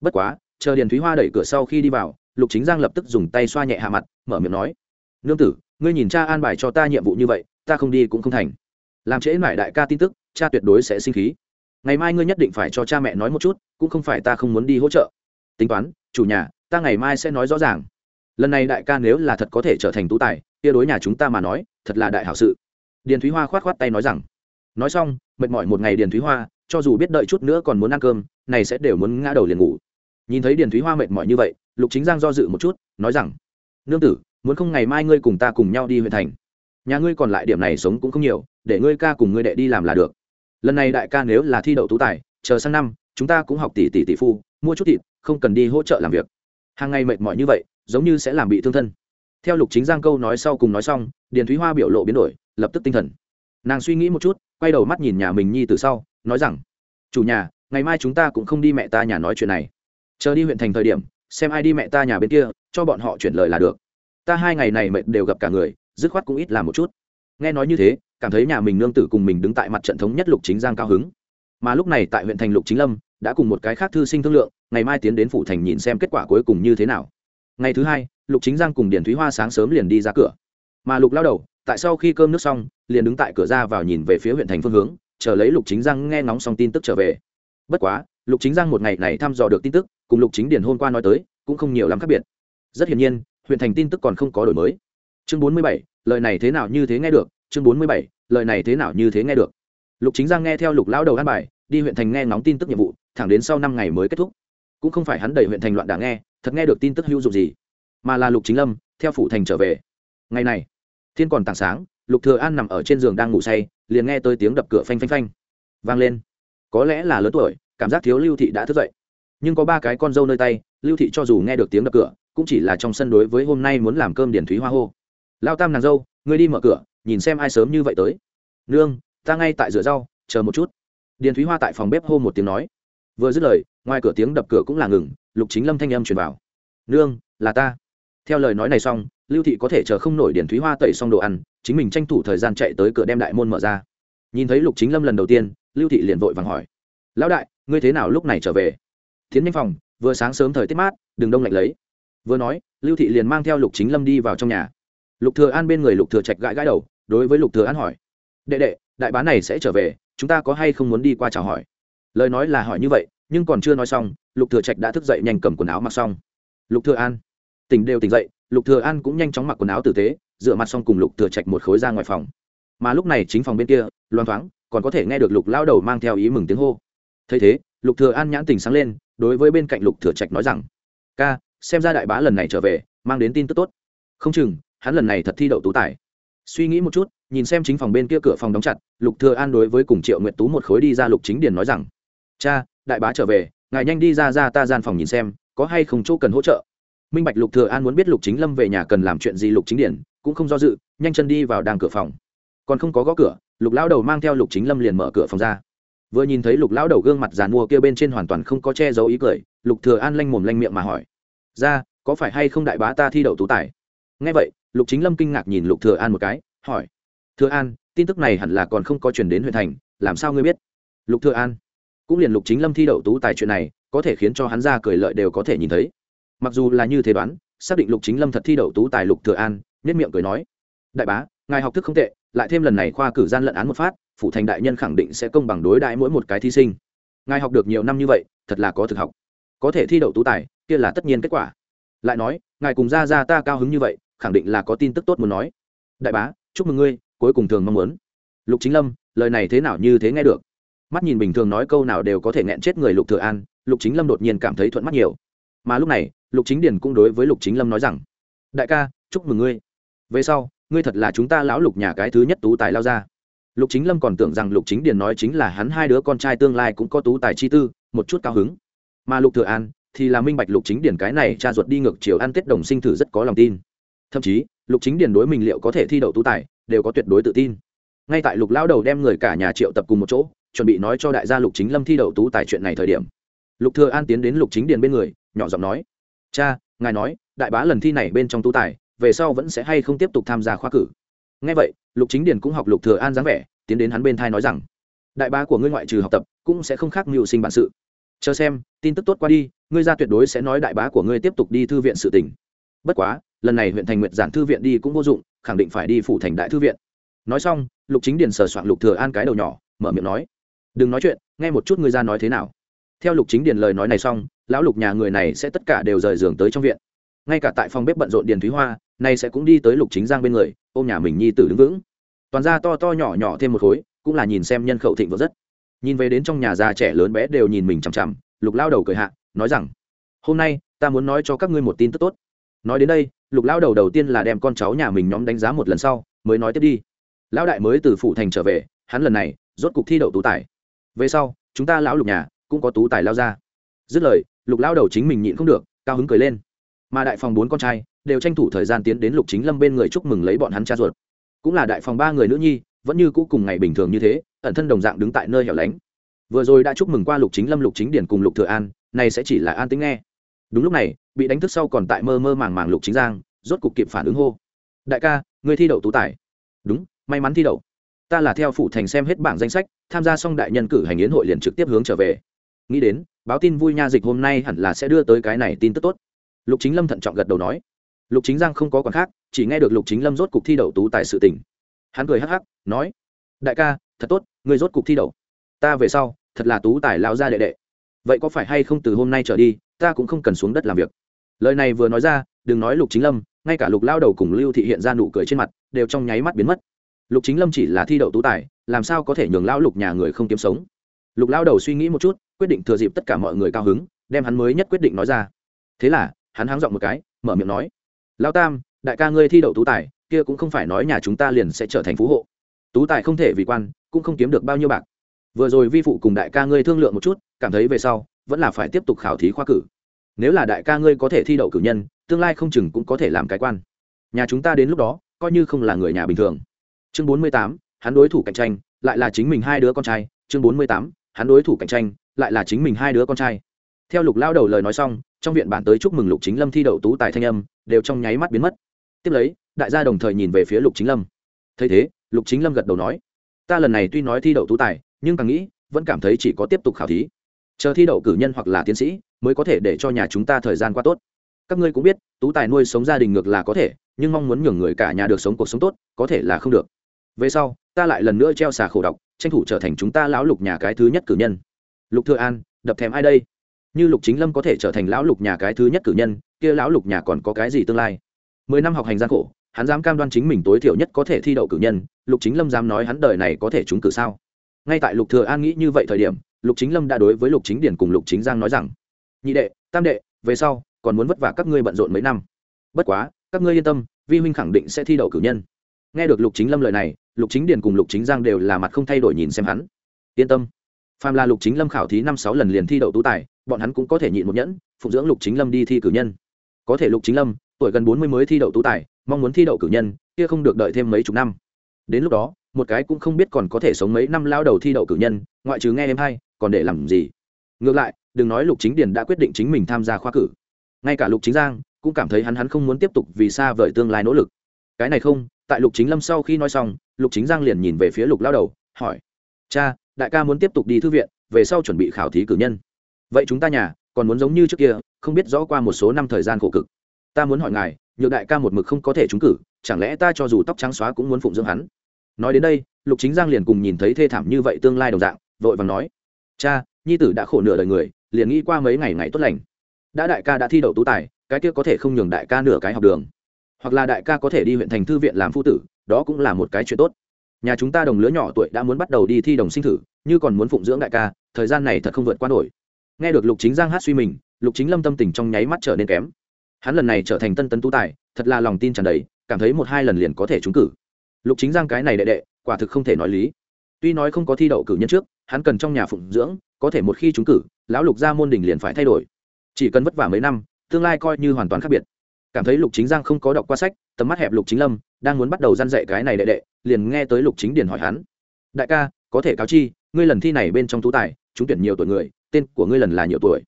Bất quá, chờ điền thúy hoa đẩy cửa sau khi đi vào lục chính giang lập tức dùng tay xoa nhẹ hạ mặt, mở miệng nói, nương tử, ngươi nhìn cha an bài cho ta nhiệm vụ như vậy, ta không đi cũng không thành. Làm trễ mải đại ca tin tức, cha tuyệt đối sẽ sinh khí. Ngày mai ngươi nhất định phải cho cha mẹ nói một chút, cũng không phải ta không muốn đi hỗ trợ. Tính toán, chủ nhà, ta ngày mai sẽ nói rõ ràng. Lần này đại ca nếu là thật có thể trở thành tú tài, kia đối nhà chúng ta mà nói, thật là đại hảo sự. Điền thúy hoa khoát khoát tay nói rằng, nói xong, mệt mỏi một ngày điền thúy hoa, cho dù biết đợi chút nữa còn muốn ăn cơm, này sẽ đều muốn ngã đầu liền ngủ. Nhìn thấy điền thúy hoa mệt mỏi như vậy lục chính giang do dự một chút, nói rằng, nương tử, muốn không ngày mai ngươi cùng ta cùng nhau đi huyện thành. Nhà ngươi còn lại điểm này sống cũng không nhiều, để ngươi ca cùng ngươi đệ đi làm là được. Lần này đại ca nếu là thi đậu tú tài, chờ sang năm, chúng ta cũng học tỷ tỷ tỷ phu, mua chút thịt, không cần đi hỗ trợ làm việc. Hàng ngày mệt mỏi như vậy, giống như sẽ làm bị thương thân. Theo lục chính giang câu nói sau cùng nói xong, điền thúy hoa biểu lộ biến đổi, lập tức tinh thần. Nàng suy nghĩ một chút, quay đầu mắt nhìn nhà mình nhi từ sau, nói rằng, chủ nhà, ngày mai chúng ta cũng không đi mẹ ta nhà nói chuyện này. Chờ đi huyện thành thời điểm xem ai đi mẹ ta nhà bên kia, cho bọn họ chuyển lời là được. Ta hai ngày này mệt đều gặp cả người, dứt khoát cũng ít làm một chút. Nghe nói như thế, cảm thấy nhà mình nương tử cùng mình đứng tại mặt trận thống nhất lục chính giang cao hứng. Mà lúc này tại huyện thành lục chính lâm, đã cùng một cái khác thư sinh thương lượng, ngày mai tiến đến phủ thành nhìn xem kết quả cuối cùng như thế nào. Ngày thứ hai, lục chính giang cùng điền thúy hoa sáng sớm liền đi ra cửa. Mà lục lao đầu, tại sau khi cơm nước xong, liền đứng tại cửa ra vào nhìn về phía huyện thành phương hướng, chờ lấy lục chính giang nghe ngóng xong tin tức trở về. Bất quá, lục chính giang một ngày này thăm dò được tin tức cùng lục chính điền hôm qua nói tới, cũng không nhiều lắm khác biệt. Rất hiển nhiên, huyện thành tin tức còn không có đổi mới. Chương bốn mươi bảy, lời này thế nào như thế nghe được? Chương bốn mươi bảy, lời này thế nào như thế nghe được? Lục chính giang nghe theo lục lão đầu an bài, đi huyện thành nghe ngóng tin tức nhiệm vụ, thẳng đến sau năm ngày mới kết thúc. Cũng không phải hắn đẩy huyện thành loạn đảng nghe, thật nghe được tin tức hữu dụng gì, mà là lục chính lâm, theo phủ thành trở về. Ngày này, thiên còn tảng sáng, lục thừa an nằm ở trên giường đang ngủ say, liền nghe tới tiếng đập cửa phanh phanh phanh, vang lên. Có lẽ là lớn tuổi, cảm giác thiếu lưu thị đã thức dậy nhưng có ba cái con dâu nơi tay, lưu thị cho dù nghe được tiếng đập cửa, cũng chỉ là trong sân đối với hôm nay muốn làm cơm điển thúy hoa hô. Lao tam nàng dâu, ngươi đi mở cửa, nhìn xem ai sớm như vậy tới. Nương, ta ngay tại rửa rau, chờ một chút. Điền thúy hoa tại phòng bếp hô một tiếng nói. Vừa dứt lời, ngoài cửa tiếng đập cửa cũng là ngừng, lục chính lâm thanh âm truyền vào. Nương, là ta. Theo lời nói này xong, lưu thị có thể chờ không nổi điền thúy hoa tẩy xong đồ ăn, chính mình tranh thủ thời gian chạy tới cửa đem đại môn mở ra. Nhìn thấy lục chính lâm lần đầu tiên, lưu thị liền vội vàng hỏi. Lão đại, ngươi thế nào lúc này trở về? Tiến nhanh phòng, vừa sáng sớm thời tiết mát đừng đông lạnh lấy. Vừa nói, lưu thị liền mang theo lục chính lâm đi vào trong nhà. Lục thừa an bên người lục thừa trạch gãi gãi đầu, đối với lục thừa an hỏi, đệ đệ, đại bá này sẽ trở về, chúng ta có hay không muốn đi qua chào hỏi? Lời nói là hỏi như vậy, nhưng còn chưa nói xong, lục thừa trạch đã thức dậy nhanh cầm quần áo mặc xong. Lục thừa an, tỉnh đều tỉnh dậy, lục thừa an cũng nhanh chóng mặc quần áo tử tế dựa mặt xong cùng lục thừa trạch một khối ra ngoài phòng. Mà lúc này chính phòng bên kia loan thoáng, còn có thể nghe được lục lao đầu mang theo ý mừng tiếng hô. Thấy thế, lục thừa an nhãn tỉnh sáng lên đối với bên cạnh lục thừa trạch nói rằng, ca, xem ra đại bá lần này trở về, mang đến tin tức tốt. Không chừng, hắn lần này thật thi đậu tú tài. Suy nghĩ một chút, nhìn xem chính phòng bên kia cửa phòng đóng chặt, lục thừa an đối với cùng triệu nguyệt tú một khối đi ra lục chính điền nói rằng, cha, đại bá trở về, ngài nhanh đi ra ra ta gian phòng nhìn xem, có hay không chỗ cần hỗ trợ? Minh bạch lục thừa an muốn biết lục chính lâm về nhà cần làm chuyện gì lục chính điển cũng không do dự, nhanh chân đi vào đang cửa phòng. Còn không có gõ cửa, lục lão đầu mang theo lục chính lâm liền mở cửa phòng ra vừa nhìn thấy lục lão đầu gương mặt giàn mua kia bên trên hoàn toàn không có che giấu ý cười, lục thừa an lanh mồm lanh miệng mà hỏi. Ra, có phải hay không đại bá ta thi đậu tú tài? Nghe vậy, lục chính lâm kinh ngạc nhìn lục thừa an một cái, hỏi. Thừa an, tin tức này hẳn là còn không có truyền đến huyện thành, làm sao ngươi biết? Lục thừa an, cũng liền lục chính lâm thi đậu tú tài chuyện này, có thể khiến cho hắn ra cười lợi đều có thể nhìn thấy. Mặc dù là như thế đoán, xác định lục chính lâm thật thi đậu tú tài lục thừa an, nhất miệng cười nói. Đại bá, ngài học thức không tệ lại thêm lần này khoa cử gian lận án một phát, phủ thành đại nhân khẳng định sẽ công bằng đối đãi mỗi một cái thí sinh. Ngài học được nhiều năm như vậy, thật là có thực học. Có thể thi đậu tú tài, kia là tất nhiên kết quả. Lại nói, ngài cùng ra ra ta cao hứng như vậy, khẳng định là có tin tức tốt muốn nói. Đại bá, chúc mừng ngươi, cuối cùng thường mong muốn. Lục chính lâm, lời này thế nào như thế nghe được? Mắt nhìn bình thường nói câu nào đều có thể nghẹn chết người lục thừa an, lục chính lâm đột nhiên cảm thấy thuận mắt nhiều. Mà lúc này, lục chính điền cũng đối với lục chính lâm nói rằng, đại ca, chúc mừng ngươi. Về sau ngươi thật là chúng ta lão lục nhà cái thứ nhất tú tài lao ra. Lục chính lâm còn tưởng rằng lục chính điền nói chính là hắn hai đứa con trai tương lai cũng có tú tài chi tư, một chút cao hứng. Mà lục thừa an thì là minh bạch lục chính điền cái này cha ruột đi ngược chiều ăn tết đồng sinh thử rất có lòng tin. Thậm chí, lục chính điền đối mình liệu có thể thi đậu tú tài, đều có tuyệt đối tự tin. Ngay tại lục lão đầu đem người cả nhà triệu tập cùng một chỗ, chuẩn bị nói cho đại gia lục chính lâm thi đậu tú tài chuyện này thời điểm, lục thừa an tiến đến lục chính điền bên người, nhỏ giọng nói, cha, ngài nói, đại bá lần thi này bên trong tú tài về sau vẫn sẽ hay không tiếp tục tham gia khoa cử. Ngay vậy, lục chính điền cũng học lục thừa an dáng vẻ, tiến đến hắn bên thai nói rằng, đại bá của ngươi ngoại trừ học tập, cũng sẽ không khác mưu sinh bản sự. Chờ xem, tin tức tốt qua đi, ngươi ra tuyệt đối sẽ nói đại bá của ngươi tiếp tục đi thư viện sự tình. Bất quá, lần này huyện thành nguyện giản thư viện đi cũng vô dụng, khẳng định phải đi phủ thành đại thư viện. Nói xong, lục chính điền sờ soạn lục thừa an cái đầu nhỏ, mở miệng nói, đừng nói chuyện, nghe một chút ngươi ra nói thế nào. Theo lục chính điền lời nói này xong, lão lục nhà người này sẽ tất cả đều rời giường tới trong viện. Ngay cả tại phòng bếp bận rộn điền thúy hoa nay sẽ cũng đi tới lục chính giang bên người, ôm nhà mình nhi tử đứng vững. Toàn ra to to nhỏ nhỏ thêm một khối, cũng là nhìn xem nhân khẩu thịnh vượng rất. Nhìn về đến trong nhà già trẻ lớn bé đều nhìn mình chằm chằm, lục lao đầu cười hạ, nói rằng, hôm nay, ta muốn nói cho các ngươi một tin tức tốt. Nói đến đây, lục lao đầu đầu tiên là đem con cháu nhà mình nhóm đánh giá một lần sau, mới nói tiếp đi. Lão đại mới từ phủ thành trở về, hắn lần này, rốt cục thi đậu tú tài. Về sau, chúng ta lão lục nhà, cũng có tú tài lao ra. Dứt lời, lục lao đầu chính mình nhịn không được, cao hứng cười lên. Mà đại phòng bốn con trai đều tranh thủ thời gian tiến đến lục chính lâm bên người chúc mừng lấy bọn hắn cha ruột. Cũng là đại phòng ba người nữ nhi, vẫn như cũ cùng ngày bình thường như thế, ẩn thân đồng dạng đứng tại nơi hẻo lánh. Vừa rồi đã chúc mừng qua lục chính lâm, lục chính điển cùng lục thừa an, này sẽ chỉ là an tính nghe. Đúng lúc này, bị đánh thức sau còn tại mơ mơ màng màng lục chính giang, rốt cục kịp phản ứng hô. Đại ca, người thi đậu tú tài. Đúng, may mắn thi đậu. Ta là theo phủ thành xem hết bảng danh sách, tham gia xong đại nhân cử hành yến hội liền trực tiếp hướng trở về. Nghĩ đến, báo tin vui nha dịch hôm nay hẳn là sẽ đưa tới cái này tin tức tốt. Lục chính lâm thận trọng gật đầu nói lục chính giang không có còn khác, chỉ nghe được lục chính lâm rốt cục thi đậu tú tài sự tỉnh hắn cười hắc hắc, nói, đại ca, thật tốt người rốt cục thi đậu. Ta về sau, thật là tú tài lao ra đệ đệ. Vậy có phải hay không từ hôm nay trở đi, ta cũng không cần xuống đất làm việc? Lời này vừa nói ra, đừng nói lục chính lâm, ngay cả lục lao đầu cùng lưu thị hiện ra nụ cười trên mặt, đều trong nháy mắt biến mất. Lục chính lâm chỉ là thi đậu tú tài, làm sao có thể nhường lao lục nhà người không kiếm sống? Lục lao đầu suy nghĩ một chút, quyết định thừa dịp tất cả mọi người cao hứng, đem hắn mới nhất quyết định nói ra. Thế là, hắn háng giọng một cái, mở miệng nói lao tam, đại ca ngươi thi đậu tú tài, kia cũng không phải nói nhà chúng ta liền sẽ trở thành phú hộ. Tú tài không thể vì quan, cũng không kiếm được bao nhiêu bạc. Vừa rồi vi phụ cùng đại ca ngươi thương lượng một chút, cảm thấy về sau, vẫn là phải tiếp tục khảo thí khoa cử. Nếu là đại ca ngươi có thể thi đậu cử nhân, tương lai không chừng cũng có thể làm cái quan. Nhà chúng ta đến lúc đó, coi như không là người nhà bình thường. Chương bốn mươi tám, hắn đối thủ cạnh tranh, lại là chính mình hai đứa con trai. Chương bốn mươi tám, hắn đối thủ cạnh tranh, lại là chính mình hai đứa con trai. Theo lục lao đầu lời nói xong trong viện bản tới chúc mừng lục chính lâm thi đậu tú tài thanh âm, đều trong nháy mắt biến mất. Tiếp lấy, đại gia đồng thời nhìn về phía lục chính lâm. Thấy thế, lục chính lâm gật đầu nói, ta lần này tuy nói thi đậu tú tài, nhưng càng nghĩ, vẫn cảm thấy chỉ có tiếp tục khảo thí. Chờ thi đậu cử nhân hoặc là tiến sĩ, mới có thể để cho nhà chúng ta thời gian qua tốt. Các ngươi cũng biết, tú tài nuôi sống gia đình ngược là có thể, nhưng mong muốn nhường người cả nhà được sống cuộc sống tốt, có thể là không được. Về sau, ta lại lần nữa treo xà khổ độc tranh thủ trở thành chúng ta lão lục nhà cái thứ nhất cử nhân. Lục thừa an, đập thèm ai đây? Như lục chính lâm có thể trở thành lão lục nhà cái thứ nhất cử nhân, kia lão lục nhà còn có cái gì tương lai? Mười năm học hành gian khổ, hắn dám cam đoan chính mình tối thiểu nhất có thể thi đậu cử nhân, lục chính lâm dám nói hắn đời này có thể trúng cử sao? Ngay tại lục thừa an nghĩ như vậy thời điểm, lục chính lâm đã đối với lục chính điển cùng lục chính giang nói rằng, nhị đệ, tam đệ, về sau, còn muốn vất vả các ngươi bận rộn mấy năm. Bất quá, các ngươi yên tâm, vi huynh khẳng định sẽ thi đậu cử nhân. Nghe được lục chính lâm lời này, lục chính điển cùng lục chính giang đều là mặt không thay đổi nhìn xem hắn. Yên tâm, phàm là lục chính lâm khảo thí năm sáu lần liền thi đậu tú tài bọn hắn cũng có thể nhịn một nhẫn, phụng dưỡng lục chính lâm đi thi cử nhân. Có thể lục chính lâm, tuổi gần bốn mươi mới thi đậu tú tài, mong muốn thi đậu cử nhân, kia không được đợi thêm mấy chục năm. Đến lúc đó, một cái cũng không biết còn có thể sống mấy năm lao đầu thi đậu cử nhân, ngoại trừ nghe em hay, còn để làm gì? Ngược lại, đừng nói lục chính điền đã quyết định chính mình tham gia khoa cử. Ngay cả lục chính giang cũng cảm thấy hắn hắn không muốn tiếp tục vì xa vời tương lai nỗ lực. Cái này không, tại lục chính lâm sau khi nói xong, lục chính giang liền nhìn về phía lục lao đầu, hỏi, cha, đại ca muốn tiếp tục đi thư viện, về sau chuẩn bị khảo thí cử nhân vậy chúng ta nhà còn muốn giống như trước kia, không biết rõ qua một số năm thời gian khổ cực. Ta muốn hỏi ngài, nhược đại ca một mực không có thể trúng cử, chẳng lẽ ta cho dù tóc trắng xóa cũng muốn phụng dưỡng hắn? Nói đến đây, lục chính giang liền cùng nhìn thấy thê thảm như vậy tương lai đồng dạng, vội vàng nói, cha, nhi tử đã khổ nửa đời người, liền nghĩ qua mấy ngày ngày tốt lành. Đã đại ca đã thi đậu tú tài, cái kia có thể không nhường đại ca nửa cái học đường. Hoặc là đại ca có thể đi huyện thành thư viện làm phu tử, đó cũng là một cái chuyện tốt. Nhà chúng ta đồng lứa nhỏ tuổi đã muốn bắt đầu đi thi đồng sinh thử, như còn muốn phụng dưỡng đại ca, thời gian này thật không vượt qua nổi nghe được lục chính giang hát suy mình, lục chính lâm tâm tình trong nháy mắt trở nên kém. Hắn lần này trở thành tân tấn tú tài, thật là lòng tin tràn đầy, cảm thấy một hai lần liền có thể trúng cử. Lục chính giang cái này đệ đệ, quả thực không thể nói lý. Tuy nói không có thi đậu cử nhân trước, hắn cần trong nhà phụng dưỡng, có thể một khi trúng cử, lão lục gia môn đình liền phải thay đổi. Chỉ cần vất vả mấy năm, tương lai coi như hoàn toàn khác biệt. Cảm thấy lục chính giang không có đọc qua sách, tầm mắt hẹp lục chính lâm, đang muốn bắt đầu gian dạy cái này đệ đệ, liền nghe tới lục chính điền hỏi hắn. Đại ca, có thể cáo chi, ngươi lần thi này bên trong tú tài, trúng tuyển nhiều tuổi người tên của ngươi lần là nhiều tuổi.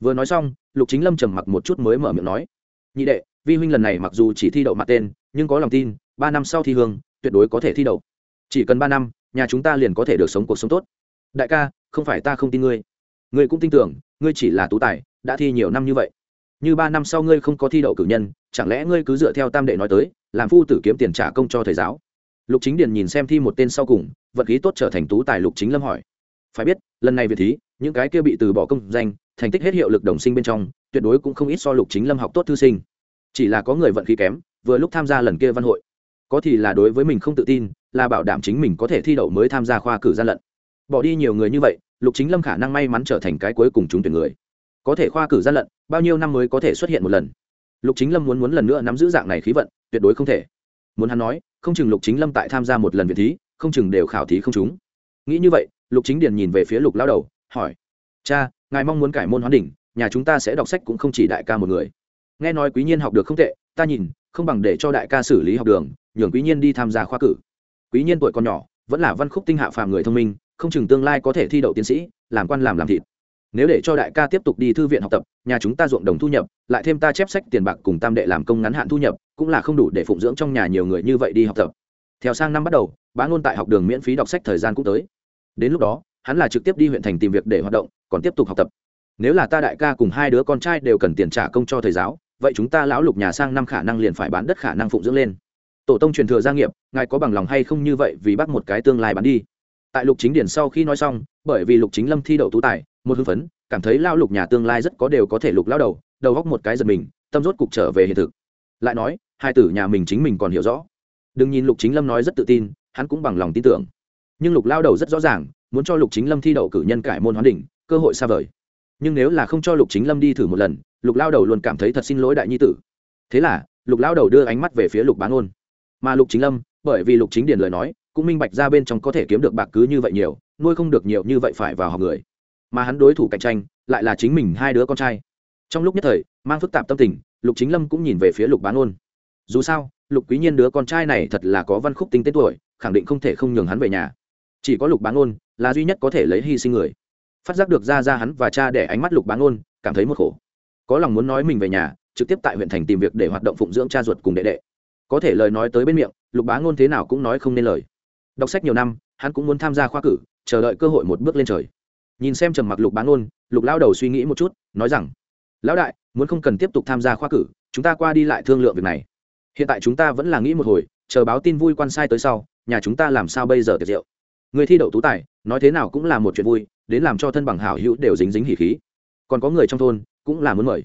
Vừa nói xong, lục chính lâm trầm mặc một chút mới mở miệng nói, nhị đệ, vi huynh lần này mặc dù chỉ thi đậu mặt tên, nhưng có lòng tin, ba năm sau thi hương, tuyệt đối có thể thi đậu. Chỉ cần ba năm, nhà chúng ta liền có thể được sống cuộc sống tốt. Đại ca, không phải ta không tin ngươi. Ngươi cũng tin tưởng, ngươi chỉ là tú tài, đã thi nhiều năm như vậy. Như ba năm sau ngươi không có thi đậu cử nhân, chẳng lẽ ngươi cứ dựa theo tam đệ nói tới, làm phu tử kiếm tiền trả công cho thầy giáo? Lục chính điền nhìn xem thi một tên sau cùng, vật khí tốt trở thành tú tài lục chính lâm hỏi phải biết, lần này việt thí, những cái kia bị từ bỏ công danh, thành tích hết hiệu lực đồng sinh bên trong, tuyệt đối cũng không ít so lục chính lâm học tốt thư sinh. Chỉ là có người vận khí kém, vừa lúc tham gia lần kia văn hội. Có thì là đối với mình không tự tin, là bảo đảm chính mình có thể thi đậu mới tham gia khoa cử gian lận. Bỏ đi nhiều người như vậy, lục chính lâm khả năng may mắn trở thành cái cuối cùng chúng tuyển người. Có thể khoa cử gian lận, bao nhiêu năm mới có thể xuất hiện một lần? Lục chính lâm muốn muốn lần nữa nắm giữ dạng này khí vận, tuyệt đối không thể. Muốn hắn nói, không chừng lục chính lâm tại tham gia một lần viện thí, không chừng đều khảo thí không chúng nghĩ như vậy lục chính điền nhìn về phía lục lao đầu, hỏi, cha, ngài mong muốn cải môn hoán đỉnh, nhà chúng ta sẽ đọc sách cũng không chỉ đại ca một người. Nghe nói quý nhiên học được không tệ, ta nhìn, không bằng để cho đại ca xử lý học đường, nhường quý nhiên đi tham gia khoa cử. Quý nhiên tuổi còn nhỏ, vẫn là văn khúc tinh hạ phàm người thông minh, không chừng tương lai có thể thi đậu tiến sĩ, làm quan làm làm thịt. Nếu để cho đại ca tiếp tục đi thư viện học tập, nhà chúng ta ruộng đồng thu nhập, lại thêm ta chép sách tiền bạc cùng tam đệ làm công ngắn hạn thu nhập, cũng là không đủ để phụng dưỡng trong nhà nhiều người như vậy đi học tập. Theo sang năm bắt đầu, bá ngôn tại học đường miễn phí đọc sách thời gian cũng tới đến lúc đó, hắn là trực tiếp đi huyện thành tìm việc để hoạt động, còn tiếp tục học tập. Nếu là ta đại ca cùng hai đứa con trai đều cần tiền trả công cho thầy giáo, vậy chúng ta lão lục nhà sang năm khả năng liền phải bán đất khả năng phụng dưỡng lên. Tổ tông truyền thừa gia nghiệp, ngài có bằng lòng hay không như vậy vì bắt một cái tương lai bán đi. Tại lục chính điển sau khi nói xong, bởi vì lục chính lâm thi đậu tú tài, một hưng phấn, cảm thấy lao lục nhà tương lai rất có đều có thể lục lao đầu đầu góc một cái giật mình, tâm rốt cục trở về hiện thực. Lại nói, hai tử nhà mình chính mình còn hiểu rõ. Đừng nhìn lục chính lâm nói rất tự tin, hắn cũng bằng lòng tin tưởng nhưng lục lao đầu rất rõ ràng, muốn cho lục chính lâm thi đậu cử nhân cải môn hoán đỉnh, cơ hội xa vời. Nhưng nếu là không cho lục chính lâm đi thử một lần, lục lao đầu luôn cảm thấy thật xin lỗi đại nhi tử. Thế là, lục lao đầu đưa ánh mắt về phía lục bán ôn. Mà lục chính lâm, bởi vì lục chính điền lời nói, cũng minh bạch ra bên trong có thể kiếm được bạc cứ như vậy nhiều, nuôi không được nhiều như vậy phải vào học người. Mà hắn đối thủ cạnh tranh, lại là chính mình hai đứa con trai. Trong lúc nhất thời, mang phức tạp tâm tình, lục chính lâm cũng nhìn về phía lục bán ôn. Dù sao, lục quý nhiên đứa con trai này thật là có văn khúc tinh tên tuổi, khẳng định không thể không nhường hắn về nhà chỉ có lục bán ôn là duy nhất có thể lấy hy sinh người. Phát giác được ra ra hắn và cha để ánh mắt lục bán ôn cảm thấy một khổ. Có lòng muốn nói mình về nhà, trực tiếp tại huyện thành tìm việc để hoạt động phụng dưỡng cha ruột cùng đệ đệ. Có thể lời nói tới bên miệng, lục bá ngôn thế nào cũng nói không nên lời. Đọc sách nhiều năm, hắn cũng muốn tham gia khoa cử, chờ đợi cơ hội một bước lên trời. Nhìn xem trầm mặc lục bá ngôn, lục lao đầu suy nghĩ một chút, nói rằng, lão đại, muốn không cần tiếp tục tham gia khoa cử, chúng ta qua đi lại thương lượng việc này. Hiện tại chúng ta vẫn là nghĩ một hồi, chờ báo tin vui quan sai tới sau, nhà chúng ta làm sao bây giờ tiệc rượu? Người thi đậu tú tài, nói thế nào cũng là một chuyện vui, đến làm cho thân bằng hảo hữu đều dính dính hỉ khí. Còn có người trong thôn, cũng là muốn mời.